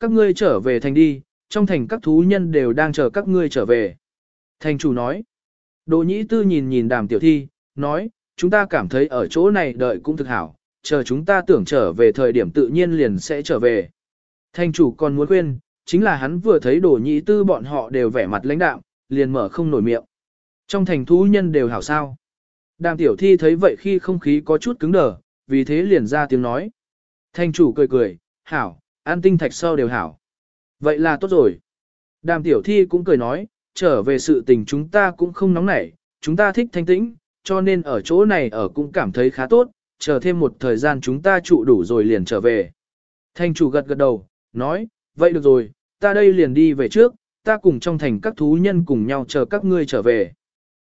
các ngươi trở về thành đi, trong thành các thú nhân đều đang chờ các ngươi trở về. Thành chủ nói, Đỗ nhĩ tư nhìn nhìn đàm tiểu thi, nói, chúng ta cảm thấy ở chỗ này đợi cũng thực hảo, chờ chúng ta tưởng trở về thời điểm tự nhiên liền sẽ trở về. Thành chủ còn muốn khuyên, chính là hắn vừa thấy đồ nhĩ tư bọn họ đều vẻ mặt lãnh đạm, liền mở không nổi miệng. Trong thành thú nhân đều hảo sao. Đàm tiểu thi thấy vậy khi không khí có chút cứng đờ, vì thế liền ra tiếng nói. Thành chủ cười cười, hảo, an tinh thạch sau đều hảo. Vậy là tốt rồi. Đàm tiểu thi cũng cười nói, trở về sự tình chúng ta cũng không nóng nảy, chúng ta thích thanh tĩnh, cho nên ở chỗ này ở cũng cảm thấy khá tốt, chờ thêm một thời gian chúng ta trụ đủ rồi liền trở về. Thanh chủ gật gật đầu, nói, vậy được rồi, ta đây liền đi về trước, ta cùng trong thành các thú nhân cùng nhau chờ các ngươi trở về.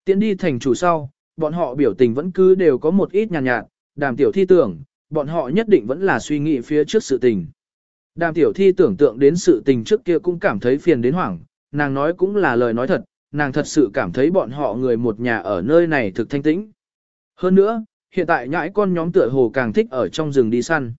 Tiến đi thành chủ sau, bọn họ biểu tình vẫn cứ đều có một ít nhàn nhạt, nhạt, đàm tiểu thi tưởng, bọn họ nhất định vẫn là suy nghĩ phía trước sự tình. Đàm tiểu thi tưởng tượng đến sự tình trước kia cũng cảm thấy phiền đến hoảng, nàng nói cũng là lời nói thật, nàng thật sự cảm thấy bọn họ người một nhà ở nơi này thực thanh tĩnh. Hơn nữa, hiện tại nhãi con nhóm tựa hồ càng thích ở trong rừng đi săn.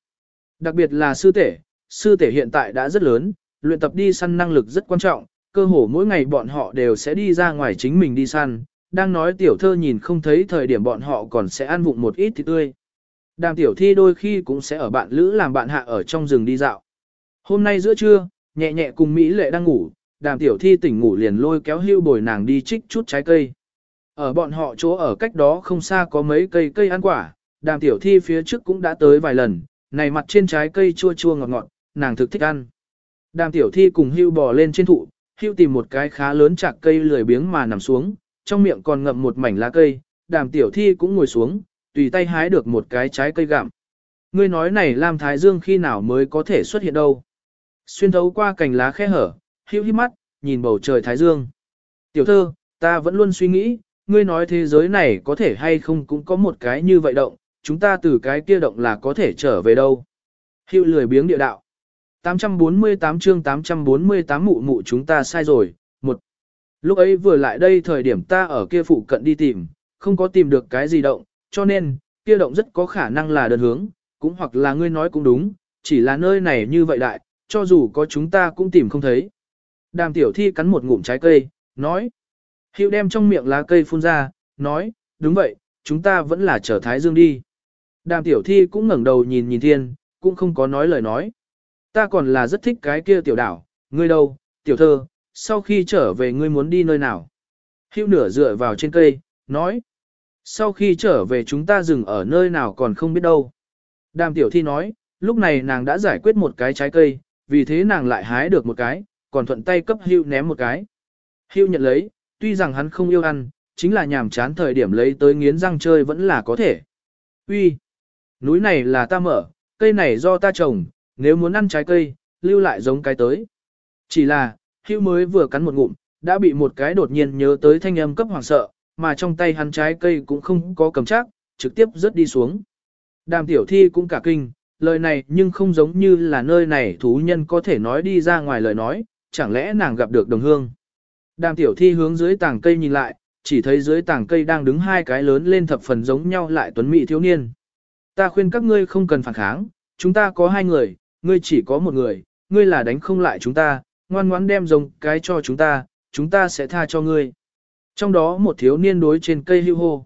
Đặc biệt là sư tể, sư tể hiện tại đã rất lớn, luyện tập đi săn năng lực rất quan trọng, cơ hồ mỗi ngày bọn họ đều sẽ đi ra ngoài chính mình đi săn, đang nói tiểu thơ nhìn không thấy thời điểm bọn họ còn sẽ ăn vụng một ít thịt tươi. Đàm tiểu thi đôi khi cũng sẽ ở bạn lữ làm bạn hạ ở trong rừng đi dạo. Hôm nay giữa trưa, nhẹ nhẹ cùng Mỹ lệ đang ngủ, đàm tiểu thi tỉnh ngủ liền lôi kéo hưu bồi nàng đi trích chút trái cây. Ở bọn họ chỗ ở cách đó không xa có mấy cây cây ăn quả, đàm tiểu thi phía trước cũng đã tới vài lần, này mặt trên trái cây chua chua ngọt ngọt, nàng thực thích ăn. Đàm tiểu thi cùng hưu bò lên trên thụ, hưu tìm một cái khá lớn chạc cây lười biếng mà nằm xuống, trong miệng còn ngậm một mảnh lá cây, đàm tiểu thi cũng ngồi xuống, tùy tay hái được một cái trái cây gặm. Ngươi nói này Lam Thái Dương khi nào mới có thể xuất hiện đâu? Xuyên thấu qua cành lá khe hở, hữu hít mắt, nhìn bầu trời Thái Dương. Tiểu thơ, ta vẫn luôn suy nghĩ, ngươi nói thế giới này có thể hay không cũng có một cái như vậy động, chúng ta từ cái kia động là có thể trở về đâu. hữu lười biếng địa đạo. 848 chương 848 mụ mụ chúng ta sai rồi. Một. Lúc ấy vừa lại đây thời điểm ta ở kia phụ cận đi tìm, không có tìm được cái gì động, cho nên, kia động rất có khả năng là đơn hướng, cũng hoặc là ngươi nói cũng đúng, chỉ là nơi này như vậy đại, cho dù có chúng ta cũng tìm không thấy. Đàm tiểu thi cắn một ngụm trái cây, nói. Hiệu đem trong miệng lá cây phun ra, nói, đúng vậy, chúng ta vẫn là trở Thái Dương đi. Đàm tiểu thi cũng ngẩng đầu nhìn nhìn thiên, cũng không có nói lời nói. Ta còn là rất thích cái kia tiểu đảo, ngươi đâu, tiểu thơ, sau khi trở về ngươi muốn đi nơi nào. Hiệu nửa dựa vào trên cây, nói. Sau khi trở về chúng ta dừng ở nơi nào còn không biết đâu. Đàm tiểu thi nói, lúc này nàng đã giải quyết một cái trái cây, vì thế nàng lại hái được một cái, còn thuận tay cấp hưu ném một cái. Hưu nhận lấy, tuy rằng hắn không yêu ăn, chính là nhàm chán thời điểm lấy tới nghiến răng chơi vẫn là có thể. Uy, núi này là ta mở, cây này do ta trồng, nếu muốn ăn trái cây, lưu lại giống cái tới. Chỉ là, hưu mới vừa cắn một ngụm, đã bị một cái đột nhiên nhớ tới thanh âm cấp hoàng sợ, mà trong tay hắn trái cây cũng không có cầm chắc, trực tiếp rớt đi xuống. Đàm tiểu thi cũng cả kinh, lời này nhưng không giống như là nơi này thú nhân có thể nói đi ra ngoài lời nói, chẳng lẽ nàng gặp được đồng hương. Đàm tiểu thi hướng dưới tảng cây nhìn lại, chỉ thấy dưới tảng cây đang đứng hai cái lớn lên thập phần giống nhau lại tuấn mỹ thiếu niên. Ta khuyên các ngươi không cần phản kháng, chúng ta có hai người, ngươi chỉ có một người, ngươi là đánh không lại chúng ta, ngoan ngoãn đem giống cái cho chúng ta, chúng ta sẽ tha cho ngươi. Trong đó một thiếu niên đối trên cây hưu hô.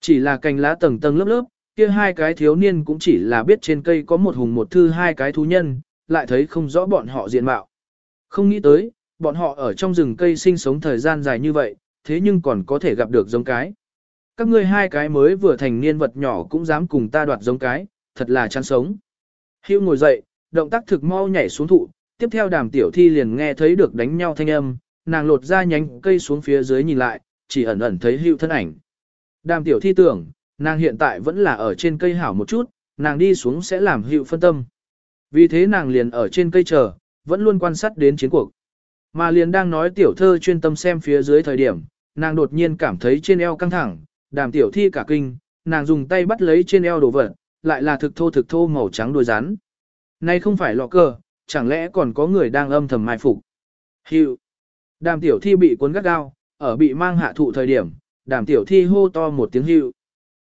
Chỉ là cành lá tầng tầng lớp lớp, kia hai cái thiếu niên cũng chỉ là biết trên cây có một hùng một thư hai cái thú nhân, lại thấy không rõ bọn họ diện mạo. Không nghĩ tới, bọn họ ở trong rừng cây sinh sống thời gian dài như vậy, thế nhưng còn có thể gặp được giống cái. Các ngươi hai cái mới vừa thành niên vật nhỏ cũng dám cùng ta đoạt giống cái, thật là chán sống. Hưu ngồi dậy, động tác thực mau nhảy xuống thụ, tiếp theo đàm tiểu thi liền nghe thấy được đánh nhau thanh âm, nàng lột ra nhánh cây xuống phía dưới nhìn lại, chỉ ẩn ẩn thấy hưu thân ảnh. Đàm tiểu thi tưởng, nàng hiện tại vẫn là ở trên cây hảo một chút, nàng đi xuống sẽ làm hiệu phân tâm. Vì thế nàng liền ở trên cây chờ, vẫn luôn quan sát đến chiến cuộc. Mà liền đang nói tiểu thơ chuyên tâm xem phía dưới thời điểm, nàng đột nhiên cảm thấy trên eo căng thẳng, đàm tiểu thi cả kinh, nàng dùng tay bắt lấy trên eo đồ vật, lại là thực thô thực thô màu trắng đuôi rắn. nay không phải lọ cờ, chẳng lẽ còn có người đang âm thầm mai phục. Hiệu. Đàm tiểu thi bị cuốn gắt gao, ở bị mang hạ thụ thời điểm, đàm tiểu thi hô to một tiếng hiệu.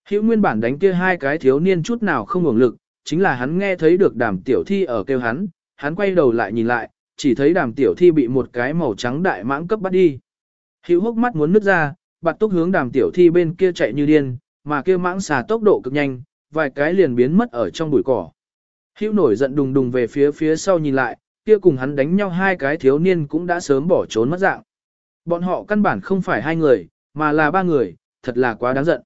Hữu nguyên bản đánh kia hai cái thiếu niên chút nào không ngủng lực, chính là hắn nghe thấy được đàm tiểu thi ở kêu hắn, hắn quay đầu lại nhìn lại, chỉ thấy đàm tiểu thi bị một cái màu trắng đại mãng cấp bắt đi. Hữu hốc mắt muốn nứt ra, bạt túc hướng đàm tiểu thi bên kia chạy như điên, mà kia mãng xà tốc độ cực nhanh, vài cái liền biến mất ở trong bụi cỏ. Hữu nổi giận đùng đùng về phía phía sau nhìn lại, kia cùng hắn đánh nhau hai cái thiếu niên cũng đã sớm bỏ trốn mất dạng. Bọn họ căn bản không phải hai người, mà là ba người, thật là quá đáng giận.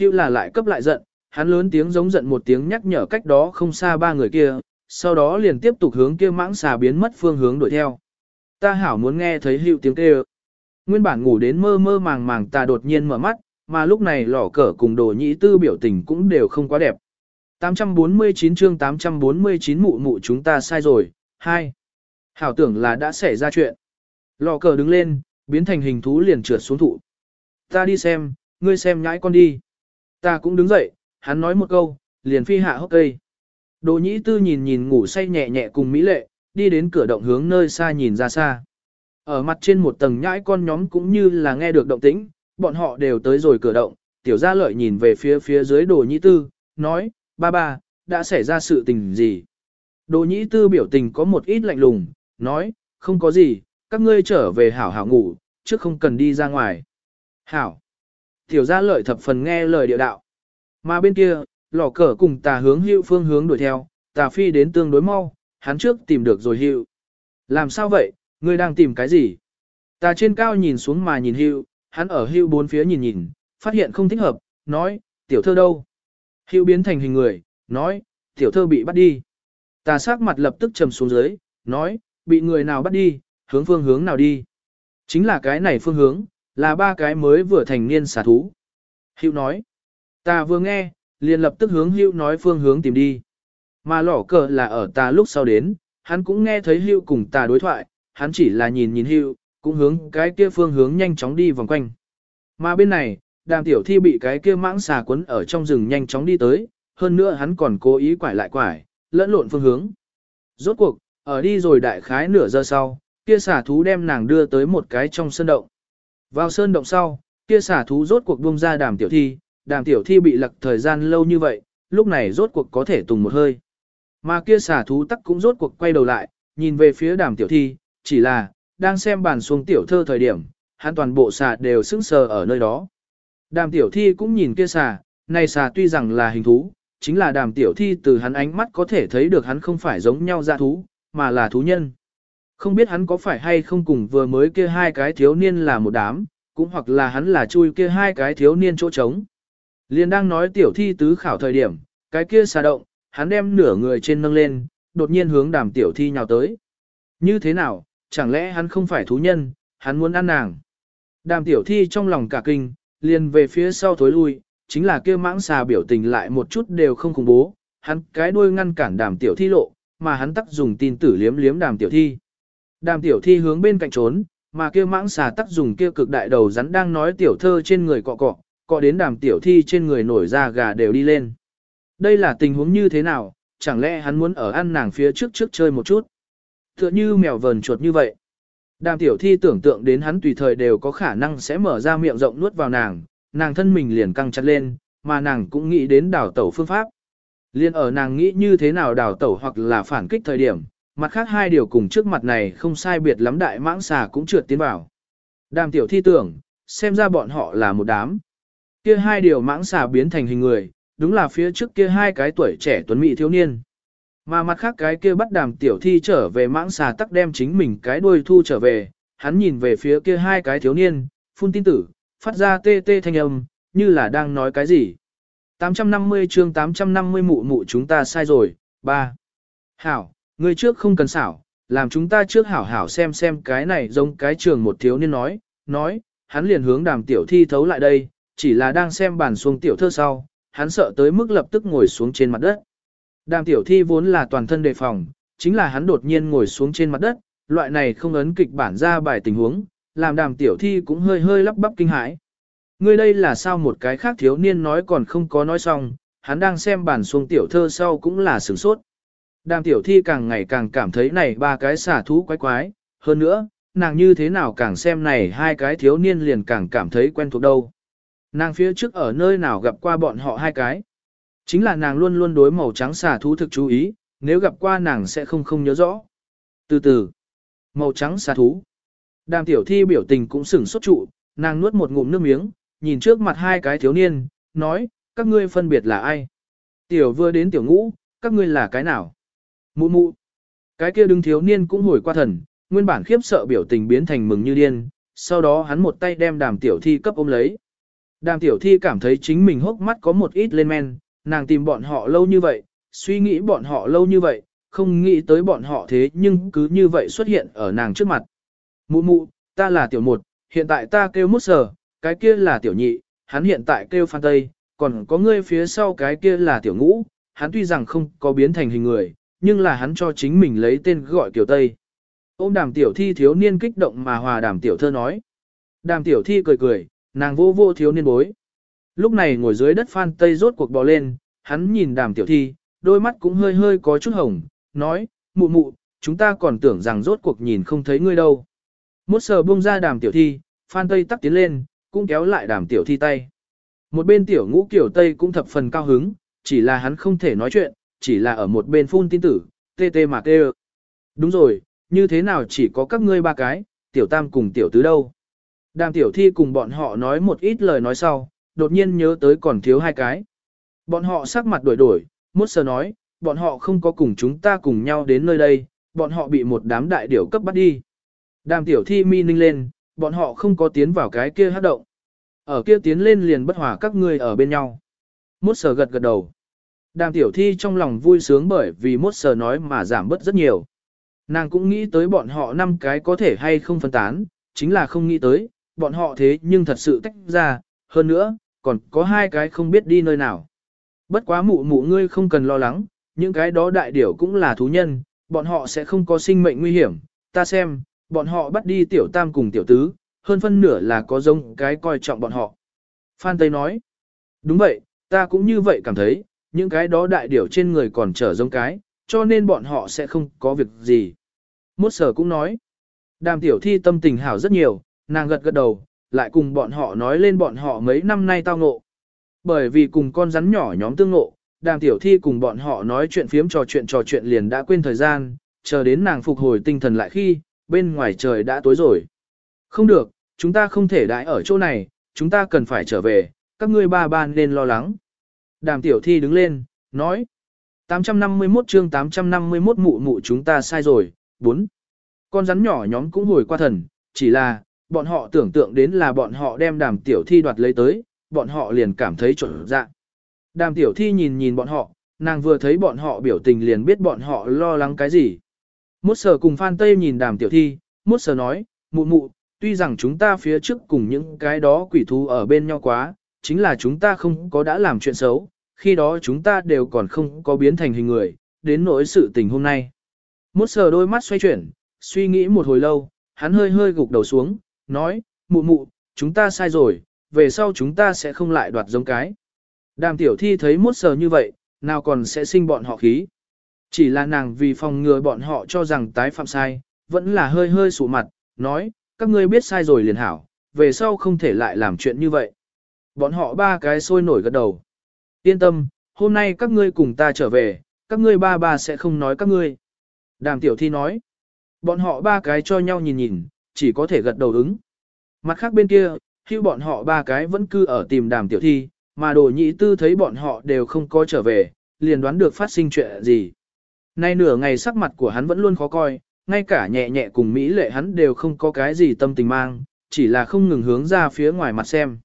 Hưu là lại cấp lại giận, hắn lớn tiếng giống giận một tiếng nhắc nhở cách đó không xa ba người kia, sau đó liền tiếp tục hướng kia mãng xà biến mất phương hướng đuổi theo. Ta hảo muốn nghe thấy Hưu tiếng kêu. Nguyên bản ngủ đến mơ mơ màng màng ta đột nhiên mở mắt, mà lúc này lỏ cờ cùng đồ nhĩ tư biểu tình cũng đều không quá đẹp. 849 chương 849 mụ mụ chúng ta sai rồi, hai. Hảo tưởng là đã xảy ra chuyện. Lò cờ đứng lên, biến thành hình thú liền trượt xuống thụ. Ta đi xem, ngươi xem nhãi con đi. Ta cũng đứng dậy, hắn nói một câu, liền phi hạ hốc cây. Đồ nhĩ tư nhìn nhìn ngủ say nhẹ nhẹ cùng Mỹ lệ, đi đến cửa động hướng nơi xa nhìn ra xa. Ở mặt trên một tầng nhãi con nhóm cũng như là nghe được động tĩnh, bọn họ đều tới rồi cửa động, tiểu gia lợi nhìn về phía phía dưới đồ nhĩ tư, nói, ba ba, đã xảy ra sự tình gì? Đồ nhĩ tư biểu tình có một ít lạnh lùng, nói, không có gì, các ngươi trở về hảo hảo ngủ, chứ không cần đi ra ngoài. Hảo. Tiểu gia lợi thập phần nghe lời địa đạo. Mà bên kia, lò cờ cùng tà hướng hữu phương hướng đuổi theo, tà phi đến tương đối mau, hắn trước tìm được rồi hữu. Làm sao vậy, ngươi đang tìm cái gì? Tà trên cao nhìn xuống mà nhìn hữu, hắn ở hữu bốn phía nhìn nhìn, phát hiện không thích hợp, nói, tiểu thơ đâu? Hữu biến thành hình người, nói, tiểu thơ bị bắt đi. Tà sắc mặt lập tức trầm xuống dưới, nói, bị người nào bắt đi, hướng phương hướng nào đi. Chính là cái này phương hướng, là ba cái mới vừa thành niên xả thú. Hữu nói, ta vừa nghe, liền lập tức hướng Hữu nói phương hướng tìm đi. Mà lỏ cờ là ở ta lúc sau đến, hắn cũng nghe thấy Hữu cùng ta đối thoại, hắn chỉ là nhìn nhìn Hữu, cũng hướng cái kia phương hướng nhanh chóng đi vòng quanh. Mà bên này, đàm tiểu thi bị cái kia mãng xà quấn ở trong rừng nhanh chóng đi tới, hơn nữa hắn còn cố ý quải lại quải, lẫn lộn phương hướng. Rốt cuộc, ở đi rồi đại khái nửa giờ sau, kia xả thú đem nàng đưa tới một cái trong sân động. Vào sơn động sau, kia xả thú rốt cuộc buông ra đàm tiểu thi, đàm tiểu thi bị lặc thời gian lâu như vậy, lúc này rốt cuộc có thể tùng một hơi. Mà kia xả thú tắc cũng rốt cuộc quay đầu lại, nhìn về phía đàm tiểu thi, chỉ là, đang xem bàn xuống tiểu thơ thời điểm, hắn toàn bộ xà đều sững sờ ở nơi đó. Đàm tiểu thi cũng nhìn kia xà, này xà tuy rằng là hình thú, chính là đàm tiểu thi từ hắn ánh mắt có thể thấy được hắn không phải giống nhau ra thú, mà là thú nhân. Không biết hắn có phải hay không cùng vừa mới kia hai cái thiếu niên là một đám, cũng hoặc là hắn là chui kia hai cái thiếu niên chỗ trống. Liên đang nói tiểu thi tứ khảo thời điểm, cái kia xà động, hắn đem nửa người trên nâng lên, đột nhiên hướng đàm tiểu thi nhào tới. Như thế nào, chẳng lẽ hắn không phải thú nhân, hắn muốn ăn nàng. Đàm tiểu thi trong lòng cả kinh, liền về phía sau thối lui, chính là kia mãng xà biểu tình lại một chút đều không khủng bố, hắn cái đuôi ngăn cản đàm tiểu thi lộ, mà hắn tắc dùng tin tử liếm liếm đàm tiểu thi. Đàm tiểu thi hướng bên cạnh trốn, mà kia mãng xà tắc dùng kia cực đại đầu rắn đang nói tiểu thơ trên người cọ cọ, cọ đến đàm tiểu thi trên người nổi da gà đều đi lên. Đây là tình huống như thế nào, chẳng lẽ hắn muốn ở ăn nàng phía trước trước chơi một chút. Tựa như mèo vờn chuột như vậy. Đàm tiểu thi tưởng tượng đến hắn tùy thời đều có khả năng sẽ mở ra miệng rộng nuốt vào nàng, nàng thân mình liền căng chặt lên, mà nàng cũng nghĩ đến đảo tẩu phương pháp. Liên ở nàng nghĩ như thế nào đảo tẩu hoặc là phản kích thời điểm, mặt khác hai điều cùng trước mặt này không sai biệt lắm đại mãng xà cũng trượt tiến vào. Đàm tiểu thi tưởng, xem ra bọn họ là một đám. Kia hai điều mãng xà biến thành hình người, đúng là phía trước kia hai cái tuổi trẻ tuấn mỹ thiếu niên. Mà mặt khác cái kia bắt đàm tiểu thi trở về mãng xà tắc đem chính mình cái đuôi thu trở về, hắn nhìn về phía kia hai cái thiếu niên, phun tin tử, phát ra tê tê thanh âm, như là đang nói cái gì. 850 chương 850 mụ mụ chúng ta sai rồi, ba. Hảo, người trước không cần xảo, làm chúng ta trước hảo hảo xem xem cái này giống cái trường một thiếu niên nói, nói, hắn liền hướng đàm tiểu thi thấu lại đây, chỉ là đang xem bản xuông tiểu thơ sau, hắn sợ tới mức lập tức ngồi xuống trên mặt đất. Đàm tiểu thi vốn là toàn thân đề phòng, chính là hắn đột nhiên ngồi xuống trên mặt đất, loại này không ấn kịch bản ra bài tình huống, làm đàm tiểu thi cũng hơi hơi lắp bắp kinh hãi. Ngươi đây là sao một cái khác thiếu niên nói còn không có nói xong, hắn đang xem bản xuông tiểu thơ sau cũng là sửng sốt. Đàm tiểu thi càng ngày càng cảm thấy này ba cái xả thú quái quái, hơn nữa, nàng như thế nào càng xem này hai cái thiếu niên liền càng cảm thấy quen thuộc đâu. Nàng phía trước ở nơi nào gặp qua bọn họ hai cái. Chính là nàng luôn luôn đối màu trắng xả thú thực chú ý, nếu gặp qua nàng sẽ không không nhớ rõ. Từ từ, màu trắng xà thú. Đàm tiểu thi biểu tình cũng sửng sốt trụ, nàng nuốt một ngụm nước miếng, nhìn trước mặt hai cái thiếu niên, nói, các ngươi phân biệt là ai? Tiểu vừa đến tiểu ngũ, các ngươi là cái nào? Mụ mụ. Cái kia đứng thiếu niên cũng hồi qua thần, nguyên bản khiếp sợ biểu tình biến thành mừng như điên, sau đó hắn một tay đem đàm tiểu thi cấp ôm lấy. Đàm tiểu thi cảm thấy chính mình hốc mắt có một ít lên men, nàng tìm bọn họ lâu như vậy, suy nghĩ bọn họ lâu như vậy, không nghĩ tới bọn họ thế nhưng cứ như vậy xuất hiện ở nàng trước mặt. Mụ mụ, ta là tiểu một, hiện tại ta kêu mút sờ, cái kia là tiểu nhị, hắn hiện tại kêu phan tây, còn có ngươi phía sau cái kia là tiểu ngũ, hắn tuy rằng không có biến thành hình người, nhưng là hắn cho chính mình lấy tên gọi kiểu tây. Ôm đàm tiểu thi thiếu niên kích động mà hòa đàm tiểu thơ nói. Đàm tiểu thi cười cười, nàng vô vô thiếu niên bối. Lúc này ngồi dưới đất phan tây rốt cuộc bò lên, hắn nhìn đàm tiểu thi, đôi mắt cũng hơi hơi có chút hồng, nói, mụ mụ, chúng ta còn tưởng rằng rốt cuộc nhìn không thấy ngươi đâu. Mốt sờ buông ra đàm tiểu thi, phan tây tắt tiến lên, cũng kéo lại đàm tiểu thi tay. Một bên tiểu ngũ kiểu tây cũng thập phần cao hứng, chỉ là hắn không thể nói chuyện, chỉ là ở một bên phun tin tử, tê tê mà tê Đúng rồi, như thế nào chỉ có các ngươi ba cái, tiểu tam cùng tiểu tứ đâu. Đàm tiểu thi cùng bọn họ nói một ít lời nói sau, đột nhiên nhớ tới còn thiếu hai cái. Bọn họ sắc mặt đổi đổi, mốt sờ nói, bọn họ không có cùng chúng ta cùng nhau đến nơi đây, bọn họ bị một đám đại điểu cấp bắt đi. Đàm tiểu thi mi ninh lên, bọn họ không có tiến vào cái kia hát động. Ở kia tiến lên liền bất hòa các ngươi ở bên nhau. Mốt sờ gật gật đầu. Đàm tiểu thi trong lòng vui sướng bởi vì mốt sờ nói mà giảm bớt rất nhiều. Nàng cũng nghĩ tới bọn họ năm cái có thể hay không phân tán, chính là không nghĩ tới, bọn họ thế nhưng thật sự tách ra, hơn nữa, còn có hai cái không biết đi nơi nào. Bất quá mụ mụ ngươi không cần lo lắng, những cái đó đại điểu cũng là thú nhân, bọn họ sẽ không có sinh mệnh nguy hiểm, ta xem, bọn họ bắt đi tiểu tam cùng tiểu tứ, hơn phân nửa là có giống cái coi trọng bọn họ. Phan Tây nói, đúng vậy, ta cũng như vậy cảm thấy, những cái đó đại điểu trên người còn trở giống cái, cho nên bọn họ sẽ không có việc gì. Mốt sở cũng nói, đàm tiểu thi tâm tình hảo rất nhiều, nàng gật gật đầu, lại cùng bọn họ nói lên bọn họ mấy năm nay tao ngộ. Bởi vì cùng con rắn nhỏ nhóm tương ngộ, đàm tiểu thi cùng bọn họ nói chuyện phiếm trò chuyện trò chuyện liền đã quên thời gian, chờ đến nàng phục hồi tinh thần lại khi, bên ngoài trời đã tối rồi. Không được, chúng ta không thể đãi ở chỗ này, chúng ta cần phải trở về, các ngươi ba ban nên lo lắng. Đàm tiểu thi đứng lên, nói. 851 chương 851 mụ mụ chúng ta sai rồi, 4. Con rắn nhỏ nhóm cũng hồi qua thần, chỉ là, bọn họ tưởng tượng đến là bọn họ đem đàm tiểu thi đoạt lấy tới, bọn họ liền cảm thấy trộn dạ. Đàm tiểu thi nhìn nhìn bọn họ, nàng vừa thấy bọn họ biểu tình liền biết bọn họ lo lắng cái gì. Mốt sở cùng Phan Tây nhìn đàm tiểu thi, mốt sở nói, mụ mụ, tuy rằng chúng ta phía trước cùng những cái đó quỷ thú ở bên nhau quá, chính là chúng ta không có đã làm chuyện xấu, khi đó chúng ta đều còn không có biến thành hình người, đến nỗi sự tình hôm nay. Mốt sờ đôi mắt xoay chuyển, suy nghĩ một hồi lâu, hắn hơi hơi gục đầu xuống, nói, mụ mụ, chúng ta sai rồi, về sau chúng ta sẽ không lại đoạt giống cái. Đàm tiểu thi thấy mốt sờ như vậy, nào còn sẽ sinh bọn họ khí. Chỉ là nàng vì phòng ngừa bọn họ cho rằng tái phạm sai, vẫn là hơi hơi sụ mặt, nói, các ngươi biết sai rồi liền hảo, về sau không thể lại làm chuyện như vậy. Bọn họ ba cái sôi nổi gật đầu. Yên tâm, hôm nay các ngươi cùng ta trở về, các ngươi ba ba sẽ không nói các ngươi. Đàm tiểu thi nói. Bọn họ ba cái cho nhau nhìn nhìn, chỉ có thể gật đầu ứng. Mặt khác bên kia, khi bọn họ ba cái vẫn cư ở tìm đàm tiểu thi, mà đồ nhị tư thấy bọn họ đều không có trở về, liền đoán được phát sinh chuyện gì. Nay nửa ngày sắc mặt của hắn vẫn luôn khó coi, ngay cả nhẹ nhẹ cùng Mỹ lệ hắn đều không có cái gì tâm tình mang, chỉ là không ngừng hướng ra phía ngoài mặt xem.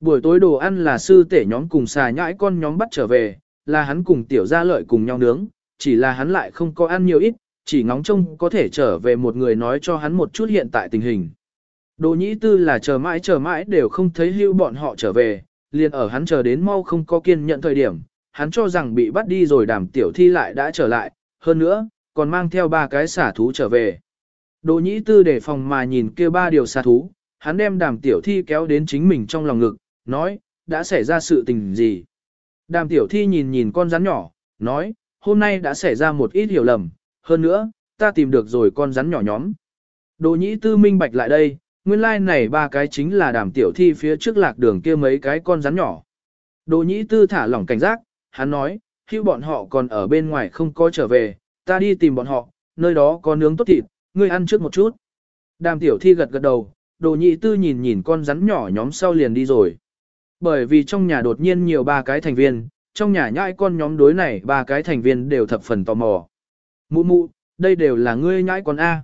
Buổi tối đồ ăn là sư tể nhóm cùng xà nhãi con nhóm bắt trở về, là hắn cùng tiểu gia lợi cùng nhau nướng, chỉ là hắn lại không có ăn nhiều ít, chỉ ngóng trông có thể trở về một người nói cho hắn một chút hiện tại tình hình. Đồ nhĩ tư là chờ mãi chờ mãi đều không thấy hưu bọn họ trở về, liền ở hắn chờ đến mau không có kiên nhận thời điểm, hắn cho rằng bị bắt đi rồi đàm tiểu thi lại đã trở lại, hơn nữa, còn mang theo ba cái xả thú trở về. Đồ nhĩ tư để phòng mà nhìn kia ba điều xả thú, hắn đem đàm tiểu thi kéo đến chính mình trong lòng ngực, nói, đã xảy ra sự tình gì. Đàm tiểu thi nhìn nhìn con rắn nhỏ, nói, hôm nay đã xảy ra một ít hiểu lầm, hơn nữa, ta tìm được rồi con rắn nhỏ nhóm. Đồ nhĩ tư minh bạch lại đây, nguyên lai like này ba cái chính là đàm tiểu thi phía trước lạc đường kia mấy cái con rắn nhỏ. Đồ nhĩ tư thả lỏng cảnh giác, hắn nói, khi bọn họ còn ở bên ngoài không có trở về, ta đi tìm bọn họ, nơi đó có nướng tốt thịt, ngươi ăn trước một chút. Đàm tiểu thi gật gật đầu, đồ nhị tư nhìn nhìn con rắn nhỏ nhóm sau liền đi rồi. Bởi vì trong nhà đột nhiên nhiều ba cái thành viên, trong nhà nhãi con nhóm đối này ba cái thành viên đều thập phần tò mò. Mụ mụ, đây đều là ngươi nhãi con A.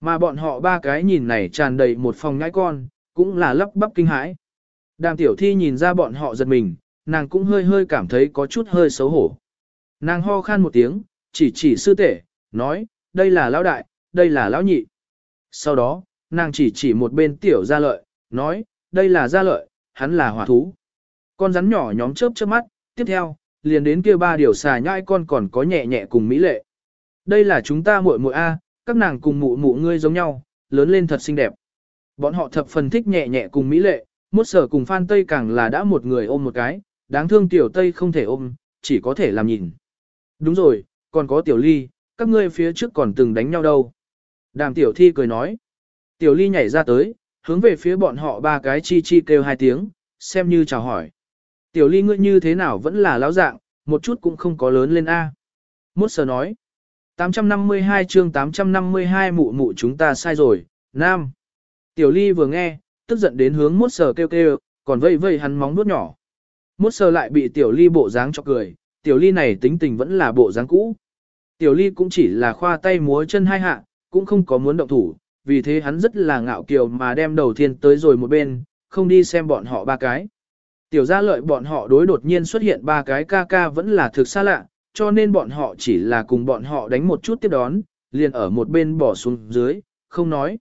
Mà bọn họ ba cái nhìn này tràn đầy một phòng nhãi con, cũng là lắp bắp kinh hãi. Đàm tiểu thi nhìn ra bọn họ giật mình, nàng cũng hơi hơi cảm thấy có chút hơi xấu hổ. Nàng ho khan một tiếng, chỉ chỉ sư tể, nói, đây là lão đại, đây là lão nhị. Sau đó, nàng chỉ chỉ một bên tiểu gia lợi, nói, đây là gia lợi, hắn là hỏa thú. Con rắn nhỏ nhóm chớp chớp mắt, tiếp theo, liền đến kia ba điều xà nhãi con còn có nhẹ nhẹ cùng mỹ lệ. Đây là chúng ta muội muội A, các nàng cùng mụ mụ ngươi giống nhau, lớn lên thật xinh đẹp. Bọn họ thập phần thích nhẹ nhẹ cùng mỹ lệ, mốt sở cùng Phan Tây càng là đã một người ôm một cái, đáng thương tiểu Tây không thể ôm, chỉ có thể làm nhìn. Đúng rồi, còn có tiểu ly, các ngươi phía trước còn từng đánh nhau đâu. Đàm tiểu thi cười nói. Tiểu ly nhảy ra tới, hướng về phía bọn họ ba cái chi chi kêu hai tiếng, xem như chào hỏi. Tiểu ly ngươi như thế nào vẫn là lão dạng, một chút cũng không có lớn lên A. Mốt sờ nói. 852 chương 852 mụ mụ chúng ta sai rồi, nam. Tiểu ly vừa nghe, tức giận đến hướng mốt sờ kêu kêu, còn vây vây hắn móng nuốt nhỏ. Mốt sờ lại bị tiểu ly bộ dáng cho cười, tiểu ly này tính tình vẫn là bộ dáng cũ. Tiểu ly cũng chỉ là khoa tay múa chân hai hạ, cũng không có muốn động thủ, vì thế hắn rất là ngạo kiều mà đem đầu tiên tới rồi một bên, không đi xem bọn họ ba cái. Tiểu gia lợi bọn họ đối đột nhiên xuất hiện ba cái ca ca vẫn là thực xa lạ, cho nên bọn họ chỉ là cùng bọn họ đánh một chút tiếp đón, liền ở một bên bỏ xuống dưới, không nói.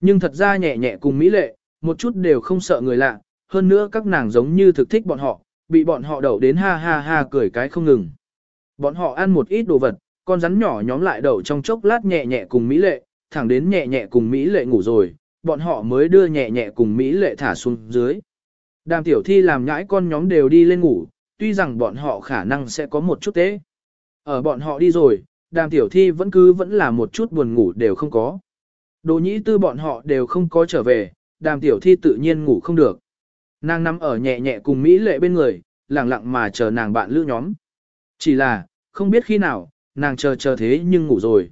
Nhưng thật ra nhẹ nhẹ cùng Mỹ lệ, một chút đều không sợ người lạ, hơn nữa các nàng giống như thực thích bọn họ, bị bọn họ đậu đến ha ha ha cười cái không ngừng. Bọn họ ăn một ít đồ vật, con rắn nhỏ nhóm lại đậu trong chốc lát nhẹ nhẹ cùng Mỹ lệ, thẳng đến nhẹ nhẹ cùng Mỹ lệ ngủ rồi, bọn họ mới đưa nhẹ nhẹ cùng Mỹ lệ thả xuống dưới. Đàm tiểu thi làm nhãi con nhóm đều đi lên ngủ, tuy rằng bọn họ khả năng sẽ có một chút tế. Ở bọn họ đi rồi, đàm tiểu thi vẫn cứ vẫn là một chút buồn ngủ đều không có. Đồ nhĩ tư bọn họ đều không có trở về, đàm tiểu thi tự nhiên ngủ không được. Nàng nằm ở nhẹ nhẹ cùng Mỹ lệ bên người, lặng lặng mà chờ nàng bạn lữ nhóm. Chỉ là, không biết khi nào, nàng chờ chờ thế nhưng ngủ rồi.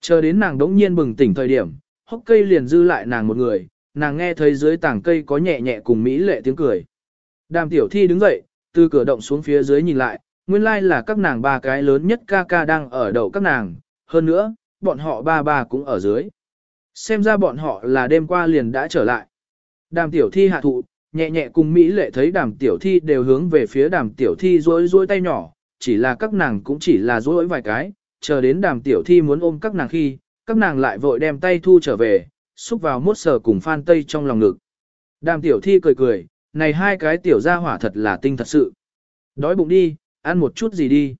Chờ đến nàng đống nhiên bừng tỉnh thời điểm, hốc cây liền dư lại nàng một người, nàng nghe thấy dưới tảng cây có nhẹ nhẹ cùng Mỹ lệ tiếng cười. Đàm tiểu thi đứng dậy, từ cửa động xuống phía dưới nhìn lại, nguyên lai là các nàng ba cái lớn nhất ca ca đang ở đầu các nàng, hơn nữa, bọn họ ba ba cũng ở dưới. Xem ra bọn họ là đêm qua liền đã trở lại. Đàm tiểu thi hạ thụ, nhẹ nhẹ cùng Mỹ lệ thấy đàm tiểu thi đều hướng về phía đàm tiểu thi rối rối tay nhỏ, chỉ là các nàng cũng chỉ là rối vài cái, chờ đến đàm tiểu thi muốn ôm các nàng khi, các nàng lại vội đem tay thu trở về, xúc vào mốt sờ cùng phan tây trong lòng ngực. Đàm tiểu thi cười cười, này hai cái tiểu gia hỏa thật là tinh thật sự. Đói bụng đi, ăn một chút gì đi.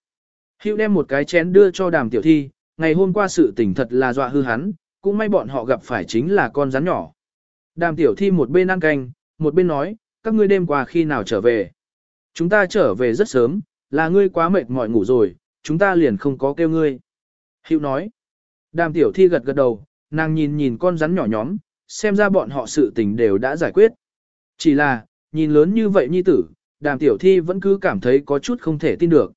Hữu đem một cái chén đưa cho đàm tiểu thi, ngày hôm qua sự tình thật là dọa hư hắn, cũng may bọn họ gặp phải chính là con rắn nhỏ. Đàm tiểu thi một bên ăn canh, một bên nói, các ngươi đêm qua khi nào trở về. Chúng ta trở về rất sớm, là ngươi quá mệt mỏi ngủ rồi, chúng ta liền không có kêu ngươi. Hữu nói, đàm tiểu thi gật gật đầu, nàng nhìn nhìn con rắn nhỏ nhóm, xem ra bọn họ sự tình đều đã giải quyết. Chỉ là, nhìn lớn như vậy nhi tử, đàm tiểu thi vẫn cứ cảm thấy có chút không thể tin được.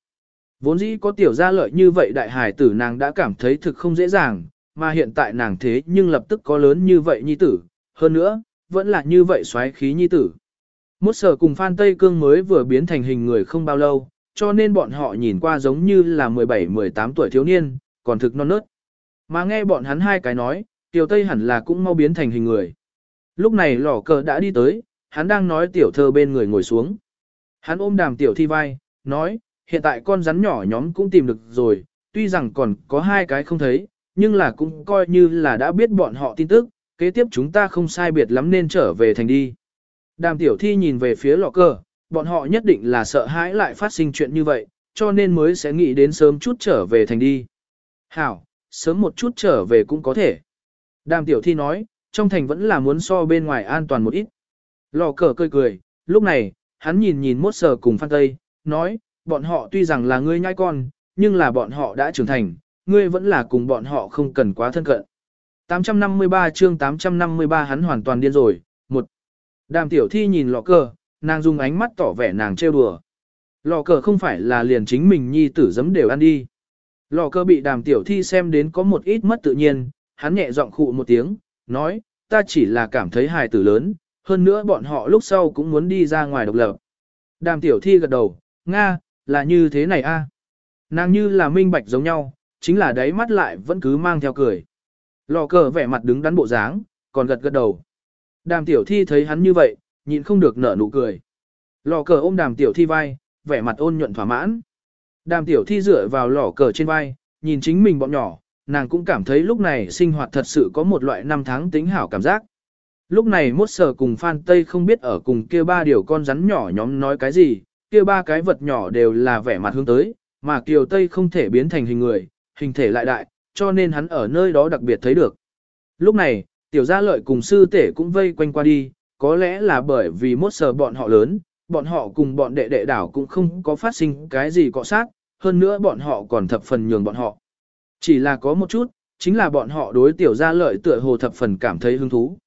Vốn dĩ có tiểu gia lợi như vậy đại hải tử nàng đã cảm thấy thực không dễ dàng, mà hiện tại nàng thế nhưng lập tức có lớn như vậy nhi tử, hơn nữa, vẫn là như vậy xoáy khí nhi tử. Mốt sở cùng Phan Tây Cương mới vừa biến thành hình người không bao lâu, cho nên bọn họ nhìn qua giống như là 17-18 tuổi thiếu niên, còn thực non nớt. Mà nghe bọn hắn hai cái nói, tiểu Tây hẳn là cũng mau biến thành hình người. Lúc này lỏ cờ đã đi tới, hắn đang nói tiểu thơ bên người ngồi xuống. Hắn ôm đàm tiểu thi vai, nói, hiện tại con rắn nhỏ nhóm cũng tìm được rồi, tuy rằng còn có hai cái không thấy, nhưng là cũng coi như là đã biết bọn họ tin tức, kế tiếp chúng ta không sai biệt lắm nên trở về thành đi. Đàm tiểu thi nhìn về phía lọ cờ, bọn họ nhất định là sợ hãi lại phát sinh chuyện như vậy, cho nên mới sẽ nghĩ đến sớm chút trở về thành đi. Hảo, sớm một chút trở về cũng có thể. Đàm tiểu thi nói, trong thành vẫn là muốn so bên ngoài an toàn một ít. Lò cờ cười cười, lúc này, hắn nhìn nhìn mốt sờ cùng phan tây, nói, bọn họ tuy rằng là ngươi nhai con, nhưng là bọn họ đã trưởng thành, ngươi vẫn là cùng bọn họ không cần quá thân cận. 853 chương 853 hắn hoàn toàn điên rồi. Một. Đàm tiểu thi nhìn lọ cờ, nàng dùng ánh mắt tỏ vẻ nàng trêu đùa. Lò cờ không phải là liền chính mình nhi tử giấm đều ăn đi. Lò cờ bị đàm tiểu thi xem đến có một ít mất tự nhiên, hắn nhẹ giọng khụ một tiếng, nói, ta chỉ là cảm thấy hài tử lớn, hơn nữa bọn họ lúc sau cũng muốn đi ra ngoài độc lập. Đàm tiểu thi gật đầu, Nga, là như thế này a. Nàng như là minh bạch giống nhau, chính là đáy mắt lại vẫn cứ mang theo cười. Lò cờ vẻ mặt đứng đắn bộ dáng, còn gật gật đầu. Đàm tiểu thi thấy hắn như vậy, nhịn không được nở nụ cười. Lò cờ ôm đàm tiểu thi vai, vẻ mặt ôn nhuận thỏa mãn. Đàm tiểu thi dựa vào lò cờ trên vai, nhìn chính mình bọn nhỏ, nàng cũng cảm thấy lúc này sinh hoạt thật sự có một loại năm tháng tính hảo cảm giác. Lúc này mốt sờ cùng Phan Tây không biết ở cùng kia ba điều con rắn nhỏ nhóm nói cái gì, kia ba cái vật nhỏ đều là vẻ mặt hướng tới, mà Kiều Tây không thể biến thành hình người, hình thể lại đại, cho nên hắn ở nơi đó đặc biệt thấy được. Lúc này, tiểu gia lợi cùng sư tể cũng vây quanh qua đi, có lẽ là bởi vì mốt sờ bọn họ lớn, bọn họ cùng bọn đệ đệ đảo cũng không có phát sinh cái gì cọ sát, hơn nữa bọn họ còn thập phần nhường bọn họ. Chỉ là có một chút, chính là bọn họ đối tiểu gia lợi tựa hồ thập phần cảm thấy hứng thú.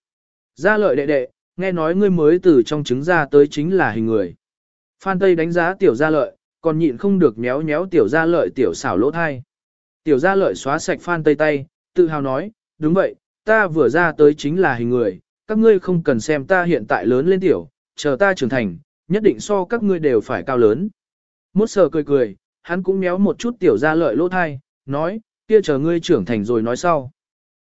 Gia lợi đệ đệ, nghe nói ngươi mới từ trong trứng ra tới chính là hình người. Phan Tây đánh giá tiểu gia lợi, còn nhịn không được méo méo tiểu gia lợi tiểu xảo lỗ thai. Tiểu gia lợi xóa sạch Phan Tây tay, tự hào nói, đúng vậy, ta vừa ra tới chính là hình người, các ngươi không cần xem ta hiện tại lớn lên tiểu, chờ ta trưởng thành, nhất định so các ngươi đều phải cao lớn. Mốt sờ cười cười, hắn cũng méo một chút tiểu gia lợi lỗ thai, nói, kia chờ ngươi trưởng thành rồi nói sau.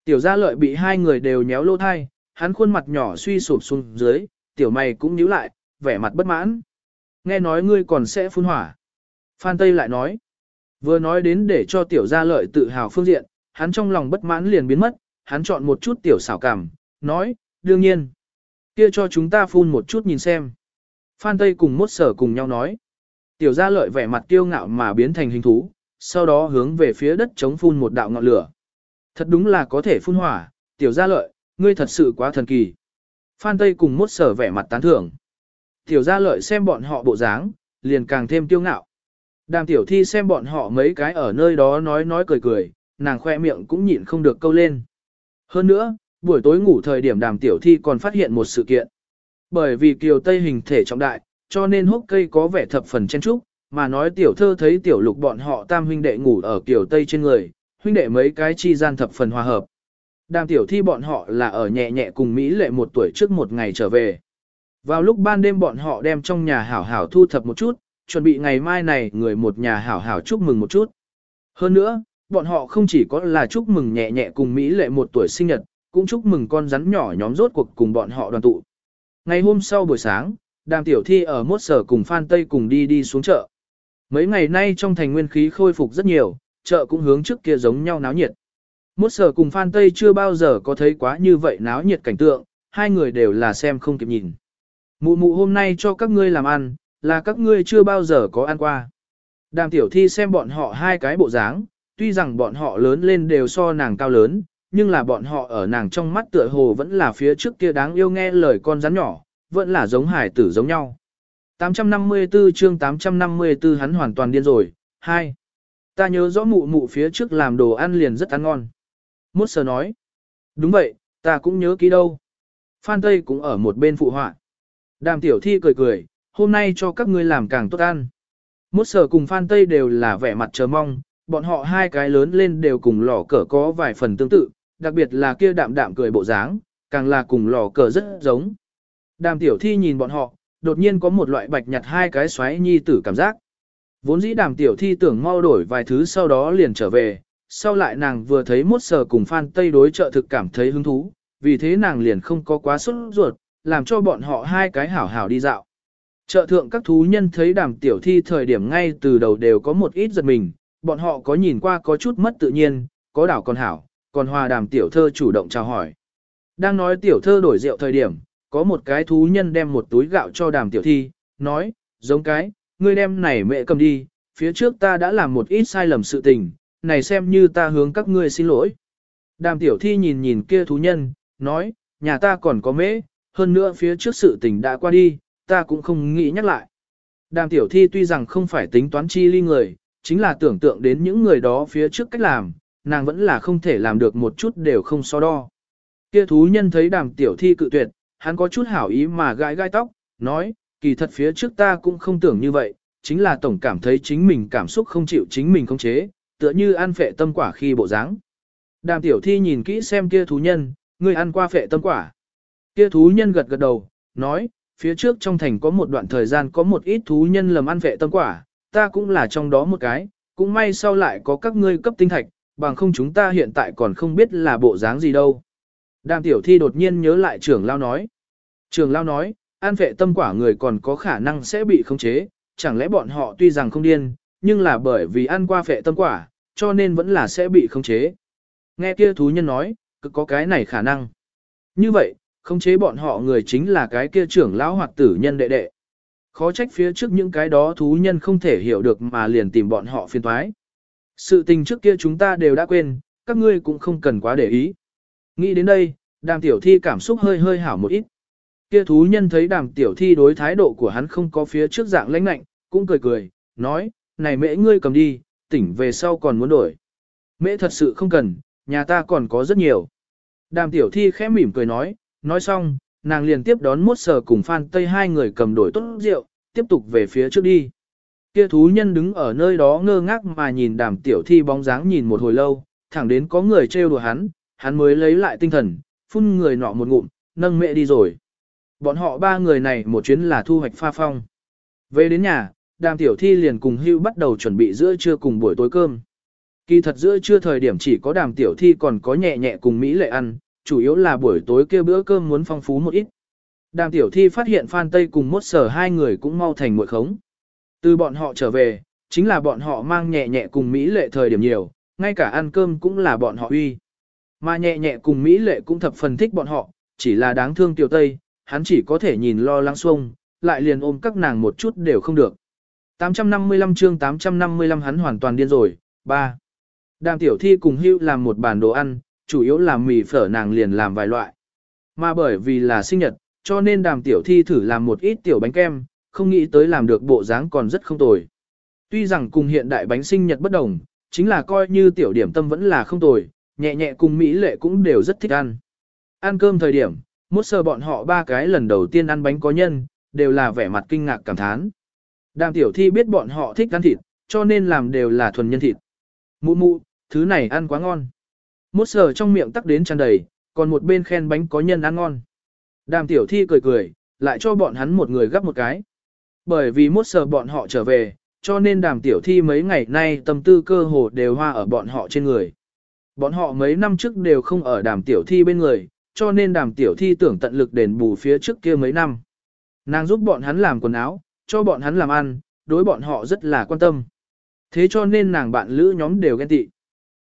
Tiểu gia lợi bị hai người đều nhéo lỗ thai, hắn khuôn mặt nhỏ suy sụp xuống dưới, tiểu mày cũng nhíu lại, vẻ mặt bất mãn. Nghe nói ngươi còn sẽ phun hỏa. Phan Tây lại nói, vừa nói đến để cho tiểu gia lợi tự hào phương diện, hắn trong lòng bất mãn liền biến mất, hắn chọn một chút tiểu xảo cảm, nói, đương nhiên. Kia cho chúng ta phun một chút nhìn xem. Phan Tây cùng mốt sở cùng nhau nói. Tiểu gia lợi vẻ mặt kiêu ngạo mà biến thành hình thú, sau đó hướng về phía đất chống phun một đạo ngọn lửa. Thật đúng là có thể phun hỏa, tiểu gia lợi, ngươi thật sự quá thần kỳ. Phan Tây cùng mốt sở vẻ mặt tán thưởng. Tiểu gia lợi xem bọn họ bộ dáng, liền càng thêm kiêu ngạo. Đàm tiểu thi xem bọn họ mấy cái ở nơi đó nói nói cười cười, nàng khoe miệng cũng nhịn không được câu lên. Hơn nữa, buổi tối ngủ thời điểm đàm tiểu thi còn phát hiện một sự kiện. Bởi vì kiều tây hình thể trọng đại, cho nên hốc cây có vẻ thập phần chen trúc, mà nói tiểu thơ thấy tiểu lục bọn họ tam huynh đệ ngủ ở kiều tây trên người, huynh đệ mấy cái chi gian thập phần hòa hợp. Đàm tiểu thi bọn họ là ở nhẹ nhẹ cùng Mỹ lệ một tuổi trước một ngày trở về. Vào lúc ban đêm bọn họ đem trong nhà hảo hảo thu thập một chút, chuẩn bị ngày mai này người một nhà hảo hảo chúc mừng một chút. Hơn nữa, bọn họ không chỉ có là chúc mừng nhẹ nhẹ cùng Mỹ lệ một tuổi sinh nhật, cũng chúc mừng con rắn nhỏ nhóm rốt cuộc cùng bọn họ đoàn tụ. Ngày hôm sau buổi sáng, đàm tiểu thi ở mốt sở cùng Phan Tây cùng đi đi xuống chợ. Mấy ngày nay trong thành nguyên khí khôi phục rất nhiều, chợ cũng hướng trước kia giống nhau náo nhiệt. Mốt sở cùng Phan Tây chưa bao giờ có thấy quá như vậy náo nhiệt cảnh tượng, hai người đều là xem không kịp nhìn. Mụ mụ hôm nay cho các ngươi làm ăn, là các ngươi chưa bao giờ có ăn qua. Đàm tiểu thi xem bọn họ hai cái bộ dáng, tuy rằng bọn họ lớn lên đều so nàng cao lớn, nhưng là bọn họ ở nàng trong mắt tựa hồ vẫn là phía trước kia đáng yêu nghe lời con rắn nhỏ, vẫn là giống hải tử giống nhau. 854 chương 854 hắn hoàn toàn điên rồi. 2. Ta nhớ rõ mụ mụ phía trước làm đồ ăn liền rất ăn ngon. Mốt sờ nói. Đúng vậy, ta cũng nhớ kỹ đâu. Phan Tây cũng ở một bên phụ họa. Đàm tiểu thi cười cười, hôm nay cho các ngươi làm càng tốt ăn. Mốt sờ cùng Phan Tây đều là vẻ mặt chờ mong, bọn họ hai cái lớn lên đều cùng lỏ cỡ có vài phần tương tự, đặc biệt là kia đạm đạm cười bộ dáng, càng là cùng lò cờ rất giống. Đàm tiểu thi nhìn bọn họ, đột nhiên có một loại bạch nhặt hai cái xoáy nhi tử cảm giác. Vốn dĩ đàm tiểu thi tưởng mau đổi vài thứ sau đó liền trở về, sau lại nàng vừa thấy mốt sờ cùng Phan Tây đối trợ thực cảm thấy hứng thú, vì thế nàng liền không có quá sốt ruột, làm cho bọn họ hai cái hảo hảo đi dạo. Chợ thượng các thú nhân thấy đàm tiểu thi thời điểm ngay từ đầu đều có một ít giật mình, bọn họ có nhìn qua có chút mất tự nhiên, có đảo còn hảo, còn hòa đàm tiểu thơ chủ động chào hỏi. Đang nói tiểu thơ đổi rượu thời điểm, có một cái thú nhân đem một túi gạo cho đàm tiểu thi, nói, giống cái, ngươi đem này mẹ cầm đi, phía trước ta đã làm một ít sai lầm sự tình, này xem như ta hướng các ngươi xin lỗi. Đàm tiểu thi nhìn nhìn kia thú nhân, nói, nhà ta còn có mễ, hơn nữa phía trước sự tình đã qua đi, ta cũng không nghĩ nhắc lại. Đàm tiểu thi tuy rằng không phải tính toán chi ly người, chính là tưởng tượng đến những người đó phía trước cách làm, nàng vẫn là không thể làm được một chút đều không so đo. Kia thú nhân thấy đàm tiểu thi cự tuyệt, hắn có chút hảo ý mà gãi gai tóc, nói, kỳ thật phía trước ta cũng không tưởng như vậy, chính là tổng cảm thấy chính mình cảm xúc không chịu chính mình khống chế, tựa như ăn phệ tâm quả khi bộ dáng. Đàm tiểu thi nhìn kỹ xem kia thú nhân, người ăn qua phệ tâm quả. Kia thú nhân gật gật đầu, nói, phía trước trong thành có một đoạn thời gian có một ít thú nhân lầm ăn phệ tâm quả, ta cũng là trong đó một cái, cũng may sau lại có các ngươi cấp tinh thạch, bằng không chúng ta hiện tại còn không biết là bộ dáng gì đâu. Đàm tiểu thi đột nhiên nhớ lại trưởng lao nói. Trưởng lao nói, an vệ tâm quả người còn có khả năng sẽ bị khống chế, chẳng lẽ bọn họ tuy rằng không điên, nhưng là bởi vì ăn qua phệ tâm quả, cho nên vẫn là sẽ bị khống chế. Nghe kia thú nhân nói, cứ có cái này khả năng. Như vậy, khống chế bọn họ người chính là cái kia trưởng lão hoặc tử nhân đệ đệ. Khó trách phía trước những cái đó thú nhân không thể hiểu được mà liền tìm bọn họ phiền toái. Sự tình trước kia chúng ta đều đã quên, các ngươi cũng không cần quá để ý. Nghĩ đến đây, đàm tiểu thi cảm xúc hơi hơi hảo một ít. Kia thú nhân thấy đàm tiểu thi đối thái độ của hắn không có phía trước dạng lãnh lạnh, cũng cười cười, nói, này mễ ngươi cầm đi, tỉnh về sau còn muốn đổi. Mễ thật sự không cần, nhà ta còn có rất nhiều. Đàm tiểu thi khẽ mỉm cười nói, nói xong, nàng liền tiếp đón mốt sờ cùng Phan Tây hai người cầm đổi tốt rượu, tiếp tục về phía trước đi. Kia thú nhân đứng ở nơi đó ngơ ngác mà nhìn đàm tiểu thi bóng dáng nhìn một hồi lâu, thẳng đến có người trêu đùa hắn, hắn mới lấy lại tinh thần, phun người nọ một ngụm, nâng mẹ đi rồi. Bọn họ ba người này một chuyến là thu hoạch pha phong. Về đến nhà, đàm tiểu thi liền cùng hưu bắt đầu chuẩn bị giữa trưa cùng buổi tối cơm. Kỳ thật giữa trưa thời điểm chỉ có đàm tiểu thi còn có nhẹ nhẹ cùng Mỹ lệ ăn, chủ yếu là buổi tối kia bữa cơm muốn phong phú một ít. Đàm tiểu thi phát hiện Phan Tây cùng mốt sở hai người cũng mau thành muội khống. Từ bọn họ trở về, chính là bọn họ mang nhẹ nhẹ cùng Mỹ lệ thời điểm nhiều, ngay cả ăn cơm cũng là bọn họ uy. Mà nhẹ nhẹ cùng Mỹ lệ cũng thập phần thích bọn họ, chỉ là đáng thương tiểu Tây, hắn chỉ có thể nhìn lo lắng xuông, lại liền ôm các nàng một chút đều không được. 855 chương 855 hắn hoàn toàn điên rồi, 3. Đàm tiểu thi cùng hưu làm một bàn đồ ăn, chủ yếu là mì phở nàng liền làm vài loại. Mà bởi vì là sinh nhật, cho nên đàm tiểu thi thử làm một ít tiểu bánh kem, không nghĩ tới làm được bộ dáng còn rất không tồi. Tuy rằng cùng hiện đại bánh sinh nhật bất đồng, chính là coi như tiểu điểm tâm vẫn là không tồi, nhẹ nhẹ cùng Mỹ lệ cũng đều rất thích ăn. Ăn cơm thời điểm, mốt sơ bọn họ ba cái lần đầu tiên ăn bánh có nhân, đều là vẻ mặt kinh ngạc cảm thán. Đàm tiểu thi biết bọn họ thích ăn thịt, cho nên làm đều là thuần nhân thịt. Mụ mụ, thứ này ăn quá ngon. Mốt sờ trong miệng tắc đến tràn đầy, còn một bên khen bánh có nhân ăn ngon. Đàm tiểu thi cười cười, lại cho bọn hắn một người gấp một cái. Bởi vì mốt sờ bọn họ trở về, cho nên đàm tiểu thi mấy ngày nay tâm tư cơ hồ đều hoa ở bọn họ trên người. Bọn họ mấy năm trước đều không ở đàm tiểu thi bên người, cho nên đàm tiểu thi tưởng tận lực đền bù phía trước kia mấy năm. Nàng giúp bọn hắn làm quần áo, cho bọn hắn làm ăn, đối bọn họ rất là quan tâm. Thế cho nên nàng bạn lữ nhóm đều ghen tị.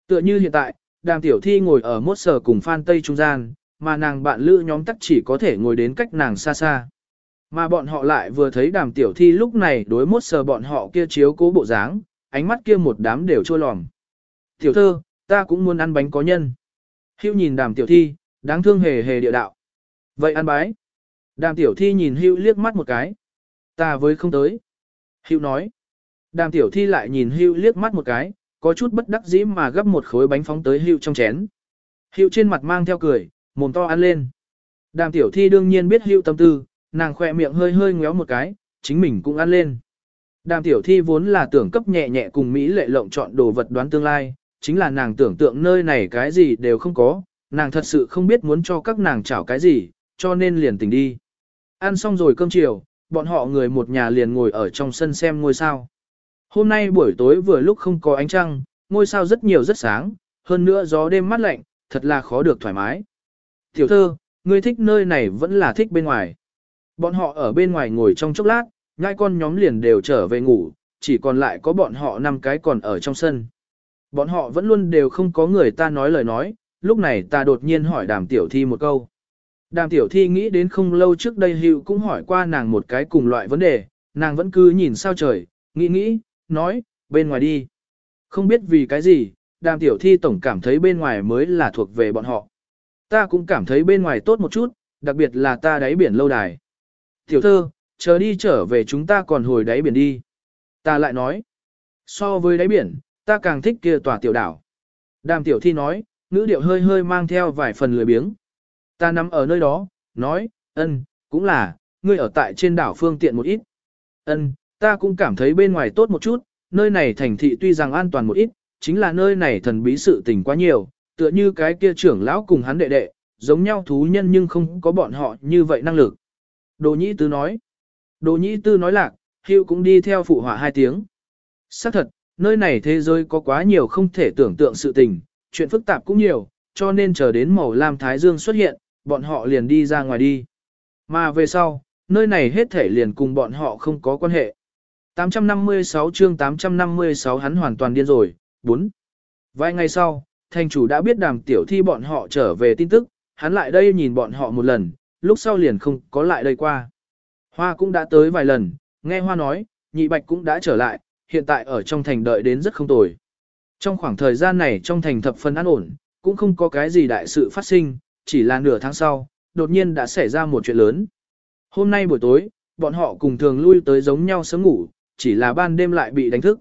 Tựa như hiện tại, đàm tiểu thi ngồi ở mốt sở cùng Phan Tây trung gian, mà nàng bạn lữ nhóm tắc chỉ có thể ngồi đến cách nàng xa xa. Mà bọn họ lại vừa thấy đàm tiểu thi lúc này đối mốt sờ bọn họ kia chiếu cố bộ dáng, ánh mắt kia một đám đều trôi lòm. Tiểu thơ, ta cũng muốn ăn bánh có nhân. Hưu nhìn đàm tiểu thi, đáng thương hề hề địa đạo. Vậy ăn bái. Đàm tiểu thi nhìn hưu liếc mắt một cái. Ta với không tới. Hưu nói. Đàm tiểu thi lại nhìn hưu liếc mắt một cái, có chút bất đắc dĩ mà gấp một khối bánh phóng tới hưu trong chén. Hưu trên mặt mang theo cười, mồm to ăn lên. Đàm tiểu thi đương nhiên biết hưu tâm tư, nàng khoe miệng hơi hơi ngéo một cái, chính mình cũng ăn lên. Đàm tiểu thi vốn là tưởng cấp nhẹ nhẹ cùng Mỹ lệ lộng chọn đồ vật đoán tương lai, chính là nàng tưởng tượng nơi này cái gì đều không có, nàng thật sự không biết muốn cho các nàng chảo cái gì, cho nên liền tỉnh đi. Ăn xong rồi cơm chiều, bọn họ người một nhà liền ngồi ở trong sân xem ngôi sao. Hôm nay buổi tối vừa lúc không có ánh trăng, ngôi sao rất nhiều rất sáng, hơn nữa gió đêm mát lạnh, thật là khó được thoải mái. Tiểu thơ, ngươi thích nơi này vẫn là thích bên ngoài. Bọn họ ở bên ngoài ngồi trong chốc lát, ngai con nhóm liền đều trở về ngủ, chỉ còn lại có bọn họ năm cái còn ở trong sân. Bọn họ vẫn luôn đều không có người ta nói lời nói, lúc này ta đột nhiên hỏi đàm tiểu thi một câu. Đàm tiểu thi nghĩ đến không lâu trước đây hữu cũng hỏi qua nàng một cái cùng loại vấn đề, nàng vẫn cứ nhìn sao trời, nghĩ nghĩ, nói, bên ngoài đi. Không biết vì cái gì, đàm tiểu thi tổng cảm thấy bên ngoài mới là thuộc về bọn họ. Ta cũng cảm thấy bên ngoài tốt một chút, đặc biệt là ta đáy biển lâu đài. Tiểu thơ, chờ đi trở về chúng ta còn hồi đáy biển đi. Ta lại nói, so với đáy biển, ta càng thích kia tòa tiểu đảo. Đàm tiểu thi nói, ngữ điệu hơi hơi mang theo vài phần lười biếng. Ta nằm ở nơi đó, nói, ân, cũng là, ngươi ở tại trên đảo phương tiện một ít. Ân, Ta cũng cảm thấy bên ngoài tốt một chút, nơi này thành thị tuy rằng an toàn một ít, chính là nơi này thần bí sự tình quá nhiều, tựa như cái kia trưởng lão cùng hắn đệ đệ, giống nhau thú nhân nhưng không có bọn họ như vậy năng lực. Đồ Nhĩ Tư nói. Đồ Nhĩ Tư nói lạc, Hữu cũng đi theo phụ họa hai tiếng. Xác thật, nơi này thế giới có quá nhiều không thể tưởng tượng sự tình, chuyện phức tạp cũng nhiều, cho nên chờ đến màu lam thái dương xuất hiện, bọn họ liền đi ra ngoài đi. Mà về sau, nơi này hết thể liền cùng bọn họ không có quan hệ. 856 chương 856 hắn hoàn toàn điên rồi, 4. Vài ngày sau, thành chủ đã biết đàm tiểu thi bọn họ trở về tin tức, hắn lại đây nhìn bọn họ một lần, lúc sau liền không có lại đây qua. Hoa cũng đã tới vài lần, nghe Hoa nói, nhị bạch cũng đã trở lại, hiện tại ở trong thành đợi đến rất không tồi. Trong khoảng thời gian này trong thành thập phân an ổn, cũng không có cái gì đại sự phát sinh, chỉ là nửa tháng sau, đột nhiên đã xảy ra một chuyện lớn. Hôm nay buổi tối, bọn họ cùng thường lui tới giống nhau sớm ngủ, chỉ là ban đêm lại bị đánh thức.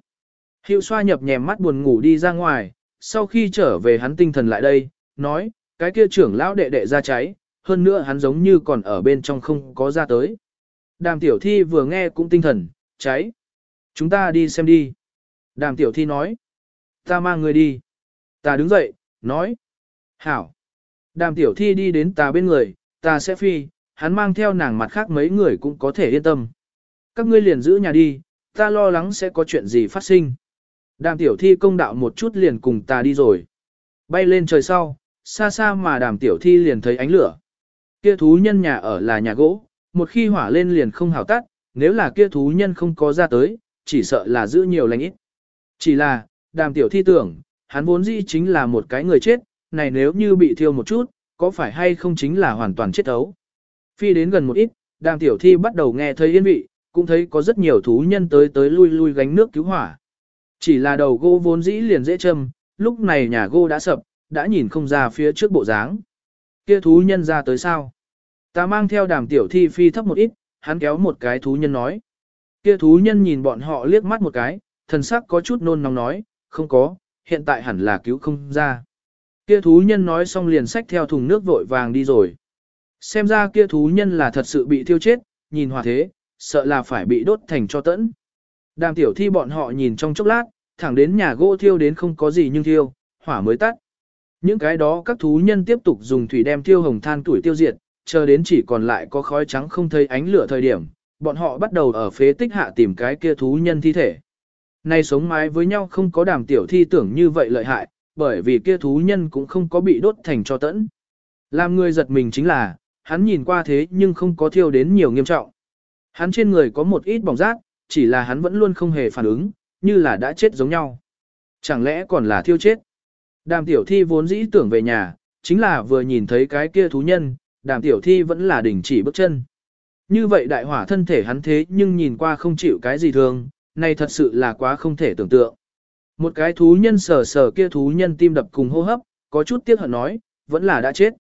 Hiệu xoa nhập nhèm mắt buồn ngủ đi ra ngoài, sau khi trở về hắn tinh thần lại đây, nói, cái kia trưởng lão đệ đệ ra cháy, hơn nữa hắn giống như còn ở bên trong không có ra tới. Đàm tiểu thi vừa nghe cũng tinh thần, cháy. Chúng ta đi xem đi. Đàm tiểu thi nói, ta mang người đi. Ta đứng dậy, nói, hảo. Đàm tiểu thi đi đến ta bên người, ta sẽ phi, hắn mang theo nàng mặt khác mấy người cũng có thể yên tâm. Các ngươi liền giữ nhà đi, ta lo lắng sẽ có chuyện gì phát sinh. Đàm tiểu thi công đạo một chút liền cùng ta đi rồi. Bay lên trời sau, xa xa mà đàm tiểu thi liền thấy ánh lửa. Kia thú nhân nhà ở là nhà gỗ, một khi hỏa lên liền không hào tắt, nếu là kia thú nhân không có ra tới, chỉ sợ là giữ nhiều lành ít. Chỉ là, đàm tiểu thi tưởng, hắn vốn dĩ chính là một cái người chết, này nếu như bị thiêu một chút, có phải hay không chính là hoàn toàn chết ấu. Phi đến gần một ít, đàm tiểu thi bắt đầu nghe thấy yên vị, cũng thấy có rất nhiều thú nhân tới tới lui lui gánh nước cứu hỏa. Chỉ là đầu gỗ vốn dĩ liền dễ châm, lúc này nhà gỗ đã sập, đã nhìn không ra phía trước bộ dáng. Kia thú nhân ra tới sao? Ta mang theo đàm tiểu thi phi thấp một ít, hắn kéo một cái thú nhân nói. Kia thú nhân nhìn bọn họ liếc mắt một cái, thần sắc có chút nôn nóng nói, không có, hiện tại hẳn là cứu không ra. Kia thú nhân nói xong liền xách theo thùng nước vội vàng đi rồi. Xem ra kia thú nhân là thật sự bị thiêu chết, nhìn hòa thế, sợ là phải bị đốt thành cho tẫn. Đàm tiểu thi bọn họ nhìn trong chốc lát, thẳng đến nhà gỗ thiêu đến không có gì nhưng thiêu, hỏa mới tắt. Những cái đó các thú nhân tiếp tục dùng thủy đem tiêu hồng than tuổi tiêu diệt, chờ đến chỉ còn lại có khói trắng không thấy ánh lửa thời điểm, bọn họ bắt đầu ở phế tích hạ tìm cái kia thú nhân thi thể. Nay sống mái với nhau không có đàm tiểu thi tưởng như vậy lợi hại, bởi vì kia thú nhân cũng không có bị đốt thành cho tẫn. Làm người giật mình chính là, hắn nhìn qua thế nhưng không có thiêu đến nhiều nghiêm trọng. Hắn trên người có một ít bỏng rác, chỉ là hắn vẫn luôn không hề phản ứng, như là đã chết giống nhau. Chẳng lẽ còn là thiêu chết? Đàm tiểu thi vốn dĩ tưởng về nhà, chính là vừa nhìn thấy cái kia thú nhân, đàm tiểu thi vẫn là đình chỉ bước chân. Như vậy đại hỏa thân thể hắn thế nhưng nhìn qua không chịu cái gì thường, này thật sự là quá không thể tưởng tượng. Một cái thú nhân sờ sờ kia thú nhân tim đập cùng hô hấp, có chút tiếc hận nói, vẫn là đã chết.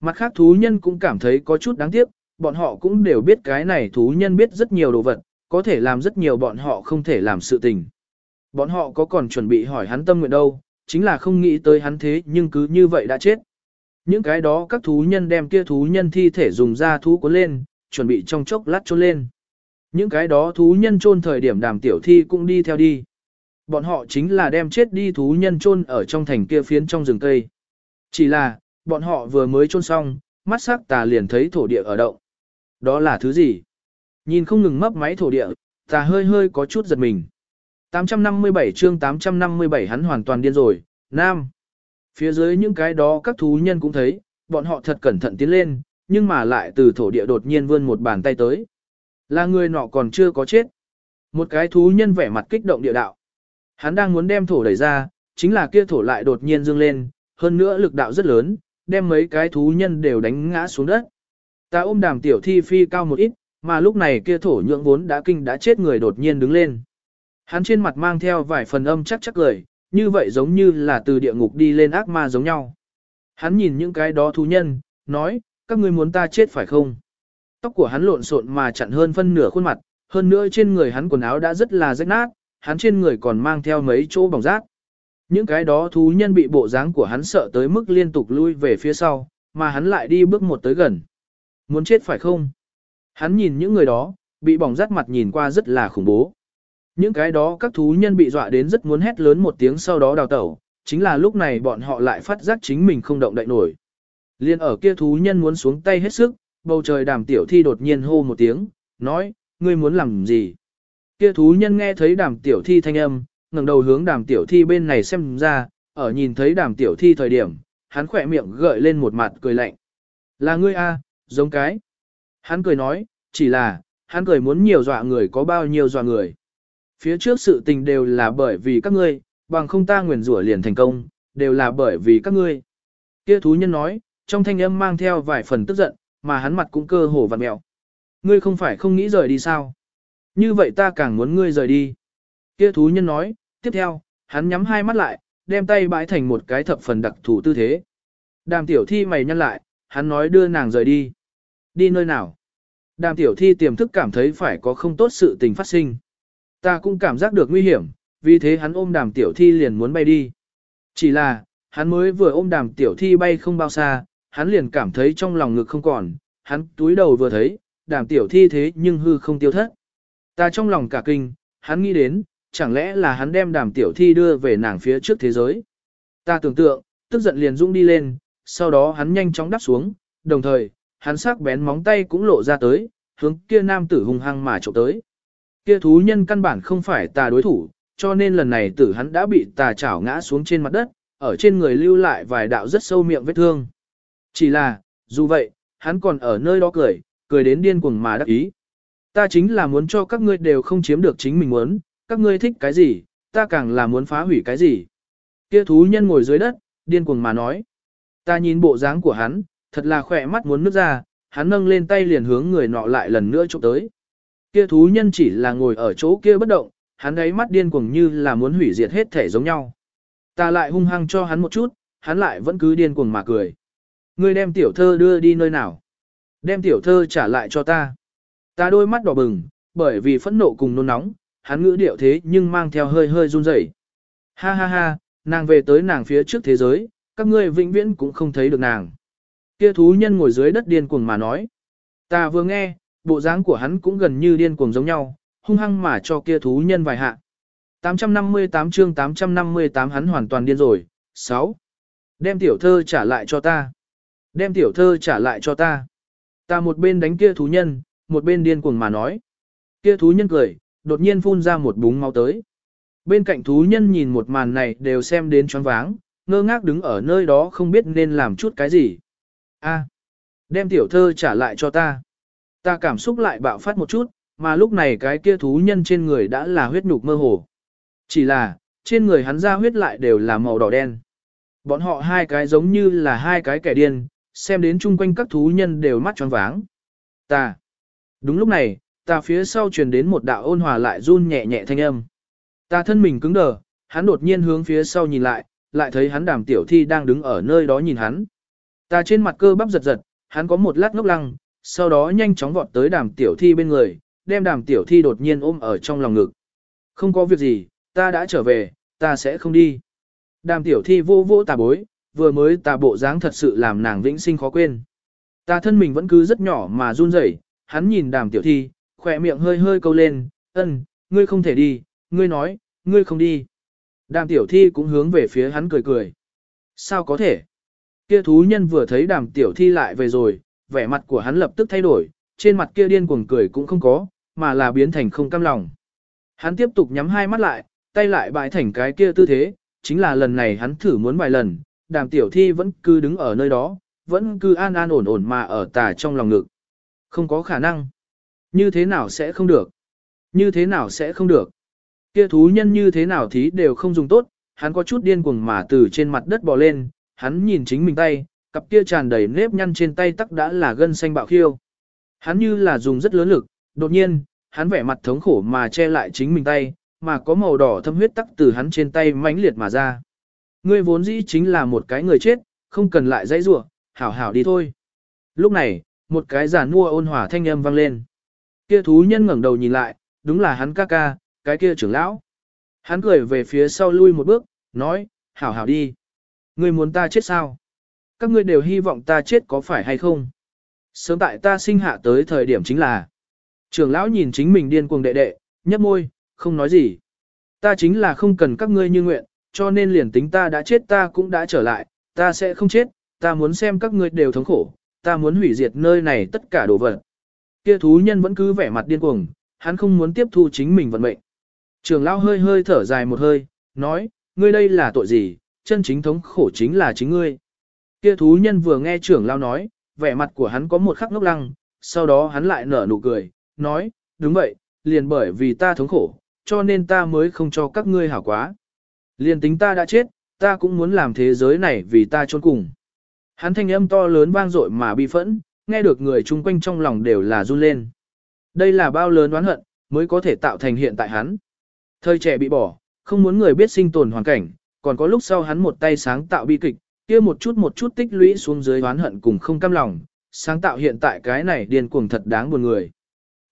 Mặt khác thú nhân cũng cảm thấy có chút đáng tiếc, bọn họ cũng đều biết cái này thú nhân biết rất nhiều đồ vật, có thể làm rất nhiều bọn họ không thể làm sự tình. Bọn họ có còn chuẩn bị hỏi hắn tâm nguyện đâu, chính là không nghĩ tới hắn thế nhưng cứ như vậy đã chết. Những cái đó các thú nhân đem kia thú nhân thi thể dùng ra thú cuốn lên, chuẩn bị trong chốc lát trôn lên. Những cái đó thú nhân chôn thời điểm đàm tiểu thi cũng đi theo đi. Bọn họ chính là đem chết đi thú nhân chôn ở trong thành kia phiến trong rừng cây. Chỉ là, bọn họ vừa mới chôn xong, mắt sắc tà liền thấy thổ địa ở động. Đó là thứ gì? Nhìn không ngừng mấp máy thổ địa, tà hơi hơi có chút giật mình. 857 chương 857 hắn hoàn toàn điên rồi, nam. Phía dưới những cái đó các thú nhân cũng thấy, bọn họ thật cẩn thận tiến lên, nhưng mà lại từ thổ địa đột nhiên vươn một bàn tay tới. Là người nọ còn chưa có chết. Một cái thú nhân vẻ mặt kích động địa đạo. Hắn đang muốn đem thổ đẩy ra, chính là kia thổ lại đột nhiên dương lên, hơn nữa lực đạo rất lớn, đem mấy cái thú nhân đều đánh ngã xuống đất. Ta ôm đàm tiểu thi phi cao một ít, mà lúc này kia thổ nhượng vốn đã kinh đã chết người đột nhiên đứng lên. Hắn trên mặt mang theo vài phần âm chắc chắc cười, như vậy giống như là từ địa ngục đi lên ác ma giống nhau. Hắn nhìn những cái đó thú nhân, nói, các ngươi muốn ta chết phải không? Tóc của hắn lộn xộn mà chặn hơn phân nửa khuôn mặt, hơn nữa trên người hắn quần áo đã rất là rách nát, hắn trên người còn mang theo mấy chỗ bỏng rát. Những cái đó thú nhân bị bộ dáng của hắn sợ tới mức liên tục lui về phía sau, mà hắn lại đi bước một tới gần. Muốn chết phải không? Hắn nhìn những người đó, bị bỏng rát mặt nhìn qua rất là khủng bố. Những cái đó các thú nhân bị dọa đến rất muốn hét lớn một tiếng sau đó đào tẩu, chính là lúc này bọn họ lại phát giác chính mình không động đậy nổi. Liên ở kia thú nhân muốn xuống tay hết sức, bầu trời đàm tiểu thi đột nhiên hô một tiếng, nói, ngươi muốn làm gì? Kia thú nhân nghe thấy đàm tiểu thi thanh âm, ngẩng đầu hướng đàm tiểu thi bên này xem ra, ở nhìn thấy đàm tiểu thi thời điểm, hắn khỏe miệng gợi lên một mặt cười lạnh. Là ngươi a, giống cái. Hắn cười nói, chỉ là, hắn cười muốn nhiều dọa người có bao nhiêu dọa người. Phía trước sự tình đều là bởi vì các ngươi, bằng không ta nguyền rủa liền thành công, đều là bởi vì các ngươi. Kia thú nhân nói, trong thanh âm mang theo vài phần tức giận, mà hắn mặt cũng cơ hồ vặn mẹo. Ngươi không phải không nghĩ rời đi sao? Như vậy ta càng muốn ngươi rời đi. Kia thú nhân nói, tiếp theo, hắn nhắm hai mắt lại, đem tay bãi thành một cái thập phần đặc thủ tư thế. Đàm tiểu thi mày nhăn lại, hắn nói đưa nàng rời đi. Đi nơi nào? Đàm tiểu thi tiềm thức cảm thấy phải có không tốt sự tình phát sinh. Ta cũng cảm giác được nguy hiểm, vì thế hắn ôm đàm tiểu thi liền muốn bay đi. Chỉ là, hắn mới vừa ôm đàm tiểu thi bay không bao xa, hắn liền cảm thấy trong lòng ngực không còn, hắn túi đầu vừa thấy, đàm tiểu thi thế nhưng hư không tiêu thất. Ta trong lòng cả kinh, hắn nghĩ đến, chẳng lẽ là hắn đem đàm tiểu thi đưa về nàng phía trước thế giới. Ta tưởng tượng, tức giận liền dũng đi lên, sau đó hắn nhanh chóng đáp xuống, đồng thời, hắn sắc bén móng tay cũng lộ ra tới, hướng kia nam tử hung hăng mà trộm tới. Kia thú nhân căn bản không phải ta đối thủ, cho nên lần này tử hắn đã bị tà chảo ngã xuống trên mặt đất, ở trên người lưu lại vài đạo rất sâu miệng vết thương. Chỉ là, dù vậy, hắn còn ở nơi đó cười, cười đến điên cuồng mà đắc ý. Ta chính là muốn cho các ngươi đều không chiếm được chính mình muốn, các ngươi thích cái gì, ta càng là muốn phá hủy cái gì. Kia thú nhân ngồi dưới đất, điên cuồng mà nói. Ta nhìn bộ dáng của hắn, thật là khỏe mắt muốn nước ra, hắn nâng lên tay liền hướng người nọ lại lần nữa chụp tới. Kia thú nhân chỉ là ngồi ở chỗ kia bất động, hắn ấy mắt điên cuồng như là muốn hủy diệt hết thể giống nhau. Ta lại hung hăng cho hắn một chút, hắn lại vẫn cứ điên cuồng mà cười. Ngươi đem tiểu thơ đưa đi nơi nào? Đem tiểu thơ trả lại cho ta. Ta đôi mắt đỏ bừng, bởi vì phẫn nộ cùng nôn nóng, hắn ngữ điệu thế nhưng mang theo hơi hơi run rẩy. Ha ha ha, nàng về tới nàng phía trước thế giới, các ngươi vĩnh viễn cũng không thấy được nàng. Kia thú nhân ngồi dưới đất điên cuồng mà nói. Ta vừa nghe, bộ dáng của hắn cũng gần như điên cuồng giống nhau, hung hăng mà cho kia thú nhân vài hạ. 858 chương 858 hắn hoàn toàn điên rồi. 6. Đem tiểu thơ trả lại cho ta. Đem tiểu thơ trả lại cho ta. Ta một bên đánh kia thú nhân, một bên điên cuồng mà nói. Kia thú nhân cười, đột nhiên phun ra một búng máu tới. Bên cạnh thú nhân nhìn một màn này đều xem đến choáng váng, ngơ ngác đứng ở nơi đó không biết nên làm chút cái gì. A, đem tiểu thơ trả lại cho ta. Ta cảm xúc lại bạo phát một chút, mà lúc này cái kia thú nhân trên người đã là huyết nhục mơ hồ. Chỉ là, trên người hắn ra huyết lại đều là màu đỏ đen. Bọn họ hai cái giống như là hai cái kẻ điên, xem đến chung quanh các thú nhân đều mắt tròn váng. Ta. Đúng lúc này, ta phía sau truyền đến một đạo ôn hòa lại run nhẹ nhẹ thanh âm. Ta thân mình cứng đờ, hắn đột nhiên hướng phía sau nhìn lại, lại thấy hắn đàm tiểu thi đang đứng ở nơi đó nhìn hắn. Ta trên mặt cơ bắp giật giật, hắn có một lát ngốc lăng, sau đó nhanh chóng vọt tới đàm tiểu thi bên người, đem đàm tiểu thi đột nhiên ôm ở trong lòng ngực. Không có việc gì, ta đã trở về, ta sẽ không đi. Đàm tiểu thi vô vô tà bối, vừa mới tà bộ dáng thật sự làm nàng vĩnh sinh khó quên. Ta thân mình vẫn cứ rất nhỏ mà run rẩy, hắn nhìn đàm tiểu thi, khỏe miệng hơi hơi câu lên, ân, ngươi không thể đi, ngươi nói, ngươi không đi. Đàm tiểu thi cũng hướng về phía hắn cười cười. Sao có thể? Kia thú nhân vừa thấy đàm tiểu thi lại về rồi, vẻ mặt của hắn lập tức thay đổi, trên mặt kia điên cuồng cười cũng không có, mà là biến thành không cam lòng. Hắn tiếp tục nhắm hai mắt lại, tay lại bãi thành cái kia tư thế, chính là lần này hắn thử muốn vài lần, đàm tiểu thi vẫn cứ đứng ở nơi đó, vẫn cứ an an ổn ổn mà ở tà trong lòng ngực. Không có khả năng. Như thế nào sẽ không được? Như thế nào sẽ không được? Kia thú nhân như thế nào thì đều không dùng tốt, hắn có chút điên cuồng mà từ trên mặt đất bò lên, hắn nhìn chính mình tay, cặp kia tràn đầy nếp nhăn trên tay tắc đã là gân xanh bạo khiêu. Hắn như là dùng rất lớn lực, đột nhiên, hắn vẻ mặt thống khổ mà che lại chính mình tay, mà có màu đỏ thâm huyết tắc từ hắn trên tay mãnh liệt mà ra. Ngươi vốn dĩ chính là một cái người chết, không cần lại dãy rủa, hảo hảo đi thôi. Lúc này, một cái giả mua ôn hòa thanh âm vang lên. Kia thú nhân ngẩng đầu nhìn lại, đúng là hắn ca ca, cái kia trưởng lão. Hắn cười về phía sau lui một bước, nói, hảo hảo đi. Ngươi muốn ta chết sao? Các ngươi đều hy vọng ta chết có phải hay không? Sớm tại ta sinh hạ tới thời điểm chính là. Trưởng lão nhìn chính mình điên cuồng đệ đệ, nhấp môi, không nói gì. Ta chính là không cần các ngươi như nguyện, cho nên liền tính ta đã chết ta cũng đã trở lại, ta sẽ không chết, ta muốn xem các ngươi đều thống khổ, ta muốn hủy diệt nơi này tất cả đồ vật. Kia thú nhân vẫn cứ vẻ mặt điên cuồng, hắn không muốn tiếp thu chính mình vận mệnh. trưởng lão hơi hơi thở dài một hơi, nói, ngươi đây là tội gì, chân chính thống khổ chính là chính ngươi. Kia thú nhân vừa nghe trưởng lao nói, vẻ mặt của hắn có một khắc ngốc lăng, sau đó hắn lại nở nụ cười, nói, đúng vậy, liền bởi vì ta thống khổ, cho nên ta mới không cho các ngươi hảo quá. Liền tính ta đã chết, ta cũng muốn làm thế giới này vì ta trốn cùng. Hắn thanh âm to lớn vang dội mà bi phẫn, nghe được người chung quanh trong lòng đều là run lên. Đây là bao lớn oán hận, mới có thể tạo thành hiện tại hắn. Thời trẻ bị bỏ, không muốn người biết sinh tồn hoàn cảnh, còn có lúc sau hắn một tay sáng tạo bi kịch, kia một chút một chút tích lũy xuống dưới oán hận cùng không cam lòng, sáng tạo hiện tại cái này điên cuồng thật đáng buồn người.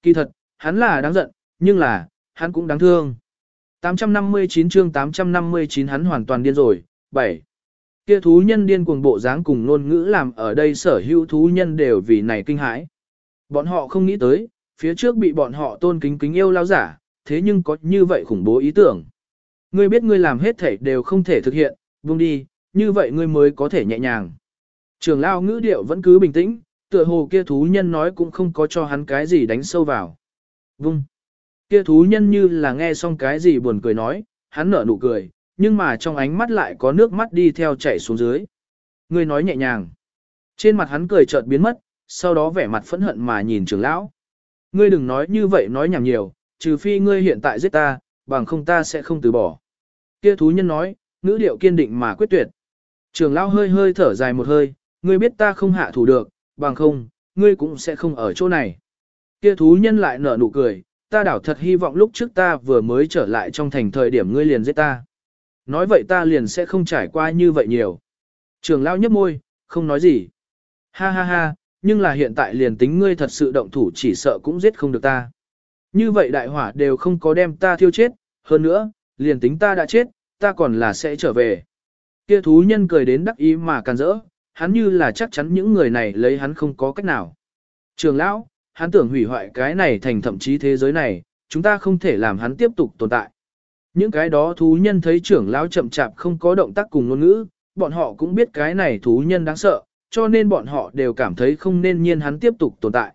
Kỳ thật, hắn là đáng giận, nhưng là, hắn cũng đáng thương. 859 chương 859 hắn hoàn toàn điên rồi, 7. Kia thú nhân điên cuồng bộ dáng cùng ngôn ngữ làm ở đây sở hữu thú nhân đều vì này kinh hãi. Bọn họ không nghĩ tới, phía trước bị bọn họ tôn kính kính yêu lao giả, thế nhưng có như vậy khủng bố ý tưởng. Ngươi biết ngươi làm hết thể đều không thể thực hiện, buông đi, như vậy ngươi mới có thể nhẹ nhàng. Trường lao ngữ điệu vẫn cứ bình tĩnh, tựa hồ kia thú nhân nói cũng không có cho hắn cái gì đánh sâu vào. Vung. Kia thú nhân như là nghe xong cái gì buồn cười nói, hắn nở nụ cười, nhưng mà trong ánh mắt lại có nước mắt đi theo chảy xuống dưới. Ngươi nói nhẹ nhàng. Trên mặt hắn cười chợt biến mất, sau đó vẻ mặt phẫn hận mà nhìn trưởng lão. Ngươi đừng nói như vậy nói nhảm nhiều, trừ phi ngươi hiện tại giết ta, bằng không ta sẽ không từ bỏ. Kia thú nhân nói, ngữ điệu kiên định mà quyết tuyệt. Trường lão hơi hơi thở dài một hơi, ngươi biết ta không hạ thủ được, bằng không, ngươi cũng sẽ không ở chỗ này. Kia thú nhân lại nở nụ cười, ta đảo thật hy vọng lúc trước ta vừa mới trở lại trong thành thời điểm ngươi liền giết ta. Nói vậy ta liền sẽ không trải qua như vậy nhiều. Trường lão nhấp môi, không nói gì. Ha ha ha, nhưng là hiện tại liền tính ngươi thật sự động thủ chỉ sợ cũng giết không được ta. Như vậy đại hỏa đều không có đem ta thiêu chết, hơn nữa, liền tính ta đã chết, ta còn là sẽ trở về. Kia thú nhân cười đến đắc ý mà càn rỡ, hắn như là chắc chắn những người này lấy hắn không có cách nào. Trường lão, hắn tưởng hủy hoại cái này thành thậm chí thế giới này, chúng ta không thể làm hắn tiếp tục tồn tại. Những cái đó thú nhân thấy trưởng lão chậm chạp không có động tác cùng ngôn ngữ, bọn họ cũng biết cái này thú nhân đáng sợ, cho nên bọn họ đều cảm thấy không nên nhiên hắn tiếp tục tồn tại.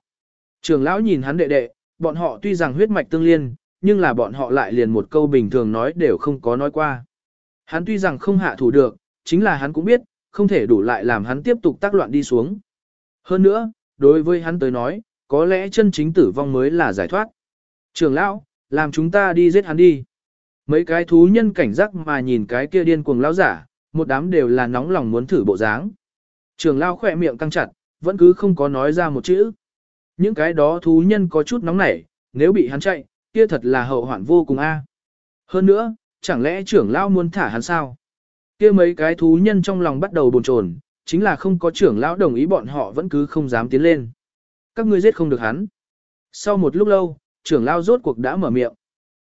Trưởng lão nhìn hắn đệ đệ, bọn họ tuy rằng huyết mạch tương liên, nhưng là bọn họ lại liền một câu bình thường nói đều không có nói qua. Hắn tuy rằng không hạ thủ được, chính là hắn cũng biết, không thể đủ lại làm hắn tiếp tục tác loạn đi xuống. Hơn nữa, đối với hắn tới nói, có lẽ chân chính tử vong mới là giải thoát. Trường lão, làm chúng ta đi giết hắn đi. Mấy cái thú nhân cảnh giác mà nhìn cái kia điên cuồng lão giả, một đám đều là nóng lòng muốn thử bộ dáng. Trường lão khỏe miệng căng chặt, vẫn cứ không có nói ra một chữ. Những cái đó thú nhân có chút nóng nảy, nếu bị hắn chạy, kia thật là hậu hoạn vô cùng a. Hơn nữa, chẳng lẽ trưởng lão muốn thả hắn sao? Kia mấy cái thú nhân trong lòng bắt đầu bồn chồn, chính là không có trưởng lão đồng ý bọn họ vẫn cứ không dám tiến lên. Các ngươi giết không được hắn. Sau một lúc lâu, trưởng lão rốt cuộc đã mở miệng.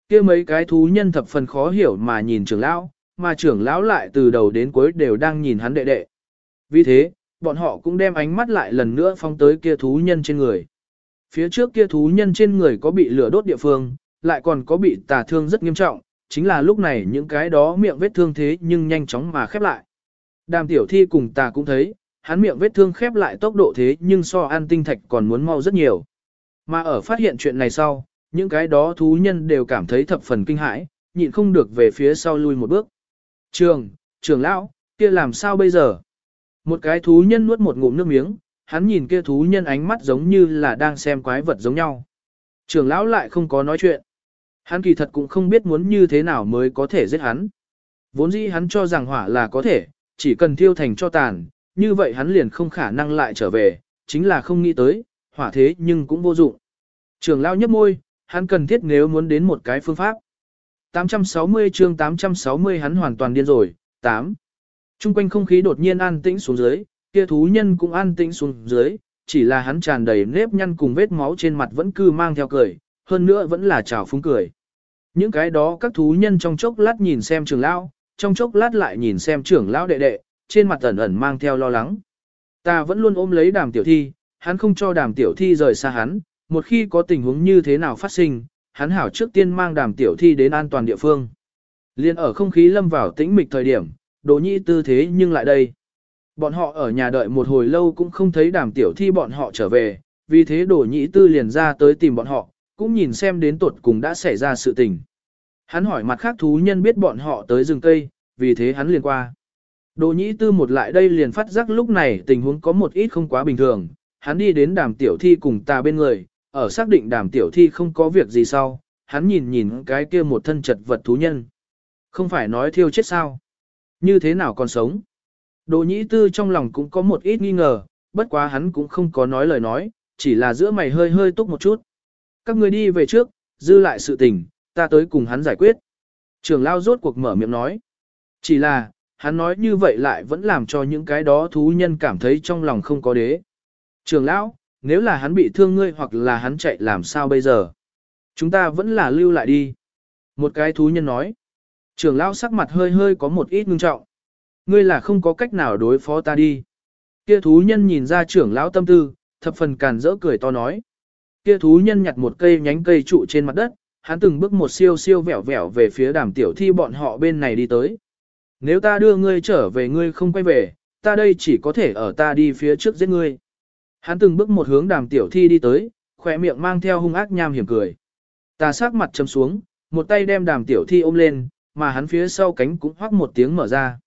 Kia mấy cái thú nhân thập phần khó hiểu mà nhìn trưởng lão, mà trưởng lão lại từ đầu đến cuối đều đang nhìn hắn đệ đệ. Vì thế, bọn họ cũng đem ánh mắt lại lần nữa phóng tới kia thú nhân trên người. Phía trước kia thú nhân trên người có bị lửa đốt địa phương, lại còn có bị tà thương rất nghiêm trọng, chính là lúc này những cái đó miệng vết thương thế nhưng nhanh chóng mà khép lại. Đàm tiểu thi cùng ta cũng thấy, hắn miệng vết thương khép lại tốc độ thế nhưng so an tinh thạch còn muốn mau rất nhiều. Mà ở phát hiện chuyện này sau, những cái đó thú nhân đều cảm thấy thập phần kinh hãi, nhịn không được về phía sau lui một bước. Trường, trường lão, kia làm sao bây giờ? Một cái thú nhân nuốt một ngụm nước miếng, hắn nhìn kia thú nhân ánh mắt giống như là đang xem quái vật giống nhau. Trường lão lại không có nói chuyện. Hắn kỳ thật cũng không biết muốn như thế nào mới có thể giết hắn. Vốn dĩ hắn cho rằng hỏa là có thể, chỉ cần thiêu thành cho tàn, như vậy hắn liền không khả năng lại trở về, chính là không nghĩ tới, hỏa thế nhưng cũng vô dụng. Trường lão nhấp môi, hắn cần thiết nếu muốn đến một cái phương pháp. 860 chương 860 hắn hoàn toàn điên rồi, 8. Trung quanh không khí đột nhiên an tĩnh xuống dưới, kia thú nhân cũng an tĩnh xuống dưới, chỉ là hắn tràn đầy nếp nhăn cùng vết máu trên mặt vẫn cứ mang theo cười, hơn nữa vẫn là trào phúng cười. Những cái đó các thú nhân trong chốc lát nhìn xem trưởng lão, trong chốc lát lại nhìn xem trưởng lão đệ đệ, trên mặt ẩn ẩn mang theo lo lắng. Ta vẫn luôn ôm lấy đàm tiểu thi, hắn không cho đàm tiểu thi rời xa hắn, một khi có tình huống như thế nào phát sinh, hắn hảo trước tiên mang đàm tiểu thi đến an toàn địa phương. Liên ở không khí lâm vào tĩnh mịch thời điểm, đồ nhĩ tư thế nhưng lại đây. Bọn họ ở nhà đợi một hồi lâu cũng không thấy đàm tiểu thi bọn họ trở về, vì thế đồ nhĩ tư liền ra tới tìm bọn họ, cũng nhìn xem đến tuột cùng đã xảy ra sự tình. Hắn hỏi mặt khác thú nhân biết bọn họ tới rừng cây, vì thế hắn liền qua. Đồ nhĩ tư một lại đây liền phát giác lúc này tình huống có một ít không quá bình thường, hắn đi đến đàm tiểu thi cùng ta bên người, ở xác định đàm tiểu thi không có việc gì sau, hắn nhìn nhìn cái kia một thân chật vật thú nhân. Không phải nói thiêu chết sao? Như thế nào còn sống? Đồ nhĩ tư trong lòng cũng có một ít nghi ngờ, bất quá hắn cũng không có nói lời nói, chỉ là giữa mày hơi hơi túc một chút. Các người đi về trước, dư lại sự tình, ta tới cùng hắn giải quyết. Trường lao rốt cuộc mở miệng nói. Chỉ là, hắn nói như vậy lại vẫn làm cho những cái đó thú nhân cảm thấy trong lòng không có đế. Trường lão, nếu là hắn bị thương ngươi hoặc là hắn chạy làm sao bây giờ? Chúng ta vẫn là lưu lại đi. Một cái thú nhân nói. Trường lão sắc mặt hơi hơi có một ít ngưng trọng. Ngươi là không có cách nào đối phó ta đi. Kia thú nhân nhìn ra trưởng lão tâm tư, thập phần càn rỡ cười to nói. Kia thú nhân nhặt một cây nhánh cây trụ trên mặt đất, hắn từng bước một siêu siêu vẹo vẹo về phía đàm tiểu thi bọn họ bên này đi tới. Nếu ta đưa ngươi trở về ngươi không quay về, ta đây chỉ có thể ở ta đi phía trước giết ngươi. Hắn từng bước một hướng đàm tiểu thi đi tới, khỏe miệng mang theo hung ác nham hiểm cười. Ta sát mặt chấm xuống, một tay đem đàm tiểu thi ôm lên, mà hắn phía sau cánh cũng hoắc một tiếng mở ra.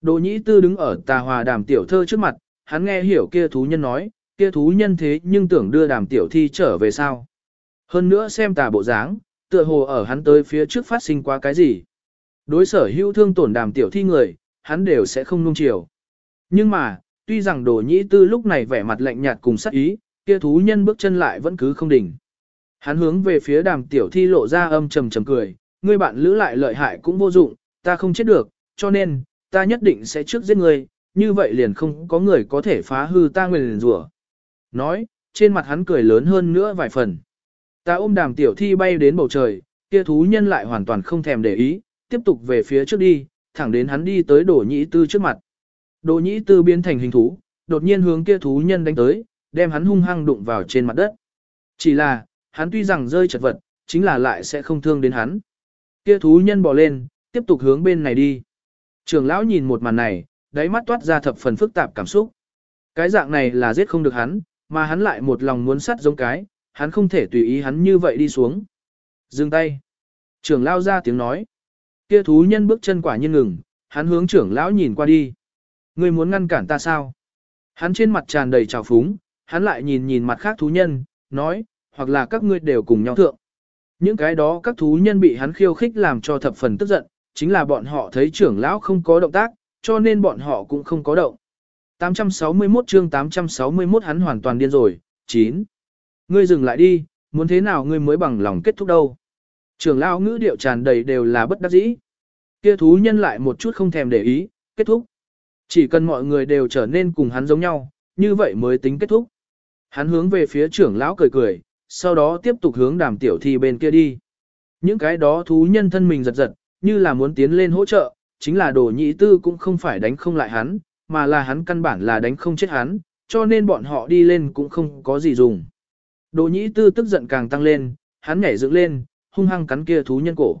Đồ nhĩ tư đứng ở tà hòa đàm tiểu thơ trước mặt, hắn nghe hiểu kia thú nhân nói, kia thú nhân thế nhưng tưởng đưa đàm tiểu thi trở về sao. Hơn nữa xem tà bộ dáng, tựa hồ ở hắn tới phía trước phát sinh qua cái gì. Đối sở hữu thương tổn đàm tiểu thi người, hắn đều sẽ không nung chiều. Nhưng mà, tuy rằng đồ nhĩ tư lúc này vẻ mặt lạnh nhạt cùng sắc ý, kia thú nhân bước chân lại vẫn cứ không đỉnh. Hắn hướng về phía đàm tiểu thi lộ ra âm trầm trầm cười, ngươi bạn lữ lại lợi hại cũng vô dụng, ta không chết được, cho nên, ta nhất định sẽ trước giết ngươi, như vậy liền không có người có thể phá hư ta nguyền rủa. Nói, trên mặt hắn cười lớn hơn nữa vài phần. Ta ôm đàm tiểu thi bay đến bầu trời, kia thú nhân lại hoàn toàn không thèm để ý, tiếp tục về phía trước đi, thẳng đến hắn đi tới đổ nhĩ tư trước mặt. Đổ nhĩ tư biến thành hình thú, đột nhiên hướng kia thú nhân đánh tới, đem hắn hung hăng đụng vào trên mặt đất. Chỉ là, hắn tuy rằng rơi chật vật, chính là lại sẽ không thương đến hắn. Kia thú nhân bỏ lên, tiếp tục hướng bên này đi. Trường lão nhìn một màn này, đáy mắt toát ra thập phần phức tạp cảm xúc. Cái dạng này là giết không được hắn, mà hắn lại một lòng muốn sắt giống cái, hắn không thể tùy ý hắn như vậy đi xuống. Dừng tay. Trường lão ra tiếng nói. Kia thú nhân bước chân quả nhiên ngừng, hắn hướng trưởng lão nhìn qua đi. Ngươi muốn ngăn cản ta sao? Hắn trên mặt tràn đầy trào phúng, hắn lại nhìn nhìn mặt khác thú nhân, nói, hoặc là các ngươi đều cùng nhau thượng. Những cái đó các thú nhân bị hắn khiêu khích làm cho thập phần tức giận, chính là bọn họ thấy trưởng lão không có động tác, cho nên bọn họ cũng không có động. 861 chương 861 hắn hoàn toàn điên rồi, 9. Ngươi dừng lại đi, muốn thế nào ngươi mới bằng lòng kết thúc đâu. Trưởng lão ngữ điệu tràn đầy đều là bất đắc dĩ. Kia thú nhân lại một chút không thèm để ý, kết thúc. Chỉ cần mọi người đều trở nên cùng hắn giống nhau, như vậy mới tính kết thúc. Hắn hướng về phía trưởng lão cười cười, sau đó tiếp tục hướng đàm tiểu thi bên kia đi. Những cái đó thú nhân thân mình giật giật, như là muốn tiến lên hỗ trợ, chính là đồ nhị tư cũng không phải đánh không lại hắn, mà là hắn căn bản là đánh không chết hắn, cho nên bọn họ đi lên cũng không có gì dùng. Đồ Nhĩ tư tức giận càng tăng lên, hắn nhảy dựng lên, hung hăng cắn kia thú nhân cổ.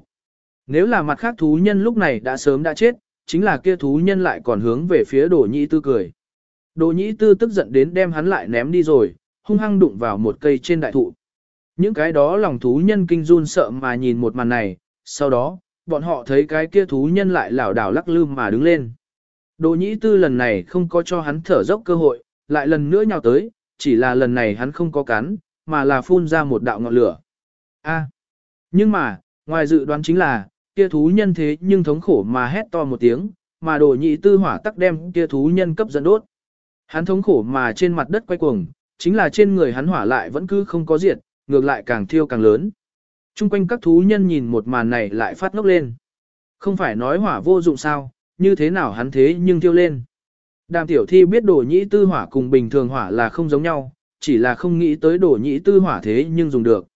Nếu là mặt khác thú nhân lúc này đã sớm đã chết, chính là kia thú nhân lại còn hướng về phía đồ nhĩ tư cười. Đồ nhĩ tư tức giận đến đem hắn lại ném đi rồi, hung hăng đụng vào một cây trên đại thụ. Những cái đó lòng thú nhân kinh run sợ mà nhìn một màn này, sau đó, bọn họ thấy cái kia thú nhân lại lảo đảo lắc lư mà đứng lên. Đồ nhĩ tư lần này không có cho hắn thở dốc cơ hội, lại lần nữa nhào tới, chỉ là lần này hắn không có cắn, mà là phun ra một đạo ngọn lửa. A. Nhưng mà, ngoài dự đoán chính là, kia thú nhân thế nhưng thống khổ mà hét to một tiếng, mà đồ nhị tư hỏa tắc đem kia thú nhân cấp dẫn đốt. Hắn thống khổ mà trên mặt đất quay cuồng, chính là trên người hắn hỏa lại vẫn cứ không có diệt, ngược lại càng thiêu càng lớn. Trung quanh các thú nhân nhìn một màn này lại phát ngốc lên. Không phải nói hỏa vô dụng sao, như thế nào hắn thế nhưng thiêu lên. Đàm tiểu thi biết đổ nhĩ tư hỏa cùng bình thường hỏa là không giống nhau, chỉ là không nghĩ tới đổ nhĩ tư hỏa thế nhưng dùng được.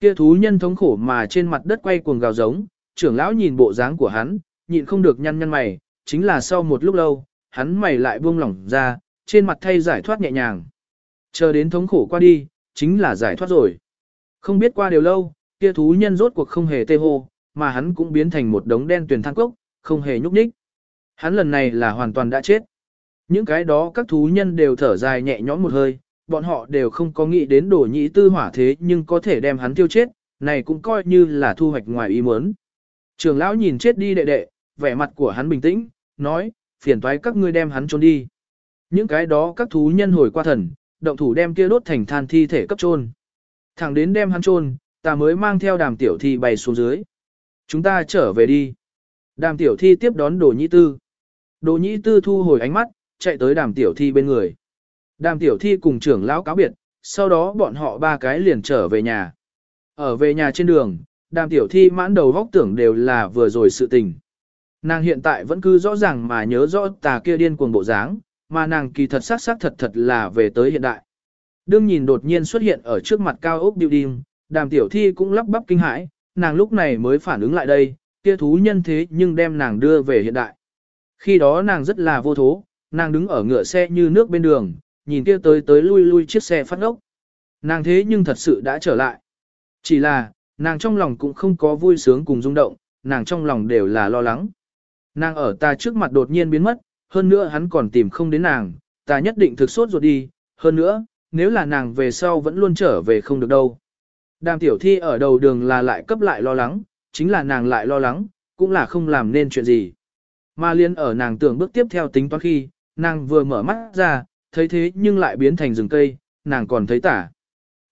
Kia thú nhân thống khổ mà trên mặt đất quay cuồng gào giống, trưởng lão nhìn bộ dáng của hắn, nhịn không được nhăn nhăn mày, chính là sau một lúc lâu, hắn mày lại buông lỏng ra, trên mặt thay giải thoát nhẹ nhàng. Chờ đến thống khổ qua đi, chính là giải thoát rồi. Không biết qua điều lâu, kia thú nhân rốt cuộc không hề tê hô, mà hắn cũng biến thành một đống đen tuyển than cốc, không hề nhúc nhích. Hắn lần này là hoàn toàn đã chết. Những cái đó các thú nhân đều thở dài nhẹ nhõm một hơi, bọn họ đều không có nghĩ đến đổ nhị tư hỏa thế nhưng có thể đem hắn tiêu chết, này cũng coi như là thu hoạch ngoài ý muốn. Trường lão nhìn chết đi đệ đệ, vẻ mặt của hắn bình tĩnh, nói, phiền toái các ngươi đem hắn trốn đi. Những cái đó các thú nhân hồi qua thần, động thủ đem kia đốt thành than thi thể cấp trôn. Thẳng đến đem hắn trôn, ta mới mang theo đàm tiểu thi bay xuống dưới. Chúng ta trở về đi. Đàm tiểu thi tiếp đón đồ nhị tư. Đồ Nhĩ tư thu hồi ánh mắt, chạy tới đàm tiểu thi bên người. Đàm tiểu thi cùng trưởng lão cáo biệt, sau đó bọn họ ba cái liền trở về nhà. Ở về nhà trên đường, đàm tiểu thi mãn đầu vóc tưởng đều là vừa rồi sự tình. Nàng hiện tại vẫn cứ rõ ràng mà nhớ rõ tà kia điên cuồng bộ dáng, mà nàng kỳ thật sắc sắc thật thật là về tới hiện đại. Đương nhìn đột nhiên xuất hiện ở trước mặt cao ốc building, đàm tiểu thi cũng lắp bắp kinh hãi, nàng lúc này mới phản ứng lại đây, kia thú nhân thế nhưng đem nàng đưa về hiện đại. Khi đó nàng rất là vô thố, nàng đứng ở ngựa xe như nước bên đường, nhìn kia tới tới lui lui chiếc xe phát ốc. Nàng thế nhưng thật sự đã trở lại. Chỉ là, nàng trong lòng cũng không có vui sướng cùng rung động, nàng trong lòng đều là lo lắng. Nàng ở ta trước mặt đột nhiên biến mất, hơn nữa hắn còn tìm không đến nàng, ta nhất định thực sốt ruột đi, hơn nữa, nếu là nàng về sau vẫn luôn trở về không được đâu. Đàm tiểu thi ở đầu đường là lại cấp lại lo lắng, chính là nàng lại lo lắng, cũng là không làm nên chuyện gì. Mà liên ở nàng tưởng bước tiếp theo tính toán khi, nàng vừa mở mắt ra, thấy thế nhưng lại biến thành rừng cây, nàng còn thấy tả.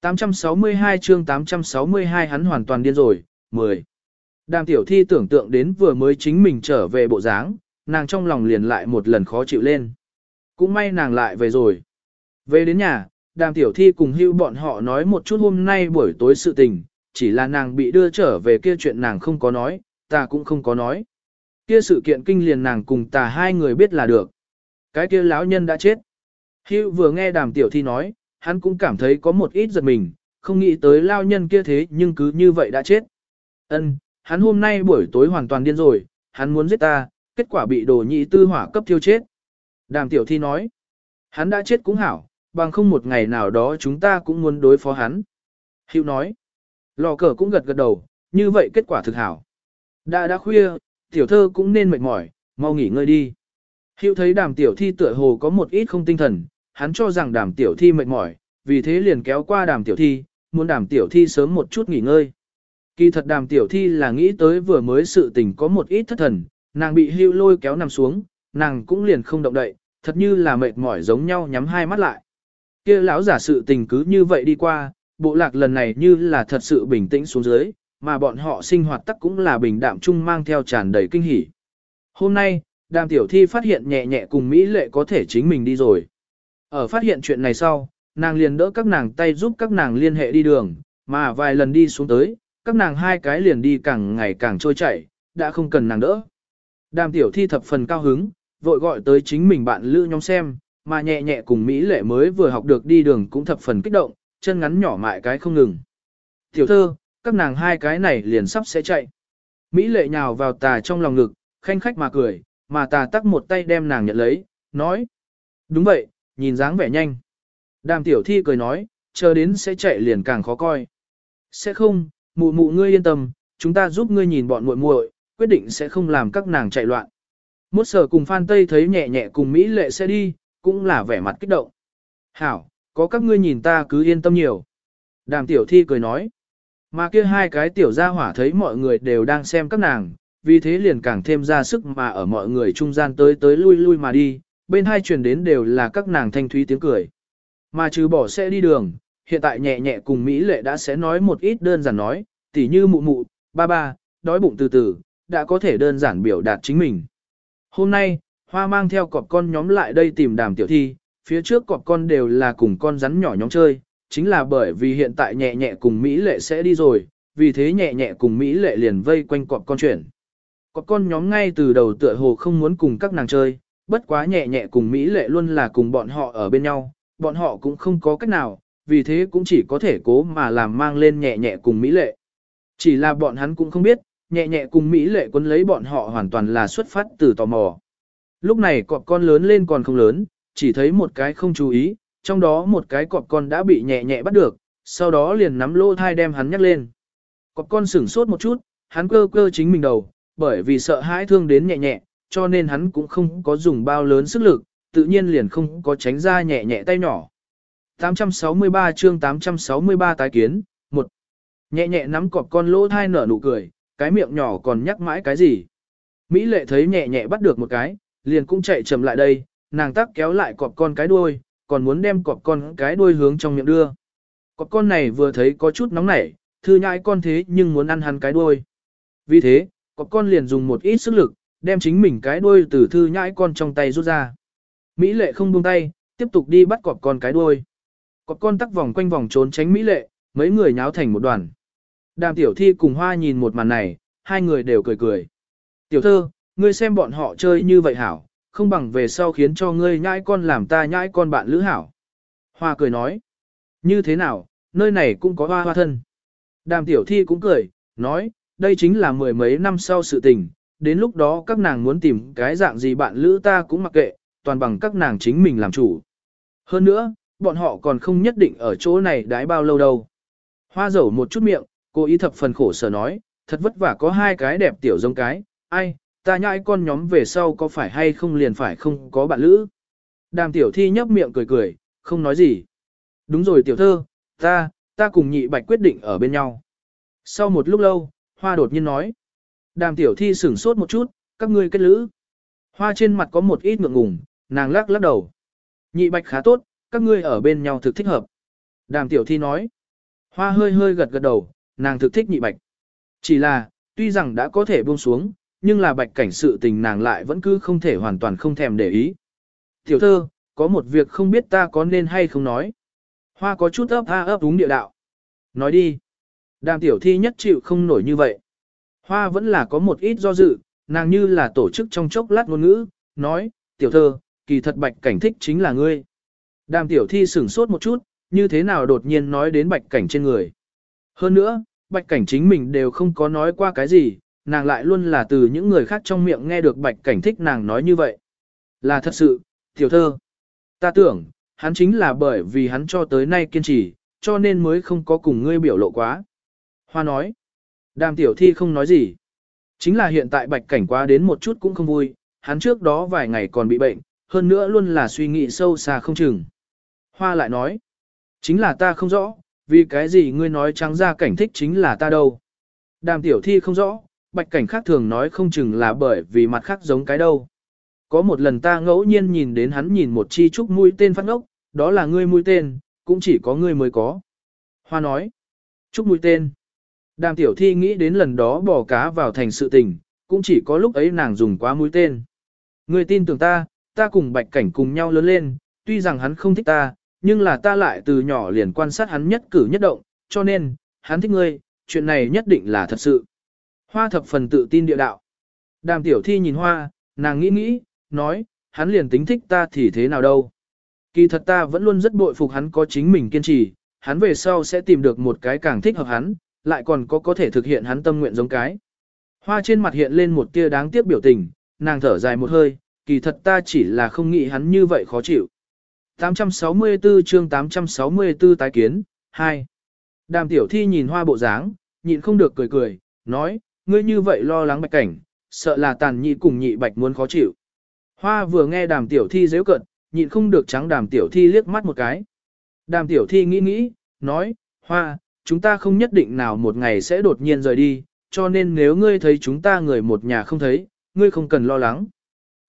862 chương 862 hắn hoàn toàn điên rồi, 10. Đàm tiểu thi tưởng tượng đến vừa mới chính mình trở về bộ dáng, nàng trong lòng liền lại một lần khó chịu lên. Cũng may nàng lại về rồi. Về đến nhà, đàm tiểu thi cùng hưu bọn họ nói một chút hôm nay buổi tối sự tình, chỉ là nàng bị đưa trở về kia chuyện nàng không có nói, ta cũng không có nói. Kia sự kiện kinh liền nàng cùng ta hai người biết là được. Cái kia lão nhân đã chết. Hưu vừa nghe đàm tiểu thi nói, hắn cũng cảm thấy có một ít giật mình, không nghĩ tới lao nhân kia thế nhưng cứ như vậy đã chết. Ân, hắn hôm nay buổi tối hoàn toàn điên rồi, hắn muốn giết ta, kết quả bị đồ nhị tư hỏa cấp thiêu chết. Đàm tiểu thi nói, hắn đã chết cũng hảo, bằng không một ngày nào đó chúng ta cũng muốn đối phó hắn. Hữu nói, lò cờ cũng gật gật đầu, như vậy kết quả thực hảo. Đã đã khuya, tiểu thơ cũng nên mệt mỏi, mau nghỉ ngơi đi. Hữu thấy đàm tiểu thi tựa hồ có một ít không tinh thần, hắn cho rằng đàm tiểu thi mệt mỏi, vì thế liền kéo qua đàm tiểu thi, muốn đàm tiểu thi sớm một chút nghỉ ngơi. Kỳ thật đàm tiểu thi là nghĩ tới vừa mới sự tình có một ít thất thần, nàng bị hưu lôi kéo nằm xuống, nàng cũng liền không động đậy, thật như là mệt mỏi giống nhau nhắm hai mắt lại. kia lão giả sự tình cứ như vậy đi qua, bộ lạc lần này như là thật sự bình tĩnh xuống dưới, mà bọn họ sinh hoạt tắc cũng là bình đạm chung mang theo tràn đầy kinh hỉ. Hôm nay, đàm tiểu thi phát hiện nhẹ nhẹ cùng Mỹ lệ có thể chính mình đi rồi. Ở phát hiện chuyện này sau, nàng liền đỡ các nàng tay giúp các nàng liên hệ đi đường, mà vài lần đi xuống tới, các nàng hai cái liền đi càng ngày càng trôi chảy, đã không cần nàng đỡ. Đàm tiểu thi thập phần cao hứng, vội gọi tới chính mình bạn lữ nhóm xem, mà nhẹ nhẹ cùng Mỹ lệ mới vừa học được đi đường cũng thập phần kích động, chân ngắn nhỏ mại cái không ngừng. Tiểu thơ, các nàng hai cái này liền sắp sẽ chạy. Mỹ lệ nhào vào tà trong lòng ngực, khanh khách mà cười, mà tà tắc một tay đem nàng nhận lấy, nói. Đúng vậy, nhìn dáng vẻ nhanh. Đàm tiểu thi cười nói, chờ đến sẽ chạy liền càng khó coi. Sẽ không, mụ mụ ngươi yên tâm, chúng ta giúp ngươi nhìn bọn muội muội, quyết định sẽ không làm các nàng chạy loạn. Mốt sở cùng Phan Tây thấy nhẹ nhẹ cùng Mỹ lệ sẽ đi, cũng là vẻ mặt kích động. Hảo, có các ngươi nhìn ta cứ yên tâm nhiều. Đàm tiểu thi cười nói. Mà kia hai cái tiểu gia hỏa thấy mọi người đều đang xem các nàng, vì thế liền càng thêm ra sức mà ở mọi người trung gian tới tới lui lui mà đi, bên hai truyền đến đều là các nàng thanh thúy tiếng cười. Mà trừ bỏ sẽ đi đường, hiện tại nhẹ nhẹ cùng Mỹ lệ đã sẽ nói một ít đơn giản nói, tỉ như mụ mụ, ba ba, đói bụng từ từ, đã có thể đơn giản biểu đạt chính mình. Hôm nay, Hoa mang theo cọp con nhóm lại đây tìm đàm tiểu thi, phía trước cọp con đều là cùng con rắn nhỏ nhóm chơi, chính là bởi vì hiện tại nhẹ nhẹ cùng Mỹ lệ sẽ đi rồi, vì thế nhẹ nhẹ cùng Mỹ lệ liền vây quanh cọp con chuyển. Cọp con nhóm ngay từ đầu tựa hồ không muốn cùng các nàng chơi, bất quá nhẹ nhẹ cùng Mỹ lệ luôn là cùng bọn họ ở bên nhau, bọn họ cũng không có cách nào, vì thế cũng chỉ có thể cố mà làm mang lên nhẹ nhẹ cùng Mỹ lệ. Chỉ là bọn hắn cũng không biết, nhẹ nhẹ cùng Mỹ lệ quân lấy bọn họ hoàn toàn là xuất phát từ tò mò. Lúc này cọp con lớn lên còn không lớn, chỉ thấy một cái không chú ý, trong đó một cái cọp con đã bị nhẹ nhẹ bắt được, sau đó liền nắm lô thai đem hắn nhắc lên. Cọp con sửng sốt một chút, hắn cơ cơ chính mình đầu, bởi vì sợ hãi thương đến nhẹ nhẹ, cho nên hắn cũng không có dùng bao lớn sức lực, tự nhiên liền không có tránh ra nhẹ nhẹ tay nhỏ. 863 chương 863 tái kiến, một Nhẹ nhẹ nắm cọp con lỗ thai nở nụ cười, cái miệng nhỏ còn nhắc mãi cái gì. Mỹ lệ thấy nhẹ nhẹ bắt được một cái, liền cũng chạy chậm lại đây, nàng tắc kéo lại cọp con cái đuôi, còn muốn đem cọp con cái đuôi hướng trong miệng đưa. Cọp con này vừa thấy có chút nóng nảy, thư nhãi con thế nhưng muốn ăn hắn cái đuôi. Vì thế, cọp con liền dùng một ít sức lực, đem chính mình cái đuôi từ thư nhãi con trong tay rút ra. Mỹ lệ không buông tay, tiếp tục đi bắt cọp con cái đuôi. Cọp con tắc vòng quanh vòng trốn tránh Mỹ lệ, mấy người nháo thành một đoàn. Đàm tiểu thi cùng hoa nhìn một màn này, hai người đều cười cười. Tiểu thơ, ngươi xem bọn họ chơi như vậy hảo, không bằng về sau khiến cho ngươi nhãi con làm ta nhãi con bạn lữ hảo. Hoa cười nói, như thế nào, nơi này cũng có hoa hoa thân. Đàm tiểu thi cũng cười, nói, đây chính là mười mấy năm sau sự tình, đến lúc đó các nàng muốn tìm cái dạng gì bạn lữ ta cũng mặc kệ, toàn bằng các nàng chính mình làm chủ. Hơn nữa, bọn họ còn không nhất định ở chỗ này đái bao lâu đâu. Hoa dầu một chút miệng, cô ý thập phần khổ sở nói, thật vất vả có hai cái đẹp tiểu giống cái, ai, ta nhãi con nhóm về sau có phải hay không liền phải không có bạn lữ. Đàm tiểu thi nhấp miệng cười cười, không nói gì. Đúng rồi tiểu thơ, ta, ta cùng nhị bạch quyết định ở bên nhau. Sau một lúc lâu, Hoa đột nhiên nói. Đàm tiểu thi sửng sốt một chút, các ngươi kết lữ. Hoa trên mặt có một ít ngượng ngùng, nàng lắc lắc đầu. Nhị bạch khá tốt, các ngươi ở bên nhau thực thích hợp. Đàm tiểu thi nói. Hoa hơi hơi gật gật đầu, nàng thực thích nhị bạch. Chỉ là, tuy rằng đã có thể buông xuống, nhưng là bạch cảnh sự tình nàng lại vẫn cứ không thể hoàn toàn không thèm để ý. Tiểu thơ, có một việc không biết ta có nên hay không nói. Hoa có chút ấp a ấp đúng địa đạo. Nói đi. Đàm tiểu thi nhất chịu không nổi như vậy. Hoa vẫn là có một ít do dự, nàng như là tổ chức trong chốc lát ngôn ngữ, nói, tiểu thơ, kỳ thật bạch cảnh thích chính là ngươi. Đàm tiểu thi sửng sốt một chút, như thế nào đột nhiên nói đến bạch cảnh trên người. Hơn nữa, bạch cảnh chính mình đều không có nói qua cái gì, nàng lại luôn là từ những người khác trong miệng nghe được bạch cảnh thích nàng nói như vậy. Là thật sự, tiểu thơ. Ta tưởng, hắn chính là bởi vì hắn cho tới nay kiên trì, cho nên mới không có cùng ngươi biểu lộ quá. Hoa nói. Đàm tiểu thi không nói gì. Chính là hiện tại bạch cảnh quá đến một chút cũng không vui, hắn trước đó vài ngày còn bị bệnh, hơn nữa luôn là suy nghĩ sâu xa không chừng. Hoa lại nói. Chính là ta không rõ, vì cái gì ngươi nói trắng ra cảnh thích chính là ta đâu. Đàm tiểu thi không rõ, bạch cảnh khác thường nói không chừng là bởi vì mặt khác giống cái đâu. Có một lần ta ngẫu nhiên nhìn đến hắn nhìn một chi trúc mũi tên phát ngốc, đó là ngươi mũi tên, cũng chỉ có ngươi mới có. Hoa nói. Trúc mũi tên. Đàm tiểu thi nghĩ đến lần đó bỏ cá vào thành sự tình, cũng chỉ có lúc ấy nàng dùng quá mũi tên. Ngươi tin tưởng ta, ta cùng bạch cảnh cùng nhau lớn lên, tuy rằng hắn không thích ta, nhưng là ta lại từ nhỏ liền quan sát hắn nhất cử nhất động, cho nên, hắn thích ngươi, chuyện này nhất định là thật sự. Hoa thập phần tự tin địa đạo. Đàm tiểu thi nhìn hoa, nàng nghĩ nghĩ, nói, hắn liền tính thích ta thì thế nào đâu. Kỳ thật ta vẫn luôn rất bội phục hắn có chính mình kiên trì, hắn về sau sẽ tìm được một cái càng thích hợp hắn, lại còn có có thể thực hiện hắn tâm nguyện giống cái. Hoa trên mặt hiện lên một tia đáng tiếc biểu tình, nàng thở dài một hơi, kỳ thật ta chỉ là không nghĩ hắn như vậy khó chịu. 864 chương 864 tái kiến, 2. Đàm tiểu thi nhìn hoa bộ dáng, nhịn không được cười cười, nói, ngươi như vậy lo lắng bạch cảnh, sợ là tàn nhị cùng nhị bạch muốn khó chịu. Hoa vừa nghe đàm tiểu thi dễ cận, nhịn không được trắng đàm tiểu thi liếc mắt một cái. Đàm tiểu thi nghĩ nghĩ, nói, hoa, chúng ta không nhất định nào một ngày sẽ đột nhiên rời đi, cho nên nếu ngươi thấy chúng ta người một nhà không thấy, ngươi không cần lo lắng.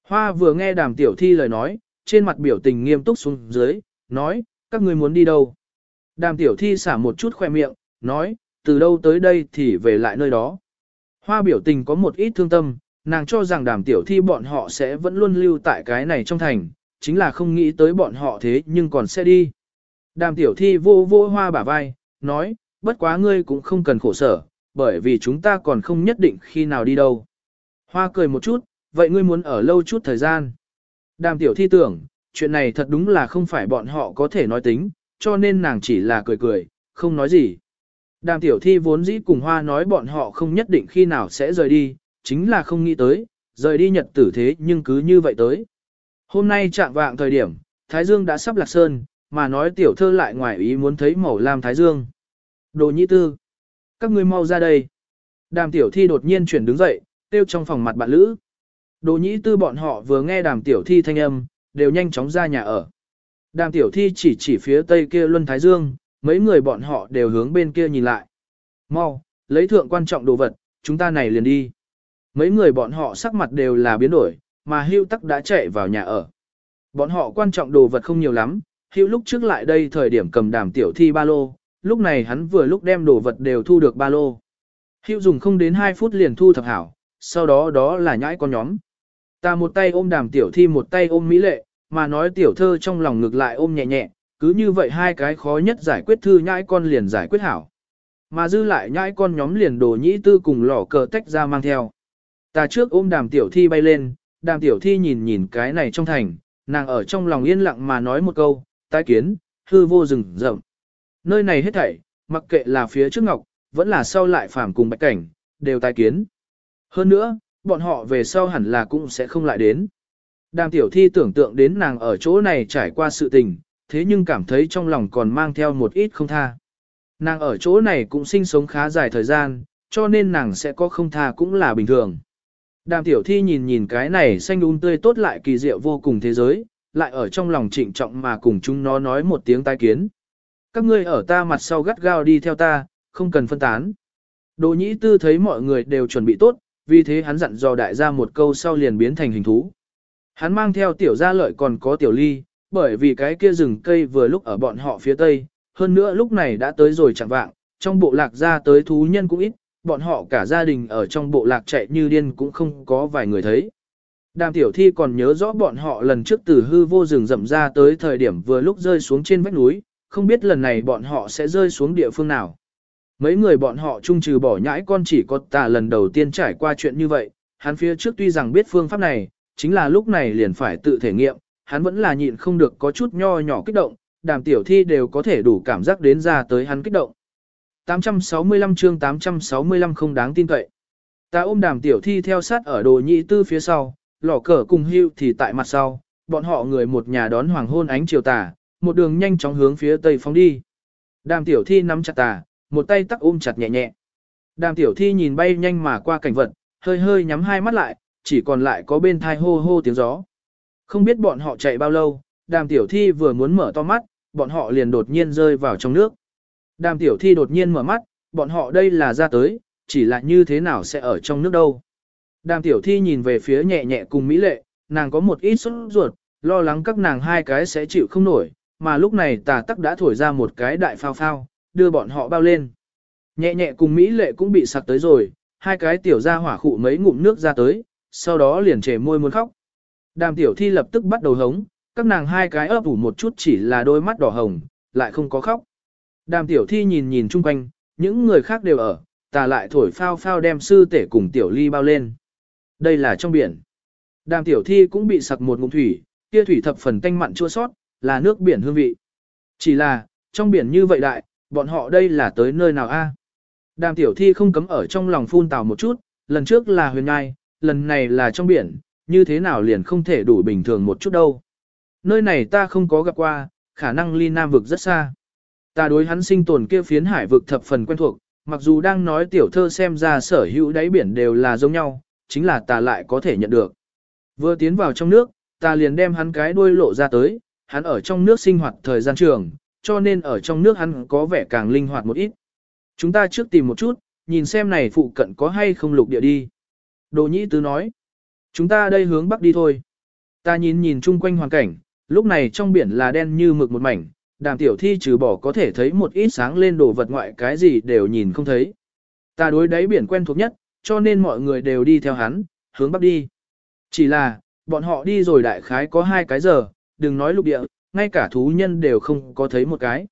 Hoa vừa nghe đàm tiểu thi lời nói, trên mặt biểu tình nghiêm túc xuống dưới, nói, các ngươi muốn đi đâu? Đàm tiểu thi xả một chút khoe miệng, nói, từ đâu tới đây thì về lại nơi đó. Hoa biểu tình có một ít thương tâm, nàng cho rằng đàm tiểu thi bọn họ sẽ vẫn luôn lưu tại cái này trong thành, chính là không nghĩ tới bọn họ thế nhưng còn sẽ đi. Đàm tiểu thi vô vô hoa bả vai, nói, bất quá ngươi cũng không cần khổ sở, bởi vì chúng ta còn không nhất định khi nào đi đâu. Hoa cười một chút, vậy ngươi muốn ở lâu chút thời gian. Đàm tiểu thi tưởng, chuyện này thật đúng là không phải bọn họ có thể nói tính, cho nên nàng chỉ là cười cười, không nói gì. Đàm tiểu thi vốn dĩ cùng hoa nói bọn họ không nhất định khi nào sẽ rời đi, chính là không nghĩ tới, rời đi nhật tử thế nhưng cứ như vậy tới. Hôm nay trạng vạng thời điểm, Thái Dương đã sắp lạc sơn, mà nói tiểu thơ lại ngoài ý muốn thấy màu lam thái dương. Đồ nhĩ tư. Các ngươi mau ra đây. Đàm tiểu thi đột nhiên chuyển đứng dậy, tiêu trong phòng mặt bạn lữ. Đồ nhĩ tư bọn họ vừa nghe đàm tiểu thi thanh âm, đều nhanh chóng ra nhà ở. Đàm tiểu thi chỉ chỉ phía tây kia luân thái dương, mấy người bọn họ đều hướng bên kia nhìn lại. Mau, lấy thượng quan trọng đồ vật, chúng ta này liền đi. Mấy người bọn họ sắc mặt đều là biến đổi, mà hưu tắc đã chạy vào nhà ở. Bọn họ quan trọng đồ vật không nhiều lắm, hưu lúc trước lại đây thời điểm cầm đàm tiểu thi ba lô, lúc này hắn vừa lúc đem đồ vật đều thu được ba lô. Hưu dùng không đến 2 phút liền thu thập hảo, sau đó đó là nhãi con nhóm. Ta một tay ôm đàm tiểu thi một tay ôm mỹ lệ, mà nói tiểu thơ trong lòng ngược lại ôm nhẹ nhẹ, cứ như vậy hai cái khó nhất giải quyết thư nhãi con liền giải quyết hảo. Mà dư lại nhãi con nhóm liền đồ nhĩ tư cùng lỏ cờ tách ra mang theo. Ta trước ôm đàm tiểu thi bay lên, đàm tiểu thi nhìn nhìn cái này trong thành, nàng ở trong lòng yên lặng mà nói một câu, tái kiến, hư vô rừng rậm. Nơi này hết thảy, mặc kệ là phía trước ngọc, vẫn là sau lại phàm cùng bạch cảnh, đều tái kiến. Hơn nữa, bọn họ về sau hẳn là cũng sẽ không lại đến. Đàm tiểu thi tưởng tượng đến nàng ở chỗ này trải qua sự tình, thế nhưng cảm thấy trong lòng còn mang theo một ít không tha. Nàng ở chỗ này cũng sinh sống khá dài thời gian, cho nên nàng sẽ có không tha cũng là bình thường. Đàm tiểu thi nhìn nhìn cái này xanh un tươi tốt lại kỳ diệu vô cùng thế giới, lại ở trong lòng trịnh trọng mà cùng chúng nó nói một tiếng tai kiến. Các ngươi ở ta mặt sau gắt gao đi theo ta, không cần phân tán. Đồ nhĩ tư thấy mọi người đều chuẩn bị tốt, vì thế hắn dặn dò đại gia một câu sau liền biến thành hình thú. Hắn mang theo tiểu gia lợi còn có tiểu ly, bởi vì cái kia rừng cây vừa lúc ở bọn họ phía tây, hơn nữa lúc này đã tới rồi chẳng vạng, trong bộ lạc ra tới thú nhân cũng ít, bọn họ cả gia đình ở trong bộ lạc chạy như điên cũng không có vài người thấy. Đàm tiểu thi còn nhớ rõ bọn họ lần trước từ hư vô rừng rậm ra tới thời điểm vừa lúc rơi xuống trên vách núi, không biết lần này bọn họ sẽ rơi xuống địa phương nào. Mấy người bọn họ chung trừ bỏ nhãi con chỉ có tà lần đầu tiên trải qua chuyện như vậy, hắn phía trước tuy rằng biết phương pháp này, chính là lúc này liền phải tự thể nghiệm, hắn vẫn là nhịn không được có chút nho nhỏ kích động, đàm tiểu thi đều có thể đủ cảm giác đến ra tới hắn kích động. 865 chương 865 không đáng tin cậy. Ta ôm đàm tiểu thi theo sát ở đồ nhị tư phía sau, lỏ cờ cùng hưu thì tại mặt sau, bọn họ người một nhà đón hoàng hôn ánh chiều tà, một đường nhanh chóng hướng phía tây phóng đi. Đàm tiểu thi nắm chặt tà, một tay tắc ôm chặt nhẹ nhẹ. Đàm tiểu thi nhìn bay nhanh mà qua cảnh vật, hơi hơi nhắm hai mắt lại, chỉ còn lại có bên thai hô hô tiếng gió. Không biết bọn họ chạy bao lâu, đàm tiểu thi vừa muốn mở to mắt, bọn họ liền đột nhiên rơi vào trong nước. Đàm tiểu thi đột nhiên mở mắt, bọn họ đây là ra tới, chỉ là như thế nào sẽ ở trong nước đâu. Đàm tiểu thi nhìn về phía nhẹ nhẹ cùng Mỹ lệ, nàng có một ít sốt ruột, lo lắng các nàng hai cái sẽ chịu không nổi, mà lúc này tà tắc đã thổi ra một cái đại phao phao, đưa bọn họ bao lên. Nhẹ nhẹ cùng Mỹ lệ cũng bị sặc tới rồi, hai cái tiểu ra hỏa khụ mấy ngụm nước ra tới, sau đó liền trề môi muốn khóc. Đàm tiểu thi lập tức bắt đầu hống, các nàng hai cái ấp ủ một chút chỉ là đôi mắt đỏ hồng, lại không có khóc. Đàm tiểu thi nhìn nhìn chung quanh, những người khác đều ở, ta lại thổi phao phao đem sư tể cùng tiểu ly bao lên. Đây là trong biển. Đàm tiểu thi cũng bị sặc một ngụm thủy, kia thủy thập phần tanh mặn chua sót, là nước biển hương vị. Chỉ là, trong biển như vậy đại, bọn họ đây là tới nơi nào a? Đàm tiểu thi không cấm ở trong lòng phun tào một chút, lần trước là huyền ngai, lần này là trong biển, như thế nào liền không thể đủ bình thường một chút đâu. Nơi này ta không có gặp qua, khả năng ly nam vực rất xa. Ta đối hắn sinh tồn kia phiến hải vực thập phần quen thuộc, mặc dù đang nói tiểu thơ xem ra sở hữu đáy biển đều là giống nhau, chính là ta lại có thể nhận được. Vừa tiến vào trong nước, ta liền đem hắn cái đuôi lộ ra tới, hắn ở trong nước sinh hoạt thời gian trường, cho nên ở trong nước hắn có vẻ càng linh hoạt một ít. Chúng ta trước tìm một chút, nhìn xem này phụ cận có hay không lục địa đi. Đồ nhĩ tứ nói, chúng ta đây hướng bắc đi thôi. Ta nhìn nhìn chung quanh hoàn cảnh, lúc này trong biển là đen như mực một mảnh, đàm tiểu thi trừ bỏ có thể thấy một ít sáng lên đồ vật ngoại cái gì đều nhìn không thấy. Ta đối đáy biển quen thuộc nhất, cho nên mọi người đều đi theo hắn, hướng bắc đi. Chỉ là, bọn họ đi rồi đại khái có hai cái giờ, đừng nói lục địa, ngay cả thú nhân đều không có thấy một cái.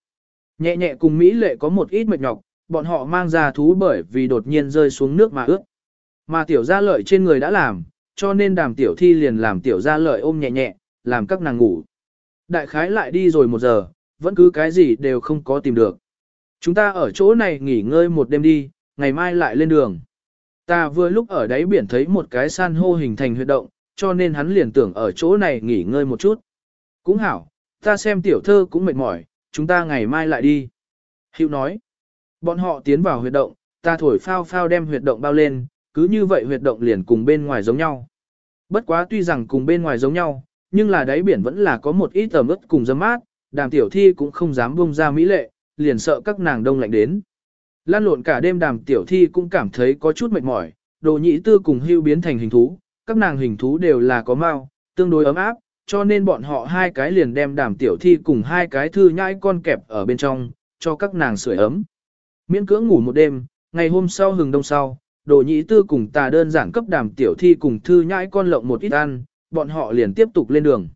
Nhẹ nhẹ cùng Mỹ lệ có một ít mệt nhọc, bọn họ mang ra thú bởi vì đột nhiên rơi xuống nước mà ướt. Mà tiểu gia lợi trên người đã làm, cho nên đàm tiểu thi liền làm tiểu gia lợi ôm nhẹ nhẹ, làm các nàng ngủ. Đại khái lại đi rồi một giờ, vẫn cứ cái gì đều không có tìm được. Chúng ta ở chỗ này nghỉ ngơi một đêm đi, ngày mai lại lên đường. Ta vừa lúc ở đáy biển thấy một cái san hô hình thành huyệt động, cho nên hắn liền tưởng ở chỗ này nghỉ ngơi một chút. Cũng hảo, Ta xem tiểu thơ cũng mệt mỏi, chúng ta ngày mai lại đi. Hữu nói. Bọn họ tiến vào huyệt động, ta thổi phao phao đem huyệt động bao lên, cứ như vậy huyệt động liền cùng bên ngoài giống nhau. Bất quá tuy rằng cùng bên ngoài giống nhau, nhưng là đáy biển vẫn là có một ít tầm ướt cùng dâm mát, đàm tiểu thi cũng không dám bông ra mỹ lệ, liền sợ các nàng đông lạnh đến. Lan lộn cả đêm đàm tiểu thi cũng cảm thấy có chút mệt mỏi, đồ nhị tư cùng hưu biến thành hình thú, các nàng hình thú đều là có mau, tương đối ấm áp, cho nên bọn họ hai cái liền đem đàm tiểu thi cùng hai cái thư nhãi con kẹp ở bên trong, cho các nàng sưởi ấm. Miễn cưỡng ngủ một đêm, ngày hôm sau hừng đông sau, đồ nhị tư cùng tà đơn giản cấp đàm tiểu thi cùng thư nhãi con lộng một ít ăn, bọn họ liền tiếp tục lên đường.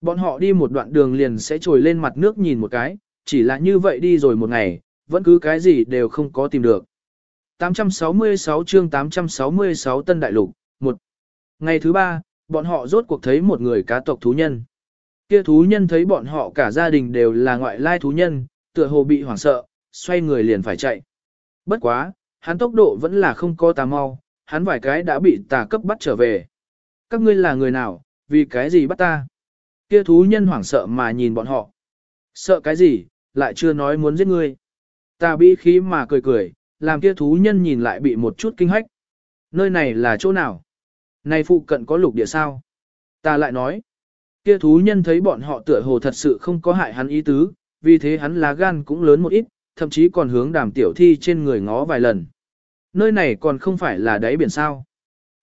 Bọn họ đi một đoạn đường liền sẽ trồi lên mặt nước nhìn một cái, chỉ là như vậy đi rồi một ngày, vẫn cứ cái gì đều không có tìm được. 866 chương 866 Tân Đại Lục, 1. Ngày thứ ba, bọn họ rốt cuộc thấy một người cá tộc thú nhân. Kia thú nhân thấy bọn họ cả gia đình đều là ngoại lai thú nhân, tựa hồ bị hoảng sợ, xoay người liền phải chạy. Bất quá, hắn tốc độ vẫn là không có tà mau, hắn vài cái đã bị tà cấp bắt trở về. Các ngươi là người nào, vì cái gì bắt ta? Kia thú nhân hoảng sợ mà nhìn bọn họ. Sợ cái gì, lại chưa nói muốn giết ngươi. Ta bị khí mà cười cười, làm kia thú nhân nhìn lại bị một chút kinh hách. Nơi này là chỗ nào? Này phụ cận có lục địa sao? Ta lại nói. Kia thú nhân thấy bọn họ tựa hồ thật sự không có hại hắn ý tứ, vì thế hắn lá gan cũng lớn một ít, thậm chí còn hướng đàm tiểu thi trên người ngó vài lần. Nơi này còn không phải là đáy biển sao.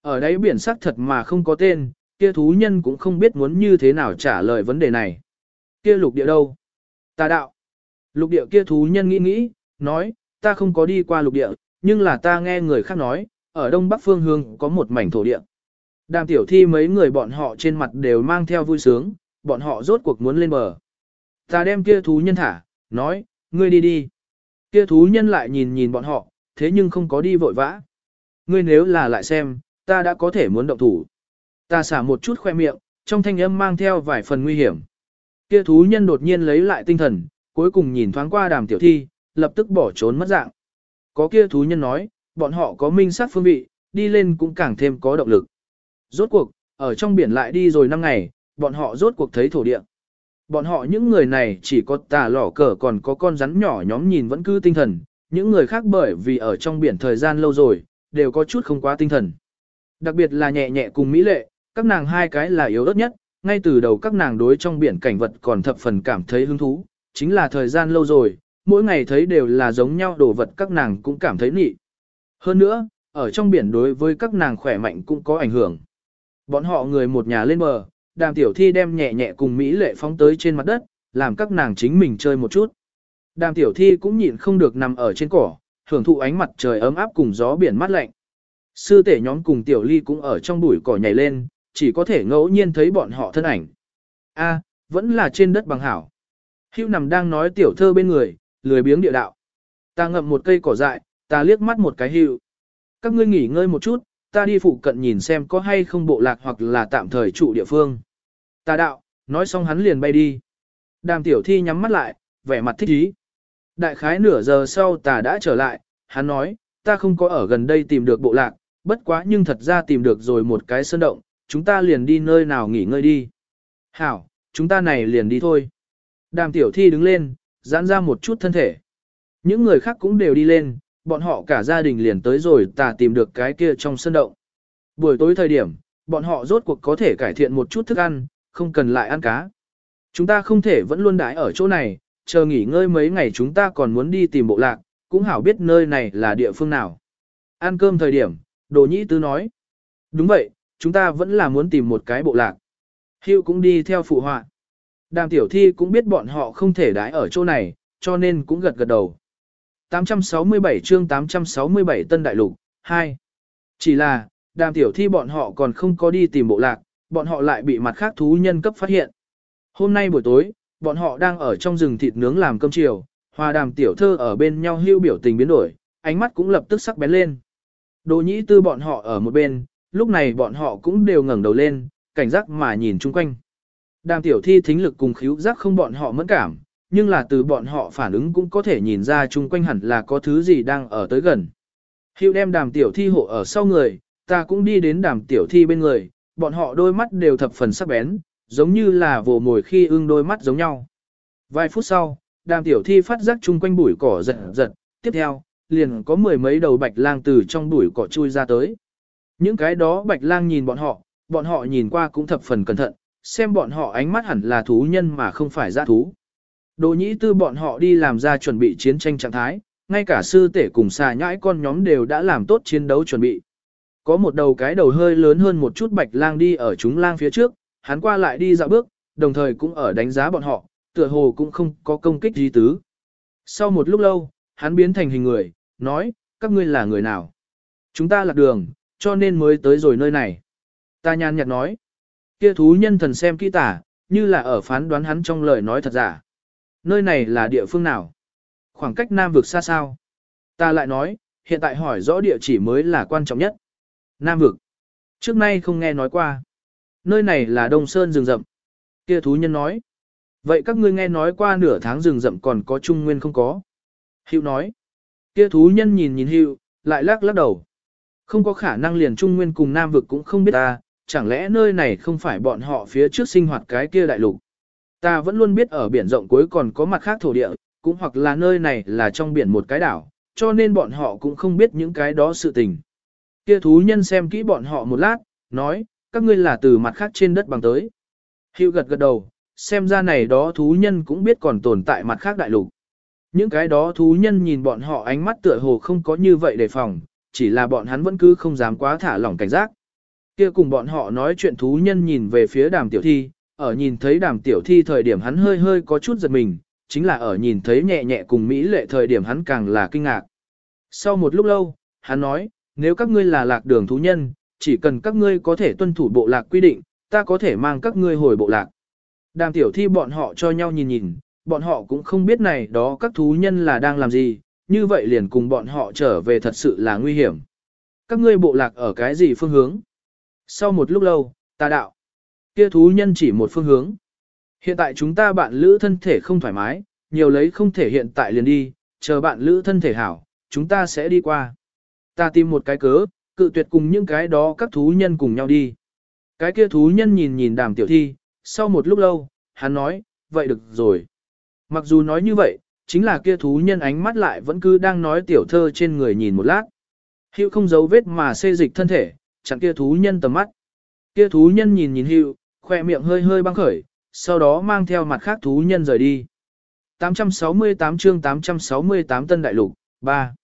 Ở đáy biển xác thật mà không có tên, kia thú nhân cũng không biết muốn như thế nào trả lời vấn đề này. Kia lục địa đâu? Ta đạo. Lục địa kia thú nhân nghĩ nghĩ, nói, ta không có đi qua lục địa, nhưng là ta nghe người khác nói, ở đông bắc phương hương có một mảnh thổ địa. Đàm tiểu thi mấy người bọn họ trên mặt đều mang theo vui sướng, bọn họ rốt cuộc muốn lên bờ. Ta đem kia thú nhân thả, nói, ngươi đi đi. Kia thú nhân lại nhìn nhìn bọn họ, thế nhưng không có đi vội vã. Ngươi nếu là lại xem, ta đã có thể muốn động thủ. Ta xả một chút khoe miệng, trong thanh âm mang theo vài phần nguy hiểm. Kia thú nhân đột nhiên lấy lại tinh thần, cuối cùng nhìn thoáng qua đàm tiểu thi, lập tức bỏ trốn mất dạng. Có kia thú nhân nói, bọn họ có minh sát phương vị, đi lên cũng càng thêm có động lực. Rốt cuộc, ở trong biển lại đi rồi năm ngày, bọn họ rốt cuộc thấy thổ địa. Bọn họ những người này chỉ có tà lỏ cờ còn có con rắn nhỏ nhóm nhìn vẫn cứ tinh thần, những người khác bởi vì ở trong biển thời gian lâu rồi, đều có chút không quá tinh thần. Đặc biệt là nhẹ nhẹ cùng Mỹ lệ, các nàng hai cái là yếu ớt nhất, ngay từ đầu các nàng đối trong biển cảnh vật còn thập phần cảm thấy hứng thú, chính là thời gian lâu rồi, mỗi ngày thấy đều là giống nhau đồ vật các nàng cũng cảm thấy nị. Hơn nữa, ở trong biển đối với các nàng khỏe mạnh cũng có ảnh hưởng. Bọn họ người một nhà lên bờ, đàm tiểu thi đem nhẹ nhẹ cùng Mỹ lệ phóng tới trên mặt đất, làm các nàng chính mình chơi một chút. Đàm tiểu thi cũng nhịn không được nằm ở trên cỏ, hưởng thụ ánh mặt trời ấm áp cùng gió biển mát lạnh. Sư tể nhóm cùng tiểu ly cũng ở trong bụi cỏ nhảy lên, chỉ có thể ngẫu nhiên thấy bọn họ thân ảnh. A, vẫn là trên đất bằng hảo. Hưu nằm đang nói tiểu thơ bên người, lười biếng địa đạo. Ta ngậm một cây cỏ dại, ta liếc mắt một cái Hưu. Các ngươi nghỉ ngơi một chút, ta đi phụ cận nhìn xem có hay không bộ lạc hoặc là tạm thời trụ địa phương. Ta đạo, nói xong hắn liền bay đi. Đàm tiểu thi nhắm mắt lại, vẻ mặt thích ý. Đại khái nửa giờ sau ta đã trở lại, hắn nói, ta không có ở gần đây tìm được bộ lạc, bất quá nhưng thật ra tìm được rồi một cái sơn động, chúng ta liền đi nơi nào nghỉ ngơi đi. Hảo, chúng ta này liền đi thôi. Đàm tiểu thi đứng lên, giãn ra một chút thân thể. Những người khác cũng đều đi lên, bọn họ cả gia đình liền tới rồi ta tìm được cái kia trong sân động. Buổi tối thời điểm, bọn họ rốt cuộc có thể cải thiện một chút thức ăn, không cần lại ăn cá. Chúng ta không thể vẫn luôn đãi ở chỗ này, chờ nghỉ ngơi mấy ngày chúng ta còn muốn đi tìm bộ lạc, cũng hảo biết nơi này là địa phương nào. Ăn cơm thời điểm, Đồ Nhĩ Tứ nói. Đúng vậy, chúng ta vẫn là muốn tìm một cái bộ lạc. Hiệu cũng đi theo phụ họa. Đàm tiểu thi cũng biết bọn họ không thể đái ở chỗ này, cho nên cũng gật gật đầu. 867 chương 867 Tân Đại Lục, 2. Chỉ là, đàm tiểu thi bọn họ còn không có đi tìm bộ lạc, bọn họ lại bị mặt khác thú nhân cấp phát hiện. Hôm nay buổi tối, bọn họ đang ở trong rừng thịt nướng làm cơm chiều, hòa đàm tiểu thơ ở bên nhau hưu biểu tình biến đổi, ánh mắt cũng lập tức sắc bén lên. Đồ nhĩ tư bọn họ ở một bên, lúc này bọn họ cũng đều ngẩng đầu lên, cảnh giác mà nhìn chung quanh. Đàm tiểu thi thính lực cùng khíu giác không bọn họ mẫn cảm, nhưng là từ bọn họ phản ứng cũng có thể nhìn ra chung quanh hẳn là có thứ gì đang ở tới gần. Hiệu đem đàm tiểu thi hộ ở sau người, ta cũng đi đến đàm tiểu thi bên người, bọn họ đôi mắt đều thập phần sắc bén, giống như là vồ mồi khi ưng đôi mắt giống nhau. Vài phút sau, đàm tiểu thi phát giác chung quanh bụi cỏ giật giật, tiếp theo, liền có mười mấy đầu bạch lang từ trong bụi cỏ chui ra tới. Những cái đó bạch lang nhìn bọn họ, bọn họ nhìn qua cũng thập phần cẩn thận, xem bọn họ ánh mắt hẳn là thú nhân mà không phải giã thú. Đồ nhĩ tư bọn họ đi làm ra chuẩn bị chiến tranh trạng thái, ngay cả sư tể cùng xà nhãi con nhóm đều đã làm tốt chiến đấu chuẩn bị. Có một đầu cái đầu hơi lớn hơn một chút bạch lang đi ở chúng lang phía trước, hắn qua lại đi dạo bước, đồng thời cũng ở đánh giá bọn họ, tựa hồ cũng không có công kích gì tứ. Sau một lúc lâu, hắn biến thành hình người, nói, các ngươi là người nào? Chúng ta lạc đường, cho nên mới tới rồi nơi này. Ta nhàn nhạt nói, kia thú nhân thần xem kỹ tả, như là ở phán đoán hắn trong lời nói thật giả. Nơi này là địa phương nào? Khoảng cách Nam vực xa sao? Ta lại nói, hiện tại hỏi rõ địa chỉ mới là quan trọng nhất. Nam vực. Trước nay không nghe nói qua. Nơi này là Đông Sơn rừng rậm. Kia thú nhân nói. Vậy các ngươi nghe nói qua nửa tháng rừng rậm còn có trung nguyên không có? Hữu nói. Kia thú nhân nhìn nhìn Hữu, lại lắc lắc đầu. Không có khả năng liền trung nguyên cùng Nam vực cũng không biết ta, chẳng lẽ nơi này không phải bọn họ phía trước sinh hoạt cái kia đại lục. Ta vẫn luôn biết ở biển rộng cuối còn có mặt khác thổ địa, cũng hoặc là nơi này là trong biển một cái đảo, cho nên bọn họ cũng không biết những cái đó sự tình. Kia thú nhân xem kỹ bọn họ một lát, nói, các ngươi là từ mặt khác trên đất bằng tới. Hữu gật gật đầu, xem ra này đó thú nhân cũng biết còn tồn tại mặt khác đại lục. Những cái đó thú nhân nhìn bọn họ ánh mắt tựa hồ không có như vậy đề phòng, chỉ là bọn hắn vẫn cứ không dám quá thả lỏng cảnh giác. Kia cùng bọn họ nói chuyện thú nhân nhìn về phía đàm tiểu thi, ở nhìn thấy đàm tiểu thi thời điểm hắn hơi hơi có chút giật mình, chính là ở nhìn thấy nhẹ nhẹ cùng Mỹ lệ thời điểm hắn càng là kinh ngạc. Sau một lúc lâu, hắn nói, nếu các ngươi là lạc đường thú nhân, chỉ cần các ngươi có thể tuân thủ bộ lạc quy định, ta có thể mang các ngươi hồi bộ lạc. Đàm tiểu thi bọn họ cho nhau nhìn nhìn, bọn họ cũng không biết này đó các thú nhân là đang làm gì, như vậy liền cùng bọn họ trở về thật sự là nguy hiểm. Các ngươi bộ lạc ở cái gì phương hướng? Sau một lúc lâu, ta đạo. Kia thú nhân chỉ một phương hướng. Hiện tại chúng ta bạn lữ thân thể không thoải mái, nhiều lấy không thể hiện tại liền đi, chờ bạn lữ thân thể hảo, chúng ta sẽ đi qua. Ta tìm một cái cớ, cự tuyệt cùng những cái đó các thú nhân cùng nhau đi. Cái kia thú nhân nhìn nhìn đàm tiểu thi, sau một lúc lâu, hắn nói, vậy được rồi. Mặc dù nói như vậy, chính là kia thú nhân ánh mắt lại vẫn cứ đang nói tiểu thơ trên người nhìn một lát. Hữu không giấu vết mà xê dịch thân thể, chặn kia thú nhân tầm mắt. Kia thú nhân nhìn nhìn Hữu, khoe miệng hơi hơi băng khởi, sau đó mang theo mặt khác thú nhân rời đi. 868 chương 868 Tân Đại Lục, 3.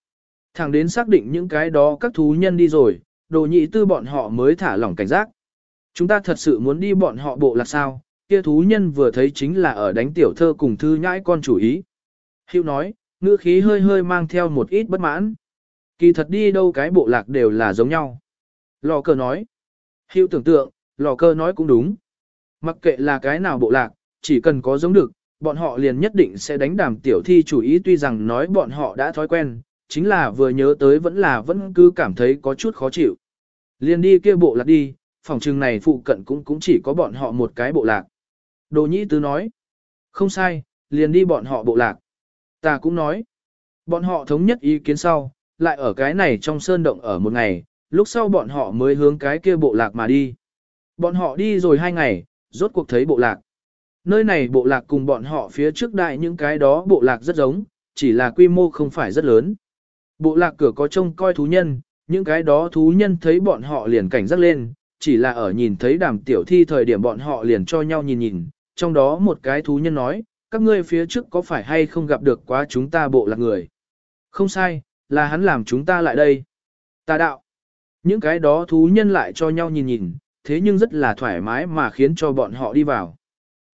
Thẳng đến xác định những cái đó các thú nhân đi rồi, đồ nhị tư bọn họ mới thả lỏng cảnh giác. Chúng ta thật sự muốn đi bọn họ bộ là sao, kia thú nhân vừa thấy chính là ở đánh tiểu thơ cùng thư nhãi con chủ ý. Hữu nói, ngữ khí hơi hơi mang theo một ít bất mãn. Kỳ thật đi đâu cái bộ lạc đều là giống nhau. Lò cờ nói. Hữu tưởng tượng, lò cờ nói cũng đúng. Mặc kệ là cái nào bộ lạc, chỉ cần có giống được, bọn họ liền nhất định sẽ đánh đàm tiểu thi chủ ý tuy rằng nói bọn họ đã thói quen, chính là vừa nhớ tới vẫn là vẫn cứ cảm thấy có chút khó chịu. Liền đi kia bộ lạc đi, phòng trường này phụ cận cũng cũng chỉ có bọn họ một cái bộ lạc. Đồ nhĩ tứ nói, không sai, liền đi bọn họ bộ lạc. Ta cũng nói, bọn họ thống nhất ý kiến sau, lại ở cái này trong sơn động ở một ngày, lúc sau bọn họ mới hướng cái kia bộ lạc mà đi. Bọn họ đi rồi hai ngày, rốt cuộc thấy bộ lạc. Nơi này bộ lạc cùng bọn họ phía trước đại những cái đó bộ lạc rất giống, chỉ là quy mô không phải rất lớn. Bộ lạc cửa có trông coi thú nhân, những cái đó thú nhân thấy bọn họ liền cảnh giác lên, chỉ là ở nhìn thấy đàm tiểu thi thời điểm bọn họ liền cho nhau nhìn nhìn, trong đó một cái thú nhân nói, các ngươi phía trước có phải hay không gặp được quá chúng ta bộ lạc người. Không sai, là hắn làm chúng ta lại đây. Ta đạo. Những cái đó thú nhân lại cho nhau nhìn nhìn, thế nhưng rất là thoải mái mà khiến cho bọn họ đi vào.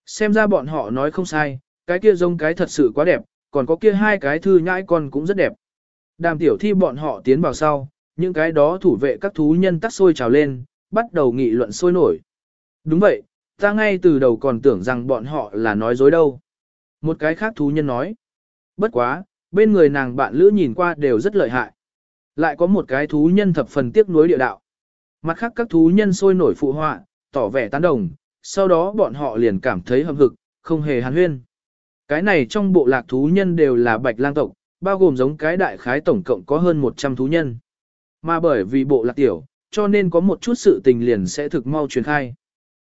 Xem ra bọn họ nói không sai, cái kia giống cái thật sự quá đẹp, còn có kia hai cái thư nhãi con cũng rất đẹp. Đàm tiểu thi bọn họ tiến vào sau, những cái đó thủ vệ các thú nhân tắt sôi trào lên, bắt đầu nghị luận sôi nổi. Đúng vậy, ta ngay từ đầu còn tưởng rằng bọn họ là nói dối đâu. Một cái khác thú nhân nói. Bất quá, bên người nàng bạn lữ nhìn qua đều rất lợi hại. Lại có một cái thú nhân thập phần tiếc nuối địa đạo. Mặt khác các thú nhân sôi nổi phụ họa, tỏ vẻ tán đồng, sau đó bọn họ liền cảm thấy hâm hực, không hề hàn huyên. Cái này trong bộ lạc thú nhân đều là bạch lang tộc, bao gồm giống cái đại khái tổng cộng có hơn 100 thú nhân. Mà bởi vì bộ lạc tiểu, cho nên có một chút sự tình liền sẽ thực mau truyền khai.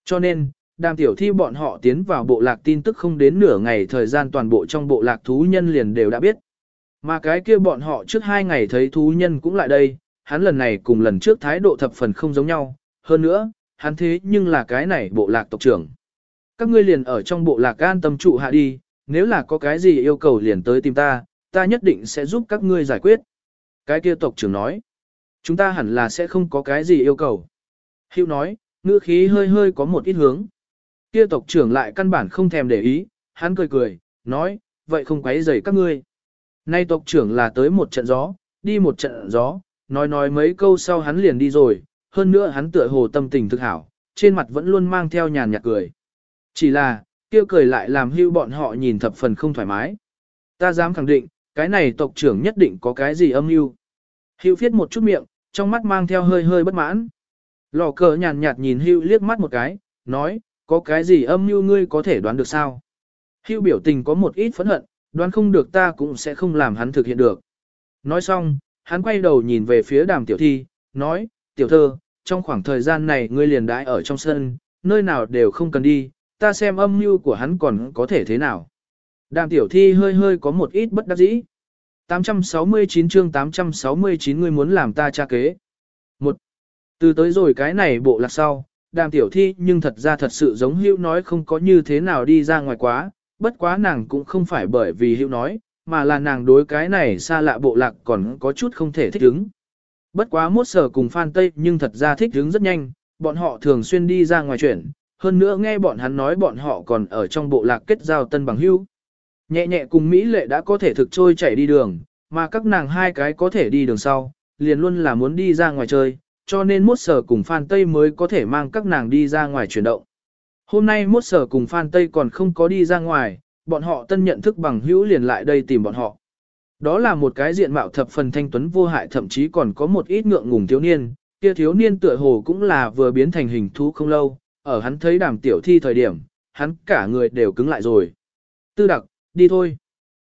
Cho nên, đàm tiểu thi bọn họ tiến vào bộ lạc tin tức không đến nửa ngày thời gian toàn bộ trong bộ lạc thú nhân liền đều đã biết. Mà cái kia bọn họ trước hai ngày thấy thú nhân cũng lại đây, hắn lần này cùng lần trước thái độ thập phần không giống nhau, hơn nữa, hắn thế nhưng là cái này bộ lạc tộc trưởng. Các ngươi liền ở trong bộ lạc an tâm trụ hạ đi, nếu là có cái gì yêu cầu liền tới tìm ta, ta nhất định sẽ giúp các ngươi giải quyết. Cái kia tộc trưởng nói, chúng ta hẳn là sẽ không có cái gì yêu cầu. Hữu nói, ngữ khí hơi hơi có một ít hướng. Kia tộc trưởng lại căn bản không thèm để ý, hắn cười cười, nói, vậy không quấy rầy các ngươi. Nay tộc trưởng là tới một trận gió, đi một trận gió, nói nói mấy câu sau hắn liền đi rồi, hơn nữa hắn tựa hồ tâm tình thực hảo, trên mặt vẫn luôn mang theo nhàn nhạt cười. Chỉ là, kia cười lại làm hưu bọn họ nhìn thập phần không thoải mái. Ta dám khẳng định, cái này tộc trưởng nhất định có cái gì âm mưu. Hưu viết một chút miệng, trong mắt mang theo hơi hơi bất mãn. Lò cờ nhàn nhạt nhìn hưu liếc mắt một cái, nói, có cái gì âm mưu ngươi có thể đoán được sao? Hưu biểu tình có một ít phẫn hận, đoán không được ta cũng sẽ không làm hắn thực hiện được. Nói xong, hắn quay đầu nhìn về phía đàm tiểu thi, nói, tiểu thơ, trong khoảng thời gian này ngươi liền đãi ở trong sân, nơi nào đều không cần đi, ta xem âm mưu của hắn còn có thể thế nào. Đàm tiểu thi hơi hơi có một ít bất đắc dĩ. 869 chương 869 ngươi muốn làm ta cha kế. Một, từ tới rồi cái này bộ lạc sau, đàm tiểu thi nhưng thật ra thật sự giống hữu nói không có như thế nào đi ra ngoài quá, bất quá nàng cũng không phải bởi vì hữu nói, mà là nàng đối cái này xa lạ bộ lạc còn có chút không thể thích ứng. Bất quá mốt sở cùng Phan Tây nhưng thật ra thích ứng rất nhanh, bọn họ thường xuyên đi ra ngoài chuyển, hơn nữa nghe bọn hắn nói bọn họ còn ở trong bộ lạc kết giao tân bằng hữu. Nhẹ nhẹ cùng Mỹ lệ đã có thể thực trôi chảy đi đường, mà các nàng hai cái có thể đi đường sau, liền luôn là muốn đi ra ngoài chơi, cho nên mốt sở cùng Phan Tây mới có thể mang các nàng đi ra ngoài chuyển động. Hôm nay mốt sở cùng Phan Tây còn không có đi ra ngoài, bọn họ tân nhận thức bằng hữu liền lại đây tìm bọn họ. Đó là một cái diện mạo thập phần thanh tuấn vô hại thậm chí còn có một ít ngượng ngùng thiếu niên, kia thiếu niên tựa hồ cũng là vừa biến thành hình thú không lâu, ở hắn thấy đàm tiểu thi thời điểm, hắn cả người đều cứng lại rồi. Tư đặc, đi thôi.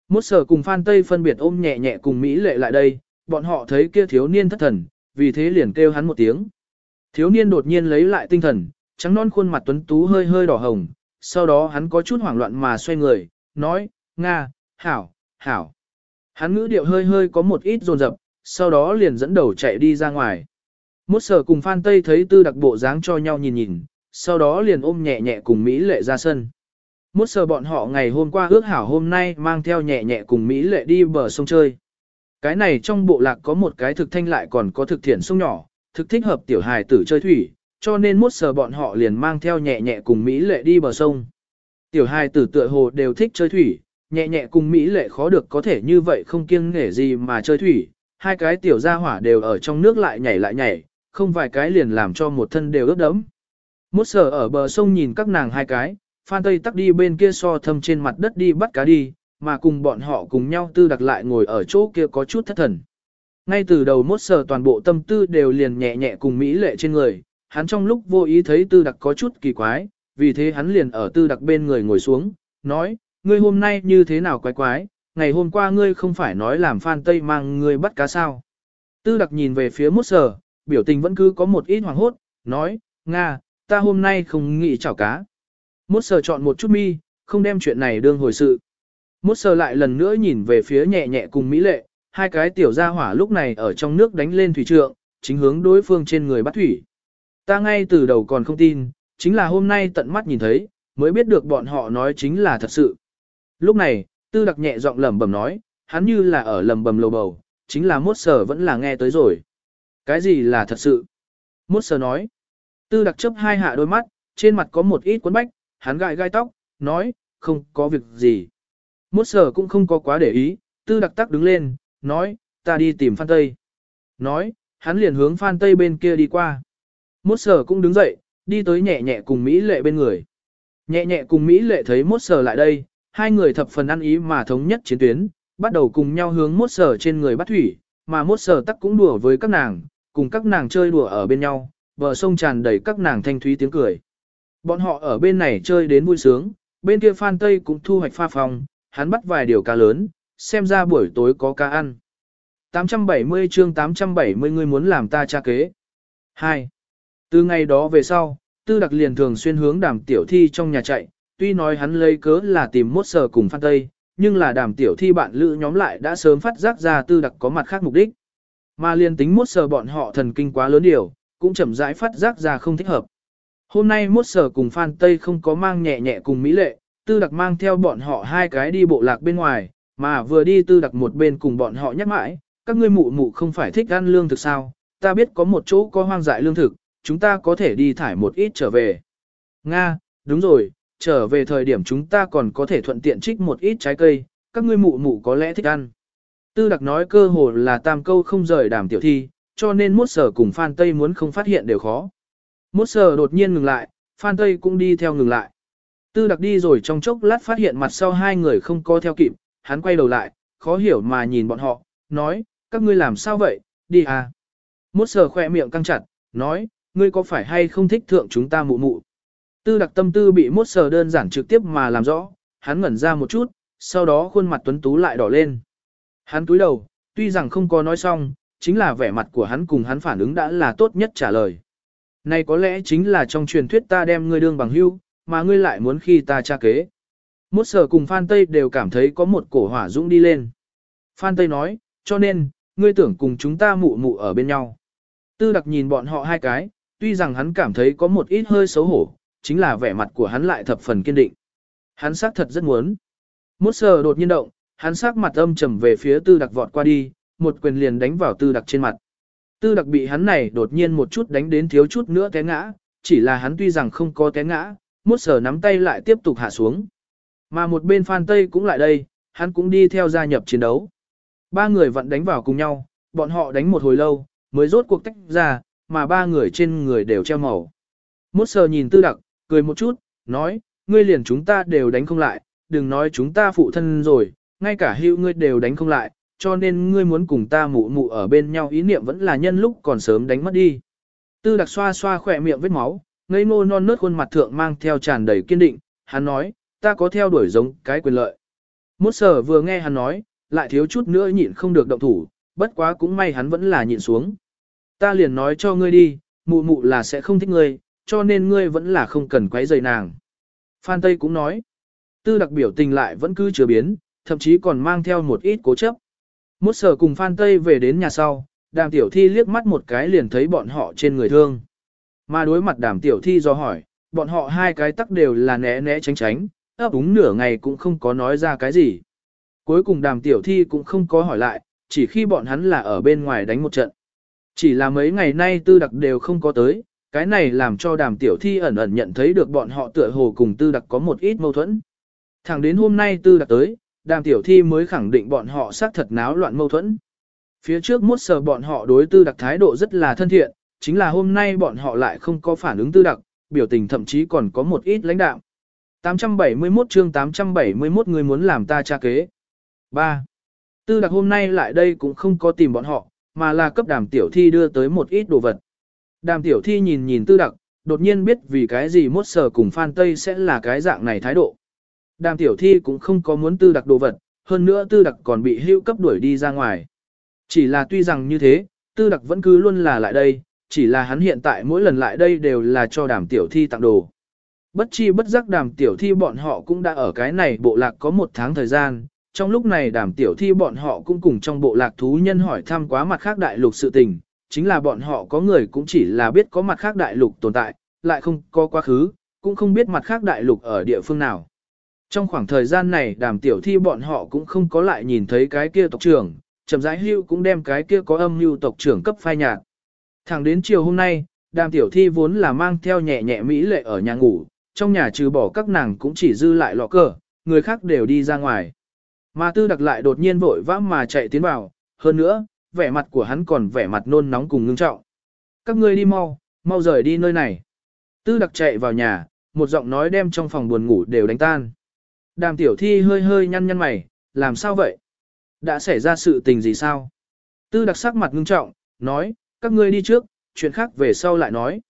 Mốt sở cùng Phan Tây phân biệt ôm nhẹ nhẹ cùng Mỹ lệ lại đây, bọn họ thấy kia thiếu niên thất thần, vì thế liền kêu hắn một tiếng. Thiếu niên đột nhiên lấy lại tinh thần, trắng non khuôn mặt tuấn tú hơi hơi đỏ hồng, sau đó hắn có chút hoảng loạn mà xoay người, nói, Nga, Hảo, Hảo. Hắn ngữ điệu hơi hơi có một ít rồn rập, sau đó liền dẫn đầu chạy đi ra ngoài. Mốt sở cùng Phan Tây thấy tư đặc bộ dáng cho nhau nhìn nhìn, sau đó liền ôm nhẹ nhẹ cùng Mỹ lệ ra sân. Mốt sở bọn họ ngày hôm qua ước hảo hôm nay mang theo nhẹ nhẹ cùng Mỹ lệ đi bờ sông chơi. Cái này trong bộ lạc có một cái thực thanh lại còn có thực thiện sông nhỏ, thực thích hợp tiểu hài tử chơi thủy, cho nên mốt sở bọn họ liền mang theo nhẹ nhẹ cùng Mỹ lệ đi bờ sông. Tiểu hai tử tựa hồ đều thích chơi thủy, nhẹ nhẹ cùng Mỹ lệ khó được có thể như vậy không kiêng nghể gì mà chơi thủy, hai cái tiểu gia hỏa đều ở trong nước lại nhảy lại nhảy, không vài cái liền làm cho một thân đều ướt đẫm. Mốt sở ở bờ sông nhìn các nàng hai cái, Phan Tây tắc đi bên kia so thâm trên mặt đất đi bắt cá đi, mà cùng bọn họ cùng nhau tư đặc lại ngồi ở chỗ kia có chút thất thần. Ngay từ đầu mốt sở toàn bộ tâm tư đều liền nhẹ nhẹ cùng Mỹ lệ trên người, hắn trong lúc vô ý thấy tư đặc có chút kỳ quái, vì thế hắn liền ở tư đặc bên người ngồi xuống, nói, ngươi hôm nay như thế nào quái quái, ngày hôm qua ngươi không phải nói làm Phan Tây mang ngươi bắt cá sao. Tư đặc nhìn về phía Mút sở, biểu tình vẫn cứ có một ít hoàng hốt, nói, Nga, ta hôm nay không nghĩ chảo cá. Mốt sờ chọn một chút mi, không đem chuyện này đương hồi sự. Mốt sờ lại lần nữa nhìn về phía nhẹ nhẹ cùng Mỹ lệ, hai cái tiểu gia hỏa lúc này ở trong nước đánh lên thủy trượng, chính hướng đối phương trên người bắt thủy. Ta ngay từ đầu còn không tin, chính là hôm nay tận mắt nhìn thấy, mới biết được bọn họ nói chính là thật sự. Lúc này, tư đặc nhẹ giọng lẩm bẩm nói, hắn như là ở lẩm bẩm lầu bầu, chính là mốt sở vẫn là nghe tới rồi. Cái gì là thật sự? Mốt sở nói. Tư đặc chấp hai hạ đôi mắt, trên mặt có một ít quấn bách, hắn gãi gai tóc, nói, không có việc gì. Mốt sở cũng không có quá để ý, tư đặc tắc đứng lên, nói, ta đi tìm Phan Tây. Nói, hắn liền hướng Phan Tây bên kia đi qua. Mốt sờ cũng đứng dậy, đi tới nhẹ nhẹ cùng Mỹ lệ bên người. Nhẹ nhẹ cùng Mỹ lệ thấy mốt sờ lại đây, hai người thập phần ăn ý mà thống nhất chiến tuyến, bắt đầu cùng nhau hướng mốt sờ trên người bắt thủy, mà mốt sờ tắc cũng đùa với các nàng, cùng các nàng chơi đùa ở bên nhau, bờ sông tràn đầy các nàng thanh thúy tiếng cười. Bọn họ ở bên này chơi đến vui sướng, bên kia Phan Tây cũng thu hoạch pha phòng, hắn bắt vài điều cá lớn, xem ra buổi tối có cá ăn. 870 chương 870 ngươi muốn làm ta cha kế. 2. Từ ngày đó về sau, tư đặc liền thường xuyên hướng đàm tiểu thi trong nhà chạy, tuy nói hắn lấy cớ là tìm mốt sờ cùng phan tây, nhưng là đàm tiểu thi bạn lữ nhóm lại đã sớm phát giác ra tư đặc có mặt khác mục đích. Mà liền tính mốt sờ bọn họ thần kinh quá lớn điều, cũng chậm rãi phát giác ra không thích hợp. Hôm nay mốt sờ cùng phan tây không có mang nhẹ nhẹ cùng mỹ lệ, tư đặc mang theo bọn họ hai cái đi bộ lạc bên ngoài, mà vừa đi tư đặc một bên cùng bọn họ nhắc mãi, các ngươi mụ mụ không phải thích ăn lương thực sao, ta biết có một chỗ có hoang dại lương thực, chúng ta có thể đi thải một ít trở về. Nga, đúng rồi, trở về thời điểm chúng ta còn có thể thuận tiện trích một ít trái cây, các ngươi mụ mụ có lẽ thích ăn. Tư đặc nói cơ hồ là tam câu không rời đàm tiểu thi, cho nên mốt sở cùng Phan Tây muốn không phát hiện đều khó. Mốt sở đột nhiên ngừng lại, Phan Tây cũng đi theo ngừng lại. Tư đặc đi rồi trong chốc lát phát hiện mặt sau hai người không có theo kịp, hắn quay đầu lại, khó hiểu mà nhìn bọn họ, nói, các ngươi làm sao vậy, đi à. Mốt sở khỏe miệng căng chặt, nói, ngươi có phải hay không thích thượng chúng ta mụ mụ. Tư đặc tâm tư bị mốt sờ đơn giản trực tiếp mà làm rõ, hắn ngẩn ra một chút, sau đó khuôn mặt tuấn tú lại đỏ lên. Hắn túi đầu, tuy rằng không có nói xong, chính là vẻ mặt của hắn cùng hắn phản ứng đã là tốt nhất trả lời. Này có lẽ chính là trong truyền thuyết ta đem ngươi đương bằng hưu, mà ngươi lại muốn khi ta tra kế. Mốt sở cùng Phan Tây đều cảm thấy có một cổ hỏa dũng đi lên. Phan Tây nói, cho nên, ngươi tưởng cùng chúng ta mụ mụ ở bên nhau. Tư đặc nhìn bọn họ hai cái, tuy rằng hắn cảm thấy có một ít hơi xấu hổ, chính là vẻ mặt của hắn lại thập phần kiên định. Hắn xác thật rất muốn. Mốt sờ đột nhiên động, hắn sắc mặt âm trầm về phía tư đặc vọt qua đi, một quyền liền đánh vào tư đặc trên mặt. Tư đặc bị hắn này đột nhiên một chút đánh đến thiếu chút nữa té ngã, chỉ là hắn tuy rằng không có té ngã, mốt sờ nắm tay lại tiếp tục hạ xuống. Mà một bên Phan Tây cũng lại đây, hắn cũng đi theo gia nhập chiến đấu. Ba người vẫn đánh vào cùng nhau, bọn họ đánh một hồi lâu, mới rốt cuộc tách ra, mà ba người trên người đều treo màu. Mốt sờ nhìn tư đặc, cười một chút, nói, ngươi liền chúng ta đều đánh không lại, đừng nói chúng ta phụ thân rồi, ngay cả hữu ngươi đều đánh không lại, cho nên ngươi muốn cùng ta mụ mụ ở bên nhau ý niệm vẫn là nhân lúc còn sớm đánh mất đi. Tư đặc xoa xoa khỏe miệng vết máu, ngây ngô non nớt khuôn mặt thượng mang theo tràn đầy kiên định, hắn nói, ta có theo đuổi giống cái quyền lợi. Mốt sở vừa nghe hắn nói, lại thiếu chút nữa nhịn không được động thủ, bất quá cũng may hắn vẫn là nhịn xuống. Ta liền nói cho ngươi đi, mụ mụ là sẽ không thích ngươi, cho nên ngươi vẫn là không cần quấy rầy nàng. Phan Tây cũng nói, tư đặc biểu tình lại vẫn cứ chưa biến, thậm chí còn mang theo một ít cố chấp. Mốt sở cùng Phan Tây về đến nhà sau, đàm tiểu thi liếc mắt một cái liền thấy bọn họ trên người thương. Mà đối mặt đàm tiểu thi do hỏi, bọn họ hai cái tắc đều là né né tránh tránh, ấp úng nửa ngày cũng không có nói ra cái gì. Cuối cùng đàm tiểu thi cũng không có hỏi lại, chỉ khi bọn hắn là ở bên ngoài đánh một trận. Chỉ là mấy ngày nay tư đặc đều không có tới, cái này làm cho đàm tiểu thi ẩn ẩn nhận thấy được bọn họ tựa hồ cùng tư đặc có một ít mâu thuẫn. Thẳng đến hôm nay tư đặc tới, đàm tiểu thi mới khẳng định bọn họ xác thật náo loạn mâu thuẫn. Phía trước mốt sờ bọn họ đối tư đặc thái độ rất là thân thiện, chính là hôm nay bọn họ lại không có phản ứng tư đặc, biểu tình thậm chí còn có một ít lãnh đạo. 871 chương 871 người muốn làm ta cha kế. 3. Tư đặc hôm nay lại đây cũng không có tìm bọn họ, mà là cấp đàm tiểu thi đưa tới một ít đồ vật. Đàm tiểu thi nhìn nhìn tư đặc, đột nhiên biết vì cái gì mốt sờ cùng Phan Tây sẽ là cái dạng này thái độ. Đàm tiểu thi cũng không có muốn tư đặc đồ vật, hơn nữa tư đặc còn bị hưu cấp đuổi đi ra ngoài. Chỉ là tuy rằng như thế, tư đặc vẫn cứ luôn là lại đây, chỉ là hắn hiện tại mỗi lần lại đây đều là cho đàm tiểu thi tặng đồ. Bất chi bất giác đàm tiểu thi bọn họ cũng đã ở cái này bộ lạc có một tháng thời gian, trong lúc này đàm tiểu thi bọn họ cũng cùng trong bộ lạc thú nhân hỏi thăm quá mặt khác đại lục sự tình, chính là bọn họ có người cũng chỉ là biết có mặt khác đại lục tồn tại, lại không có quá khứ, cũng không biết mặt khác đại lục ở địa phương nào. Trong khoảng thời gian này đàm tiểu thi bọn họ cũng không có lại nhìn thấy cái kia tộc trưởng, chậm rãi hưu cũng đem cái kia có âm mưu tộc trưởng cấp phai nhạt. Thẳng đến chiều hôm nay, đàm tiểu thi vốn là mang theo nhẹ nhẹ mỹ lệ ở nhà ngủ, trong nhà trừ bỏ các nàng cũng chỉ dư lại lọ cờ, người khác đều đi ra ngoài. Mà tư đặc lại đột nhiên vội vã mà chạy tiến vào, hơn nữa, vẻ mặt của hắn còn vẻ mặt nôn nóng cùng ngưng trọng. Các ngươi đi mau, mau rời đi nơi này. Tư đặc chạy vào nhà, một giọng nói đem trong phòng buồn ngủ đều đánh tan. Đàm tiểu thi hơi hơi nhăn nhăn mày, làm sao vậy? Đã xảy ra sự tình gì sao? Tư đặc sắc mặt ngưng trọng, nói, các ngươi đi trước, chuyện khác về sau lại nói.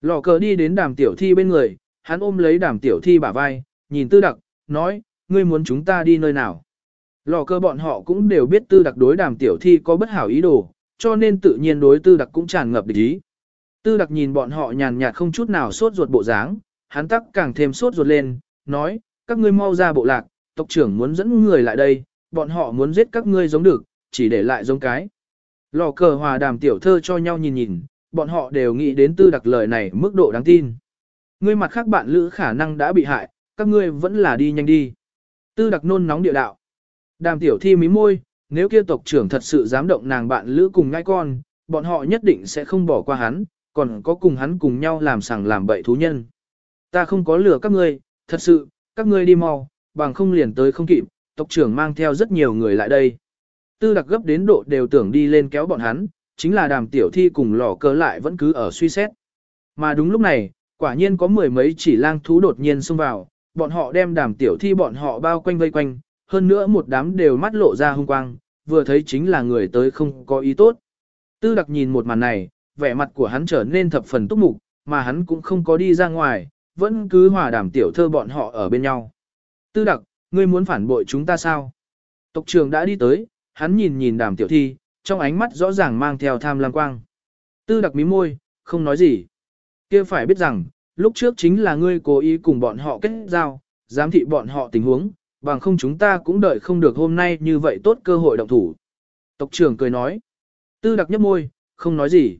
Lò cờ đi đến đàm tiểu thi bên người, hắn ôm lấy đàm tiểu thi bả vai, nhìn tư đặc, nói, ngươi muốn chúng ta đi nơi nào? Lò cơ bọn họ cũng đều biết tư đặc đối đàm tiểu thi có bất hảo ý đồ, cho nên tự nhiên đối tư đặc cũng tràn ngập địch ý. Tư đặc nhìn bọn họ nhàn nhạt không chút nào sốt ruột bộ dáng, hắn tắc càng thêm sốt ruột lên, nói, các ngươi mau ra bộ lạc, tộc trưởng muốn dẫn người lại đây, bọn họ muốn giết các ngươi giống được, chỉ để lại giống cái. Lò cờ hòa đàm tiểu thơ cho nhau nhìn nhìn, bọn họ đều nghĩ đến tư đặc lời này mức độ đáng tin. Ngươi mặt khác bạn lữ khả năng đã bị hại, các ngươi vẫn là đi nhanh đi. Tư đặc nôn nóng địa đạo. Đàm tiểu thi mí môi, nếu kia tộc trưởng thật sự dám động nàng bạn lữ cùng ngai con, bọn họ nhất định sẽ không bỏ qua hắn, còn có cùng hắn cùng nhau làm sàng làm bậy thú nhân. Ta không có lừa các ngươi, thật sự, các ngươi đi mau, bằng không liền tới không kịp, tộc trưởng mang theo rất nhiều người lại đây. Tư đặc gấp đến độ đều tưởng đi lên kéo bọn hắn, chính là đàm tiểu thi cùng lò cơ lại vẫn cứ ở suy xét. Mà đúng lúc này, quả nhiên có mười mấy chỉ lang thú đột nhiên xông vào, bọn họ đem đàm tiểu thi bọn họ bao quanh vây quanh, hơn nữa một đám đều mắt lộ ra hung quang, vừa thấy chính là người tới không có ý tốt. Tư đặc nhìn một màn này, vẻ mặt của hắn trở nên thập phần túc mục, mà hắn cũng không có đi ra ngoài, vẫn cứ hòa đàm tiểu thơ bọn họ ở bên nhau. Tư đặc, ngươi muốn phản bội chúng ta sao? Tộc trưởng đã đi tới, hắn nhìn nhìn đàm tiểu thi, trong ánh mắt rõ ràng mang theo tham lam quang. Tư đặc mí môi, không nói gì. kia phải biết rằng, lúc trước chính là ngươi cố ý cùng bọn họ kết giao, giám thị bọn họ tình huống, bằng không chúng ta cũng đợi không được hôm nay như vậy tốt cơ hội động thủ. Tộc trưởng cười nói. Tư đặc nhấp môi, không nói gì.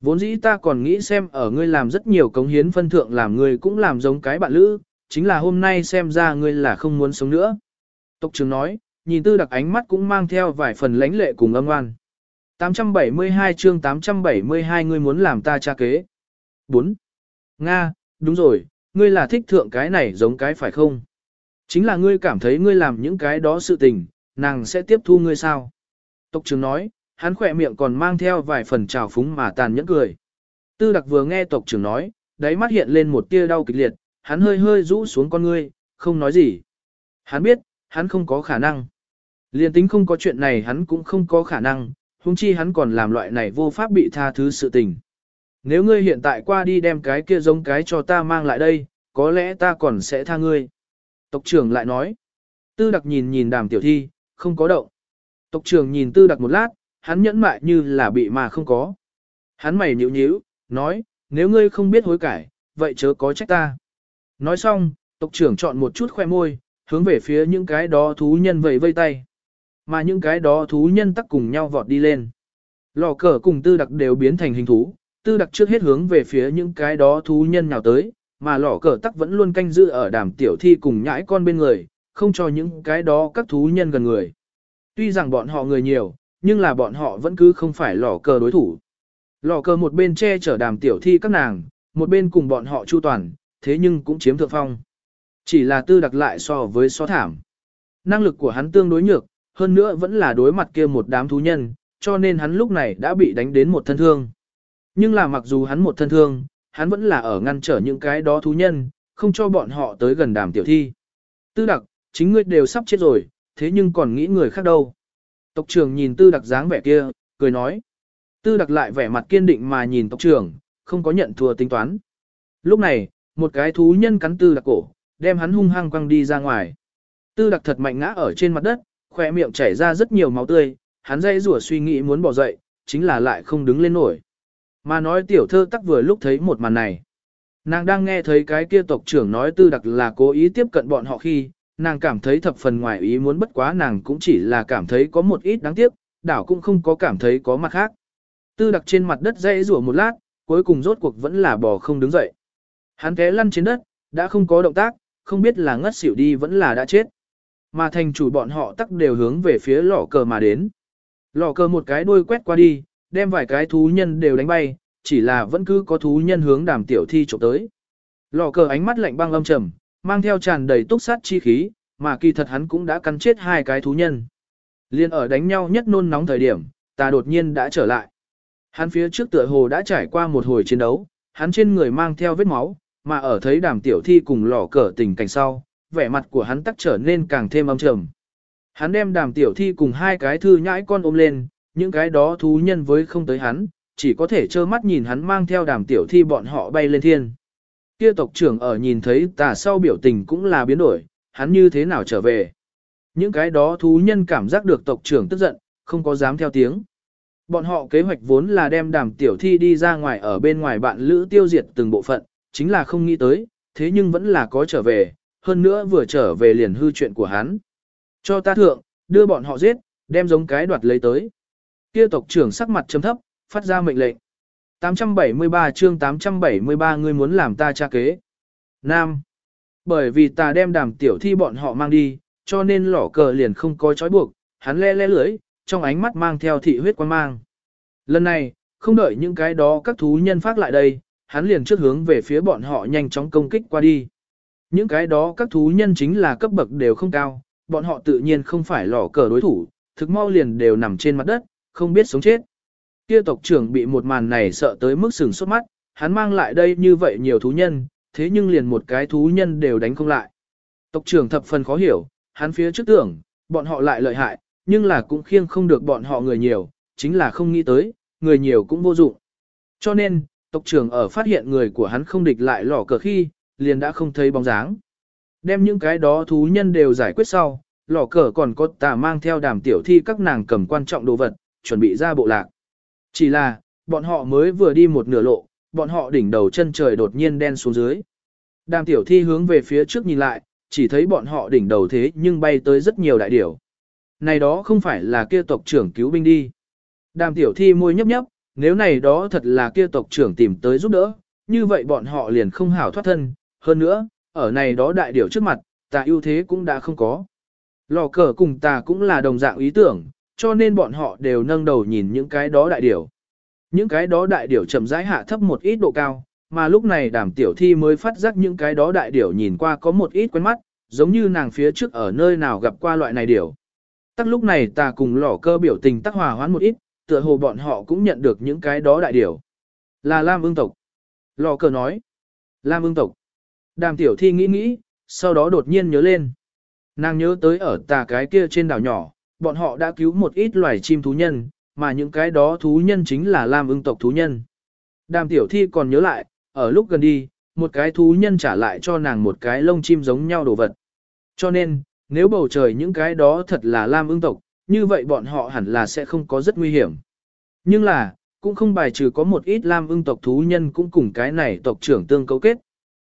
Vốn dĩ ta còn nghĩ xem ở ngươi làm rất nhiều cống hiến phân thượng làm ngươi cũng làm giống cái bạn lữ, chính là hôm nay xem ra ngươi là không muốn sống nữa. Tộc trưởng nói, nhìn tư đặc ánh mắt cũng mang theo vài phần lãnh lệ cùng âm oan. 872 chương 872 ngươi muốn làm ta cha kế. 4. Nga, đúng rồi, ngươi là thích thượng cái này giống cái phải không? Chính là ngươi cảm thấy ngươi làm những cái đó sự tình, nàng sẽ tiếp thu ngươi sao? Tộc trưởng nói, hắn khỏe miệng còn mang theo vài phần trào phúng mà tàn nhẫn cười. Tư đặc vừa nghe tộc trưởng nói, đáy mắt hiện lên một tia đau kịch liệt, hắn hơi hơi rũ xuống con ngươi, không nói gì. Hắn biết, hắn không có khả năng. Liên tính không có chuyện này hắn cũng không có khả năng, huống chi hắn còn làm loại này vô pháp bị tha thứ sự tình. Nếu ngươi hiện tại qua đi đem cái kia giống cái cho ta mang lại đây, có lẽ ta còn sẽ tha ngươi. Tộc trưởng lại nói. Tư đặc nhìn nhìn đàm tiểu thi, không có động. Tộc trưởng nhìn tư đặc một lát, hắn nhẫn mại như là bị mà không có. Hắn mày nhíu nhíu, nói, nếu ngươi không biết hối cải, vậy chớ có trách ta. Nói xong, tộc trưởng chọn một chút khoe môi, hướng về phía những cái đó thú nhân vẫy vây tay. Mà những cái đó thú nhân tắc cùng nhau vọt đi lên. Lò cờ cùng tư đặc đều biến thành hình thú, tư đặc trước hết hướng về phía những cái đó thú nhân nào tới, mà lỏ cờ tắc vẫn luôn canh giữ ở đàm tiểu thi cùng nhãi con bên người, không cho những cái đó các thú nhân gần người. Tuy rằng bọn họ người nhiều, nhưng là bọn họ vẫn cứ không phải lỏ cờ đối thủ. Lò cờ một bên che chở đàm tiểu thi các nàng, một bên cùng bọn họ chu toàn, thế nhưng cũng chiếm thượng phong. Chỉ là tư đặc lại so với so thảm. Năng lực của hắn tương đối nhược, hơn nữa vẫn là đối mặt kia một đám thú nhân, cho nên hắn lúc này đã bị đánh đến một thân thương. Nhưng là mặc dù hắn một thân thương, hắn vẫn là ở ngăn trở những cái đó thú nhân, không cho bọn họ tới gần đàm tiểu thi. Tư đặc, chính ngươi đều sắp chết rồi, thế nhưng còn nghĩ người khác đâu. Tộc trưởng nhìn tư đặc dáng vẻ kia, cười nói. Tư đặc lại vẻ mặt kiên định mà nhìn tộc trưởng, không có nhận thua tính toán. Lúc này, một cái thú nhân cắn tư đặc cổ, đem hắn hung hăng quăng đi ra ngoài. Tư đặc thật mạnh ngã ở trên mặt đất, khỏe miệng chảy ra rất nhiều máu tươi, hắn dây rủa suy nghĩ muốn bỏ dậy, chính là lại không đứng lên nổi. Mà nói tiểu thơ tắc vừa lúc thấy một màn này. Nàng đang nghe thấy cái kia tộc trưởng nói tư đặc là cố ý tiếp cận bọn họ khi, nàng cảm thấy thập phần ngoài ý muốn bất quá nàng cũng chỉ là cảm thấy có một ít đáng tiếc, đảo cũng không có cảm thấy có mặt khác. Tư đặc trên mặt đất dây rủa một lát, cuối cùng rốt cuộc vẫn là bò không đứng dậy. Hắn té lăn trên đất, đã không có động tác, không biết là ngất xỉu đi vẫn là đã chết. Mà thành chủ bọn họ tắc đều hướng về phía lò cờ mà đến. Lò cờ một cái đuôi quét qua đi, đem vài cái thú nhân đều đánh bay, chỉ là vẫn cứ có thú nhân hướng đàm tiểu thi trộm tới. Lò cờ ánh mắt lạnh băng âm trầm, mang theo tràn đầy túc sát chi khí, mà kỳ thật hắn cũng đã cắn chết hai cái thú nhân. Liên ở đánh nhau nhất nôn nóng thời điểm, ta đột nhiên đã trở lại. Hắn phía trước tựa hồ đã trải qua một hồi chiến đấu, hắn trên người mang theo vết máu, mà ở thấy đàm tiểu thi cùng lò cờ tình cảnh sau, vẻ mặt của hắn tắc trở nên càng thêm âm trầm. Hắn đem đàm tiểu thi cùng hai cái thư nhãi con ôm lên, những cái đó thú nhân với không tới hắn, chỉ có thể trơ mắt nhìn hắn mang theo đàm tiểu thi bọn họ bay lên thiên. Kia tộc trưởng ở nhìn thấy tà sau biểu tình cũng là biến đổi, hắn như thế nào trở về. Những cái đó thú nhân cảm giác được tộc trưởng tức giận, không có dám theo tiếng. Bọn họ kế hoạch vốn là đem đàm tiểu thi đi ra ngoài ở bên ngoài bạn lữ tiêu diệt từng bộ phận, chính là không nghĩ tới, thế nhưng vẫn là có trở về, hơn nữa vừa trở về liền hư chuyện của hắn. Cho ta thượng, đưa bọn họ giết, đem giống cái đoạt lấy tới. Kia tộc trưởng sắc mặt chấm thấp, phát ra mệnh lệnh. 873 chương 873 ngươi muốn làm ta cha kế. Nam. Bởi vì ta đem đàm tiểu thi bọn họ mang đi, cho nên lỏ cờ liền không có trói buộc, hắn le le lưỡi, trong ánh mắt mang theo thị huyết quan mang. Lần này, không đợi những cái đó các thú nhân phát lại đây, hắn liền trước hướng về phía bọn họ nhanh chóng công kích qua đi. Những cái đó các thú nhân chính là cấp bậc đều không cao, bọn họ tự nhiên không phải lỏ cờ đối thủ, thực mau liền đều nằm trên mặt đất, không biết sống chết. Kia tộc trưởng bị một màn này sợ tới mức sừng sốt mắt, hắn mang lại đây như vậy nhiều thú nhân, thế nhưng liền một cái thú nhân đều đánh không lại. Tộc trưởng thập phần khó hiểu, hắn phía trước tưởng, bọn họ lại lợi hại, nhưng là cũng khiêng không được bọn họ người nhiều, chính là không nghĩ tới, người nhiều cũng vô dụng. Cho nên, tộc trưởng ở phát hiện người của hắn không địch lại lỏ cờ khi, liền đã không thấy bóng dáng. Đem những cái đó thú nhân đều giải quyết sau, lỏ cờ còn có tà mang theo đàm tiểu thi các nàng cầm quan trọng đồ vật, chuẩn bị ra bộ lạc. Chỉ là, bọn họ mới vừa đi một nửa lộ, bọn họ đỉnh đầu chân trời đột nhiên đen xuống dưới. Đàm tiểu thi hướng về phía trước nhìn lại, chỉ thấy bọn họ đỉnh đầu thế nhưng bay tới rất nhiều đại điểu. Này đó không phải là kia tộc trưởng cứu binh đi. Đàm tiểu thi môi nhấp nhấp, nếu này đó thật là kia tộc trưởng tìm tới giúp đỡ, như vậy bọn họ liền không hảo thoát thân. Hơn nữa, ở này đó đại điểu trước mặt, ta ưu thế cũng đã không có. Lò cờ cùng ta cũng là đồng dạng ý tưởng, cho nên bọn họ đều nâng đầu nhìn những cái đó đại điểu. Những cái đó đại điểu chậm rãi hạ thấp một ít độ cao, mà lúc này đàm tiểu thi mới phát giác những cái đó đại điểu nhìn qua có một ít quen mắt, giống như nàng phía trước ở nơi nào gặp qua loại này điểu. Tắc lúc này ta cùng lỏ cơ biểu tình tắc hòa hoãn một ít, tựa hồ bọn họ cũng nhận được những cái đó đại điểu. Là Lam ương tộc. Lò cơ nói. Lam ương tộc. Đàm tiểu thi nghĩ nghĩ, sau đó đột nhiên nhớ lên. Nàng nhớ tới ở tà cái kia trên đảo nhỏ, bọn họ đã cứu một ít loài chim thú nhân, mà những cái đó thú nhân chính là Lam ưng tộc thú nhân. Đàm tiểu thi còn nhớ lại, ở lúc gần đi, một cái thú nhân trả lại cho nàng một cái lông chim giống nhau đồ vật. Cho nên, nếu bầu trời những cái đó thật là Lam ưng tộc, như vậy bọn họ hẳn là sẽ không có rất nguy hiểm. Nhưng là, cũng không bài trừ có một ít Lam ưng tộc thú nhân cũng cùng cái này tộc trưởng tương cấu kết.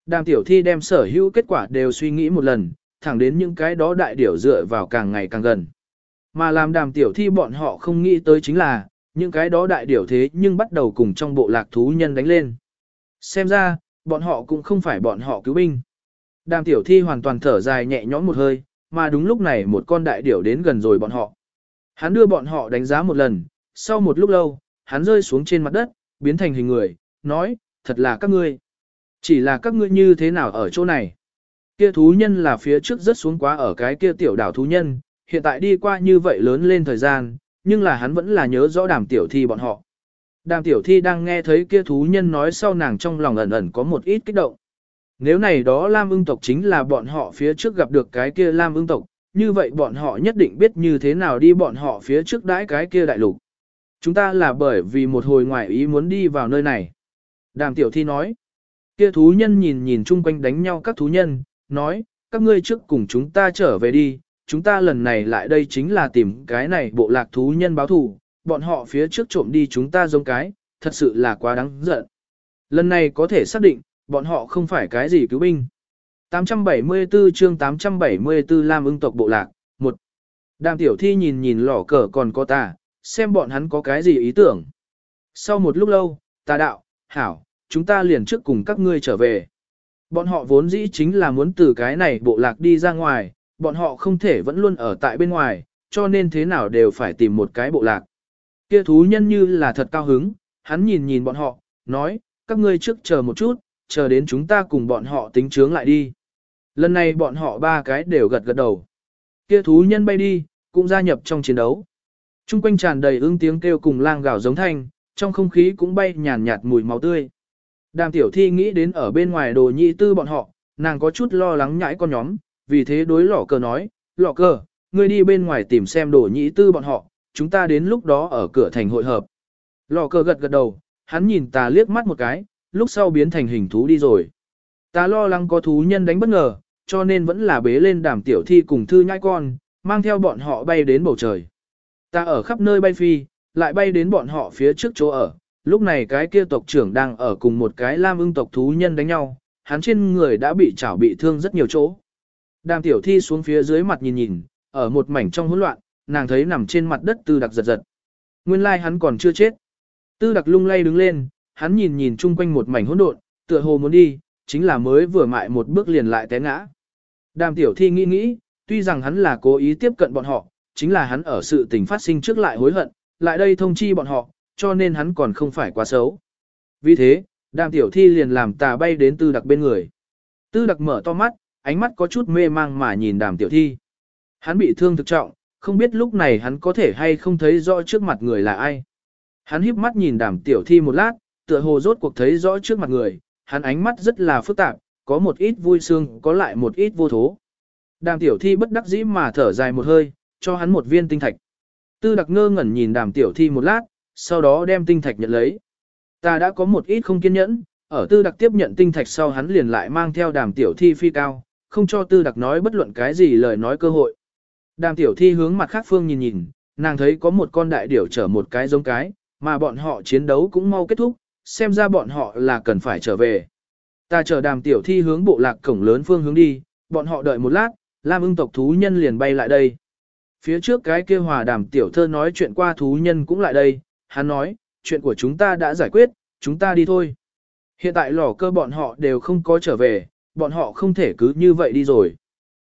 Đàm tiểu thi đem sở hữu kết quả đều suy nghĩ một lần, thẳng đến những cái đó đại điểu dựa vào càng ngày càng gần. Mà làm đàm tiểu thi bọn họ không nghĩ tới chính là, những cái đó đại điểu thế nhưng bắt đầu cùng trong bộ lạc thú nhân đánh lên. Xem ra, bọn họ cũng không phải bọn họ cứu binh. Đàm tiểu thi hoàn toàn thở dài nhẹ nhõm một hơi, mà đúng lúc này một con đại điểu đến gần rồi bọn họ. Hắn đưa bọn họ đánh giá một lần, sau một lúc lâu, hắn rơi xuống trên mặt đất, biến thành hình người, nói, thật là các ngươi. Chỉ là các ngươi như thế nào ở chỗ này. Kia thú nhân là phía trước rất xuống quá ở cái kia tiểu đảo thú nhân, hiện tại đi qua như vậy lớn lên thời gian, nhưng là hắn vẫn là nhớ rõ đàm tiểu thi bọn họ. Đàm tiểu thi đang nghe thấy kia thú nhân nói sau nàng trong lòng ẩn ẩn có một ít kích động. Nếu này đó Lam ưng tộc chính là bọn họ phía trước gặp được cái kia Lam ưng tộc, như vậy bọn họ nhất định biết như thế nào đi bọn họ phía trước đãi cái kia đại lục. Chúng ta là bởi vì một hồi ngoại ý muốn đi vào nơi này. Đàm tiểu thi nói. Kia thú nhân nhìn nhìn chung quanh đánh nhau các thú nhân, nói, các ngươi trước cùng chúng ta trở về đi, chúng ta lần này lại đây chính là tìm cái này bộ lạc thú nhân báo thù, bọn họ phía trước trộm đi chúng ta giống cái, thật sự là quá đáng giận. Lần này có thể xác định, bọn họ không phải cái gì cứu binh. 874 chương 874 Lam ưng tộc bộ lạc, 1. Đàm tiểu thi nhìn nhìn lỏ cờ còn có ta, xem bọn hắn có cái gì ý tưởng. Sau một lúc lâu, ta đạo, hảo, chúng ta liền trước cùng các ngươi trở về. Bọn họ vốn dĩ chính là muốn từ cái này bộ lạc đi ra ngoài, bọn họ không thể vẫn luôn ở tại bên ngoài, cho nên thế nào đều phải tìm một cái bộ lạc. Kia thú nhân như là thật cao hứng, hắn nhìn nhìn bọn họ, nói, các ngươi trước chờ một chút, chờ đến chúng ta cùng bọn họ tính chướng lại đi. Lần này bọn họ ba cái đều gật gật đầu. Kia thú nhân bay đi, cũng gia nhập trong chiến đấu. Trung quanh tràn đầy ưng tiếng kêu cùng lang gào giống thanh, trong không khí cũng bay nhàn nhạt mùi máu tươi. Đàm tiểu thi nghĩ đến ở bên ngoài đồ nhị tư bọn họ, nàng có chút lo lắng nhãi con nhóm, vì thế đối lỏ cờ nói, lỏ cờ, ngươi đi bên ngoài tìm xem đồ nhĩ tư bọn họ, chúng ta đến lúc đó ở cửa thành hội hợp. lò cờ gật gật đầu, hắn nhìn ta liếc mắt một cái, lúc sau biến thành hình thú đi rồi. Ta lo lắng có thú nhân đánh bất ngờ, cho nên vẫn là bế lên đàm tiểu thi cùng thư nhai con, mang theo bọn họ bay đến bầu trời. Ta ở khắp nơi bay phi, lại bay đến bọn họ phía trước chỗ ở. Lúc này cái kia tộc trưởng đang ở cùng một cái lam ưng tộc thú nhân đánh nhau, hắn trên người đã bị chảo bị thương rất nhiều chỗ. Đàm tiểu thi xuống phía dưới mặt nhìn nhìn, ở một mảnh trong hỗn loạn, nàng thấy nằm trên mặt đất tư đặc giật giật. Nguyên lai hắn còn chưa chết. Tư đặc lung lay đứng lên, hắn nhìn nhìn chung quanh một mảnh hỗn độn, tựa hồ muốn đi, chính là mới vừa mại một bước liền lại té ngã. Đàm tiểu thi nghĩ nghĩ, tuy rằng hắn là cố ý tiếp cận bọn họ, chính là hắn ở sự tình phát sinh trước lại hối hận, lại đây thông chi bọn họ, cho nên hắn còn không phải quá xấu. Vì thế, đàm tiểu thi liền làm tà bay đến tư đặc bên người. Tư đặc mở to mắt, ánh mắt có chút mê mang mà nhìn đàm tiểu thi. Hắn bị thương thực trọng, không biết lúc này hắn có thể hay không thấy rõ trước mặt người là ai. Hắn híp mắt nhìn đàm tiểu thi một lát, tựa hồ rốt cuộc thấy rõ trước mặt người, hắn ánh mắt rất là phức tạp, có một ít vui sương, có lại một ít vô thố. Đàm tiểu thi bất đắc dĩ mà thở dài một hơi, cho hắn một viên tinh thạch. Tư đặc ngơ ngẩn nhìn đàm tiểu thi một lát, sau đó đem tinh thạch nhận lấy. Ta đã có một ít không kiên nhẫn, ở tư đặc tiếp nhận tinh thạch sau hắn liền lại mang theo đàm tiểu thi phi cao, không cho tư đặc nói bất luận cái gì lời nói cơ hội. Đàm tiểu thi hướng mặt khác phương nhìn nhìn, nàng thấy có một con đại điểu chở một cái giống cái, mà bọn họ chiến đấu cũng mau kết thúc, xem ra bọn họ là cần phải trở về. Ta chờ đàm tiểu thi hướng bộ lạc cổng lớn phương hướng đi, bọn họ đợi một lát, Lam ưng tộc thú nhân liền bay lại đây. Phía trước cái kia hòa đàm tiểu thơ nói chuyện qua thú nhân cũng lại đây, hắn nói, chuyện của chúng ta đã giải quyết, chúng ta đi thôi. Hiện tại lò cơ bọn họ đều không có trở về, bọn họ không thể cứ như vậy đi rồi.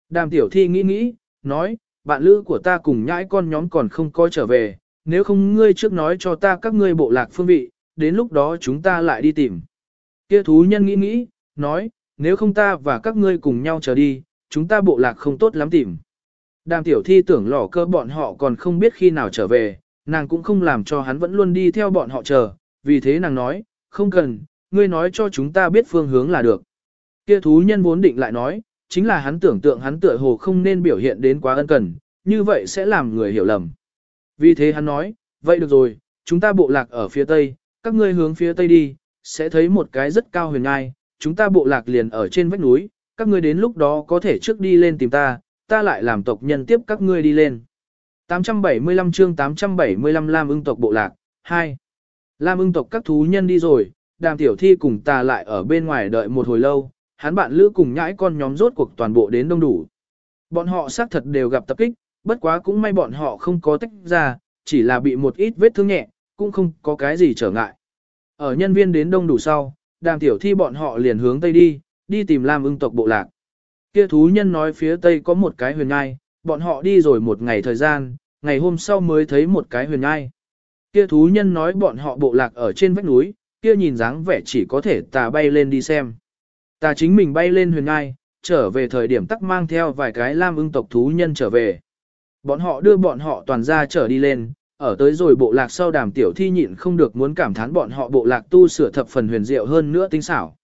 Đàm tiểu thi nghĩ nghĩ, nói, bạn lữ của ta cùng nhãi con nhóm còn không coi trở về, nếu không ngươi trước nói cho ta các ngươi bộ lạc phương vị, đến lúc đó chúng ta lại đi tìm. Kia thú nhân nghĩ nghĩ, nói, nếu không ta và các ngươi cùng nhau trở đi, chúng ta bộ lạc không tốt lắm tìm. Đàm tiểu thi tưởng lỏ cơ bọn họ còn không biết khi nào trở về, nàng cũng không làm cho hắn vẫn luôn đi theo bọn họ chờ, vì thế nàng nói, không cần, ngươi nói cho chúng ta biết phương hướng là được. Kia thú nhân vốn định lại nói, chính là hắn tưởng tượng hắn tựa hồ không nên biểu hiện đến quá ân cần, như vậy sẽ làm người hiểu lầm. Vì thế hắn nói, vậy được rồi, chúng ta bộ lạc ở phía tây, các ngươi hướng phía tây đi, sẽ thấy một cái rất cao huyền ngai, chúng ta bộ lạc liền ở trên vách núi, các ngươi đến lúc đó có thể trước đi lên tìm ta, ta lại làm tộc nhân tiếp các ngươi đi lên. 875 chương 875 Lam ưng tộc bộ lạc, 2. Lam ưng tộc các thú nhân đi rồi, đàm tiểu thi cùng ta lại ở bên ngoài đợi một hồi lâu, hắn bạn lữ cùng nhãi con nhóm rốt cuộc toàn bộ đến đông đủ. Bọn họ xác thật đều gặp tập kích, bất quá cũng may bọn họ không có tách ra, chỉ là bị một ít vết thương nhẹ, cũng không có cái gì trở ngại. Ở nhân viên đến đông đủ sau, đàm tiểu thi bọn họ liền hướng tây đi, đi tìm Lam ưng tộc bộ lạc. Kia thú nhân nói phía tây có một cái huyền ngai, bọn họ đi rồi một ngày thời gian, ngày hôm sau mới thấy một cái huyền ngai. Kia thú nhân nói bọn họ bộ lạc ở trên vách núi, kia nhìn dáng vẻ chỉ có thể tà bay lên đi xem ta chính mình bay lên huyền ngai, trở về thời điểm tắc mang theo vài cái lam ưng tộc thú nhân trở về. Bọn họ đưa bọn họ toàn ra trở đi lên, ở tới rồi bộ lạc sau đàm tiểu thi nhịn không được muốn cảm thán bọn họ bộ lạc tu sửa thập phần huyền diệu hơn nữa tinh xảo.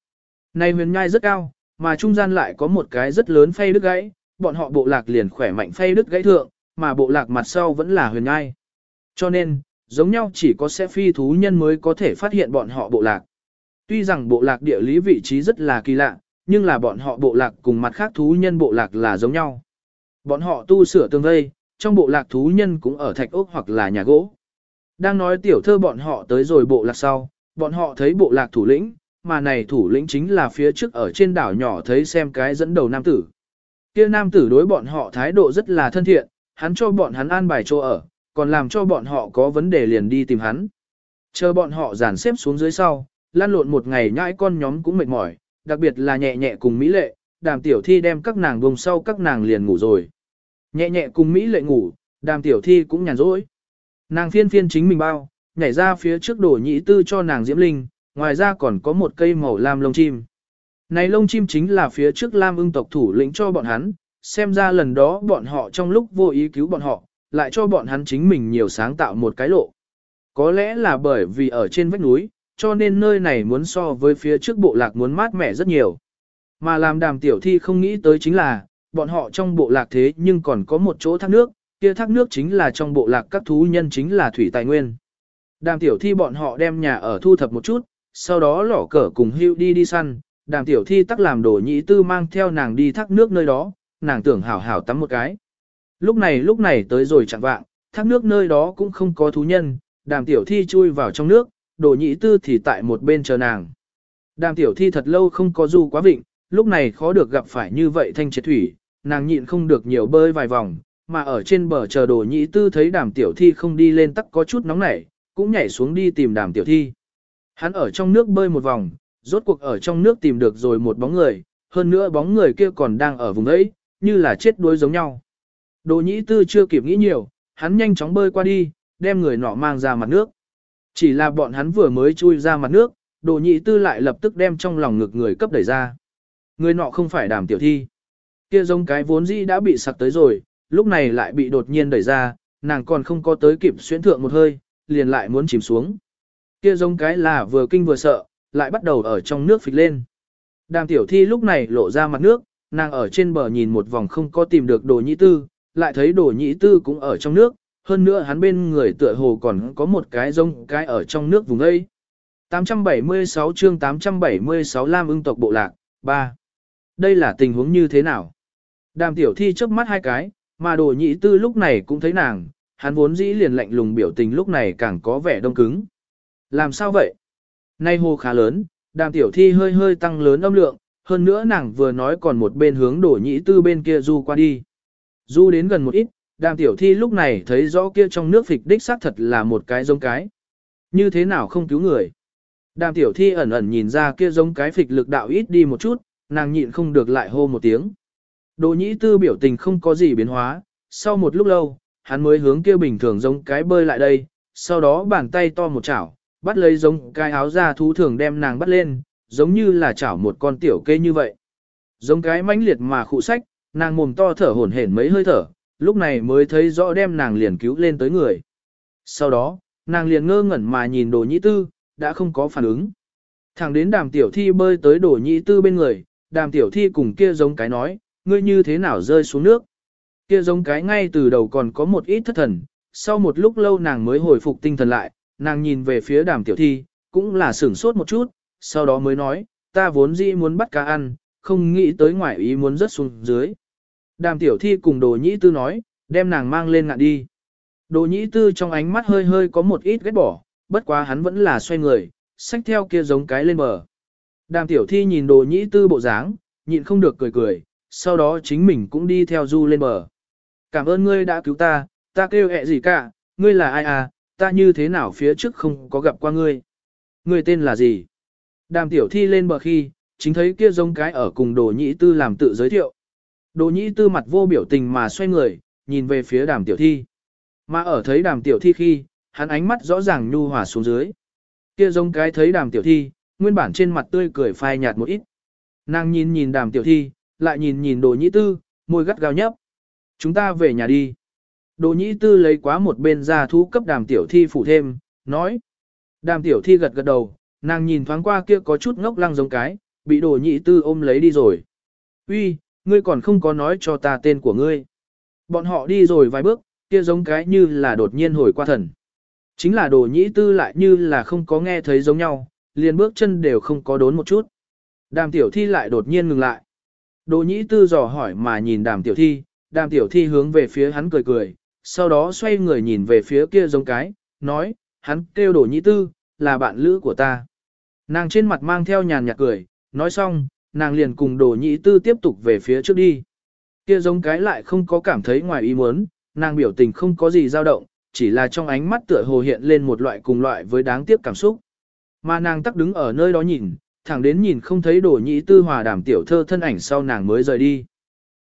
Này huyền nhai rất cao, mà trung gian lại có một cái rất lớn phay đứt gãy, bọn họ bộ lạc liền khỏe mạnh phay đứt gãy thượng, mà bộ lạc mặt sau vẫn là huyền nhai. Cho nên, giống nhau chỉ có sẽ phi thú nhân mới có thể phát hiện bọn họ bộ lạc. Tuy rằng bộ lạc địa lý vị trí rất là kỳ lạ, nhưng là bọn họ bộ lạc cùng mặt khác thú nhân bộ lạc là giống nhau. Bọn họ tu sửa tương vây, trong bộ lạc thú nhân cũng ở thạch ốc hoặc là nhà gỗ. Đang nói tiểu thơ bọn họ tới rồi bộ lạc sau, bọn họ thấy bộ lạc thủ lĩnh, mà này thủ lĩnh chính là phía trước ở trên đảo nhỏ thấy xem cái dẫn đầu nam tử. Kia nam tử đối bọn họ thái độ rất là thân thiện, hắn cho bọn hắn an bài chỗ ở, còn làm cho bọn họ có vấn đề liền đi tìm hắn. Chờ bọn họ dàn xếp xuống dưới sau, lan lộn một ngày nhãi con nhóm cũng mệt mỏi, đặc biệt là nhẹ nhẹ cùng Mỹ lệ, đàm tiểu thi đem các nàng vùng sau các nàng liền ngủ rồi. Nhẹ nhẹ cùng Mỹ lệ ngủ, đàm tiểu thi cũng nhàn rỗi. Nàng phiên phiên chính mình bao, nhảy ra phía trước đổ nhị tư cho nàng diễm linh, ngoài ra còn có một cây màu lam lông chim. Này lông chim chính là phía trước lam ưng tộc thủ lĩnh cho bọn hắn, xem ra lần đó bọn họ trong lúc vô ý cứu bọn họ, lại cho bọn hắn chính mình nhiều sáng tạo một cái lộ. Có lẽ là bởi vì ở trên vách núi, cho nên nơi này muốn so với phía trước bộ lạc muốn mát mẻ rất nhiều. Mà làm đàm tiểu thi không nghĩ tới chính là, bọn họ trong bộ lạc thế nhưng còn có một chỗ thác nước, kia thác nước chính là trong bộ lạc các thú nhân chính là thủy tài nguyên. Đàm tiểu thi bọn họ đem nhà ở thu thập một chút, sau đó lỏ cờ cùng hưu đi đi săn, đàm tiểu thi tắc làm đồ nhị tư mang theo nàng đi thác nước nơi đó, nàng tưởng hảo hảo tắm một cái. Lúc này lúc này tới rồi chẳng vạng, thác nước nơi đó cũng không có thú nhân, đàm tiểu thi chui vào trong nước, đồ nhị tư thì tại một bên chờ nàng. Đàm tiểu thi thật lâu không có du quá vịnh, lúc này khó được gặp phải như vậy thanh triệt thủy, nàng nhịn không được nhiều bơi vài vòng, mà ở trên bờ chờ đồ nhị tư thấy đàm tiểu thi không đi lên tắc có chút nóng nảy, cũng nhảy xuống đi tìm đàm tiểu thi. Hắn ở trong nước bơi một vòng, rốt cuộc ở trong nước tìm được rồi một bóng người, hơn nữa bóng người kia còn đang ở vùng ấy, như là chết đuối giống nhau. Đồ nhĩ tư chưa kịp nghĩ nhiều, hắn nhanh chóng bơi qua đi, đem người nọ mang ra mặt nước. Chỉ là bọn hắn vừa mới chui ra mặt nước, đồ nhị tư lại lập tức đem trong lòng ngực người cấp đẩy ra. Người nọ không phải đàm tiểu thi. Kia giống cái vốn dĩ đã bị sặc tới rồi, lúc này lại bị đột nhiên đẩy ra, nàng còn không có tới kịp xuyến thượng một hơi, liền lại muốn chìm xuống. Kia giống cái là vừa kinh vừa sợ, lại bắt đầu ở trong nước phịch lên. Đàm tiểu thi lúc này lộ ra mặt nước, nàng ở trên bờ nhìn một vòng không có tìm được đồ nhị tư, lại thấy đồ nhị tư cũng ở trong nước, hơn nữa hắn bên người tựa hồ còn có một cái rông cái ở trong nước vùng đây. 876 chương 876 Lam ưng tộc bộ lạc, 3. Đây là tình huống như thế nào? Đàm tiểu thi chớp mắt hai cái, mà đồ nhị tư lúc này cũng thấy nàng, hắn vốn dĩ liền lạnh lùng biểu tình lúc này càng có vẻ đông cứng. Làm sao vậy? Nay hồ khá lớn, đàm tiểu thi hơi hơi tăng lớn âm lượng, hơn nữa nàng vừa nói còn một bên hướng đổ nhị tư bên kia du qua đi. Du đến gần một ít, đàm tiểu thi lúc này thấy rõ kia trong nước phịch đích xác thật là một cái giống cái. Như thế nào không cứu người? Đàm tiểu thi ẩn ẩn nhìn ra kia giống cái phịch lực đạo ít đi một chút, nàng nhịn không được lại hô một tiếng. Đồ nhĩ tư biểu tình không có gì biến hóa, sau một lúc lâu, hắn mới hướng kia bình thường giống cái bơi lại đây, sau đó bàn tay to một chảo, bắt lấy giống cái áo da thú thường đem nàng bắt lên, giống như là chảo một con tiểu kê như vậy. Giống cái mãnh liệt mà khụ sách, nàng mồm to thở hổn hển mấy hơi thở, lúc này mới thấy rõ đem nàng liền cứu lên tới người. Sau đó, nàng liền ngơ ngẩn mà nhìn đồ nhĩ tư, đã không có phản ứng. Thẳng đến đàm tiểu thi bơi tới đồ nhĩ tư bên người, đàm tiểu thi cùng kia giống cái nói, ngươi như thế nào rơi xuống nước. Kia giống cái ngay từ đầu còn có một ít thất thần, sau một lúc lâu nàng mới hồi phục tinh thần lại, nàng nhìn về phía đàm tiểu thi, cũng là sửng sốt một chút, sau đó mới nói, ta vốn dĩ muốn bắt cá ăn, không nghĩ tới ngoại ý muốn rớt xuống dưới. Đàm tiểu thi cùng đồ nhĩ tư nói, đem nàng mang lên ngạn đi. Đồ nhĩ tư trong ánh mắt hơi hơi có một ít ghét bỏ, bất quá hắn vẫn là xoay người, xách theo kia giống cái lên bờ. Đàm tiểu thi nhìn đồ nhĩ tư bộ dáng, nhịn không được cười cười, sau đó chính mình cũng đi theo du lên bờ. Cảm ơn ngươi đã cứu ta, ta kêu ẹ gì cả, ngươi là ai à, ta như thế nào phía trước không có gặp qua ngươi. Ngươi tên là gì? Đàm tiểu thi lên bờ khi, chính thấy kia giống cái ở cùng đồ nhĩ tư làm tự giới thiệu. Đồ nhĩ tư mặt vô biểu tình mà xoay người, nhìn về phía đàm tiểu thi. Mà ở thấy đàm tiểu thi khi, hắn ánh mắt rõ ràng nhu hòa xuống dưới. Kia giống cái thấy đàm tiểu thi, nguyên bản trên mặt tươi cười phai nhạt một ít. Nàng nhìn nhìn đàm tiểu thi, lại nhìn nhìn đồ nhĩ tư, môi gắt gao nhấp. Chúng ta về nhà đi. Đồ nhĩ tư lấy quá một bên ra thú cấp đàm tiểu thi phủ thêm, nói. Đàm tiểu thi gật gật đầu, nàng nhìn thoáng qua kia có chút ngốc lăng giống cái, bị đồ nhĩ tư ôm lấy đi rồi. Uy, ngươi còn không có nói cho ta tên của ngươi. Bọn họ đi rồi vài bước, kia giống cái như là đột nhiên hồi qua thần. Chính là đồ nhĩ tư lại như là không có nghe thấy giống nhau, liền bước chân đều không có đốn một chút. Đàm tiểu thi lại đột nhiên ngừng lại. Đồ nhĩ tư dò hỏi mà nhìn đàm tiểu thi, đàm tiểu thi hướng về phía hắn cười cười, sau đó xoay người nhìn về phía kia giống cái, nói, hắn kêu đồ nhĩ tư, là bạn lữ của ta. Nàng trên mặt mang theo nhàn nhạt cười, nói xong, nàng liền cùng đồ nhị tư tiếp tục về phía trước đi. Kia giống cái lại không có cảm thấy ngoài ý muốn, nàng biểu tình không có gì dao động, chỉ là trong ánh mắt tựa hồ hiện lên một loại cùng loại với đáng tiếc cảm xúc. Mà nàng tắc đứng ở nơi đó nhìn, thẳng đến nhìn không thấy đồ nhị tư hòa đảm tiểu thơ thân ảnh sau nàng mới rời đi.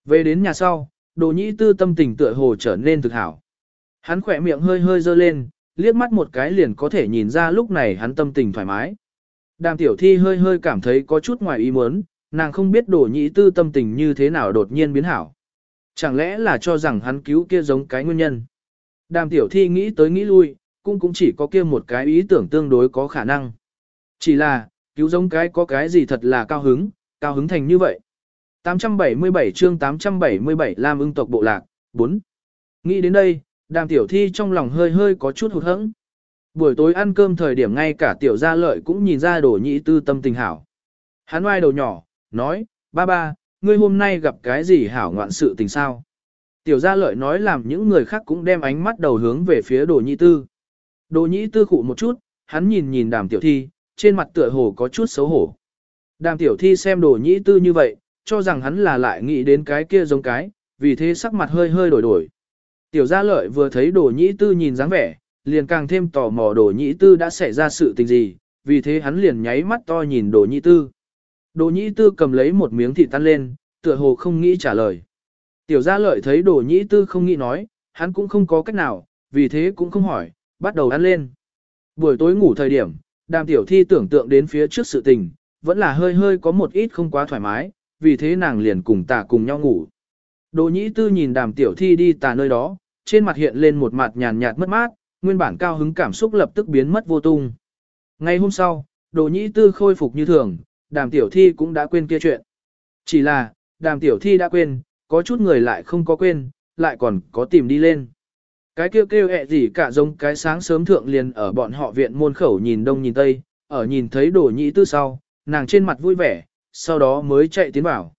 Về đến nhà sau, đồ nhị tư tâm tình tựa hồ trở nên thực hảo. Hắn khỏe miệng hơi hơi dơ lên, liếc mắt một cái liền có thể nhìn ra lúc này hắn tâm tình thoải mái. Đàm tiểu thi hơi hơi cảm thấy có chút ngoài ý muốn, nàng không biết đổ nhị tư tâm tình như thế nào đột nhiên biến hảo. Chẳng lẽ là cho rằng hắn cứu kia giống cái nguyên nhân. Đàm tiểu thi nghĩ tới nghĩ lui, cũng cũng chỉ có kia một cái ý tưởng tương đối có khả năng. Chỉ là, cứu giống cái có cái gì thật là cao hứng, cao hứng thành như vậy. 877 chương 877 Lam ưng tộc bộ lạc, 4. Nghĩ đến đây, đàm tiểu thi trong lòng hơi hơi có chút hụt hẫng. Buổi tối ăn cơm thời điểm ngay cả tiểu gia lợi cũng nhìn ra đổ nhị tư tâm tình hảo. Hắn oai đầu nhỏ, nói, ba ba, ngươi hôm nay gặp cái gì hảo ngoạn sự tình sao? Tiểu gia lợi nói làm những người khác cũng đem ánh mắt đầu hướng về phía đồ nhị tư. Đồ nhĩ tư khụ một chút, hắn nhìn nhìn đàm tiểu thi, trên mặt tựa hồ có chút xấu hổ. Đàm tiểu thi xem đồ nhĩ tư như vậy, cho rằng hắn là lại nghĩ đến cái kia giống cái, vì thế sắc mặt hơi hơi đổi đổi. Tiểu gia lợi vừa thấy đồ nhĩ tư nhìn dáng vẻ, liền càng thêm tò mò đồ nhĩ tư đã xảy ra sự tình gì, vì thế hắn liền nháy mắt to nhìn đồ nhĩ tư. Đồ nhĩ tư cầm lấy một miếng thịt tan lên, tựa hồ không nghĩ trả lời. Tiểu gia lợi thấy đồ nhĩ tư không nghĩ nói, hắn cũng không có cách nào, vì thế cũng không hỏi, bắt đầu ăn lên. Buổi tối ngủ thời điểm, đàm tiểu thi tưởng tượng đến phía trước sự tình, vẫn là hơi hơi có một ít không quá thoải mái, vì thế nàng liền cùng tà cùng nhau ngủ. Đồ nhĩ tư nhìn đàm tiểu thi đi tà nơi đó, trên mặt hiện lên một mặt nhàn nhạt mất mát, nguyên bản cao hứng cảm xúc lập tức biến mất vô tung. Ngày hôm sau, đồ nhĩ tư khôi phục như thường, đàm tiểu thi cũng đã quên kia chuyện. Chỉ là, đàm tiểu thi đã quên, có chút người lại không có quên, lại còn có tìm đi lên. Cái kêu kêu ẹ gì cả giống cái sáng sớm thượng liền ở bọn họ viện môn khẩu nhìn đông nhìn tây, ở nhìn thấy đồ nhĩ tư sau, nàng trên mặt vui vẻ, sau đó mới chạy tiến vào.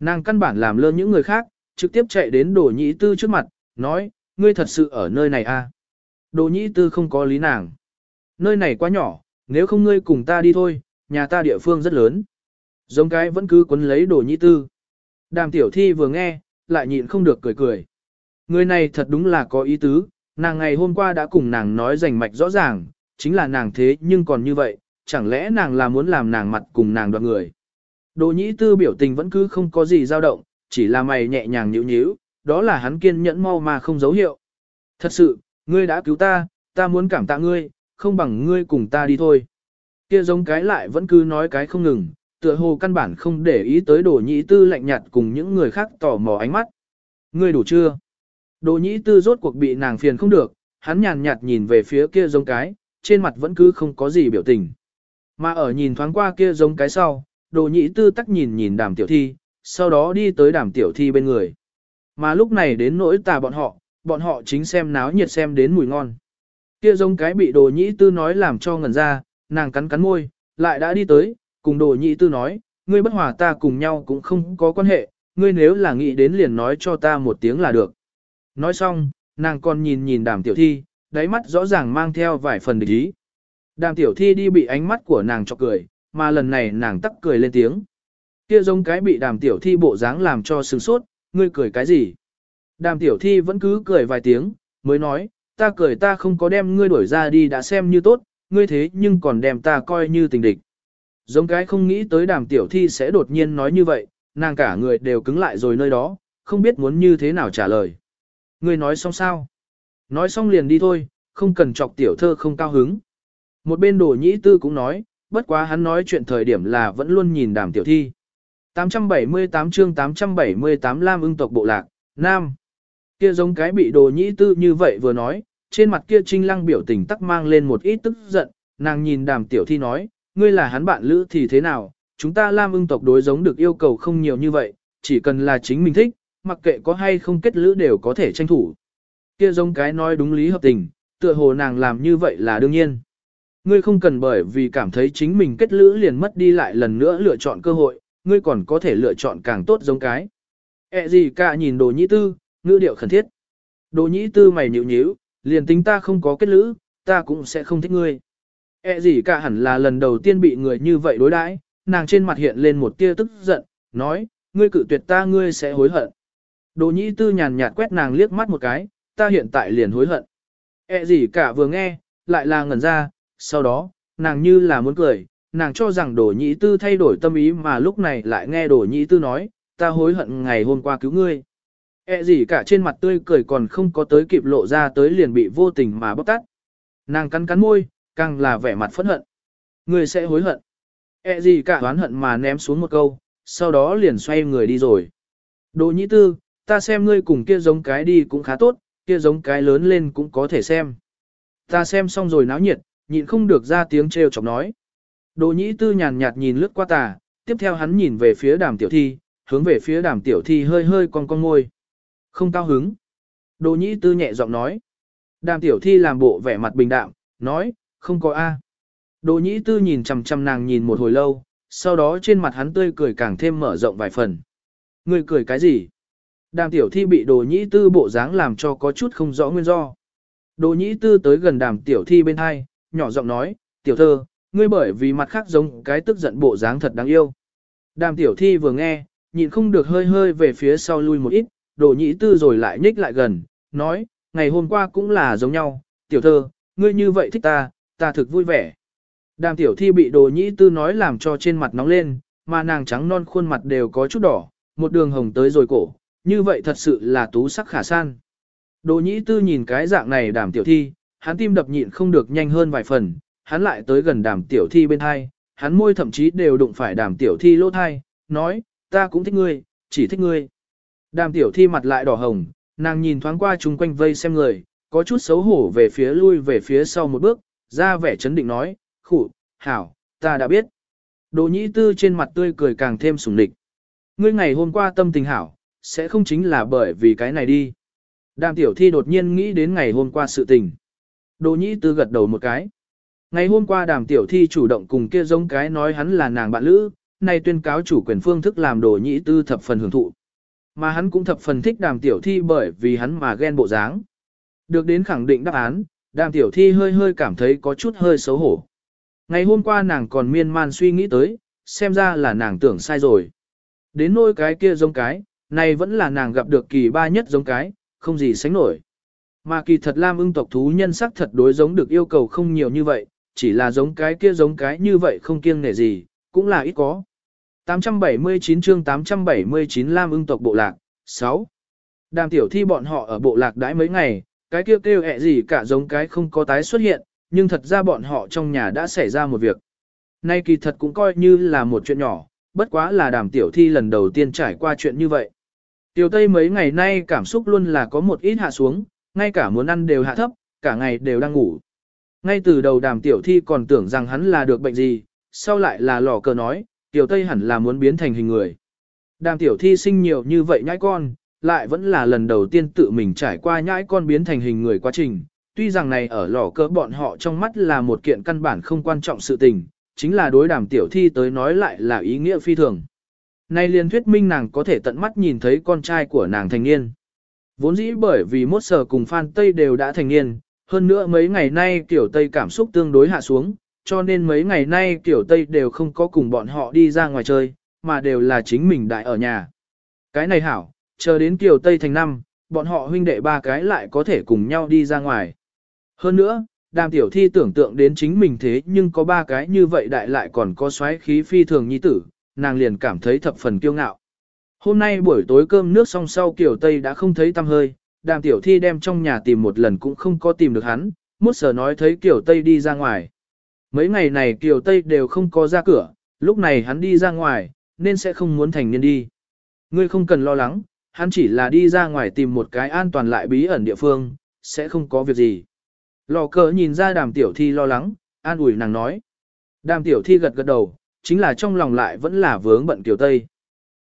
Nàng căn bản làm lơ những người khác, trực tiếp chạy đến đồ nhĩ tư trước mặt, nói, ngươi thật sự ở nơi này à? Đồ nhĩ tư không có lý nàng. Nơi này quá nhỏ, nếu không ngươi cùng ta đi thôi, nhà ta địa phương rất lớn. Giống cái vẫn cứ quấn lấy đồ nhĩ tư. Đàm tiểu thi vừa nghe, lại nhịn không được cười cười. Người này thật đúng là có ý tứ, nàng ngày hôm qua đã cùng nàng nói rành mạch rõ ràng, chính là nàng thế nhưng còn như vậy, chẳng lẽ nàng là muốn làm nàng mặt cùng nàng đoạt người. Đồ nhĩ tư biểu tình vẫn cứ không có gì dao động, chỉ là mày nhẹ nhàng nhíu nhíu, đó là hắn kiên nhẫn mau mà không dấu hiệu. Thật sự, ngươi đã cứu ta, ta muốn cảm tạ ngươi, không bằng ngươi cùng ta đi thôi. Kia giống cái lại vẫn cứ nói cái không ngừng, tựa hồ căn bản không để ý tới đồ nhĩ tư lạnh nhạt cùng những người khác tò mò ánh mắt. Ngươi đủ chưa? Đồ nhĩ tư rốt cuộc bị nàng phiền không được, hắn nhàn nhạt nhìn về phía kia giống cái, trên mặt vẫn cứ không có gì biểu tình. Mà ở nhìn thoáng qua kia giống cái sau, đồ nhĩ tư tắc nhìn nhìn đàm tiểu thi, sau đó đi tới đàm tiểu thi bên người. Mà lúc này đến nỗi tà bọn họ, bọn họ chính xem náo nhiệt xem đến mùi ngon. Kia giống cái bị đồ nhĩ tư nói làm cho ngẩn ra, nàng cắn cắn môi, lại đã đi tới, cùng đồ nhị tư nói, ngươi bất hòa ta cùng nhau cũng không có quan hệ, ngươi nếu là nghĩ đến liền nói cho ta một tiếng là được. Nói xong, nàng còn nhìn nhìn đàm tiểu thi, đáy mắt rõ ràng mang theo vài phần địch ý. Đàm tiểu thi đi bị ánh mắt của nàng cho cười, mà lần này nàng tắc cười lên tiếng. Kia giống cái bị đàm tiểu thi bộ dáng làm cho sừng sốt, ngươi cười cái gì? Đàm tiểu thi vẫn cứ cười vài tiếng, mới nói, ta cười ta không có đem ngươi đuổi ra đi đã xem như tốt, ngươi thế nhưng còn đem ta coi như tình địch. Giống cái không nghĩ tới đàm tiểu thi sẽ đột nhiên nói như vậy, nàng cả người đều cứng lại rồi nơi đó, không biết muốn như thế nào trả lời. Ngươi nói xong sao? Nói xong liền đi thôi, không cần chọc tiểu thơ không cao hứng. Một bên đồ nhĩ tư cũng nói, bất quá hắn nói chuyện thời điểm là vẫn luôn nhìn đàm tiểu thi. 878 chương 878 Lam ưng tộc bộ lạc, Nam. Kia giống cái bị đồ nhĩ tư như vậy vừa nói, trên mặt kia trinh lăng biểu tình tắc mang lên một ít tức giận, nàng nhìn đàm tiểu thi nói, ngươi là hắn bạn lữ thì thế nào, chúng ta Lam ưng tộc đối giống được yêu cầu không nhiều như vậy, chỉ cần là chính mình thích, mặc kệ có hay không kết lữ đều có thể tranh thủ. Kia giống cái nói đúng lý hợp tình, tựa hồ nàng làm như vậy là đương nhiên. Ngươi không cần bởi vì cảm thấy chính mình kết lữ liền mất đi lại lần nữa lựa chọn cơ hội, ngươi còn có thể lựa chọn càng tốt giống cái. E gì cả nhìn đồ nhĩ tư, ngữ điệu khẩn thiết. Đồ nhĩ tư mày nhịu nhíu, liền tính ta không có kết lữ, ta cũng sẽ không thích ngươi. E gì cả hẳn là lần đầu tiên bị người như vậy đối đãi, nàng trên mặt hiện lên một tia tức giận, nói, ngươi cự tuyệt ta ngươi sẽ hối hận. Đồ nhĩ tư nhàn nhạt quét nàng liếc mắt một cái, ta hiện tại liền hối hận. E gì cả vừa nghe, lại là ngẩn ra, sau đó, nàng như là muốn cười, nàng cho rằng đồ nhĩ tư thay đổi tâm ý mà lúc này lại nghe đồ nhĩ tư nói, ta hối hận ngày hôm qua cứu ngươi. E gì cả trên mặt tươi cười còn không có tới kịp lộ ra tới liền bị vô tình mà bóc tắt. Nàng cắn cắn môi, càng là vẻ mặt phẫn hận. người sẽ hối hận. E gì cả oán hận mà ném xuống một câu, sau đó liền xoay người đi rồi. Đồ nhĩ tư, ta xem ngươi cùng kia giống cái đi cũng khá tốt, kia giống cái lớn lên cũng có thể xem. Ta xem xong rồi náo nhiệt, nhịn không được ra tiếng trêu chọc nói. Đồ nhĩ tư nhàn nhạt nhìn lướt qua tà, tiếp theo hắn nhìn về phía đàm tiểu thi, hướng về phía đàm tiểu thi hơi hơi con con ngôi. Không cao hứng. Đồ nhĩ tư nhẹ giọng nói. Đàm tiểu thi làm bộ vẻ mặt bình đạm, nói, không có A. Đồ nhĩ tư nhìn chằm chằm nàng nhìn một hồi lâu, sau đó trên mặt hắn tươi cười càng thêm mở rộng vài phần. Ngươi cười cái gì? Đàm tiểu thi bị đồ nhĩ tư bộ dáng làm cho có chút không rõ nguyên do. Đồ nhĩ tư tới gần đàm tiểu thi bên hai, nhỏ giọng nói, tiểu thơ, ngươi bởi vì mặt khác giống cái tức giận bộ dáng thật đáng yêu. Đàm tiểu thi vừa nghe, nhịn không được hơi hơi về phía sau lui một ít, đồ nhĩ tư rồi lại nhích lại gần, nói, ngày hôm qua cũng là giống nhau, tiểu thơ, ngươi như vậy thích ta, ta thực vui vẻ. Đàm tiểu thi bị đồ nhĩ tư nói làm cho trên mặt nóng lên, mà nàng trắng non khuôn mặt đều có chút đỏ, một đường hồng tới rồi cổ, như vậy thật sự là tú sắc khả san. Đồ nhĩ tư nhìn cái dạng này đàm tiểu thi, hắn tim đập nhịn không được nhanh hơn vài phần, hắn lại tới gần đàm tiểu thi bên hai, hắn môi thậm chí đều đụng phải đàm tiểu thi lỗ thai, nói, ta cũng thích ngươi, chỉ thích ngươi. Đàm tiểu thi mặt lại đỏ hồng, nàng nhìn thoáng qua chung quanh vây xem người, có chút xấu hổ về phía lui về phía sau một bước, ra vẻ chấn định nói, khủ, hảo, ta đã biết. Đồ nhĩ tư trên mặt tươi cười càng thêm sủng địch. Ngươi ngày hôm qua tâm tình hảo, sẽ không chính là bởi vì cái này đi. Đàm tiểu thi đột nhiên nghĩ đến ngày hôm qua sự tình. Đồ nhĩ tư gật đầu một cái. Ngày hôm qua đàm tiểu thi chủ động cùng kia giống cái nói hắn là nàng bạn lữ, nay tuyên cáo chủ quyền phương thức làm đồ nhĩ tư thập phần hưởng thụ. Mà hắn cũng thập phần thích đàm tiểu thi bởi vì hắn mà ghen bộ dáng. Được đến khẳng định đáp án, đàm tiểu thi hơi hơi cảm thấy có chút hơi xấu hổ. Ngày hôm qua nàng còn miên man suy nghĩ tới, xem ra là nàng tưởng sai rồi. Đến nôi cái kia giống cái, này vẫn là nàng gặp được kỳ ba nhất giống cái, không gì sánh nổi. Mà kỳ thật lam ưng tộc thú nhân sắc thật đối giống được yêu cầu không nhiều như vậy, chỉ là giống cái kia giống cái như vậy không kiêng nể gì, cũng là ít có. 879 chương 879 Lam ưng tộc bộ lạc, 6. Đàm tiểu thi bọn họ ở bộ lạc đãi mấy ngày, cái kia kêu, kêu ẹ gì cả giống cái không có tái xuất hiện, nhưng thật ra bọn họ trong nhà đã xảy ra một việc. Nay kỳ thật cũng coi như là một chuyện nhỏ, bất quá là đàm tiểu thi lần đầu tiên trải qua chuyện như vậy. Tiểu Tây mấy ngày nay cảm xúc luôn là có một ít hạ xuống, ngay cả muốn ăn đều hạ thấp, cả ngày đều đang ngủ. Ngay từ đầu đàm tiểu thi còn tưởng rằng hắn là được bệnh gì, sau lại là lò cờ nói, tiểu Tây hẳn là muốn biến thành hình người. Đàm tiểu thi sinh nhiều như vậy nhãi con, lại vẫn là lần đầu tiên tự mình trải qua nhãi con biến thành hình người quá trình. Tuy rằng này ở lò cỡ bọn họ trong mắt là một kiện căn bản không quan trọng sự tình, chính là đối đàm tiểu thi tới nói lại là ý nghĩa phi thường. Nay liền thuyết minh nàng có thể tận mắt nhìn thấy con trai của nàng thành niên. Vốn dĩ bởi vì mốt sở cùng Phan Tây đều đã thành niên, hơn nữa mấy ngày nay Tiểu Tây cảm xúc tương đối hạ xuống, cho nên mấy ngày nay Tiểu Tây đều không có cùng bọn họ đi ra ngoài chơi, mà đều là chính mình đại ở nhà. Cái này hảo, chờ đến Tiểu Tây thành năm, bọn họ huynh đệ ba cái lại có thể cùng nhau đi ra ngoài. Hơn nữa, đàm tiểu thi tưởng tượng đến chính mình thế nhưng có ba cái như vậy đại lại còn có xoáy khí phi thường nhi tử, nàng liền cảm thấy thập phần kiêu ngạo. Hôm nay buổi tối cơm nước xong sau Kiều Tây đã không thấy tăm hơi, đàm tiểu thi đem trong nhà tìm một lần cũng không có tìm được hắn, mốt sở nói thấy Kiều Tây đi ra ngoài. Mấy ngày này Kiều Tây đều không có ra cửa, lúc này hắn đi ra ngoài, nên sẽ không muốn thành niên đi. Ngươi không cần lo lắng, hắn chỉ là đi ra ngoài tìm một cái an toàn lại bí ẩn địa phương, sẽ không có việc gì. Lò cờ nhìn ra đàm tiểu thi lo lắng, an ủi nàng nói. Đàm tiểu thi gật gật đầu, chính là trong lòng lại vẫn là vướng bận Kiều Tây.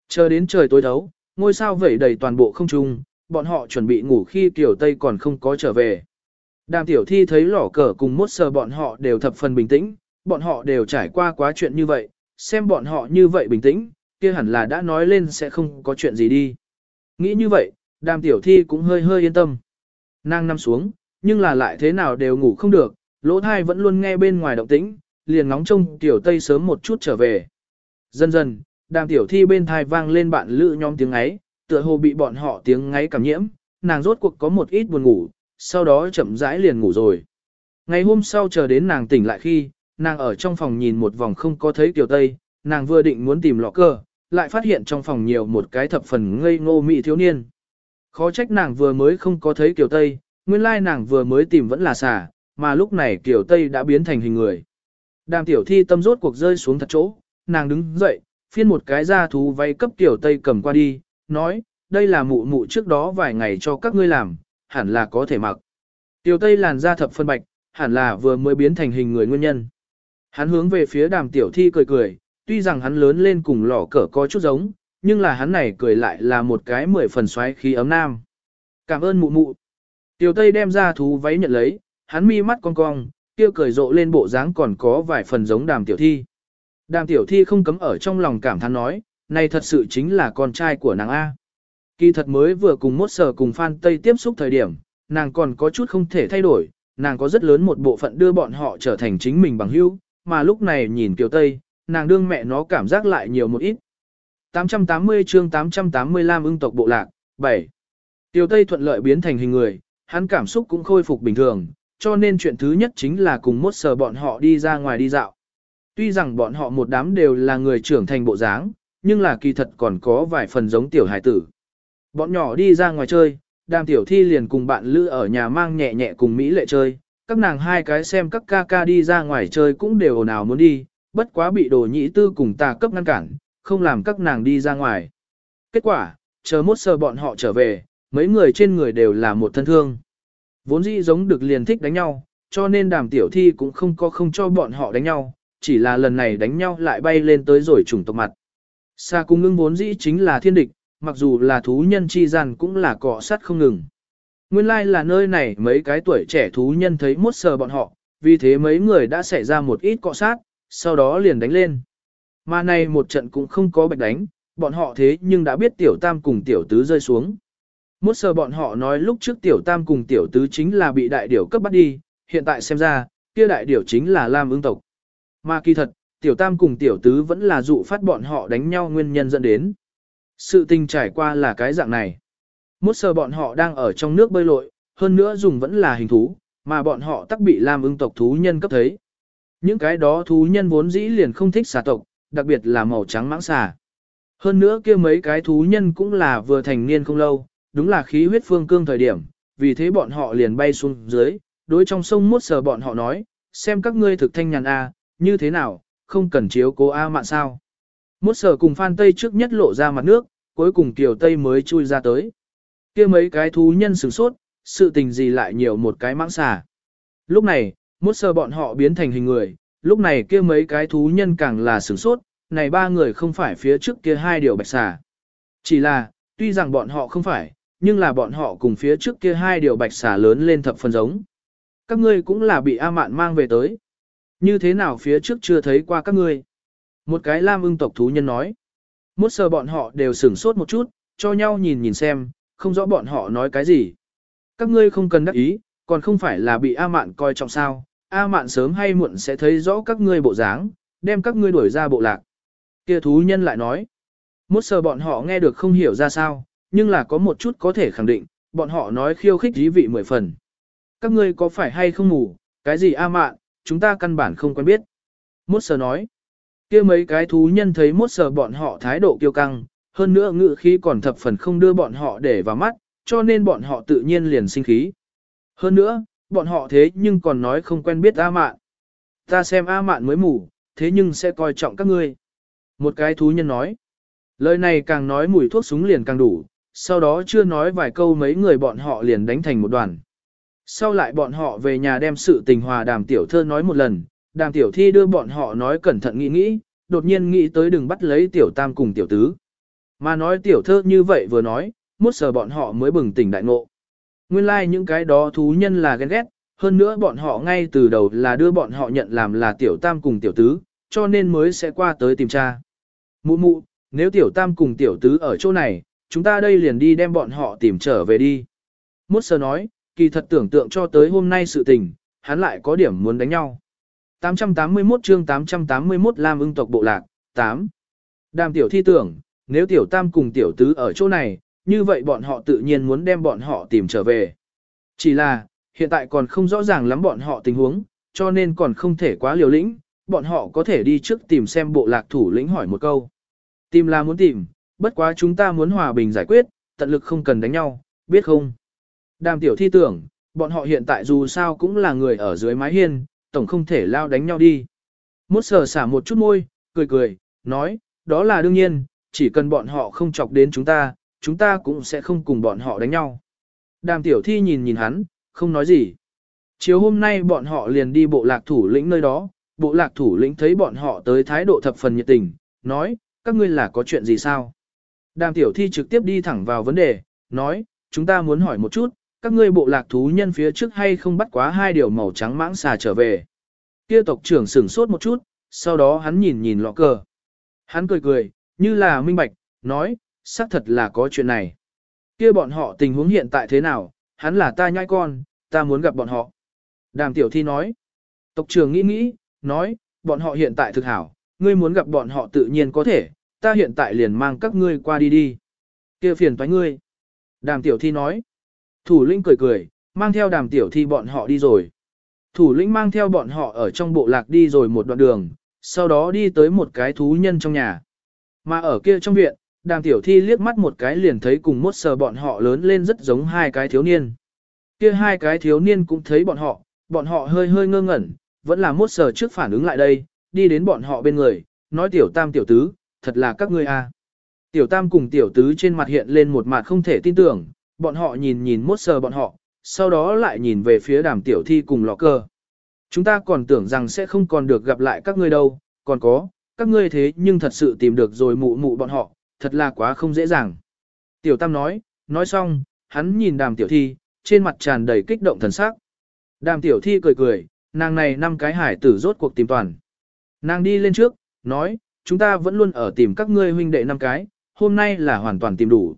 Chờ đến trời tối thấu, ngôi sao vẩy đầy toàn bộ không trung, bọn họ chuẩn bị ngủ khi Kiều Tây còn không có trở về. Đàm tiểu thi thấy lỏ cờ cùng mốt sờ bọn họ đều thập phần bình tĩnh, bọn họ đều trải qua quá chuyện như vậy, xem bọn họ như vậy bình tĩnh, kia hẳn là đã nói lên sẽ không có chuyện gì đi. Nghĩ như vậy, đàm tiểu thi cũng hơi hơi yên tâm. Nàng nằm xuống, nhưng là lại thế nào đều ngủ không được, lỗ thai vẫn luôn nghe bên ngoài động tĩnh, liền ngóng trông tiểu tây sớm một chút trở về. Dần dần, đàm tiểu thi bên thai vang lên bạn lữ nhóm tiếng ấy, tựa hồ bị bọn họ tiếng ngáy cảm nhiễm, nàng rốt cuộc có một ít buồn ngủ, sau đó chậm rãi liền ngủ rồi. Ngày hôm sau chờ đến nàng tỉnh lại khi, nàng ở trong phòng nhìn một vòng không có thấy tiểu tây, nàng vừa định muốn tìm lọ cơ, lại phát hiện trong phòng nhiều một cái thập phần ngây ngô mị thiếu niên. Khó trách nàng vừa mới không có thấy tiểu tây, nguyên lai nàng vừa mới tìm vẫn là xà, mà lúc này tiểu tây đã biến thành hình người. Đàm tiểu thi tâm rốt cuộc rơi xuống thật chỗ, nàng đứng dậy, phiên một cái ra thú váy cấp tiểu tây cầm qua đi, nói, đây là mụ mụ trước đó vài ngày cho các ngươi làm, hẳn là có thể mặc. Tiểu tây làn da thập phân bạch, hẳn là vừa mới biến thành hình người nguyên nhân. Hắn hướng về phía đàm tiểu thi cười cười, tuy rằng hắn lớn lên cùng lỏ cỡ có chút giống, nhưng là hắn này cười lại là một cái mười phần xoáy khí ấm nam. Cảm ơn mụ mụ. Tiểu tây đem ra thú váy nhận lấy, hắn mi mắt cong cong, kia cười rộ lên bộ dáng còn có vài phần giống đàm tiểu thi. Đàm tiểu thi không cấm ở trong lòng cảm thán nói, này thật sự chính là con trai của nàng A. Kỳ thật mới vừa cùng mốt sở cùng Phan Tây tiếp xúc thời điểm, nàng còn có chút không thể thay đổi, nàng có rất lớn một bộ phận đưa bọn họ trở thành chính mình bằng hữu, mà lúc này nhìn Kiều Tây, nàng đương mẹ nó cảm giác lại nhiều một ít. 880 chương 885 ưng tộc bộ lạc, 7. Tiêu Tây thuận lợi biến thành hình người, hắn cảm xúc cũng khôi phục bình thường, cho nên chuyện thứ nhất chính là cùng mốt sờ bọn họ đi ra ngoài đi dạo. Tuy rằng bọn họ một đám đều là người trưởng thành bộ dáng, nhưng là kỳ thật còn có vài phần giống tiểu hải tử. Bọn nhỏ đi ra ngoài chơi, đàm tiểu thi liền cùng bạn lữ ở nhà mang nhẹ nhẹ cùng Mỹ lệ chơi, các nàng hai cái xem các ca ca đi ra ngoài chơi cũng đều nào muốn đi, bất quá bị đồ nhị tư cùng tà cấp ngăn cản, không làm các nàng đi ra ngoài. Kết quả, chờ mốt sờ bọn họ trở về, mấy người trên người đều là một thân thương. Vốn dĩ giống được liền thích đánh nhau, cho nên đàm tiểu thi cũng không có không cho bọn họ đánh nhau, chỉ là lần này đánh nhau lại bay lên tới rồi trùng tộc mặt. Sa cung ngưng vốn dĩ chính là thiên địch, mặc dù là thú nhân chi gian cũng là cọ sát không ngừng. Nguyên lai like là nơi này mấy cái tuổi trẻ thú nhân thấy mốt sờ bọn họ, vì thế mấy người đã xảy ra một ít cọ sát, sau đó liền đánh lên. Mà này một trận cũng không có bạch đánh, bọn họ thế nhưng đã biết tiểu tam cùng tiểu tứ rơi xuống. Mốt sờ bọn họ nói lúc trước tiểu tam cùng tiểu tứ chính là bị đại điểu cấp bắt đi, hiện tại xem ra, kia đại điểu chính là Lam ương tộc. Mà kỳ thật, tiểu tam cùng tiểu tứ vẫn là dụ phát bọn họ đánh nhau nguyên nhân dẫn đến. Sự tình trải qua là cái dạng này. Mốt sờ bọn họ đang ở trong nước bơi lội, hơn nữa dùng vẫn là hình thú, mà bọn họ tắc bị làm ưng tộc thú nhân cấp thấy. Những cái đó thú nhân vốn dĩ liền không thích xà tộc, đặc biệt là màu trắng mãng xà. Hơn nữa kia mấy cái thú nhân cũng là vừa thành niên không lâu, đúng là khí huyết phương cương thời điểm, vì thế bọn họ liền bay xuống dưới, đối trong sông mốt sờ bọn họ nói, xem các ngươi thực thanh nhàn A, như thế nào, không cần chiếu cố A mạn sao. Mốt sờ cùng Phan Tây trước nhất lộ ra mặt nước, cuối cùng Kiều Tây mới chui ra tới. kia mấy cái thú nhân sửng sốt, sự tình gì lại nhiều một cái mãng xà. Lúc này, mốt sờ bọn họ biến thành hình người, lúc này kia mấy cái thú nhân càng là sửng sốt, này ba người không phải phía trước kia hai điều bạch xà. Chỉ là, tuy rằng bọn họ không phải, nhưng là bọn họ cùng phía trước kia hai điều bạch xà lớn lên thập phần giống. Các ngươi cũng là bị A Mạn mang về tới. Như thế nào phía trước chưa thấy qua các ngươi? Một cái lam ưng tộc thú nhân nói. Mốt sờ bọn họ đều sửng sốt một chút, cho nhau nhìn nhìn xem, không rõ bọn họ nói cái gì. Các ngươi không cần đắc ý, còn không phải là bị A Mạn coi trọng sao. A Mạn sớm hay muộn sẽ thấy rõ các ngươi bộ dáng, đem các ngươi đuổi ra bộ lạc. Kia thú nhân lại nói. Mốt sờ bọn họ nghe được không hiểu ra sao, nhưng là có một chút có thể khẳng định, bọn họ nói khiêu khích dí vị mười phần. Các ngươi có phải hay không ngủ, cái gì A Mạn, chúng ta căn bản không quen biết. Mốt sờ nói kia mấy cái thú nhân thấy mốt sờ bọn họ thái độ kiêu căng, hơn nữa ngự khí còn thập phần không đưa bọn họ để vào mắt, cho nên bọn họ tự nhiên liền sinh khí. Hơn nữa, bọn họ thế nhưng còn nói không quen biết A Mạn. Ta xem A Mạn mới mù, thế nhưng sẽ coi trọng các ngươi. Một cái thú nhân nói. Lời này càng nói mùi thuốc súng liền càng đủ, sau đó chưa nói vài câu mấy người bọn họ liền đánh thành một đoàn. Sau lại bọn họ về nhà đem sự tình hòa đàm tiểu thơ nói một lần, Đàm tiểu thi đưa bọn họ nói cẩn thận nghĩ nghĩ, đột nhiên nghĩ tới đừng bắt lấy tiểu tam cùng tiểu tứ. Mà nói tiểu thơ như vậy vừa nói, mốt sờ bọn họ mới bừng tỉnh đại ngộ. Nguyên lai like những cái đó thú nhân là ghen ghét, hơn nữa bọn họ ngay từ đầu là đưa bọn họ nhận làm là tiểu tam cùng tiểu tứ, cho nên mới sẽ qua tới tìm cha. Mụ mụ, nếu tiểu tam cùng tiểu tứ ở chỗ này, chúng ta đây liền đi đem bọn họ tìm trở về đi. Mốt sờ nói, kỳ thật tưởng tượng cho tới hôm nay sự tình, hắn lại có điểm muốn đánh nhau. 881 chương 881 Lam ưng tộc bộ lạc, 8. Đàm tiểu thi tưởng, nếu tiểu tam cùng tiểu tứ ở chỗ này, như vậy bọn họ tự nhiên muốn đem bọn họ tìm trở về. Chỉ là, hiện tại còn không rõ ràng lắm bọn họ tình huống, cho nên còn không thể quá liều lĩnh, bọn họ có thể đi trước tìm xem bộ lạc thủ lĩnh hỏi một câu. Tìm là muốn tìm, bất quá chúng ta muốn hòa bình giải quyết, tận lực không cần đánh nhau, biết không? Đàm tiểu thi tưởng, bọn họ hiện tại dù sao cũng là người ở dưới mái hiên, tổng không thể lao đánh nhau đi. Mốt sờ xả một chút môi, cười cười, nói, đó là đương nhiên, chỉ cần bọn họ không chọc đến chúng ta, chúng ta cũng sẽ không cùng bọn họ đánh nhau. Đàm tiểu thi nhìn nhìn hắn, không nói gì. Chiều hôm nay bọn họ liền đi bộ lạc thủ lĩnh nơi đó, bộ lạc thủ lĩnh thấy bọn họ tới thái độ thập phần nhiệt tình, nói, các ngươi là có chuyện gì sao? Đàm tiểu thi trực tiếp đi thẳng vào vấn đề, nói, chúng ta muốn hỏi một chút, các ngươi bộ lạc thú nhân phía trước hay không bắt quá hai điều màu trắng mãng xà trở về. Kia tộc trưởng sửng sốt một chút, sau đó hắn nhìn nhìn lọ cờ. Hắn cười cười, như là minh bạch, nói, xác thật là có chuyện này. Kia bọn họ tình huống hiện tại thế nào, hắn là ta nhai con, ta muốn gặp bọn họ. Đàm tiểu thi nói. Tộc trưởng nghĩ nghĩ, nói, bọn họ hiện tại thực hảo, ngươi muốn gặp bọn họ tự nhiên có thể, ta hiện tại liền mang các ngươi qua đi đi. kia phiền toái ngươi. Đàm tiểu thi nói. Thủ lĩnh cười cười, mang theo đàm tiểu thi bọn họ đi rồi. Thủ lĩnh mang theo bọn họ ở trong bộ lạc đi rồi một đoạn đường, sau đó đi tới một cái thú nhân trong nhà. Mà ở kia trong viện, đàm tiểu thi liếc mắt một cái liền thấy cùng mốt sờ bọn họ lớn lên rất giống hai cái thiếu niên. Kia hai cái thiếu niên cũng thấy bọn họ, bọn họ hơi hơi ngơ ngẩn, vẫn là mốt sờ trước phản ứng lại đây, đi đến bọn họ bên người, nói tiểu tam tiểu tứ, thật là các ngươi a. À. Tiểu tam cùng tiểu tứ trên mặt hiện lên một mặt không thể tin tưởng, bọn họ nhìn nhìn mốt sờ bọn họ, sau đó lại nhìn về phía đàm tiểu thi cùng lọ cơ. Chúng ta còn tưởng rằng sẽ không còn được gặp lại các ngươi đâu, còn có, các ngươi thế nhưng thật sự tìm được rồi mụ mụ bọn họ, thật là quá không dễ dàng. Tiểu tam nói, nói xong, hắn nhìn đàm tiểu thi, trên mặt tràn đầy kích động thần sắc. Đàm tiểu thi cười cười, nàng này năm cái hải tử rốt cuộc tìm toàn. Nàng đi lên trước, nói, chúng ta vẫn luôn ở tìm các ngươi huynh đệ năm cái, hôm nay là hoàn toàn tìm đủ.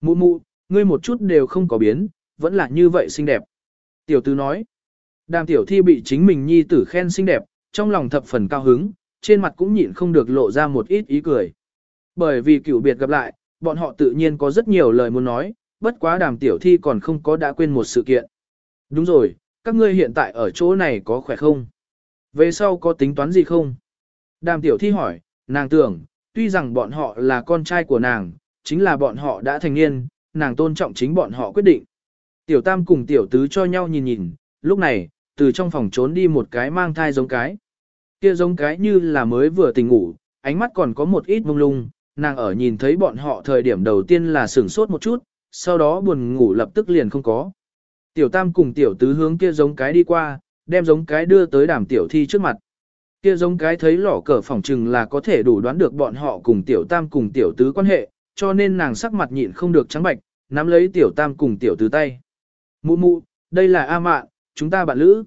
Mụ mụ, ngươi một chút đều không có biến, vẫn là như vậy xinh đẹp. Tiểu tư nói, đàm tiểu thi bị chính mình nhi tử khen xinh đẹp, trong lòng thập phần cao hứng, trên mặt cũng nhịn không được lộ ra một ít ý cười. Bởi vì cựu biệt gặp lại, bọn họ tự nhiên có rất nhiều lời muốn nói, bất quá đàm tiểu thi còn không có đã quên một sự kiện. Đúng rồi, các ngươi hiện tại ở chỗ này có khỏe không? Về sau có tính toán gì không? Đàm tiểu thi hỏi, nàng tưởng, tuy rằng bọn họ là con trai của nàng, chính là bọn họ đã thành niên, nàng tôn trọng chính bọn họ quyết định. Tiểu tam cùng tiểu tứ cho nhau nhìn nhìn, lúc này, từ trong phòng trốn đi một cái mang thai giống cái. Kia giống cái như là mới vừa tỉnh ngủ, ánh mắt còn có một ít mông lung, nàng ở nhìn thấy bọn họ thời điểm đầu tiên là sửng sốt một chút, sau đó buồn ngủ lập tức liền không có. Tiểu tam cùng tiểu tứ hướng kia giống cái đi qua, đem giống cái đưa tới đàm tiểu thi trước mặt. Kia giống cái thấy lỏ cờ phỏng trừng là có thể đủ đoán được bọn họ cùng tiểu tam cùng tiểu tứ quan hệ, cho nên nàng sắc mặt nhịn không được trắng bạch, nắm lấy tiểu tam cùng tiểu tứ tay. Mụ mụ, đây là A mạn, chúng ta bạn lữ.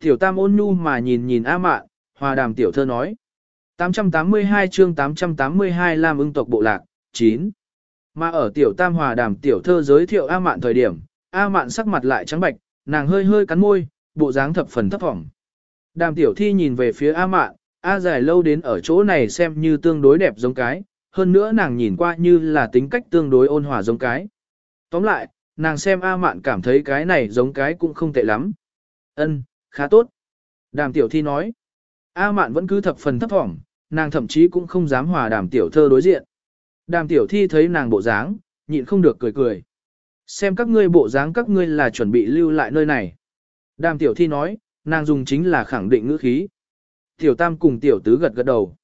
Tiểu tam ôn nhu mà nhìn nhìn A mạn, hòa đàm tiểu thơ nói. 882 chương 882 Lam ưng tộc bộ lạc, 9. Mà ở tiểu tam hòa đàm tiểu thơ giới thiệu A mạn thời điểm, A mạn sắc mặt lại trắng bạch, nàng hơi hơi cắn môi, bộ dáng thập phần thấp thỏm. Đàm tiểu thi nhìn về phía A mạn, A dài lâu đến ở chỗ này xem như tương đối đẹp giống cái, hơn nữa nàng nhìn qua như là tính cách tương đối ôn hòa giống cái. Tóm lại, nàng xem A mạn cảm thấy cái này giống cái cũng không tệ lắm. Ân, khá tốt. Đàm tiểu thi nói. A mạn vẫn cứ thập phần thấp thỏm, nàng thậm chí cũng không dám hòa đàm tiểu thơ đối diện. Đàm tiểu thi thấy nàng bộ dáng, nhịn không được cười cười. Xem các ngươi bộ dáng các ngươi là chuẩn bị lưu lại nơi này. Đàm tiểu thi nói, nàng dùng chính là khẳng định ngữ khí. Tiểu tam cùng tiểu tứ gật gật đầu.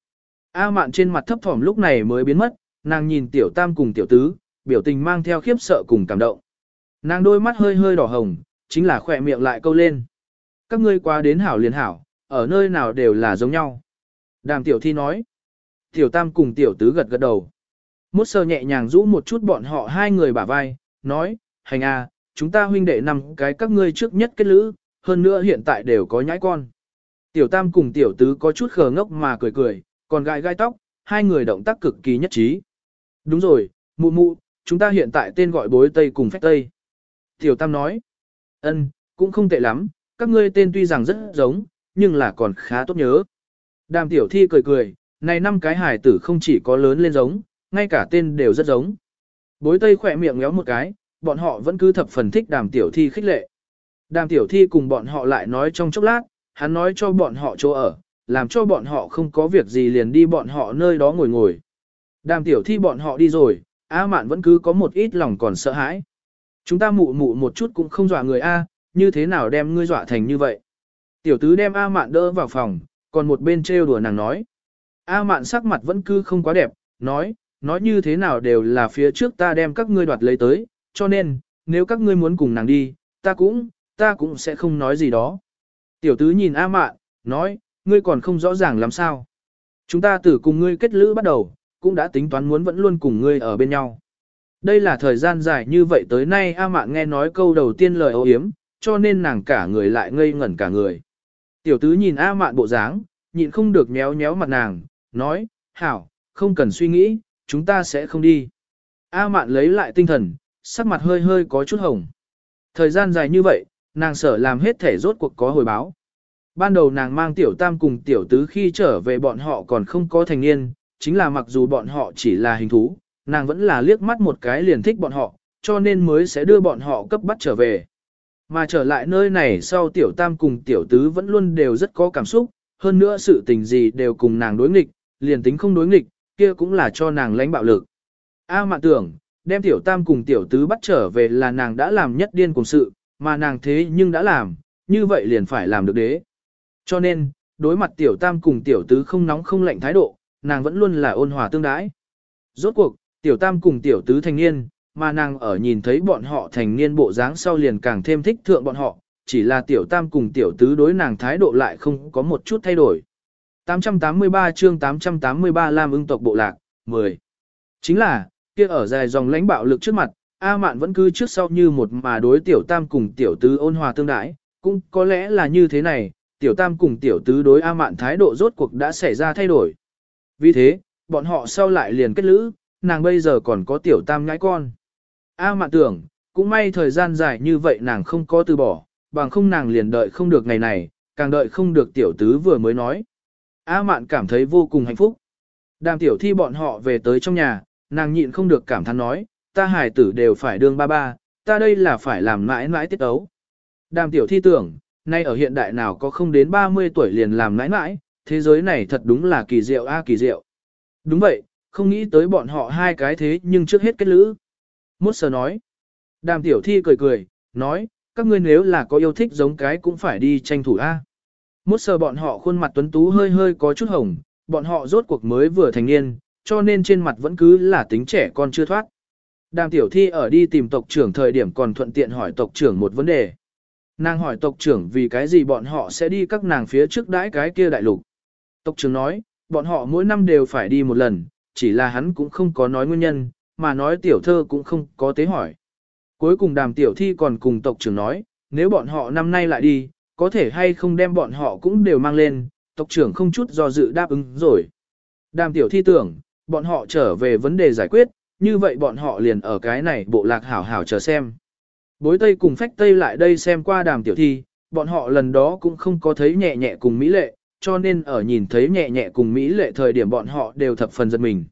A mạn trên mặt thấp thỏm lúc này mới biến mất, nàng nhìn tiểu tam cùng tiểu tứ, biểu tình mang theo khiếp sợ cùng cảm động. Nàng đôi mắt hơi hơi đỏ hồng, chính là khỏe miệng lại câu lên. Các ngươi qua đến hảo liền hảo, ở nơi nào đều là giống nhau. Đàm tiểu thi nói. Tiểu tam cùng tiểu tứ gật gật đầu. Mốt sơ nhẹ nhàng rũ một chút bọn họ hai người bả vai, nói, hành à, chúng ta huynh đệ năm cái các ngươi trước nhất kết lữ, hơn nữa hiện tại đều có nhãi con. Tiểu tam cùng tiểu tứ có chút khờ ngốc mà cười cười, còn gai gai tóc, hai người động tác cực kỳ nhất trí. Đúng rồi, mụ mụ, chúng ta hiện tại tên gọi bối Tây cùng phách Tây. Tiểu tam nói, ân, cũng không tệ lắm, các ngươi tên tuy rằng rất giống, nhưng là còn khá tốt nhớ. Đàm tiểu thi cười cười, này năm cái hải tử không chỉ có lớn lên giống, ngay cả tên đều rất giống. Bối Tây khỏe miệng ngéo một cái, bọn họ vẫn cứ thập phần thích đàm tiểu thi khích lệ. Đàm tiểu thi cùng bọn họ lại nói trong chốc lát, hắn nói cho bọn họ chỗ ở, làm cho bọn họ không có việc gì liền đi bọn họ nơi đó ngồi ngồi. Đàm tiểu thi bọn họ đi rồi, A mạn vẫn cứ có một ít lòng còn sợ hãi. Chúng ta mụ mụ một chút cũng không dọa người A, như thế nào đem ngươi dọa thành như vậy. Tiểu tứ đem A mạn đỡ vào phòng, còn một bên trêu đùa nàng nói. A mạn sắc mặt vẫn cứ không quá đẹp, nói, nói như thế nào đều là phía trước ta đem các ngươi đoạt lấy tới, cho nên, nếu các ngươi muốn cùng nàng đi, ta cũng, ta cũng sẽ không nói gì đó. Tiểu tứ nhìn A mạn, nói, ngươi còn không rõ ràng làm sao. Chúng ta từ cùng ngươi kết lữ bắt đầu, cũng đã tính toán muốn vẫn luôn cùng ngươi ở bên nhau. Đây là thời gian dài như vậy tới nay A mạn nghe nói câu đầu tiên lời ô yếm, cho nên nàng cả người lại ngây ngẩn cả người. Tiểu tứ nhìn A mạn bộ dáng, nhịn không được méo méo mặt nàng, nói, hảo, không cần suy nghĩ, chúng ta sẽ không đi. A mạn lấy lại tinh thần, sắc mặt hơi hơi có chút hồng. Thời gian dài như vậy, nàng sở làm hết thể rốt cuộc có hồi báo. Ban đầu nàng mang tiểu tam cùng tiểu tứ khi trở về bọn họ còn không có thành niên, chính là mặc dù bọn họ chỉ là hình thú, nàng vẫn là liếc mắt một cái liền thích bọn họ, cho nên mới sẽ đưa bọn họ cấp bắt trở về. Mà trở lại nơi này sau tiểu tam cùng tiểu tứ vẫn luôn đều rất có cảm xúc, hơn nữa sự tình gì đều cùng nàng đối nghịch, liền tính không đối nghịch, kia cũng là cho nàng lãnh bạo lực. A mạn tưởng, đem tiểu tam cùng tiểu tứ bắt trở về là nàng đã làm nhất điên cùng sự, mà nàng thế nhưng đã làm, như vậy liền phải làm được đế. Cho nên, đối mặt tiểu tam cùng tiểu tứ không nóng không lạnh thái độ, nàng vẫn luôn là ôn hòa tương đãi. Rốt cuộc, tiểu tam cùng tiểu tứ thành niên, mà nàng ở nhìn thấy bọn họ thành niên bộ dáng sau liền càng thêm thích thượng bọn họ, chỉ là tiểu tam cùng tiểu tứ đối nàng thái độ lại không có một chút thay đổi. 883 chương 883 Lam ưng tộc bộ lạc, 10. Chính là, kia ở dài dòng lãnh bạo lực trước mặt, A Mạn vẫn cứ trước sau như một mà đối tiểu tam cùng tiểu tứ ôn hòa tương đãi, cũng có lẽ là như thế này, tiểu tam cùng tiểu tứ đối A Mạn thái độ rốt cuộc đã xảy ra thay đổi. Vì thế, bọn họ sau lại liền kết lữ, nàng bây giờ còn có tiểu tam nhãi con. A Mạn tưởng, cũng may thời gian dài như vậy nàng không có từ bỏ, bằng không nàng liền đợi không được ngày này, càng đợi không được tiểu tứ vừa mới nói. A Mạn cảm thấy vô cùng hạnh phúc. Đàm tiểu thi bọn họ về tới trong nhà, nàng nhịn không được cảm thán nói, ta Hải tử đều phải đương ba ba, ta đây là phải làm mãi mãi tiết ấu. Đàm tiểu thi tưởng, nay ở hiện đại nào có không đến 30 tuổi liền làm nãi nãi, thế giới này thật đúng là kỳ diệu a kỳ diệu. Đúng vậy, không nghĩ tới bọn họ hai cái thế nhưng trước hết kết lữ. Mốt sờ nói. Đàm tiểu thi cười cười, nói, các ngươi nếu là có yêu thích giống cái cũng phải đi tranh thủ A. Mốt sờ bọn họ khuôn mặt tuấn tú hơi hơi có chút hồng, bọn họ rốt cuộc mới vừa thành niên, cho nên trên mặt vẫn cứ là tính trẻ con chưa thoát. Đàm tiểu thi ở đi tìm tộc trưởng thời điểm còn thuận tiện hỏi tộc trưởng một vấn đề. Nàng hỏi tộc trưởng vì cái gì bọn họ sẽ đi các nàng phía trước đãi cái kia đại lục. Tộc trưởng nói, bọn họ mỗi năm đều phải đi một lần, chỉ là hắn cũng không có nói nguyên nhân, mà nói tiểu thơ cũng không có tế hỏi. Cuối cùng đàm tiểu thi còn cùng tộc trưởng nói, nếu bọn họ năm nay lại đi, có thể hay không đem bọn họ cũng đều mang lên, tộc trưởng không chút do dự đáp ứng rồi. Đàm tiểu thi tưởng, bọn họ trở về vấn đề giải quyết, như vậy bọn họ liền ở cái này bộ lạc hảo hảo chờ xem. Bối Tây cùng phách Tây lại đây xem qua đàm tiểu thi, bọn họ lần đó cũng không có thấy nhẹ nhẹ cùng Mỹ lệ, cho nên ở nhìn thấy nhẹ nhẹ cùng Mỹ lệ thời điểm bọn họ đều thập phần giật mình.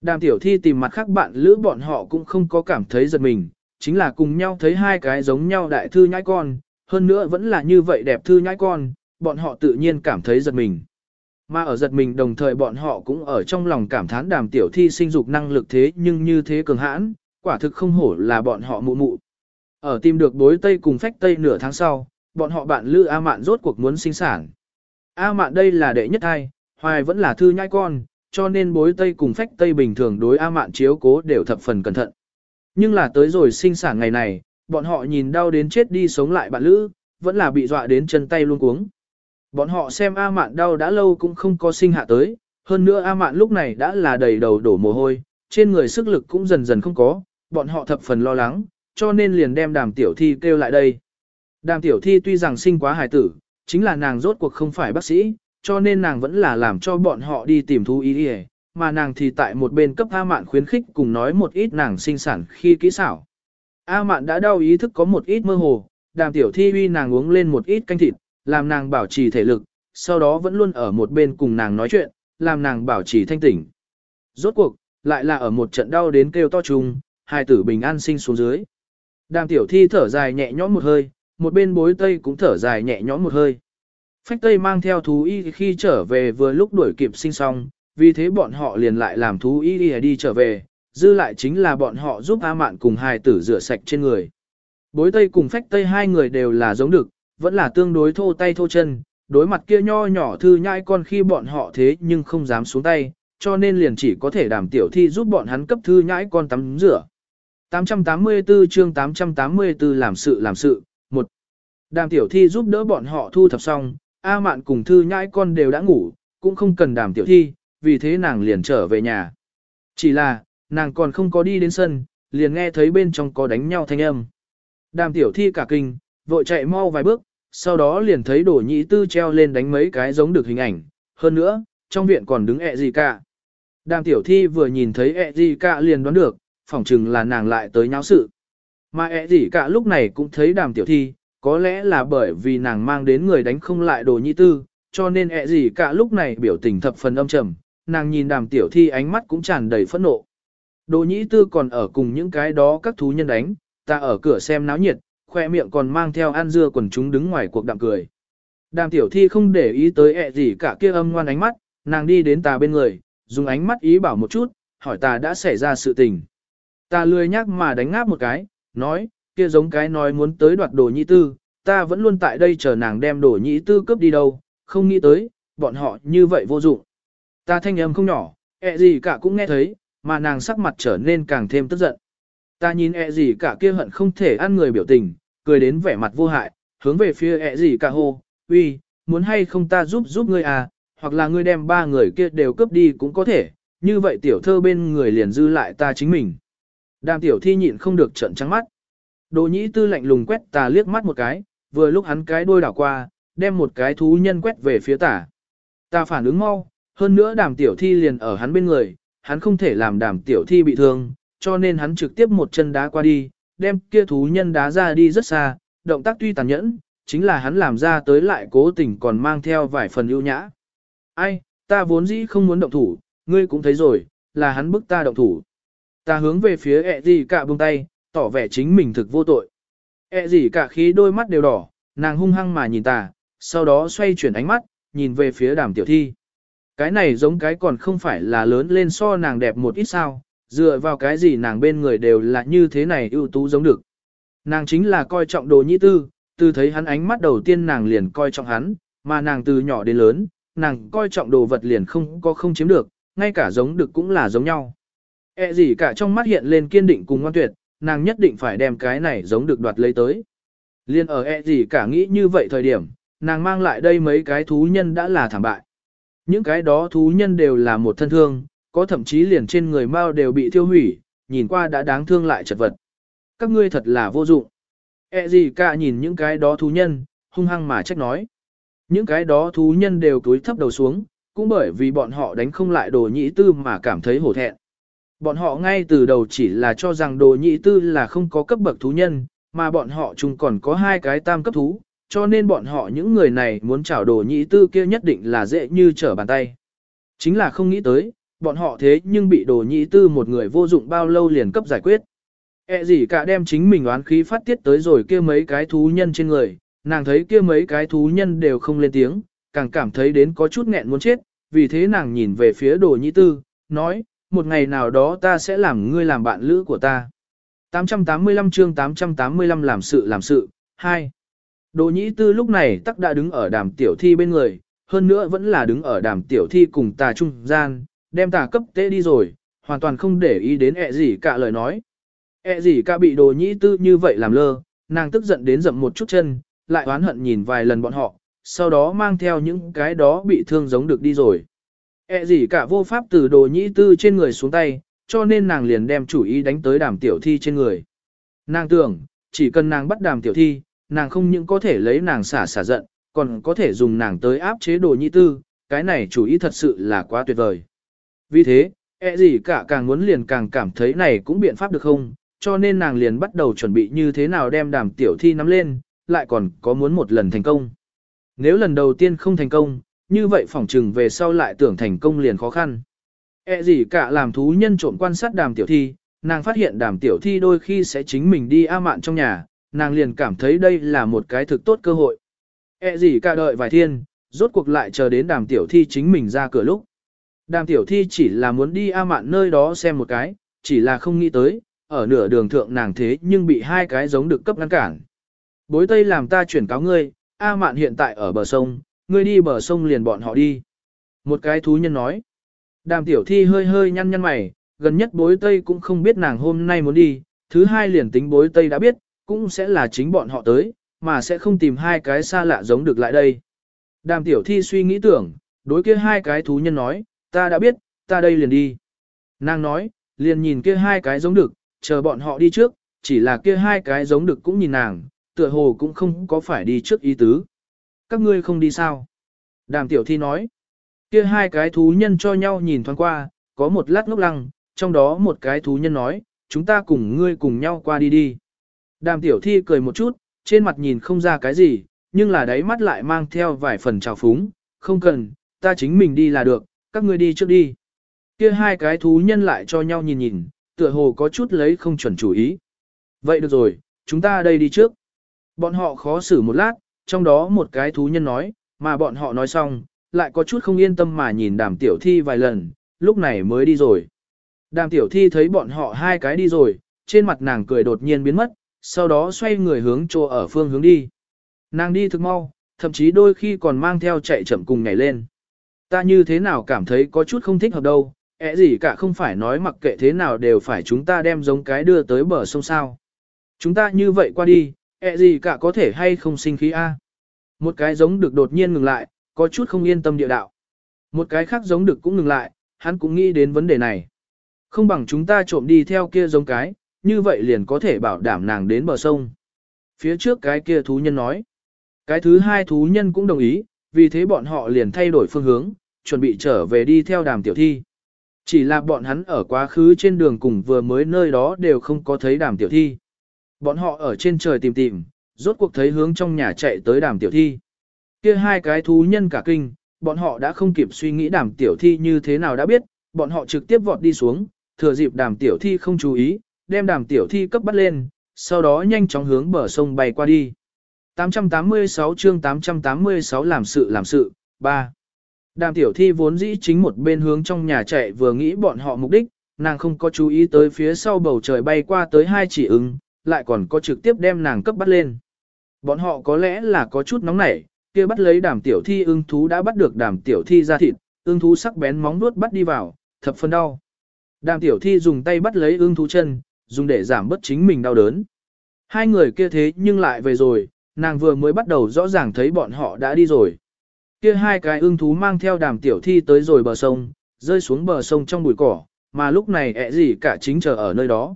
Đàm tiểu thi tìm mặt khác bạn lữ bọn họ cũng không có cảm thấy giật mình, chính là cùng nhau thấy hai cái giống nhau đại thư nhãi con, hơn nữa vẫn là như vậy đẹp thư nhãi con, bọn họ tự nhiên cảm thấy giật mình. Mà ở giật mình đồng thời bọn họ cũng ở trong lòng cảm thán đàm tiểu thi sinh dục năng lực thế nhưng như thế cường hãn, quả thực không hổ là bọn họ mụ mụ. Ở tìm được bối tây cùng phách tây nửa tháng sau, bọn họ bạn Lư A Mạn rốt cuộc muốn sinh sản. A Mạn đây là đệ nhất hai, hoài vẫn là thư nhai con, cho nên bối tây cùng phách tây bình thường đối A Mạn chiếu cố đều thập phần cẩn thận. Nhưng là tới rồi sinh sản ngày này, bọn họ nhìn đau đến chết đi sống lại bạn Lữ, vẫn là bị dọa đến chân tay luôn cuống. Bọn họ xem A Mạn đau đã lâu cũng không có sinh hạ tới, hơn nữa A Mạn lúc này đã là đầy đầu đổ mồ hôi, trên người sức lực cũng dần dần không có, bọn họ thập phần lo lắng, cho nên liền đem đàm tiểu thi kêu lại đây. Đàm tiểu thi tuy rằng sinh quá hài tử, chính là nàng rốt cuộc không phải bác sĩ, cho nên nàng vẫn là làm cho bọn họ đi tìm thú ý đi mà nàng thì tại một bên cấp A Mạn khuyến khích cùng nói một ít nàng sinh sản khi kỹ xảo. A Mạn đã đau ý thức có một ít mơ hồ, đàm tiểu thi uy nàng uống lên một ít canh thịt, làm nàng bảo trì thể lực, sau đó vẫn luôn ở một bên cùng nàng nói chuyện, làm nàng bảo trì thanh tỉnh. Rốt cuộc, lại là ở một trận đau đến kêu to chung, hai tử bình an sinh xuống dưới. Đàm tiểu thi thở dài nhẹ nhõm một hơi, một bên bối tây cũng thở dài nhẹ nhõm một hơi. Phách tây mang theo thú y khi trở về vừa lúc đuổi kịp sinh xong, vì thế bọn họ liền lại làm thú y đi trở về, dư lại chính là bọn họ giúp A Mạn cùng hài tử rửa sạch trên người. Bối tây cùng phách tây hai người đều là giống được, vẫn là tương đối thô tay thô chân, đối mặt kia nho nhỏ thư nhai con khi bọn họ thế nhưng không dám xuống tay, cho nên liền chỉ có thể đảm tiểu thi giúp bọn hắn cấp thư nhãi con tắm rửa. 884 chương 884 làm sự làm sự, một Đàm tiểu thi giúp đỡ bọn họ thu thập xong, A mạn cùng thư nhãi con đều đã ngủ, cũng không cần đàm tiểu thi, vì thế nàng liền trở về nhà. Chỉ là, nàng còn không có đi đến sân, liền nghe thấy bên trong có đánh nhau thanh âm. Đàm tiểu thi cả kinh, vội chạy mau vài bước, sau đó liền thấy đổ nhị tư treo lên đánh mấy cái giống được hình ảnh, hơn nữa, trong viện còn đứng ẹ gì cả. Đàm tiểu thi vừa nhìn thấy ẹ gì cả liền đoán được, phỏng chừng là nàng lại tới nháo sự. Mà ẹ gì cả lúc này cũng thấy đàm tiểu thi, có lẽ là bởi vì nàng mang đến người đánh không lại đồ nhi tư, cho nên ẹ gì cả lúc này biểu tình thập phần âm trầm, nàng nhìn đàm tiểu thi ánh mắt cũng tràn đầy phẫn nộ. Đồ nhĩ tư còn ở cùng những cái đó các thú nhân đánh, ta ở cửa xem náo nhiệt, khoe miệng còn mang theo ăn dưa quần chúng đứng ngoài cuộc đạm cười. Đàm tiểu thi không để ý tới ẹ gì cả kia âm ngoan ánh mắt, nàng đi đến ta bên người, dùng ánh mắt ý bảo một chút, hỏi ta đã xảy ra sự tình. Ta lười nhắc mà đánh ngáp một cái, nói, kia giống cái nói muốn tới đoạt đồ nhị tư, ta vẫn luôn tại đây chờ nàng đem đồ nhị tư cướp đi đâu, không nghĩ tới, bọn họ như vậy vô dụng. Ta thanh âm không nhỏ, ẹ gì cả cũng nghe thấy, mà nàng sắc mặt trở nên càng thêm tức giận. Ta nhìn ẹ gì cả kia hận không thể ăn người biểu tình, cười đến vẻ mặt vô hại, hướng về phía ẹ gì cả hô, uy, muốn hay không ta giúp giúp ngươi à, hoặc là ngươi đem ba người kia đều cướp đi cũng có thể, như vậy tiểu thơ bên người liền dư lại ta chính mình. Đàm tiểu thi nhịn không được trận trắng mắt. Đồ nhĩ tư lạnh lùng quét ta liếc mắt một cái, vừa lúc hắn cái đôi đảo qua, đem một cái thú nhân quét về phía tả. Ta phản ứng mau, hơn nữa đàm tiểu thi liền ở hắn bên người, hắn không thể làm đàm tiểu thi bị thương, cho nên hắn trực tiếp một chân đá qua đi, đem kia thú nhân đá ra đi rất xa, động tác tuy tàn nhẫn, chính là hắn làm ra tới lại cố tình còn mang theo vài phần ưu nhã. Ai, ta vốn dĩ không muốn động thủ, ngươi cũng thấy rồi, là hắn bức ta động thủ. Ta hướng về phía ẹ gì cả buông tay, tỏ vẻ chính mình thực vô tội. ẹ gì cả khí đôi mắt đều đỏ, nàng hung hăng mà nhìn ta, sau đó xoay chuyển ánh mắt, nhìn về phía đàm tiểu thi. Cái này giống cái còn không phải là lớn lên so nàng đẹp một ít sao, dựa vào cái gì nàng bên người đều là như thế này ưu tú giống được. Nàng chính là coi trọng đồ nhĩ tư, từ thấy hắn ánh mắt đầu tiên nàng liền coi trọng hắn, mà nàng từ nhỏ đến lớn, nàng coi trọng đồ vật liền không có không chiếm được, ngay cả giống được cũng là giống nhau. E gì cả trong mắt hiện lên kiên định cùng ngoan tuyệt, nàng nhất định phải đem cái này giống được đoạt lấy tới. Liên ở e gì cả nghĩ như vậy thời điểm, nàng mang lại đây mấy cái thú nhân đã là thảm bại. Những cái đó thú nhân đều là một thân thương, có thậm chí liền trên người mao đều bị thiêu hủy, nhìn qua đã đáng thương lại chật vật. Các ngươi thật là vô dụng. E gì cả nhìn những cái đó thú nhân, hung hăng mà trách nói. Những cái đó thú nhân đều cúi thấp đầu xuống, cũng bởi vì bọn họ đánh không lại đồ nhĩ tư mà cảm thấy hổ thẹn. Bọn họ ngay từ đầu chỉ là cho rằng đồ nhị tư là không có cấp bậc thú nhân, mà bọn họ chung còn có hai cái tam cấp thú, cho nên bọn họ những người này muốn chảo đồ nhị tư kia nhất định là dễ như trở bàn tay. Chính là không nghĩ tới, bọn họ thế nhưng bị đồ nhị tư một người vô dụng bao lâu liền cấp giải quyết. E gì cả đem chính mình oán khí phát tiết tới rồi kia mấy cái thú nhân trên người, nàng thấy kia mấy cái thú nhân đều không lên tiếng, càng cảm thấy đến có chút nghẹn muốn chết, vì thế nàng nhìn về phía đồ nhị tư, nói, một ngày nào đó ta sẽ làm ngươi làm bạn lữ của ta. 885 chương 885 làm sự làm sự, 2. Đồ nhĩ tư lúc này tắc đã đứng ở đàm tiểu thi bên người, hơn nữa vẫn là đứng ở đàm tiểu thi cùng tà trung gian, đem tà cấp tế đi rồi, hoàn toàn không để ý đến ẹ gì cả lời nói. ẹ gì cả bị đồ nhĩ tư như vậy làm lơ, nàng tức giận đến dậm một chút chân, lại oán hận nhìn vài lần bọn họ, sau đó mang theo những cái đó bị thương giống được đi rồi ẹ gì cả vô pháp từ đồ nhĩ tư trên người xuống tay, cho nên nàng liền đem chủ ý đánh tới đàm tiểu thi trên người. Nàng tưởng, chỉ cần nàng bắt đàm tiểu thi, nàng không những có thể lấy nàng xả xả giận, còn có thể dùng nàng tới áp chế đồ nhĩ tư, cái này chủ ý thật sự là quá tuyệt vời. Vì thế, e gì cả càng muốn liền càng cảm thấy này cũng biện pháp được không, cho nên nàng liền bắt đầu chuẩn bị như thế nào đem đàm tiểu thi nắm lên, lại còn có muốn một lần thành công. Nếu lần đầu tiên không thành công, như vậy phỏng trừng về sau lại tưởng thành công liền khó khăn. E gì cả làm thú nhân trộm quan sát đàm tiểu thi, nàng phát hiện đàm tiểu thi đôi khi sẽ chính mình đi a mạn trong nhà, nàng liền cảm thấy đây là một cái thực tốt cơ hội. E gì cả đợi vài thiên, rốt cuộc lại chờ đến đàm tiểu thi chính mình ra cửa lúc. Đàm tiểu thi chỉ là muốn đi A mạn nơi đó xem một cái, chỉ là không nghĩ tới, ở nửa đường thượng nàng thế nhưng bị hai cái giống được cấp ngăn cản. Bối tây làm ta chuyển cáo ngươi, A mạn hiện tại ở bờ sông, ngươi đi bờ sông liền bọn họ đi. Một cái thú nhân nói. Đàm tiểu thi hơi hơi nhăn nhăn mày, gần nhất bối tây cũng không biết nàng hôm nay muốn đi, thứ hai liền tính bối tây đã biết, cũng sẽ là chính bọn họ tới, mà sẽ không tìm hai cái xa lạ giống được lại đây. Đàm tiểu thi suy nghĩ tưởng, đối kia hai cái thú nhân nói, ta đã biết, ta đây liền đi. Nàng nói, liền nhìn kia hai cái giống được, chờ bọn họ đi trước, chỉ là kia hai cái giống được cũng nhìn nàng, tựa hồ cũng không có phải đi trước ý tứ. Các ngươi không đi sao? Đàm tiểu thi nói, kia hai cái thú nhân cho nhau nhìn thoáng qua, có một lát ngốc lăng, trong đó một cái thú nhân nói, chúng ta cùng ngươi cùng nhau qua đi đi. Đàm tiểu thi cười một chút, trên mặt nhìn không ra cái gì, nhưng là đáy mắt lại mang theo vài phần trào phúng, không cần, ta chính mình đi là được, các ngươi đi trước đi. Kia hai cái thú nhân lại cho nhau nhìn nhìn, tựa hồ có chút lấy không chuẩn chủ ý. Vậy được rồi, chúng ta đây đi trước. Bọn họ khó xử một lát, trong đó một cái thú nhân nói, mà bọn họ nói xong, lại có chút không yên tâm mà nhìn đàm tiểu thi vài lần, lúc này mới đi rồi. Đàm tiểu thi thấy bọn họ hai cái đi rồi, trên mặt nàng cười đột nhiên biến mất, sau đó xoay người hướng chỗ ở phương hướng đi. Nàng đi thực mau, thậm chí đôi khi còn mang theo chạy chậm cùng nhảy lên. Ta như thế nào cảm thấy có chút không thích hợp đâu, ẽ gì cả không phải nói mặc kệ thế nào đều phải chúng ta đem giống cái đưa tới bờ sông sao. Chúng ta như vậy qua đi, ẹ gì cả có thể hay không sinh khí a? Một cái giống được đột nhiên ngừng lại, có chút không yên tâm địa đạo. Một cái khác giống được cũng ngừng lại, hắn cũng nghĩ đến vấn đề này. Không bằng chúng ta trộm đi theo kia giống cái, như vậy liền có thể bảo đảm nàng đến bờ sông. Phía trước cái kia thú nhân nói. Cái thứ hai thú nhân cũng đồng ý, vì thế bọn họ liền thay đổi phương hướng, chuẩn bị trở về đi theo đàm tiểu thi. Chỉ là bọn hắn ở quá khứ trên đường cùng vừa mới nơi đó đều không có thấy đàm tiểu thi. Bọn họ ở trên trời tìm tìm, rốt cuộc thấy hướng trong nhà chạy tới đàm tiểu thi. Kia hai cái thú nhân cả kinh, bọn họ đã không kịp suy nghĩ đàm tiểu thi như thế nào đã biết, bọn họ trực tiếp vọt đi xuống, thừa dịp đàm tiểu thi không chú ý, đem đàm tiểu thi cấp bắt lên, sau đó nhanh chóng hướng bờ sông bay qua đi. 886 chương 886 làm sự làm sự, 3. Đàm tiểu thi vốn dĩ chính một bên hướng trong nhà chạy vừa nghĩ bọn họ mục đích, nàng không có chú ý tới phía sau bầu trời bay qua tới hai chỉ ứng, lại còn có trực tiếp đem nàng cấp bắt lên. Bọn họ có lẽ là có chút nóng nảy, kia bắt lấy đàm tiểu thi ưng thú đã bắt được đàm tiểu thi ra thịt, ưng thú sắc bén móng vuốt bắt đi vào, thập phân đau. Đàm tiểu thi dùng tay bắt lấy ưng thú chân, dùng để giảm bớt chính mình đau đớn. Hai người kia thế nhưng lại về rồi, nàng vừa mới bắt đầu rõ ràng thấy bọn họ đã đi rồi. Kia hai cái ưng thú mang theo đàm tiểu thi tới rồi bờ sông, rơi xuống bờ sông trong bụi cỏ, mà lúc này ẹ gì cả chính chờ ở nơi đó.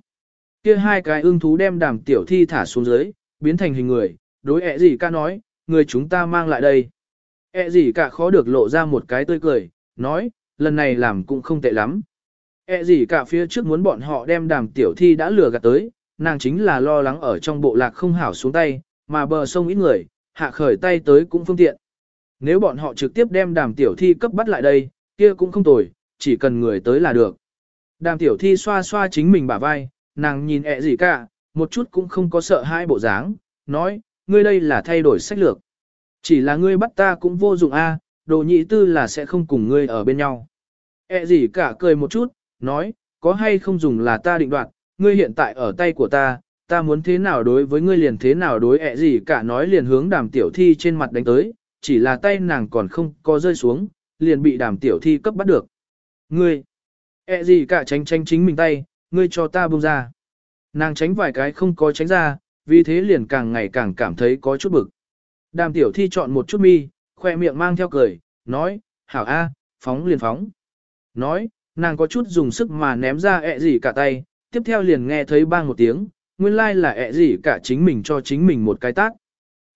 Kia hai cái ưng thú đem đàm tiểu thi thả xuống dưới, biến thành hình người, đối ẹ gì cả nói, người chúng ta mang lại đây. ẹ gì cả khó được lộ ra một cái tươi cười, nói, lần này làm cũng không tệ lắm. ẹ gì cả phía trước muốn bọn họ đem đàm tiểu thi đã lừa gạt tới, nàng chính là lo lắng ở trong bộ lạc không hảo xuống tay, mà bờ sông ít người, hạ khởi tay tới cũng phương tiện. Nếu bọn họ trực tiếp đem đàm tiểu thi cấp bắt lại đây, kia cũng không tồi, chỉ cần người tới là được. Đàm tiểu thi xoa xoa chính mình bả vai, nàng nhìn ẹ gì cả, một chút cũng không có sợ hai bộ dáng, nói, ngươi đây là thay đổi sách lược. Chỉ là ngươi bắt ta cũng vô dụng a, đồ nhị tư là sẽ không cùng ngươi ở bên nhau. ẹ gì cả cười một chút, nói, có hay không dùng là ta định đoạt, ngươi hiện tại ở tay của ta, ta muốn thế nào đối với ngươi liền thế nào đối ẹ gì cả nói liền hướng đàm tiểu thi trên mặt đánh tới, chỉ là tay nàng còn không có rơi xuống, liền bị đàm tiểu thi cấp bắt được. Ngươi, ẹ gì cả tránh tránh chính mình tay, ngươi cho ta buông ra. Nàng tránh vài cái không có tránh ra, vì thế liền càng ngày càng cảm thấy có chút bực. Đàm tiểu thi chọn một chút mi, khoe miệng mang theo cười, nói, hảo a, phóng liền phóng. Nói, nàng có chút dùng sức mà ném ra ẹ gì cả tay, tiếp theo liền nghe thấy bang một tiếng, nguyên lai là ẹ gì cả chính mình cho chính mình một cái tác.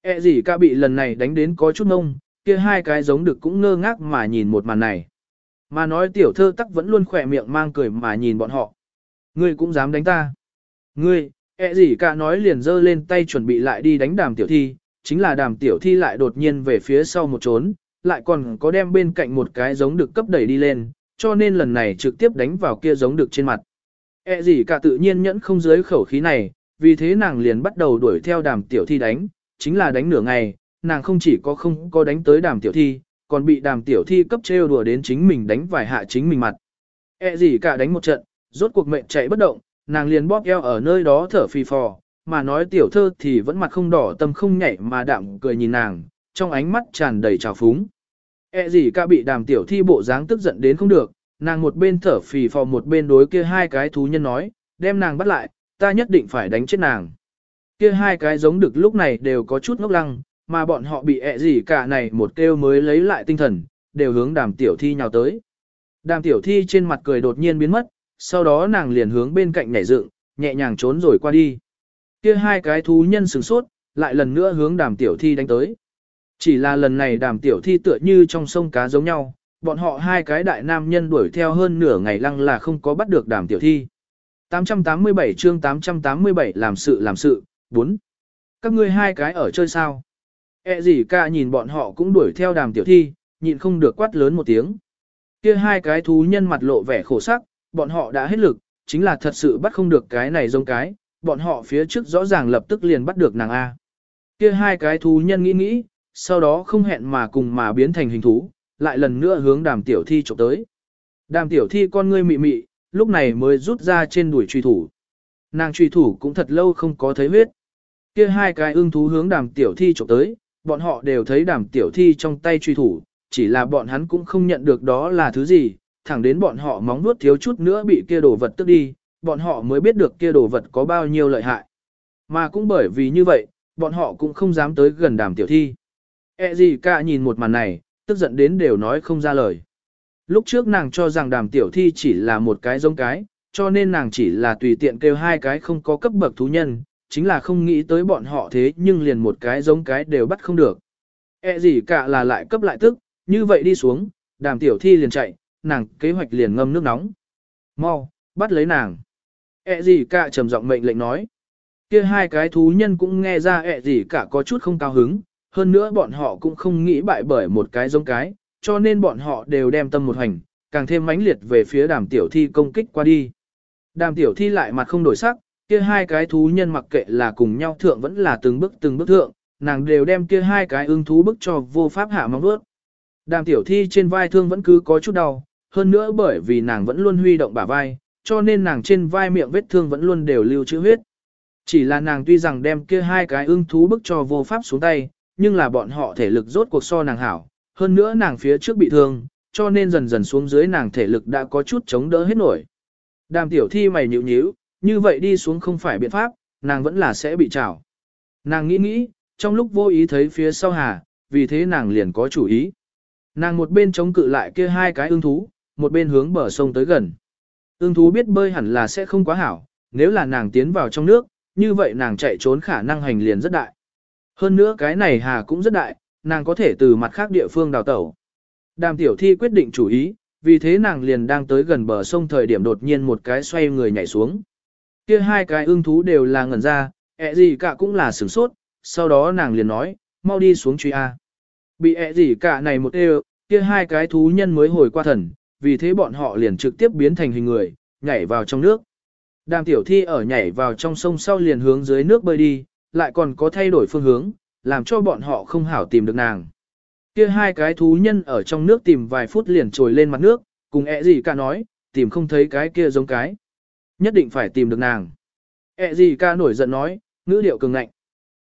Ẹ gì cả bị lần này đánh đến có chút mông, kia hai cái giống được cũng ngơ ngác mà nhìn một màn này. Mà nói tiểu thơ tắc vẫn luôn khỏe miệng mang cười mà nhìn bọn họ. Ngươi cũng dám đánh ta. Ngươi, ẹ gì cả nói liền giơ lên tay chuẩn bị lại đi đánh đàm tiểu thi, chính là đàm tiểu thi lại đột nhiên về phía sau một trốn, lại còn có đem bên cạnh một cái giống được cấp đẩy đi lên, cho nên lần này trực tiếp đánh vào kia giống được trên mặt. E gì cả tự nhiên nhẫn không dưới khẩu khí này, vì thế nàng liền bắt đầu đuổi theo đàm tiểu thi đánh, chính là đánh nửa ngày, nàng không chỉ có không có đánh tới đàm tiểu thi, còn bị đàm tiểu thi cấp trêu đùa đến chính mình đánh vài hạ chính mình mặt. E gì cả đánh một trận, rốt cuộc mệnh chạy bất động, nàng liền bóp eo ở nơi đó thở phì phò, mà nói tiểu thơ thì vẫn mặt không đỏ tâm không nhảy mà đạm cười nhìn nàng, trong ánh mắt tràn đầy trào phúng. E gì cả bị đàm tiểu thi bộ dáng tức giận đến không được, nàng một bên thở phì phò một bên đối kia hai cái thú nhân nói, đem nàng bắt lại, ta nhất định phải đánh chết nàng. Kia hai cái giống được lúc này đều có chút ngốc lăng, mà bọn họ bị ẹ gì cả này một kêu mới lấy lại tinh thần, đều hướng đàm tiểu thi nhào tới. Đàm tiểu thi trên mặt cười đột nhiên biến mất, sau đó nàng liền hướng bên cạnh nhảy dựng, nhẹ nhàng trốn rồi qua đi. Kia hai cái thú nhân sửng sốt, lại lần nữa hướng đàm tiểu thi đánh tới. Chỉ là lần này đàm tiểu thi tựa như trong sông cá giống nhau, bọn họ hai cái đại nam nhân đuổi theo hơn nửa ngày lăng là không có bắt được đàm tiểu thi. 887 chương 887 làm sự làm sự, 4. Các ngươi hai cái ở chơi sao? E gì ca nhìn bọn họ cũng đuổi theo đàm tiểu thi, nhịn không được quát lớn một tiếng. Kia hai cái thú nhân mặt lộ vẻ khổ sắc, bọn họ đã hết lực, chính là thật sự bắt không được cái này giống cái, bọn họ phía trước rõ ràng lập tức liền bắt được nàng A. Kia hai cái thú nhân nghĩ nghĩ, sau đó không hẹn mà cùng mà biến thành hình thú, lại lần nữa hướng đàm tiểu thi chụp tới. Đàm tiểu thi con ngươi mị mị, lúc này mới rút ra trên đuổi truy thủ. Nàng truy thủ cũng thật lâu không có thấy huyết. Kia hai cái ưng thú hướng đàm tiểu thi chụp tới, bọn họ đều thấy đàm tiểu thi trong tay truy thủ, chỉ là bọn hắn cũng không nhận được đó là thứ gì, thẳng đến bọn họ móng nuốt thiếu chút nữa bị kia đồ vật tức đi, bọn họ mới biết được kia đồ vật có bao nhiêu lợi hại. Mà cũng bởi vì như vậy, bọn họ cũng không dám tới gần đàm tiểu thi. E gì cả nhìn một màn này, tức giận đến đều nói không ra lời. Lúc trước nàng cho rằng đàm tiểu thi chỉ là một cái giống cái, cho nên nàng chỉ là tùy tiện kêu hai cái không có cấp bậc thú nhân, chính là không nghĩ tới bọn họ thế nhưng liền một cái giống cái đều bắt không được. E gì cả là lại cấp lại tức, như vậy đi xuống, đàm tiểu thi liền chạy, nàng kế hoạch liền ngâm nước nóng. Mau, bắt lấy nàng. E gì cả trầm giọng mệnh lệnh nói. Kia hai cái thú nhân cũng nghe ra e ẹ gì cả có chút không cao hứng, hơn nữa bọn họ cũng không nghĩ bại bởi một cái giống cái, cho nên bọn họ đều đem tâm một hành, càng thêm mãnh liệt về phía đàm tiểu thi công kích qua đi. Đàm tiểu thi lại mặt không đổi sắc, kia hai cái thú nhân mặc kệ là cùng nhau thượng vẫn là từng bước từng bước thượng, nàng đều đem kia hai cái ưng thú bức cho vô pháp hạ mong vuốt. Đàm tiểu thi trên vai thương vẫn cứ có chút đau, hơn nữa bởi vì nàng vẫn luôn huy động bả vai, cho nên nàng trên vai miệng vết thương vẫn luôn đều lưu trữ huyết. Chỉ là nàng tuy rằng đem kia hai cái ưng thú bức cho vô pháp xuống tay, nhưng là bọn họ thể lực rốt cuộc so nàng hảo, hơn nữa nàng phía trước bị thương, cho nên dần dần xuống dưới nàng thể lực đã có chút chống đỡ hết nổi. Đàm tiểu thi mày nhịu nhíu, như vậy đi xuống không phải biện pháp, nàng vẫn là sẽ bị trảo. Nàng nghĩ nghĩ, trong lúc vô ý thấy phía sau hà, vì thế nàng liền có chủ ý. Nàng một bên chống cự lại kia hai cái ưng thú, một bên hướng bờ sông tới gần. Ưng thú biết bơi hẳn là sẽ không quá hảo, nếu là nàng tiến vào trong nước, như vậy nàng chạy trốn khả năng hành liền rất đại. Hơn nữa cái này hà cũng rất đại, nàng có thể từ mặt khác địa phương đào tẩu. Đàm tiểu thi quyết định chủ ý, vì thế nàng liền đang tới gần bờ sông thời điểm đột nhiên một cái xoay người nhảy xuống. Kia hai cái ưng thú đều là ngẩn ra, ẹ gì cả cũng là sửng sốt, sau đó nàng liền nói, mau đi xuống truy A. Bị ẹ gì cả này một đều, kia hai cái thú nhân mới hồi qua thần, vì thế bọn họ liền trực tiếp biến thành hình người, nhảy vào trong nước. Đàm tiểu thi ở nhảy vào trong sông sau liền hướng dưới nước bơi đi, lại còn có thay đổi phương hướng, làm cho bọn họ không hảo tìm được nàng. Kia hai cái thú nhân ở trong nước tìm vài phút liền trồi lên mặt nước, cùng ẹ gì cả nói, tìm không thấy cái kia giống cái. Nhất định phải tìm được nàng. ẹ gì cả nổi giận nói, ngữ điệu cường ngạnh.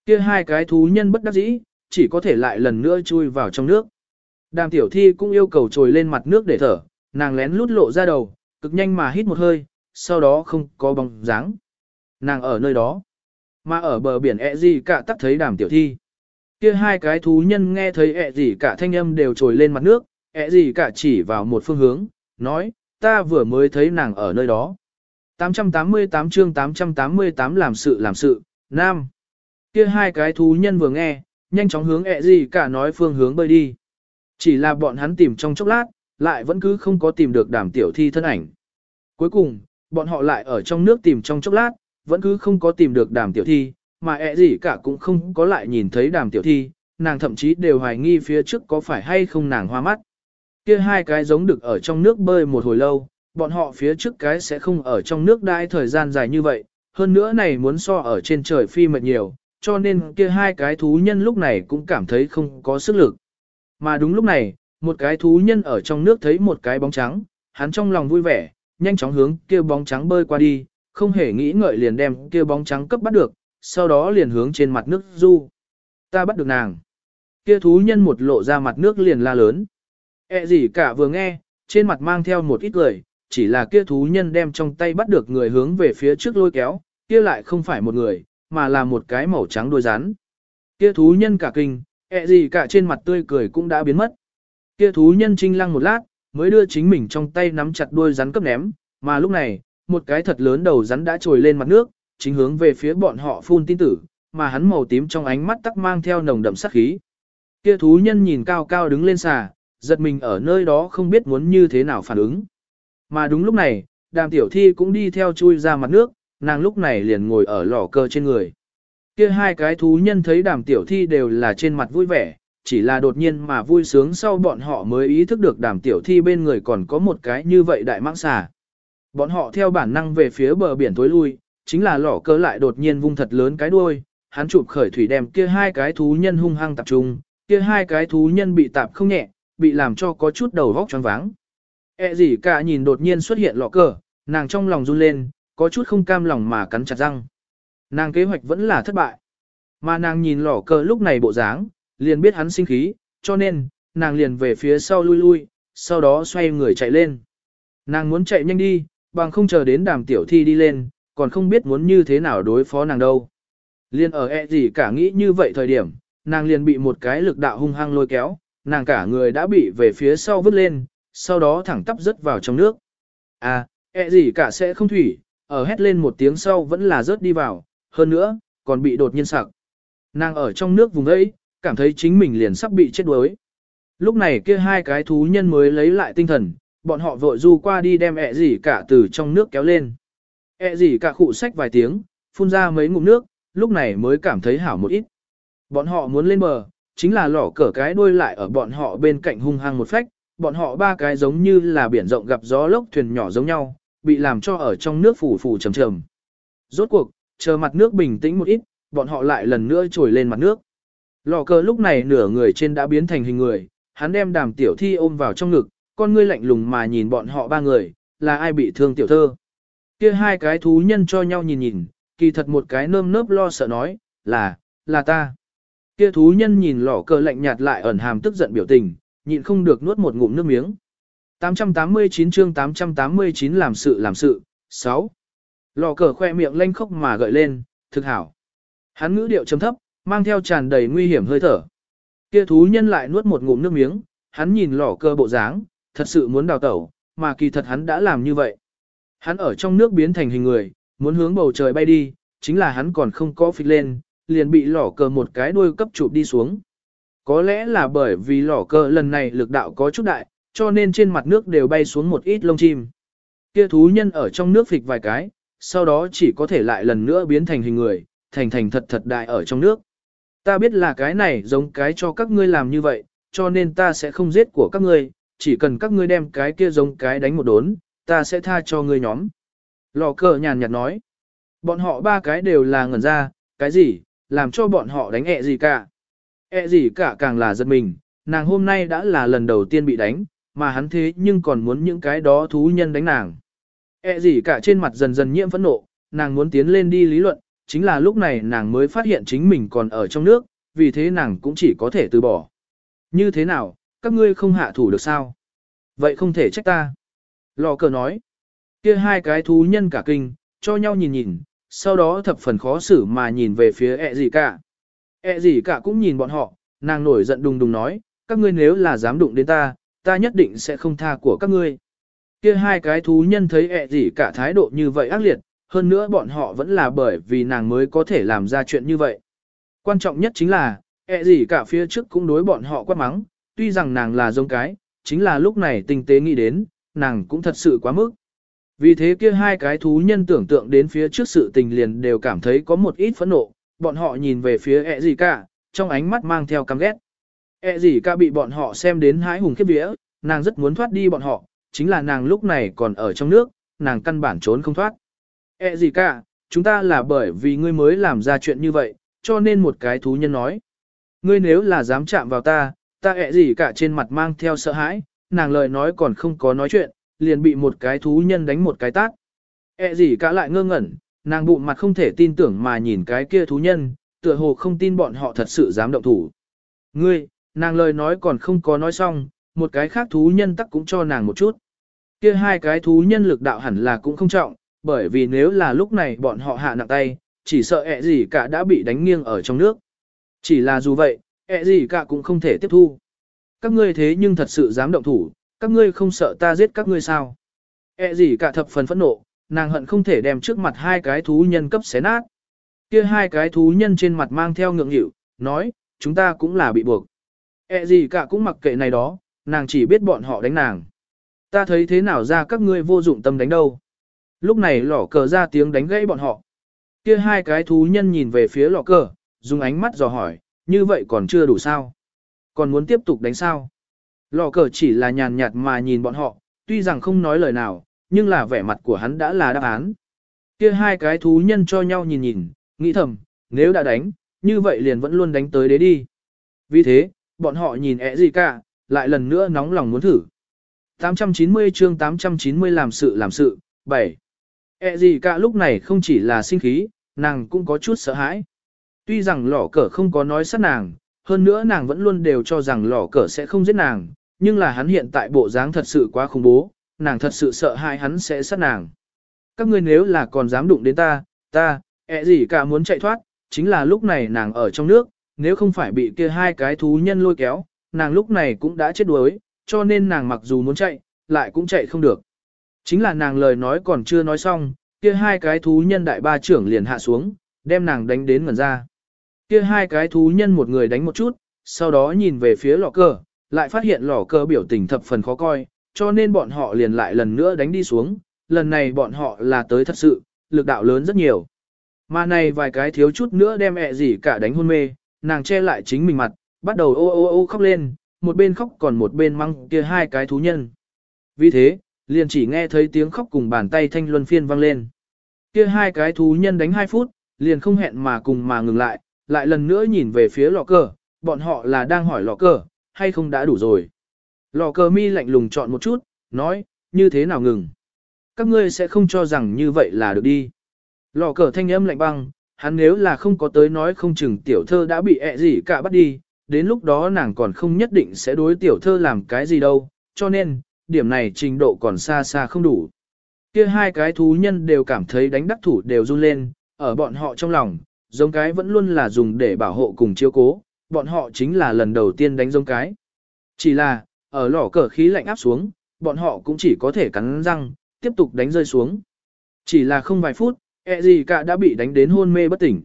Kia hai cái thú nhân bất đắc dĩ, chỉ có thể lại lần nữa chui vào trong nước. Đàm tiểu thi cũng yêu cầu trồi lên mặt nước để thở, nàng lén lút lộ ra đầu, cực nhanh mà hít một hơi, sau đó không có bóng dáng. Nàng ở nơi đó. Mà ở bờ biển ẹ gì cả tắt thấy đàm tiểu thi. Kia hai cái thú nhân nghe thấy ẹ gì cả thanh âm đều trồi lên mặt nước, ẹ gì cả chỉ vào một phương hướng, nói, ta vừa mới thấy nàng ở nơi đó. 888 chương 888 làm sự làm sự, Nam. Kia hai cái thú nhân vừa nghe, nhanh chóng hướng ẹ gì cả nói phương hướng bơi đi. Chỉ là bọn hắn tìm trong chốc lát, lại vẫn cứ không có tìm được đàm tiểu thi thân ảnh. Cuối cùng, bọn họ lại ở trong nước tìm trong chốc lát, vẫn cứ không có tìm được đàm tiểu thi, mà ẹ gì cả cũng không có lại nhìn thấy đàm tiểu thi, nàng thậm chí đều hoài nghi phía trước có phải hay không nàng hoa mắt. Kia hai cái giống được ở trong nước bơi một hồi lâu, bọn họ phía trước cái sẽ không ở trong nước đãi thời gian dài như vậy, hơn nữa này muốn so ở trên trời phi mệt nhiều, cho nên kia hai cái thú nhân lúc này cũng cảm thấy không có sức lực. Mà đúng lúc này, một cái thú nhân ở trong nước thấy một cái bóng trắng, hắn trong lòng vui vẻ, nhanh chóng hướng kia bóng trắng bơi qua đi, không hề nghĩ ngợi liền đem kia bóng trắng cấp bắt được, sau đó liền hướng trên mặt nước du. Ta bắt được nàng. Kia thú nhân một lộ ra mặt nước liền la lớn. E gì cả vừa nghe, trên mặt mang theo một ít cười, chỉ là kia thú nhân đem trong tay bắt được người hướng về phía trước lôi kéo, kia lại không phải một người, mà là một cái màu trắng đuôi rắn. Kia thú nhân cả kinh, e gì cả trên mặt tươi cười cũng đã biến mất. Kia thú nhân trinh lăng một lát, mới đưa chính mình trong tay nắm chặt đuôi rắn cấp ném, mà lúc này, một cái thật lớn đầu rắn đã trồi lên mặt nước, chính hướng về phía bọn họ phun tin tử, mà hắn màu tím trong ánh mắt tắc mang theo nồng đậm sát khí. Kia thú nhân nhìn cao cao đứng lên xà, giật mình ở nơi đó không biết muốn như thế nào phản ứng. Mà đúng lúc này, đàm tiểu thi cũng đi theo chui ra mặt nước, nàng lúc này liền ngồi ở lò cơ trên người. Kia hai cái thú nhân thấy đàm tiểu thi đều là trên mặt vui vẻ, chỉ là đột nhiên mà vui sướng sau bọn họ mới ý thức được đàm tiểu thi bên người còn có một cái như vậy đại mãng xà. Bọn họ theo bản năng về phía bờ biển tối lui, chính là lỏ cơ lại đột nhiên vung thật lớn cái đuôi, hắn chụp khởi thủy đem kia hai cái thú nhân hung hăng tập trung, kia hai cái thú nhân bị tạp không nhẹ, bị làm cho có chút đầu vóc choáng váng. E gì cả nhìn đột nhiên xuất hiện lọ cờ, nàng trong lòng run lên, có chút không cam lòng mà cắn chặt răng. Nàng kế hoạch vẫn là thất bại. Mà nàng nhìn lọ cờ lúc này bộ dáng, liền biết hắn sinh khí, cho nên, nàng liền về phía sau lui lui, sau đó xoay người chạy lên. Nàng muốn chạy nhanh đi, bằng không chờ đến đàm tiểu thi đi lên, còn không biết muốn như thế nào đối phó nàng đâu. Liên ở e gì cả nghĩ như vậy thời điểm, nàng liền bị một cái lực đạo hung hăng lôi kéo, nàng cả người đã bị về phía sau vứt lên, sau đó thẳng tắp rớt vào trong nước. À, e gì cả sẽ không thủy, ở hét lên một tiếng sau vẫn là rớt đi vào, hơn nữa, còn bị đột nhiên sặc. Nàng ở trong nước vùng ấy, cảm thấy chính mình liền sắp bị chết đuối. Lúc này kia hai cái thú nhân mới lấy lại tinh thần, bọn họ vội du qua đi đem ẹ gì cả từ trong nước kéo lên. ẹ gì cả khụ sách vài tiếng, phun ra mấy ngụm nước, lúc này mới cảm thấy hảo một ít. Bọn họ muốn lên bờ, chính là lỏ cỡ cái đuôi lại ở bọn họ bên cạnh hung hăng một phách, bọn họ ba cái giống như là biển rộng gặp gió lốc thuyền nhỏ giống nhau, bị làm cho ở trong nước phủ phủ trầm trầm. Rốt cuộc, chờ mặt nước bình tĩnh một ít, bọn họ lại lần nữa trồi lên mặt nước. Lò cờ lúc này nửa người trên đã biến thành hình người, hắn đem đàm tiểu thi ôm vào trong ngực, con ngươi lạnh lùng mà nhìn bọn họ ba người, là ai bị thương tiểu thơ. Kia hai cái thú nhân cho nhau nhìn nhìn, kỳ thật một cái nơm nớp lo sợ nói, là, là ta. Kia thú nhân nhìn lò cờ lạnh nhạt lại ẩn hàm tức giận biểu tình, nhịn không được nuốt một ngụm nước miếng. 889 chương 889 làm sự làm sự, 6. Lò cờ khoe miệng lanh khóc mà gợi lên, thực hảo. Hắn ngữ điệu chấm thấp, mang theo tràn đầy nguy hiểm hơi thở. Kia thú nhân lại nuốt một ngụm nước miếng, hắn nhìn lỏ cờ bộ dáng, thật sự muốn đào tẩu, mà kỳ thật hắn đã làm như vậy. Hắn ở trong nước biến thành hình người, muốn hướng bầu trời bay đi, chính là hắn còn không có phịch lên, liền bị lỏ cờ một cái đuôi cấp chụp đi xuống. Có lẽ là bởi vì lỏ cờ lần này lực đạo có chút đại, cho nên trên mặt nước đều bay xuống một ít lông chim. Kia thú nhân ở trong nước phịch vài cái, sau đó chỉ có thể lại lần nữa biến thành hình người, thành thành thật thật đại ở trong nước. Ta biết là cái này giống cái cho các ngươi làm như vậy, cho nên ta sẽ không giết của các ngươi, chỉ cần các ngươi đem cái kia giống cái đánh một đốn, ta sẽ tha cho ngươi nhóm. Lò cờ nhàn nhạt nói, bọn họ ba cái đều là ngẩn ra, cái gì, làm cho bọn họ đánh ẹ gì cả. ẹ gì cả càng là giật mình, nàng hôm nay đã là lần đầu tiên bị đánh, mà hắn thế nhưng còn muốn những cái đó thú nhân đánh nàng. ẹ gì cả trên mặt dần dần nhiễm phẫn nộ, nàng muốn tiến lên đi lý luận, chính là lúc này nàng mới phát hiện chính mình còn ở trong nước, vì thế nàng cũng chỉ có thể từ bỏ. Như thế nào, các ngươi không hạ thủ được sao? Vậy không thể trách ta. Lò cờ nói. kia hai cái thú nhân cả kinh, cho nhau nhìn nhìn, sau đó thập phần khó xử mà nhìn về phía ẹ gì cả. ẹ gì cả cũng nhìn bọn họ, nàng nổi giận đùng đùng nói, các ngươi nếu là dám đụng đến ta, ta nhất định sẽ không tha của các ngươi. Kia hai cái thú nhân thấy ẹ gì cả thái độ như vậy ác liệt, hơn nữa bọn họ vẫn là bởi vì nàng mới có thể làm ra chuyện như vậy. Quan trọng nhất chính là, ẹ gì cả phía trước cũng đối bọn họ quát mắng, tuy rằng nàng là giống cái, chính là lúc này tinh tế nghĩ đến, nàng cũng thật sự quá mức. Vì thế kia hai cái thú nhân tưởng tượng đến phía trước sự tình liền đều cảm thấy có một ít phẫn nộ, bọn họ nhìn về phía ẹ gì cả, trong ánh mắt mang theo căm ghét. ẹ gì cả bị bọn họ xem đến hái hùng khiếp vía, nàng rất muốn thoát đi bọn họ, chính là nàng lúc này còn ở trong nước, nàng căn bản trốn không thoát. E gì cả, chúng ta là bởi vì ngươi mới làm ra chuyện như vậy, cho nên một cái thú nhân nói. Ngươi nếu là dám chạm vào ta, ta ẹ gì cả trên mặt mang theo sợ hãi, nàng lời nói còn không có nói chuyện, liền bị một cái thú nhân đánh một cái tát. E gì cả lại ngơ ngẩn, nàng bụng mặt không thể tin tưởng mà nhìn cái kia thú nhân, tựa hồ không tin bọn họ thật sự dám động thủ. Ngươi, nàng lời nói còn không có nói xong, một cái khác thú nhân tắc cũng cho nàng một chút. Kia hai cái thú nhân lực đạo hẳn là cũng không trọng, bởi vì nếu là lúc này bọn họ hạ nặng tay, chỉ sợ ẹ gì cả đã bị đánh nghiêng ở trong nước. Chỉ là dù vậy, ẹ gì cả cũng không thể tiếp thu. Các ngươi thế nhưng thật sự dám động thủ, các ngươi không sợ ta giết các ngươi sao? E gì cả thập phần phẫn nộ, nàng hận không thể đem trước mặt hai cái thú nhân cấp xé nát. Kia hai cái thú nhân trên mặt mang theo ngượng nghịu, nói, chúng ta cũng là bị buộc. E gì cả cũng mặc kệ này đó, nàng chỉ biết bọn họ đánh nàng. Ta thấy thế nào ra các ngươi vô dụng tâm đánh đâu. Lúc này lỏ cờ ra tiếng đánh gãy bọn họ. Kia hai cái thú nhân nhìn về phía lò cờ, dùng ánh mắt dò hỏi, như vậy còn chưa đủ sao? Còn muốn tiếp tục đánh sao? Lò cờ chỉ là nhàn nhạt mà nhìn bọn họ, tuy rằng không nói lời nào, nhưng là vẻ mặt của hắn đã là đáp án. Kia hai cái thú nhân cho nhau nhìn nhìn, nghĩ thầm, nếu đã đánh, như vậy liền vẫn luôn đánh tới đế đi. Vì thế, bọn họ nhìn ẹ gì cả, lại lần nữa nóng lòng muốn thử. 890 chương 890 làm sự làm sự, 7. E gì cả lúc này không chỉ là sinh khí, nàng cũng có chút sợ hãi. Tuy rằng lỏ cờ không có nói sát nàng, hơn nữa nàng vẫn luôn đều cho rằng lỏ cờ sẽ không giết nàng, nhưng là hắn hiện tại bộ dáng thật sự quá khủng bố, nàng thật sự sợ hãi hắn sẽ sát nàng. Các ngươi nếu là còn dám đụng đến ta, ta, ẹ gì cả muốn chạy thoát, chính là lúc này nàng ở trong nước, nếu không phải bị kia hai cái thú nhân lôi kéo, nàng lúc này cũng đã chết đuối, cho nên nàng mặc dù muốn chạy, lại cũng chạy không được. Chính là nàng lời nói còn chưa nói xong, kia hai cái thú nhân đại ba trưởng liền hạ xuống, đem nàng đánh đến ngần ra. Kia hai cái thú nhân một người đánh một chút, sau đó nhìn về phía lò cờ, lại phát hiện lò cờ biểu tình thập phần khó coi, cho nên bọn họ liền lại lần nữa đánh đi xuống, lần này bọn họ là tới thật sự, lực đạo lớn rất nhiều. Mà này vài cái thiếu chút nữa đem ẹ gì cả đánh hôn mê, nàng che lại chính mình mặt, bắt đầu ô ô ô khóc lên, một bên khóc còn một bên măng kia hai cái thú nhân. Vì thế, liền chỉ nghe thấy tiếng khóc cùng bàn tay thanh luân phiên vang lên. Kia hai cái thú nhân đánh hai phút, liền không hẹn mà cùng mà ngừng lại, lại lần nữa nhìn về phía lọ cờ, bọn họ là đang hỏi lọ cờ, hay không đã đủ rồi. Lọ cờ mi lạnh lùng chọn một chút, nói, như thế nào ngừng. Các ngươi sẽ không cho rằng như vậy là được đi. Lọ cờ thanh âm lạnh băng, hắn nếu là không có tới nói không chừng tiểu thơ đã bị ẹ gì cả bắt đi, đến lúc đó nàng còn không nhất định sẽ đối tiểu thơ làm cái gì đâu, cho nên, điểm này trình độ còn xa xa không đủ. Kia hai cái thú nhân đều cảm thấy đánh đắc thủ đều run lên, ở bọn họ trong lòng, giống cái vẫn luôn là dùng để bảo hộ cùng chiếu cố, bọn họ chính là lần đầu tiên đánh giống cái. Chỉ là, ở lò cờ khí lạnh áp xuống, bọn họ cũng chỉ có thể cắn răng, tiếp tục đánh rơi xuống. Chỉ là không vài phút, e ẹ gì cả đã bị đánh đến hôn mê bất tỉnh.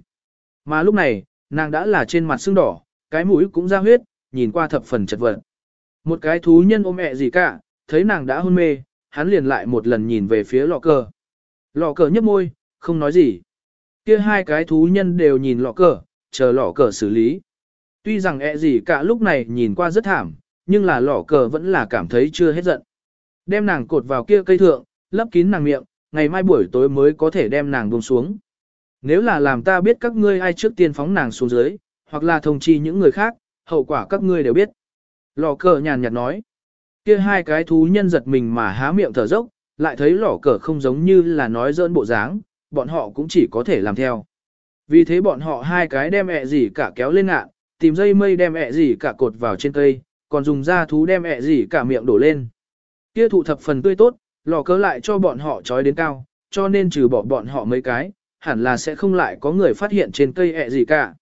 Mà lúc này, nàng đã là trên mặt sưng đỏ, cái mũi cũng ra huyết, nhìn qua thập phần chật vật. Một cái thú nhân ôm e ẹ gì cả, thấy nàng đã hôn mê, hắn liền lại một lần nhìn về phía lọ cờ. Lọ cờ nhấp môi, không nói gì. Kia hai cái thú nhân đều nhìn lọ cờ, chờ lọ cờ xử lý. Tuy rằng ẹ gì cả lúc này nhìn qua rất thảm, nhưng là lọ cờ vẫn là cảm thấy chưa hết giận. Đem nàng cột vào kia cây thượng, lấp kín nàng miệng, ngày mai buổi tối mới có thể đem nàng buông xuống. Nếu là làm ta biết các ngươi ai trước tiên phóng nàng xuống dưới, hoặc là thông chi những người khác, hậu quả các ngươi đều biết. Lò cờ nhàn nhạt nói. Kia hai cái thú nhân giật mình mà há miệng thở dốc, lại thấy lò cờ không giống như là nói dỡn bộ dáng, bọn họ cũng chỉ có thể làm theo. Vì thế bọn họ hai cái đem ẹ gì cả kéo lên ngạn, tìm dây mây đem ẹ gì cả cột vào trên cây, còn dùng da thú đem ẹ gì cả miệng đổ lên. Kia thụ thập phần tươi tốt, lò cớ lại cho bọn họ trói đến cao, cho nên trừ bỏ bọn họ mấy cái, hẳn là sẽ không lại có người phát hiện trên cây ẹ gì cả.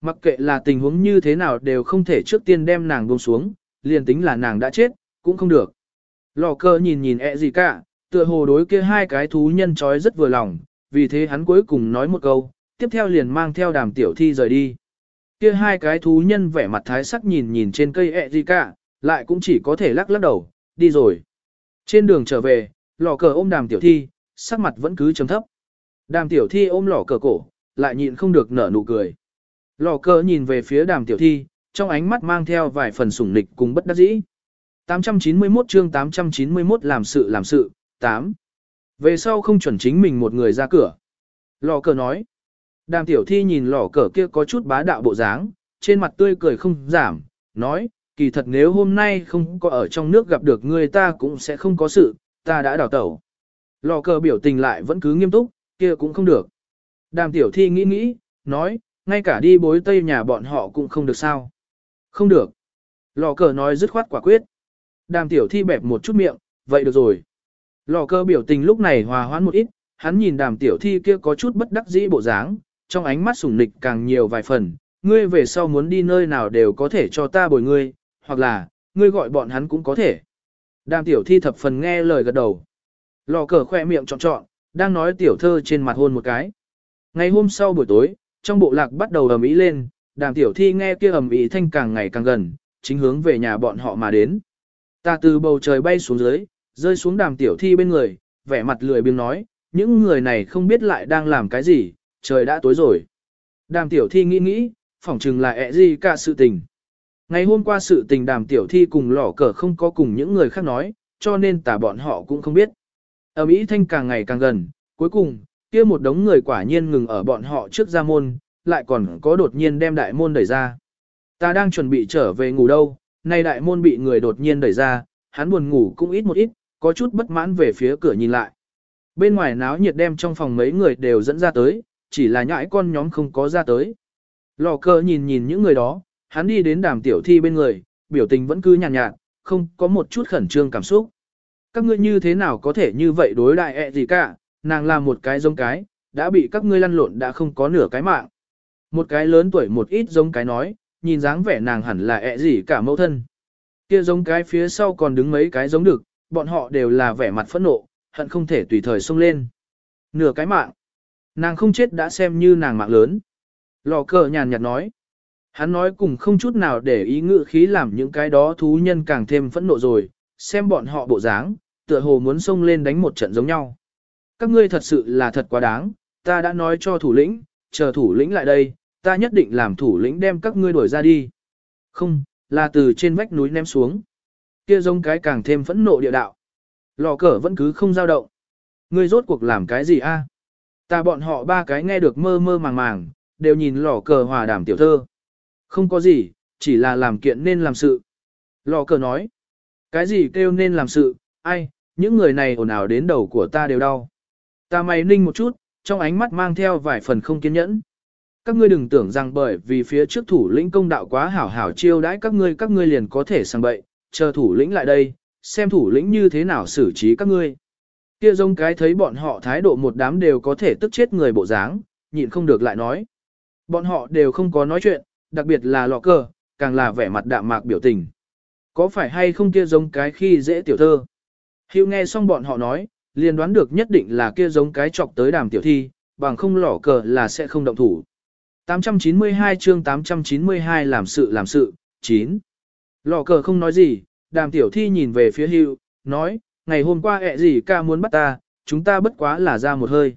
Mặc kệ là tình huống như thế nào đều không thể trước tiên đem nàng buông xuống, liền tính là nàng đã chết, cũng không được. Lò cơ nhìn nhìn ẹ gì cả, tựa hồ đối kia hai cái thú nhân trói rất vừa lòng, vì thế hắn cuối cùng nói một câu, tiếp theo liền mang theo đàm tiểu thi rời đi. Kia hai cái thú nhân vẻ mặt thái sắc nhìn nhìn trên cây ẹ gì cả, lại cũng chỉ có thể lắc lắc đầu, đi rồi. Trên đường trở về, lò cờ ôm đàm tiểu thi, sắc mặt vẫn cứ chấm thấp. Đàm tiểu thi ôm lò cờ cổ, lại nhịn không được nở nụ cười. Lò cờ nhìn về phía đàm tiểu thi, trong ánh mắt mang theo vài phần sủng nịch cùng bất đắc dĩ. 891 chương 891 làm sự làm sự, 8. Về sau không chuẩn chính mình một người ra cửa. Lò cờ nói. Đàm tiểu thi nhìn lò cờ kia có chút bá đạo bộ dáng, trên mặt tươi cười không giảm, nói, kỳ thật nếu hôm nay không có ở trong nước gặp được ngươi ta cũng sẽ không có sự, ta đã đào tẩu. Lò cờ biểu tình lại vẫn cứ nghiêm túc, kia cũng không được. Đàm tiểu thi nghĩ nghĩ, nói, ngay cả đi bối tây nhà bọn họ cũng không được sao. Không được. Lò cờ nói dứt khoát quả quyết. Đàm tiểu thi bẹp một chút miệng, vậy được rồi. Lò cờ biểu tình lúc này hòa hoãn một ít, hắn nhìn đàm tiểu thi kia có chút bất đắc dĩ bộ dáng, trong ánh mắt sủng nịch càng nhiều vài phần, ngươi về sau muốn đi nơi nào đều có thể cho ta bồi ngươi, hoặc là, ngươi gọi bọn hắn cũng có thể. Đàm tiểu thi thập phần nghe lời gật đầu. Lò cờ khoe miệng trọn trọn, đang nói tiểu thơ trên mặt hôn một cái. Ngày hôm sau buổi tối, trong bộ lạc bắt đầu ầm ĩ lên, đàm tiểu thi nghe kia ầm ĩ thanh càng ngày càng gần, chính hướng về nhà bọn họ mà đến. Ta từ bầu trời bay xuống dưới, rơi xuống đàm tiểu thi bên người, vẻ mặt lười biếng nói, những người này không biết lại đang làm cái gì, trời đã tối rồi. Đàm tiểu thi nghĩ nghĩ, phỏng chừng là ẹ gì cả sự tình. Ngày hôm qua sự tình đàm tiểu thi cùng lỏ cờ không có cùng những người khác nói, cho nên tả bọn họ cũng không biết. Ở Mỹ thanh càng ngày càng gần, cuối cùng, kia một đống người quả nhiên ngừng ở bọn họ trước ra môn, lại còn có đột nhiên đem đại môn đẩy ra. Ta đang chuẩn bị trở về ngủ đâu, nay đại môn bị người đột nhiên đẩy ra, hắn buồn ngủ cũng ít một ít, có chút bất mãn về phía cửa nhìn lại. Bên ngoài náo nhiệt đem trong phòng mấy người đều dẫn ra tới, chỉ là nhãi con nhóm không có ra tới. Lò cơ nhìn nhìn những người đó, hắn đi đến đàm tiểu thi bên người, biểu tình vẫn cứ nhàn nhạt, nhạt, không có một chút khẩn trương cảm xúc. Các ngươi như thế nào có thể như vậy đối đại ẹ gì cả, nàng là một cái giống cái, đã bị các ngươi lăn lộn đã không có nửa cái mạng. Một cái lớn tuổi một ít giống cái nói, nhìn dáng vẻ nàng hẳn là ẹ gì cả mẫu thân. Kia giống cái phía sau còn đứng mấy cái giống được, bọn họ đều là vẻ mặt phẫn nộ, hận không thể tùy thời xông lên. Nửa cái mạng. Nàng không chết đã xem như nàng mạng lớn. Lò cờ nhàn nhạt nói. Hắn nói cùng không chút nào để ý ngự khí làm những cái đó thú nhân càng thêm phẫn nộ rồi, xem bọn họ bộ dáng, tựa hồ muốn xông lên đánh một trận giống nhau. Các ngươi thật sự là thật quá đáng, ta đã nói cho thủ lĩnh, chờ thủ lĩnh lại đây, ta nhất định làm thủ lĩnh đem các ngươi đuổi ra đi. Không, là từ trên vách núi ném xuống. Kia giống cái càng thêm phẫn nộ địa đạo. Lò cờ vẫn cứ không dao động. Ngươi rốt cuộc làm cái gì a? Ta bọn họ ba cái nghe được mơ mơ màng màng, đều nhìn lò cờ hòa đảm tiểu thơ. Không có gì, chỉ là làm kiện nên làm sự. Lò cờ nói. Cái gì kêu nên làm sự, ai, những người này ồn ào đến đầu của ta đều đau. Ta mày ninh một chút, trong ánh mắt mang theo vài phần không kiên nhẫn. Các ngươi đừng tưởng rằng bởi vì phía trước thủ lĩnh công đạo quá hảo hảo chiêu đãi các ngươi các ngươi liền có thể sang bậy, chờ thủ lĩnh lại đây, xem thủ lĩnh như thế nào xử trí các ngươi. Kia giống cái thấy bọn họ thái độ một đám đều có thể tức chết người bộ dáng, nhịn không được lại nói. Bọn họ đều không có nói chuyện, đặc biệt là lọ cờ càng là vẻ mặt đạm mạc biểu tình. Có phải hay không kia giống cái khi dễ tiểu thơ? Hiệu nghe xong bọn họ nói, liền đoán được nhất định là kia giống cái chọc tới đàm tiểu thi, bằng không lỏ cờ là sẽ không động thủ. 892 chương 892 làm sự làm sự, 9. Lò cờ không nói gì, đàm tiểu thi nhìn về phía hưu, nói, ngày hôm qua ẹ gì ca muốn bắt ta, chúng ta bất quá là ra một hơi.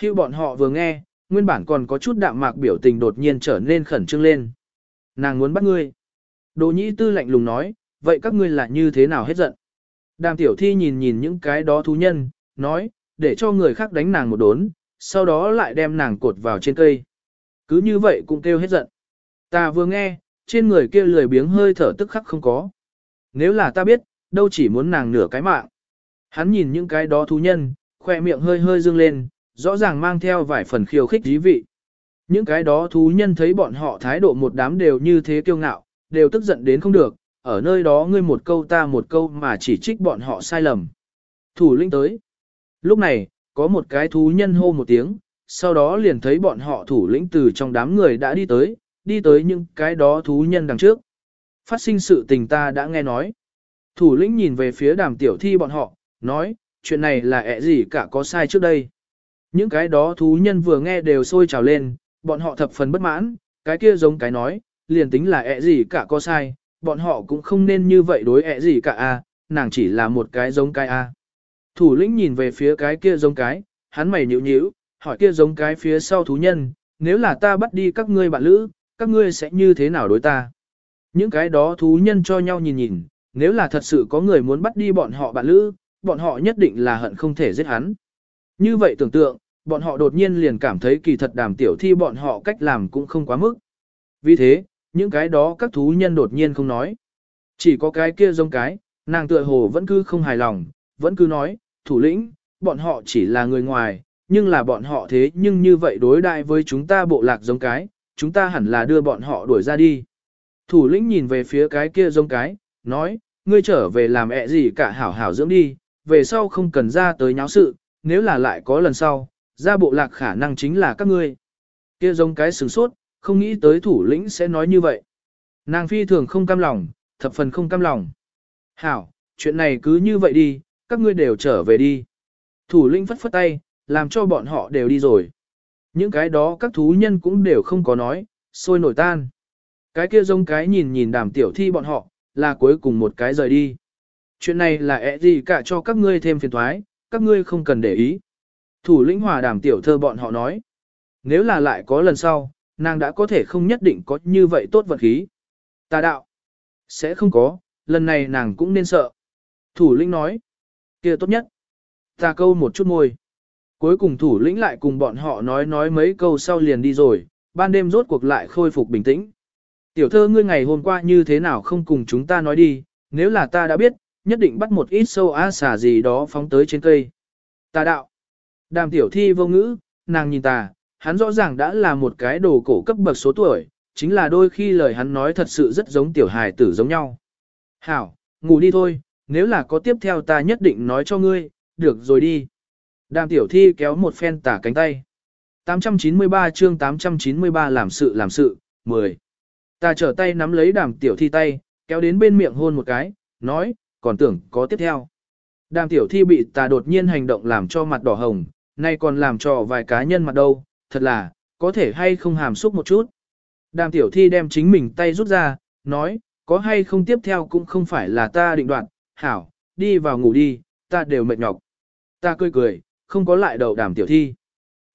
Hưu bọn họ vừa nghe, nguyên bản còn có chút đạm mạc biểu tình đột nhiên trở nên khẩn trương lên. Nàng muốn bắt ngươi. Đồ nhĩ tư lạnh lùng nói, vậy các ngươi là như thế nào hết giận? Đàm tiểu thi nhìn nhìn những cái đó thú nhân, nói, để cho người khác đánh nàng một đốn, sau đó lại đem nàng cột vào trên cây. Cứ như vậy cũng kêu hết giận. Ta vừa nghe, trên người kia lười biếng hơi thở tức khắc không có. Nếu là ta biết, đâu chỉ muốn nàng nửa cái mạng. Hắn nhìn những cái đó thú nhân, khoe miệng hơi hơi dương lên, rõ ràng mang theo vài phần khiêu khích dí vị. Những cái đó thú nhân thấy bọn họ thái độ một đám đều như thế kiêu ngạo, đều tức giận đến không được, ở nơi đó ngươi một câu ta một câu mà chỉ trích bọn họ sai lầm. Thủ lĩnh tới. Lúc này, có một cái thú nhân hô một tiếng, sau đó liền thấy bọn họ thủ lĩnh từ trong đám người đã đi tới, đi tới những cái đó thú nhân đằng trước. Phát sinh sự tình ta đã nghe nói. Thủ lĩnh nhìn về phía đàm tiểu thi bọn họ, nói, chuyện này là ẹ gì cả có sai trước đây. Những cái đó thú nhân vừa nghe đều sôi trào lên, bọn họ thập phần bất mãn, cái kia giống cái nói, liền tính là ẹ gì cả có sai, bọn họ cũng không nên như vậy đối ẹ gì cả a, nàng chỉ là một cái giống cái a. Thủ lĩnh nhìn về phía cái kia giống cái, hắn mày nhíu nhíu, hỏi kia giống cái phía sau thú nhân, nếu là ta bắt đi các ngươi bạn lữ, các ngươi sẽ như thế nào đối ta? Những cái đó thú nhân cho nhau nhìn nhìn, nếu là thật sự có người muốn bắt đi bọn họ bạn lữ, bọn họ nhất định là hận không thể giết hắn. Như vậy tưởng tượng, bọn họ đột nhiên liền cảm thấy kỳ thật đàm tiểu thi bọn họ cách làm cũng không quá mức. Vì thế, những cái đó các thú nhân đột nhiên không nói. Chỉ có cái kia giống cái, nàng tựa hồ vẫn cứ không hài lòng, vẫn cứ nói, thủ lĩnh, bọn họ chỉ là người ngoài, nhưng là bọn họ thế nhưng như vậy đối đại với chúng ta bộ lạc giống cái, chúng ta hẳn là đưa bọn họ đuổi ra đi. Thủ lĩnh nhìn về phía cái kia giống cái, nói, ngươi trở về làm ẹ gì cả hảo hảo dưỡng đi, về sau không cần ra tới nháo sự, nếu là lại có lần sau, ra bộ lạc khả năng chính là các ngươi. Kia giống cái sửng sốt, không nghĩ tới thủ lĩnh sẽ nói như vậy. Nàng phi thường không cam lòng, thập phần không cam lòng. Hảo, chuyện này cứ như vậy đi, các ngươi đều trở về đi. Thủ lĩnh phất phất tay, làm cho bọn họ đều đi rồi. Những cái đó các thú nhân cũng đều không có nói, sôi nổi tan. Cái kia giống cái nhìn nhìn đàm tiểu thi bọn họ, là cuối cùng một cái rời đi. Chuyện này là ẹ gì cả cho các ngươi thêm phiền thoái, các ngươi không cần để ý. Thủ lĩnh hòa đàm tiểu thơ bọn họ nói. nếu là lại có lần sau, nàng đã có thể không nhất định có như vậy tốt vật khí. Tà đạo, sẽ không có, lần này nàng cũng nên sợ. Thủ lĩnh nói, kia tốt nhất. Ta câu một chút môi. Cuối cùng thủ lĩnh lại cùng bọn họ nói nói mấy câu sau liền đi rồi, ban đêm rốt cuộc lại khôi phục bình tĩnh. Tiểu thơ ngươi ngày hôm qua như thế nào không cùng chúng ta nói đi, nếu là ta đã biết, nhất định bắt một ít sâu á xả gì đó phóng tới trên cây. Ta đạo. Đàm tiểu thi vô ngữ, nàng nhìn ta, hắn rõ ràng đã là một cái đồ cổ cấp bậc số tuổi, chính là đôi khi lời hắn nói thật sự rất giống tiểu hài tử giống nhau. Hảo, ngủ đi thôi, nếu là có tiếp theo ta nhất định nói cho ngươi, được rồi đi. Đàm tiểu thi kéo một phen tả cánh tay. 893 chương 893 làm sự làm sự, 10. Ta trở tay nắm lấy đàm tiểu thi tay, kéo đến bên miệng hôn một cái, nói, còn tưởng có tiếp theo. Đàm tiểu thi bị ta đột nhiên hành động làm cho mặt đỏ hồng, nay còn làm cho vài cá nhân mặt đâu, thật là, có thể hay không hàm xúc một chút. Đàm tiểu thi đem chính mình tay rút ra, nói, có hay không tiếp theo cũng không phải là ta định đoạt, hảo, đi vào ngủ đi, ta đều mệt nhọc. Ta cười cười, không có lại đầu đàm tiểu thi.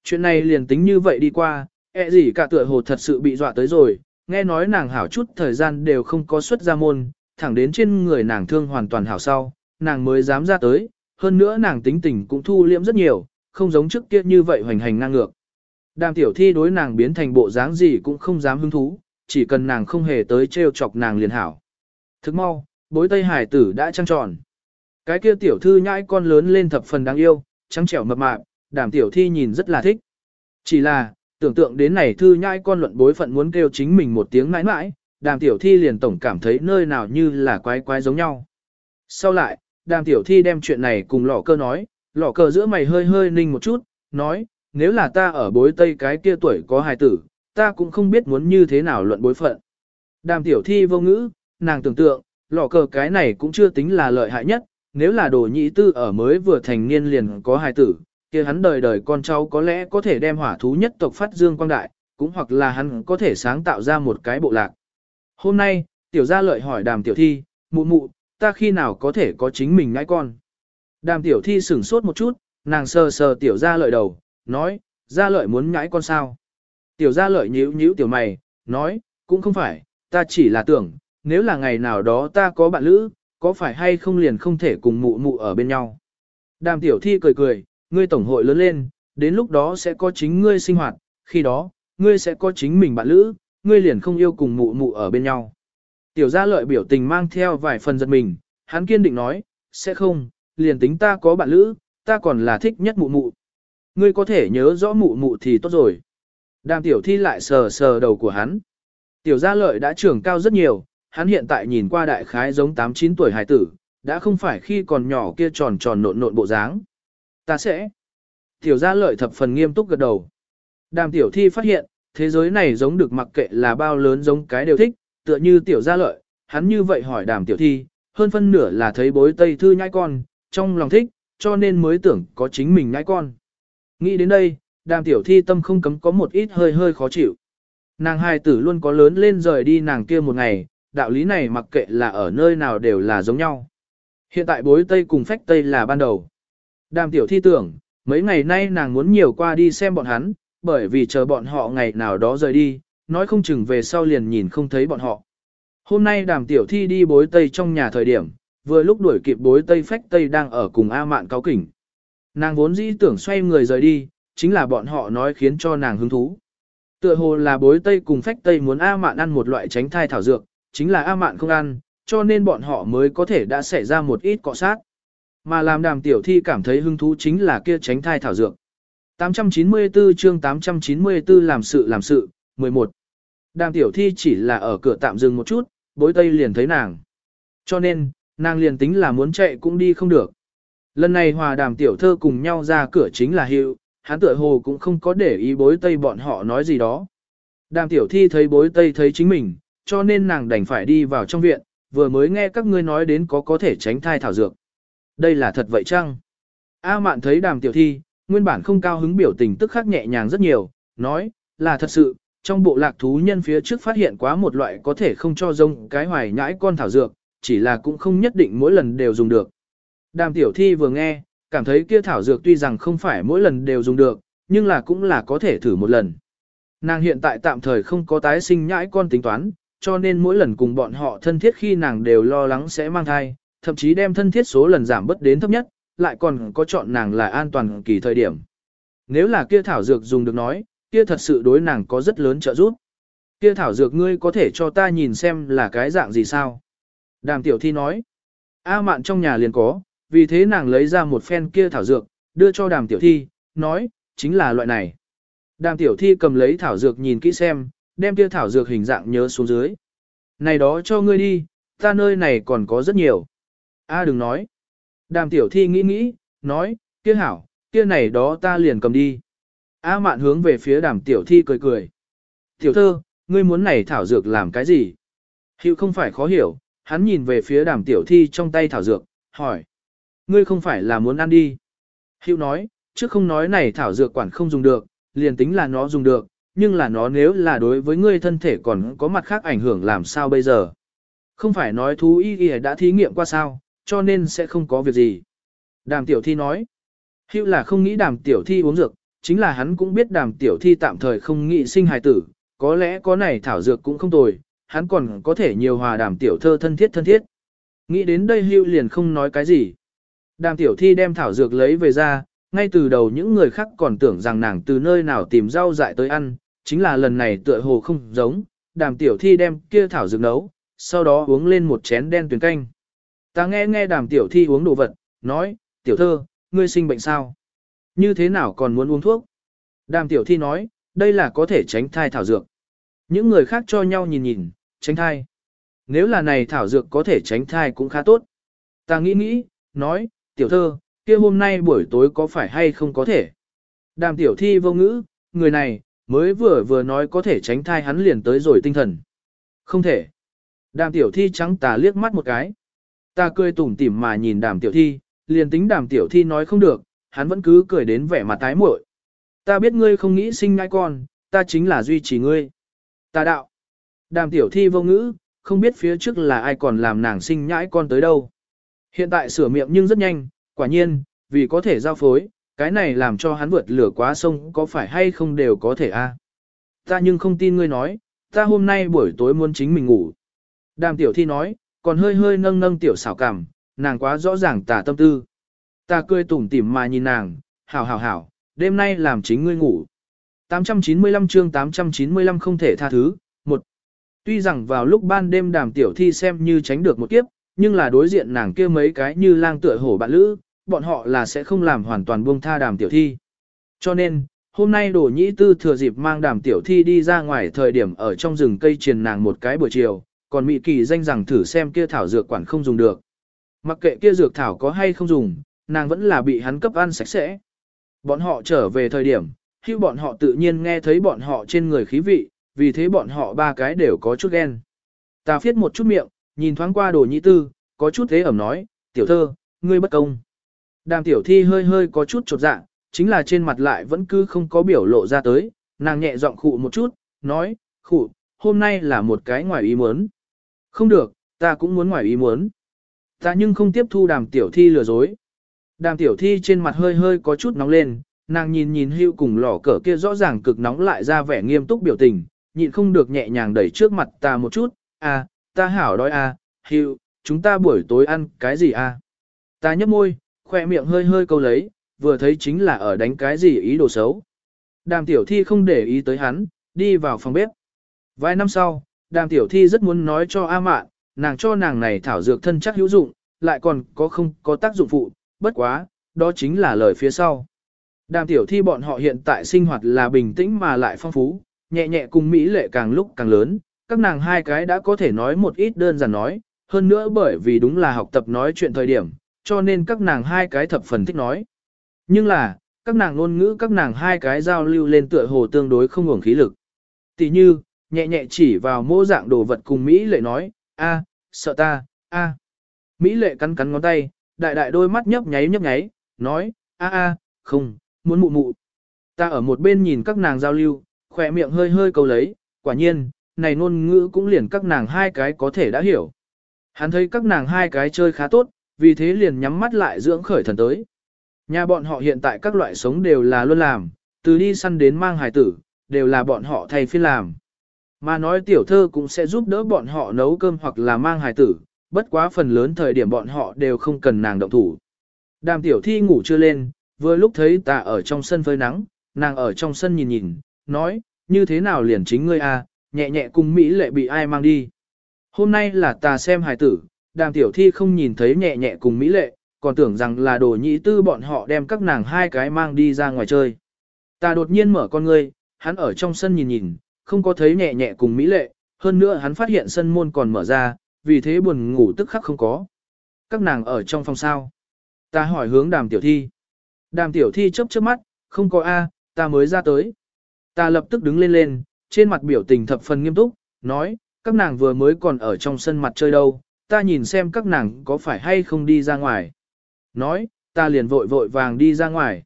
Chuyện này liền tính như vậy đi qua, ẹ gì cả tựa hồ thật sự bị dọa tới rồi, nghe nói nàng hảo chút thời gian đều không có xuất ra môn, thẳng đến trên người nàng thương hoàn toàn hảo sau, nàng mới dám ra tới, hơn nữa nàng tính tình cũng thu liễm rất nhiều, không giống trước kia như vậy hoành hành ngang ngược. Đàm tiểu thi đối nàng biến thành bộ dáng gì cũng không dám hứng thú, chỉ cần nàng không hề tới trêu chọc nàng liền hảo. Thức mau, bối tây hải tử đã trăng tròn. Cái kia tiểu thư nhãi con lớn lên thập phần đáng yêu, trắng trẻo mập mạp, đàm tiểu thi nhìn rất là thích. Chỉ là, tưởng tượng đến này thư nhãi con luận bối phận muốn kêu chính mình một tiếng mãi mãi, đàm tiểu thi liền tổng cảm thấy nơi nào như là quái quái giống nhau. Sau lại, đàm tiểu thi đem chuyện này cùng lọ cơ nói, lọ cơ giữa mày hơi hơi ninh một chút, nói, nếu là ta ở bối tây cái kia tuổi có hài tử, ta cũng không biết muốn như thế nào luận bối phận. Đàm tiểu thi vô ngữ, nàng tưởng tượng, lọ cờ cái này cũng chưa tính là lợi hại nhất, nếu là đồ nhị tư ở mới vừa thành niên liền có hài tử, kia hắn đời đời con cháu có lẽ có thể đem hỏa thú nhất tộc phát dương quang đại, cũng hoặc là hắn có thể sáng tạo ra một cái bộ lạc. Hôm nay, tiểu gia lợi hỏi đàm tiểu thi, mụ mụ, ta khi nào có thể có chính mình ngãi con. Đàm tiểu thi sửng sốt một chút, nàng sờ sờ tiểu gia lợi đầu, nói, gia lợi muốn ngãi con sao. Tiểu gia lợi nhíu nhíu tiểu mày, nói, cũng không phải, ta chỉ là tưởng, nếu là ngày nào đó ta có bạn lữ, có phải hay không liền không thể cùng mụ mụ ở bên nhau. Đàm tiểu thi cười cười, ngươi tổng hội lớn lên, đến lúc đó sẽ có chính ngươi sinh hoạt, khi đó, ngươi sẽ có chính mình bạn lữ, ngươi liền không yêu cùng mụ mụ ở bên nhau. Tiểu gia lợi biểu tình mang theo vài phần giật mình, hắn kiên định nói, sẽ không, liền tính ta có bạn lữ, ta còn là thích nhất mụ mụ. Ngươi có thể nhớ rõ mụ mụ thì tốt rồi. Đàm tiểu thi lại sờ sờ đầu của hắn. Tiểu gia lợi đã trưởng cao rất nhiều, hắn hiện tại nhìn qua đại khái giống 8-9 tuổi hài tử, đã không phải khi còn nhỏ kia tròn tròn nộn nộn bộ dáng. Ta sẽ. Tiểu gia lợi thập phần nghiêm túc gật đầu. Đàm tiểu thi phát hiện, thế giới này giống được mặc kệ là bao lớn giống cái đều thích, tựa như tiểu gia lợi, hắn như vậy hỏi đàm tiểu thi, hơn phân nửa là thấy bối tây thư nhai con, trong lòng thích, cho nên mới tưởng có chính mình nhai con. Nghĩ đến đây, đàm tiểu thi tâm không cấm có một ít hơi hơi khó chịu. Nàng hài tử luôn có lớn lên rời đi nàng kia một ngày, đạo lý này mặc kệ là ở nơi nào đều là giống nhau. Hiện tại bối tây cùng phách tây là ban đầu. Đàm tiểu thi tưởng, mấy ngày nay nàng muốn nhiều qua đi xem bọn hắn, bởi vì chờ bọn họ ngày nào đó rời đi, nói không chừng về sau liền nhìn không thấy bọn họ. Hôm nay đàm tiểu thi đi bối tây trong nhà thời điểm, vừa lúc đuổi kịp bối tây phách tây đang ở cùng A mạn cáo kỉnh. Nàng vốn dĩ tưởng xoay người rời đi, chính là bọn họ nói khiến cho nàng hứng thú. Tựa hồ là bối tây cùng phách tây muốn A mạn ăn một loại tránh thai thảo dược, chính là A mạn không ăn, cho nên bọn họ mới có thể đã xảy ra một ít cọ sát. Mà làm đàm tiểu thi cảm thấy hứng thú chính là kia tránh thai thảo dược. 894 chương 894 làm sự làm sự, 11. Đàm tiểu thi chỉ là ở cửa tạm dừng một chút, bối tây liền thấy nàng. Cho nên, nàng liền tính là muốn chạy cũng đi không được. Lần này hòa đàm tiểu thơ cùng nhau ra cửa chính là hiệu, hắn tựa hồ cũng không có để ý bối tây bọn họ nói gì đó. Đàm tiểu thi thấy bối tây thấy chính mình, cho nên nàng đành phải đi vào trong viện, vừa mới nghe các ngươi nói đến có có thể tránh thai thảo dược. Đây là thật vậy chăng? A mạn thấy đàm tiểu thi, nguyên bản không cao hứng biểu tình tức khắc nhẹ nhàng rất nhiều, nói, là thật sự, trong bộ lạc thú nhân phía trước phát hiện quá một loại có thể không cho rông cái hoài nhãi con thảo dược, chỉ là cũng không nhất định mỗi lần đều dùng được. Đàm tiểu thi vừa nghe, cảm thấy kia thảo dược tuy rằng không phải mỗi lần đều dùng được, nhưng là cũng là có thể thử một lần. Nàng hiện tại tạm thời không có tái sinh nhãi con tính toán, cho nên mỗi lần cùng bọn họ thân thiết khi nàng đều lo lắng sẽ mang thai, thậm chí đem thân thiết số lần giảm bớt đến thấp nhất, lại còn có chọn nàng là an toàn kỳ thời điểm. Nếu là kia thảo dược dùng được nói, kia thật sự đối nàng có rất lớn trợ giúp. Kia thảo dược ngươi có thể cho ta nhìn xem là cái dạng gì sao? Đàm tiểu thi nói. A mạn trong nhà liền có, vì thế nàng lấy ra một phen kia thảo dược, đưa cho đàm tiểu thi, nói, chính là loại này. Đàm tiểu thi cầm lấy thảo dược nhìn kỹ xem, đem kia thảo dược hình dạng nhớ xuống dưới. Này đó cho ngươi đi, ta nơi này còn có rất nhiều. A đừng nói. Đàm tiểu thi nghĩ nghĩ, nói, kia hảo, kia này đó ta liền cầm đi. A mạn hướng về phía đàm tiểu thi cười cười. Tiểu thơ, ngươi muốn này thảo dược làm cái gì? Hiệu không phải khó hiểu, hắn nhìn về phía đàm tiểu thi trong tay thảo dược, hỏi. Ngươi không phải là muốn ăn đi. Hiệu nói, trước không nói này thảo dược quản không dùng được, liền tính là nó dùng được, nhưng là nó nếu là đối với ngươi thân thể còn có mặt khác ảnh hưởng làm sao bây giờ. Không phải nói thú y y đã thí nghiệm qua sao, cho nên sẽ không có việc gì. Đàm tiểu thi nói, hữu là không nghĩ đàm tiểu thi uống dược, chính là hắn cũng biết đàm tiểu thi tạm thời không nghĩ sinh hài tử, có lẽ có này thảo dược cũng không tồi, hắn còn có thể nhiều hòa đàm tiểu thơ thân thiết thân thiết. Nghĩ đến đây hữu liền không nói cái gì. Đàm tiểu thi đem thảo dược lấy về ra, ngay từ đầu những người khác còn tưởng rằng nàng từ nơi nào tìm rau dại tới ăn, chính là lần này tựa hồ không giống, đàm tiểu thi đem kia thảo dược nấu, sau đó uống lên một chén đen tuyền canh. Ta nghe nghe đàm tiểu thi uống đồ vật, nói, tiểu thơ, ngươi sinh bệnh sao? Như thế nào còn muốn uống thuốc? Đàm tiểu thi nói, đây là có thể tránh thai thảo dược. Những người khác cho nhau nhìn nhìn, tránh thai. Nếu là này thảo dược có thể tránh thai cũng khá tốt. Ta nghĩ nghĩ, nói, tiểu thơ, kia hôm nay buổi tối có phải hay không có thể? Đàm tiểu thi vô ngữ, người này, mới vừa vừa nói có thể tránh thai hắn liền tới rồi tinh thần. Không thể. Đàm tiểu thi trắng tà liếc mắt một cái. Ta cười tủm tỉm mà nhìn đàm tiểu thi, liền tính đàm tiểu thi nói không được, hắn vẫn cứ cười đến vẻ mặt tái muội. Ta biết ngươi không nghĩ sinh ngai con, ta chính là duy trì ngươi. Ta đạo. Đàm tiểu thi vô ngữ, không biết phía trước là ai còn làm nàng sinh nhãi con tới đâu. Hiện tại sửa miệng nhưng rất nhanh, quả nhiên, vì có thể giao phối, cái này làm cho hắn vượt lửa quá sông có phải hay không đều có thể a. Ta nhưng không tin ngươi nói, ta hôm nay buổi tối muốn chính mình ngủ. Đàm tiểu thi nói, còn hơi hơi nâng nâng tiểu xảo cảm, nàng quá rõ ràng tả tâm tư. Ta cười tủm tỉm mà nhìn nàng, hảo hảo hảo, đêm nay làm chính ngươi ngủ. 895 chương 895 không thể tha thứ, một. Tuy rằng vào lúc ban đêm đàm tiểu thi xem như tránh được một kiếp, nhưng là đối diện nàng kia mấy cái như lang tựa hổ bạn lữ, bọn họ là sẽ không làm hoàn toàn buông tha đàm tiểu thi. Cho nên, hôm nay đổ nhĩ tư thừa dịp mang đàm tiểu thi đi ra ngoài thời điểm ở trong rừng cây truyền nàng một cái buổi chiều, còn Mỹ Kỳ danh rằng thử xem kia thảo dược quản không dùng được. Mặc kệ kia dược thảo có hay không dùng, nàng vẫn là bị hắn cấp ăn sạch sẽ. Bọn họ trở về thời điểm, khi bọn họ tự nhiên nghe thấy bọn họ trên người khí vị, vì thế bọn họ ba cái đều có chút ghen. Ta phiết một chút miệng, nhìn thoáng qua đồ nhĩ tư, có chút thế ẩm nói, tiểu thơ, ngươi bất công. Đàm tiểu thi hơi hơi có chút chột dạ, chính là trên mặt lại vẫn cứ không có biểu lộ ra tới, nàng nhẹ giọng khụ một chút, nói, khụ, hôm nay là một cái ngoài ý muốn. Không được, ta cũng muốn ngoài ý muốn. Ta nhưng không tiếp thu đàm tiểu thi lừa dối. Đàm tiểu thi trên mặt hơi hơi có chút nóng lên, nàng nhìn nhìn hưu cùng lỏ cờ kia rõ ràng cực nóng lại ra vẻ nghiêm túc biểu tình, nhịn không được nhẹ nhàng đẩy trước mặt ta một chút, à, ta hảo đói à, hưu, chúng ta buổi tối ăn cái gì à. Ta nhấp môi, khoe miệng hơi hơi câu lấy, vừa thấy chính là ở đánh cái gì ý đồ xấu. Đàm tiểu thi không để ý tới hắn, đi vào phòng bếp. Vài năm sau, đàm tiểu thi rất muốn nói cho A mạn, nàng cho nàng này thảo dược thân chắc hữu dụng, lại còn có không có tác dụng phụ, bất quá, đó chính là lời phía sau. Đàm tiểu thi bọn họ hiện tại sinh hoạt là bình tĩnh mà lại phong phú, nhẹ nhẹ cùng Mỹ lệ càng lúc càng lớn, các nàng hai cái đã có thể nói một ít đơn giản nói, hơn nữa bởi vì đúng là học tập nói chuyện thời điểm, cho nên các nàng hai cái thập phần thích nói. Nhưng là, các nàng ngôn ngữ các nàng hai cái giao lưu lên tựa hồ tương đối không ngủng khí lực. Tỷ như, nhẹ nhẹ chỉ vào mô dạng đồ vật cùng Mỹ lệ nói, a, sợ ta, a. Mỹ lệ cắn cắn ngón tay, đại đại đôi mắt nhấp nháy nhấp nháy, nói, a a, không, muốn mụ mụ. Ta ở một bên nhìn các nàng giao lưu, khỏe miệng hơi hơi cầu lấy, quả nhiên, này ngôn ngữ cũng liền các nàng hai cái có thể đã hiểu. Hắn thấy các nàng hai cái chơi khá tốt, vì thế liền nhắm mắt lại dưỡng khởi thần tới. Nhà bọn họ hiện tại các loại sống đều là luôn làm, từ đi săn đến mang hài tử, đều là bọn họ thay phiên làm. Mà nói tiểu thơ cũng sẽ giúp đỡ bọn họ nấu cơm hoặc là mang hài tử, bất quá phần lớn thời điểm bọn họ đều không cần nàng động thủ. Đàm tiểu thi ngủ chưa lên, vừa lúc thấy ta ở trong sân phơi nắng, nàng ở trong sân nhìn nhìn, nói, như thế nào liền chính ngươi a, à, nhẹ nhẹ cùng Mỹ lệ bị ai mang đi. Hôm nay là ta xem hài tử, đàm tiểu thi không nhìn thấy nhẹ nhẹ cùng Mỹ lệ, còn tưởng rằng là đồ nhị tư bọn họ đem các nàng hai cái mang đi ra ngoài chơi. Ta đột nhiên mở con ngươi, hắn ở trong sân nhìn nhìn, không có thấy nhẹ nhẹ cùng Mỹ lệ, hơn nữa hắn phát hiện sân môn còn mở ra, vì thế buồn ngủ tức khắc không có. Các nàng ở trong phòng sao. Ta hỏi hướng đàm tiểu thi. Đàm tiểu thi chớp chớp mắt, không có A, ta mới ra tới. Ta lập tức đứng lên lên, trên mặt biểu tình thập phần nghiêm túc, nói, các nàng vừa mới còn ở trong sân mặt chơi đâu, ta nhìn xem các nàng có phải hay không đi ra ngoài. Nói, ta liền vội vội vàng đi ra ngoài.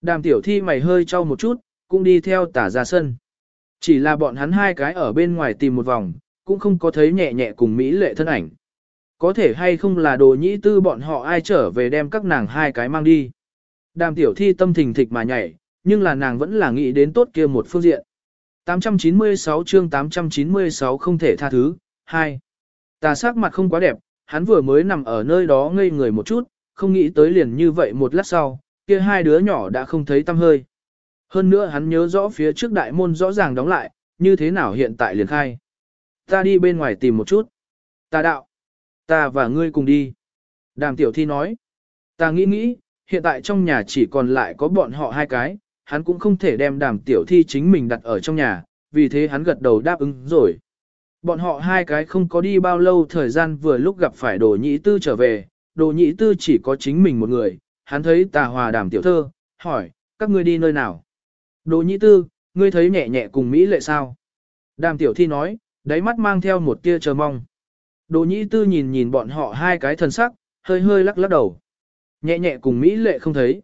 Đàm tiểu thi mày hơi trao một chút, cũng đi theo tả ra sân. Chỉ là bọn hắn hai cái ở bên ngoài tìm một vòng, cũng không có thấy nhẹ nhẹ cùng Mỹ lệ thân ảnh. Có thể hay không là đồ nhĩ tư bọn họ ai trở về đem các nàng hai cái mang đi. Đàm tiểu thi tâm thình thịch mà nhảy, nhưng là nàng vẫn là nghĩ đến tốt kia một phương diện. 896 chương 896 không thể tha thứ, 2. Tà sắc mặt không quá đẹp, hắn vừa mới nằm ở nơi đó ngây người một chút, không nghĩ tới liền như vậy một lát sau, kia hai đứa nhỏ đã không thấy tâm hơi. Hơn nữa hắn nhớ rõ phía trước đại môn rõ ràng đóng lại, như thế nào hiện tại liền khai. Ta đi bên ngoài tìm một chút. Ta đạo. Ta và ngươi cùng đi. Đàm tiểu thi nói. Ta nghĩ nghĩ, hiện tại trong nhà chỉ còn lại có bọn họ hai cái, hắn cũng không thể đem đàm tiểu thi chính mình đặt ở trong nhà, vì thế hắn gật đầu đáp ứng rồi. Bọn họ hai cái không có đi bao lâu thời gian vừa lúc gặp phải đồ nhĩ tư trở về, đồ nhĩ tư chỉ có chính mình một người, hắn thấy tà hòa đàm tiểu thơ, hỏi, các ngươi đi nơi nào? Đồ nhĩ tư, ngươi thấy nhẹ nhẹ cùng Mỹ lệ sao? Đàm tiểu thi nói, đáy mắt mang theo một tia chờ mong. Đồ nhĩ tư nhìn nhìn bọn họ hai cái thần sắc, hơi hơi lắc lắc đầu. Nhẹ nhẹ cùng Mỹ lệ không thấy.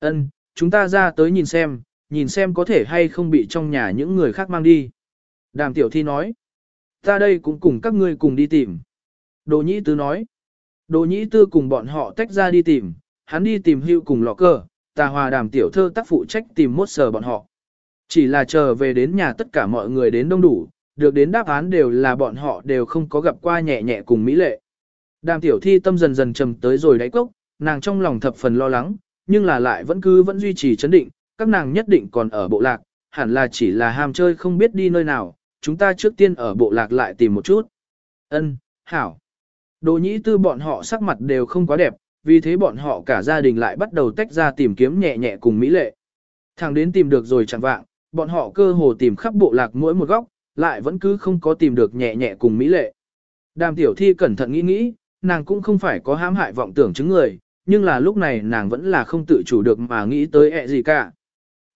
Ân, chúng ta ra tới nhìn xem, nhìn xem có thể hay không bị trong nhà những người khác mang đi. Đàm tiểu thi nói. Ta đây cũng cùng các ngươi cùng đi tìm. Đồ nhĩ tư nói. Đồ nhĩ tư cùng bọn họ tách ra đi tìm, hắn đi tìm hưu cùng lọ cờ, tà hòa đàm tiểu thơ tác phụ trách tìm mốt sờ bọn họ. Chỉ là chờ về đến nhà tất cả mọi người đến đông đủ, được đến đáp án đều là bọn họ đều không có gặp qua nhẹ nhẹ cùng Mỹ lệ. Đàm tiểu thi tâm dần dần trầm tới rồi đáy cốc, nàng trong lòng thập phần lo lắng, nhưng là lại vẫn cứ vẫn duy trì chấn định, các nàng nhất định còn ở bộ lạc, hẳn là chỉ là ham chơi không biết đi nơi nào, chúng ta trước tiên ở bộ lạc lại tìm một chút. Ân, hảo. Đồ nhĩ tư bọn họ sắc mặt đều không quá đẹp, vì thế bọn họ cả gia đình lại bắt đầu tách ra tìm kiếm nhẹ nhẹ cùng Mỹ lệ. Thằng đến tìm được rồi chẳng vạng, bọn họ cơ hồ tìm khắp bộ lạc mỗi một góc, lại vẫn cứ không có tìm được nhẹ nhẹ cùng Mỹ lệ. Đàm tiểu thi cẩn thận nghĩ nghĩ, nàng cũng không phải có hãm hại vọng tưởng chứng người, nhưng là lúc này nàng vẫn là không tự chủ được mà nghĩ tới ẹ gì cả.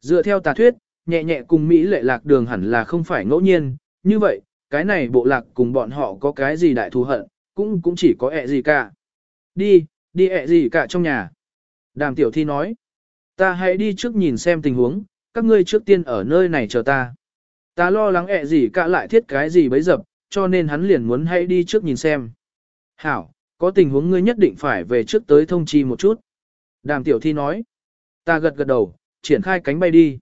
Dựa theo tà thuyết, nhẹ nhẹ cùng Mỹ lệ lạc đường hẳn là không phải ngẫu nhiên, như vậy, cái này bộ lạc cùng bọn họ có cái gì đại thù hận, cũng cũng chỉ có ẹ gì cả. Đi, đi ẹ gì cả trong nhà. Đàm tiểu thi nói, ta hãy đi trước nhìn xem tình huống, các ngươi trước tiên ở nơi này chờ ta. Ta lo lắng ẹ gì cả lại thiết cái gì bấy dập, cho nên hắn liền muốn hãy đi trước nhìn xem. Hảo, có tình huống ngươi nhất định phải về trước tới thông chi một chút. Đàm tiểu thi nói, ta gật gật đầu, triển khai cánh bay đi.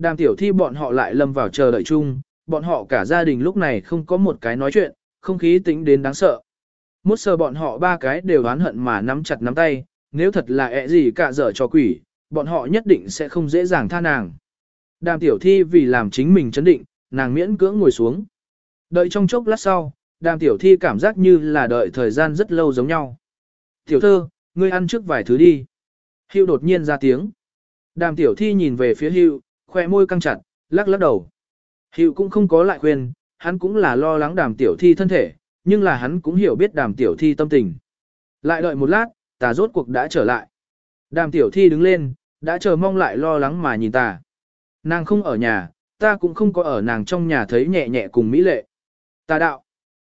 Đàm tiểu thi bọn họ lại lâm vào chờ đợi chung, bọn họ cả gia đình lúc này không có một cái nói chuyện, không khí tính đến đáng sợ. Mốt sờ bọn họ ba cái đều oán hận mà nắm chặt nắm tay, nếu thật là ẹ gì cả dở cho quỷ, bọn họ nhất định sẽ không dễ dàng tha nàng. Đàm tiểu thi vì làm chính mình chấn định, nàng miễn cưỡng ngồi xuống. Đợi trong chốc lát sau, đàm tiểu thi cảm giác như là đợi thời gian rất lâu giống nhau. Tiểu thơ, ngươi ăn trước vài thứ đi. Hưu đột nhiên ra tiếng. Đàm tiểu thi nhìn về phía hưu, khoe môi căng chặt, lắc lắc đầu. hiệu cũng không có lại khuyên, hắn cũng là lo lắng đàm tiểu thi thân thể, nhưng là hắn cũng hiểu biết đàm tiểu thi tâm tình. Lại đợi một lát, tà rốt cuộc đã trở lại. Đàm tiểu thi đứng lên, đã chờ mong lại lo lắng mà nhìn ta, Nàng không ở nhà, ta cũng không có ở nàng trong nhà thấy nhẹ nhẹ cùng mỹ lệ. Tà đạo.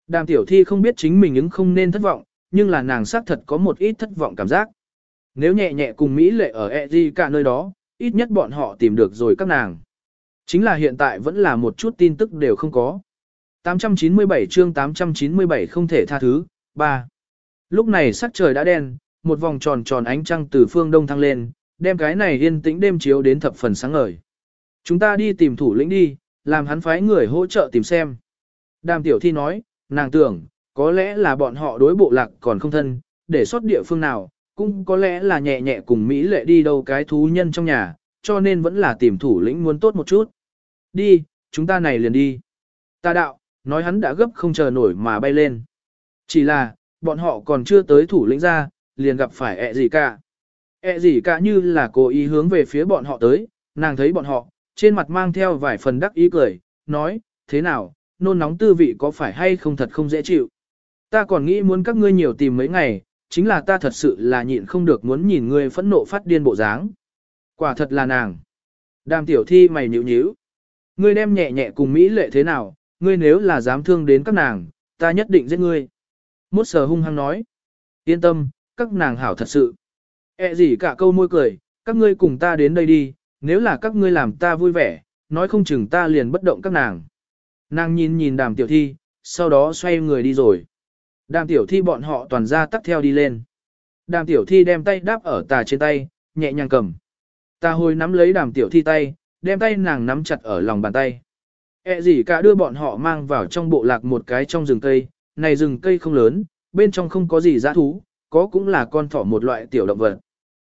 Đàm tiểu thi không biết chính mình ứng không nên thất vọng, nhưng là nàng xác thật có một ít thất vọng cảm giác. Nếu nhẹ nhẹ cùng Mỹ lệ ở e cả nơi đó, ít nhất bọn họ tìm được rồi các nàng. Chính là hiện tại vẫn là một chút tin tức đều không có. 897 chương 897 không thể tha thứ, 3. Lúc này sắc trời đã đen, một vòng tròn tròn ánh trăng từ phương đông thăng lên, đem cái này yên tĩnh đêm chiếu đến thập phần sáng ngời. Chúng ta đi tìm thủ lĩnh đi, làm hắn phái người hỗ trợ tìm xem. Đàm tiểu thi nói, nàng tưởng, có lẽ là bọn họ đối bộ lạc còn không thân, để sót địa phương nào, cũng có lẽ là nhẹ nhẹ cùng Mỹ lệ đi đâu cái thú nhân trong nhà, cho nên vẫn là tìm thủ lĩnh muốn tốt một chút. Đi, chúng ta này liền đi. Ta đạo, nói hắn đã gấp không chờ nổi mà bay lên. Chỉ là, bọn họ còn chưa tới thủ lĩnh ra, liền gặp phải ẹ gì cả. ẹ gì cả như là cố ý hướng về phía bọn họ tới, nàng thấy bọn họ, trên mặt mang theo vài phần đắc ý cười, nói, thế nào, nôn nóng tư vị có phải hay không thật không dễ chịu. Ta còn nghĩ muốn các ngươi nhiều tìm mấy ngày, chính là ta thật sự là nhịn không được muốn nhìn ngươi phẫn nộ phát điên bộ dáng. Quả thật là nàng. Đàm tiểu thi mày nhíu nhíu. Ngươi đem nhẹ nhẹ cùng Mỹ lệ thế nào, ngươi nếu là dám thương đến các nàng, ta nhất định giết ngươi. Mốt sờ hung hăng nói. Yên tâm, các nàng hảo thật sự. E gì cả câu môi cười, các ngươi cùng ta đến đây đi, nếu là các ngươi làm ta vui vẻ, nói không chừng ta liền bất động các nàng. Nàng nhìn nhìn đàm tiểu thi, sau đó xoay người đi rồi. Đàm tiểu thi bọn họ toàn ra tắt theo đi lên. Đàm tiểu thi đem tay đáp ở tà trên tay, nhẹ nhàng cầm. Tà hồi nắm lấy đàm tiểu thi tay, đem tay nàng nắm chặt ở lòng bàn tay. E gì cả đưa bọn họ mang vào trong bộ lạc một cái trong rừng cây, này rừng cây không lớn, bên trong không có gì dã thú, có cũng là con thỏ một loại tiểu động vật.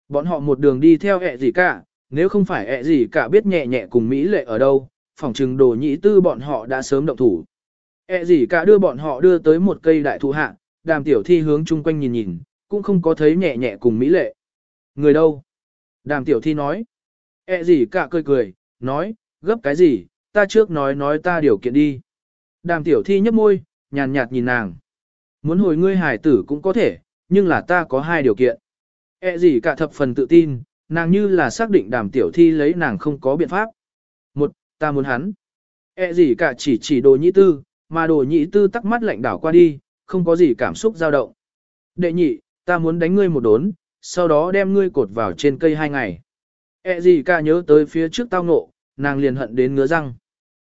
Bọn họ một đường đi theo e ẹ gì cả, nếu không phải e ẹ gì cả biết nhẹ nhẹ cùng Mỹ lệ ở đâu, phòng trừng đồ nhĩ tư bọn họ đã sớm động thủ. E gì cả đưa bọn họ đưa tới một cây đại thụ hạ, đàm tiểu thi hướng chung quanh nhìn nhìn, cũng không có thấy nhẹ nhẹ cùng Mỹ lệ. Người đâu? Đàm tiểu thi nói. E gì cả cười cười, nói, gấp cái gì, ta trước nói nói ta điều kiện đi. Đàm tiểu thi nhấp môi, nhàn nhạt nhìn nàng. Muốn hồi ngươi hải tử cũng có thể, nhưng là ta có hai điều kiện. E gì cả thập phần tự tin, nàng như là xác định đàm tiểu thi lấy nàng không có biện pháp. Một, ta muốn hắn. E gì cả chỉ chỉ đồ nhĩ tư, mà đồ nhị tư tắc mắt lạnh đảo qua đi, không có gì cảm xúc dao động. Đệ nhị, ta muốn đánh ngươi một đốn, sau đó đem ngươi cột vào trên cây hai ngày. E gì cả nhớ tới phía trước tao ngộ, nàng liền hận đến ngứa răng.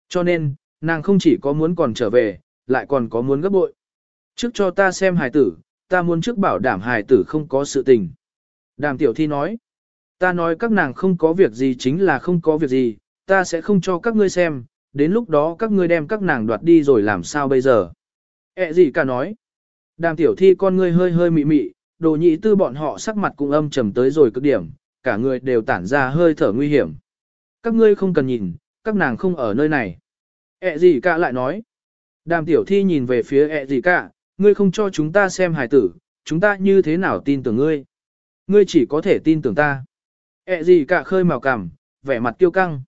Cho nên, nàng không chỉ có muốn còn trở về, lại còn có muốn gấp bội. Trước cho ta xem hài tử, ta muốn trước bảo đảm hài tử không có sự tình. Đàm tiểu thi nói, ta nói các nàng không có việc gì chính là không có việc gì, ta sẽ không cho các ngươi xem, đến lúc đó các ngươi đem các nàng đoạt đi rồi làm sao bây giờ. Ế gì cả nói, đàm tiểu thi con ngươi hơi hơi mị mị, đồ nhị tư bọn họ sắc mặt cũng âm trầm tới rồi cực điểm, cả người đều tản ra hơi thở nguy hiểm. Các ngươi không cần nhìn, các nàng không ở nơi này. Ế gì cả lại nói, đàm tiểu thi nhìn về phía ế gì cả, ngươi không cho chúng ta xem hài tử, chúng ta như thế nào tin tưởng ngươi? Ngươi chỉ có thể tin tưởng ta. Ế gì cả khơi màu cằm, vẻ mặt kiêu căng.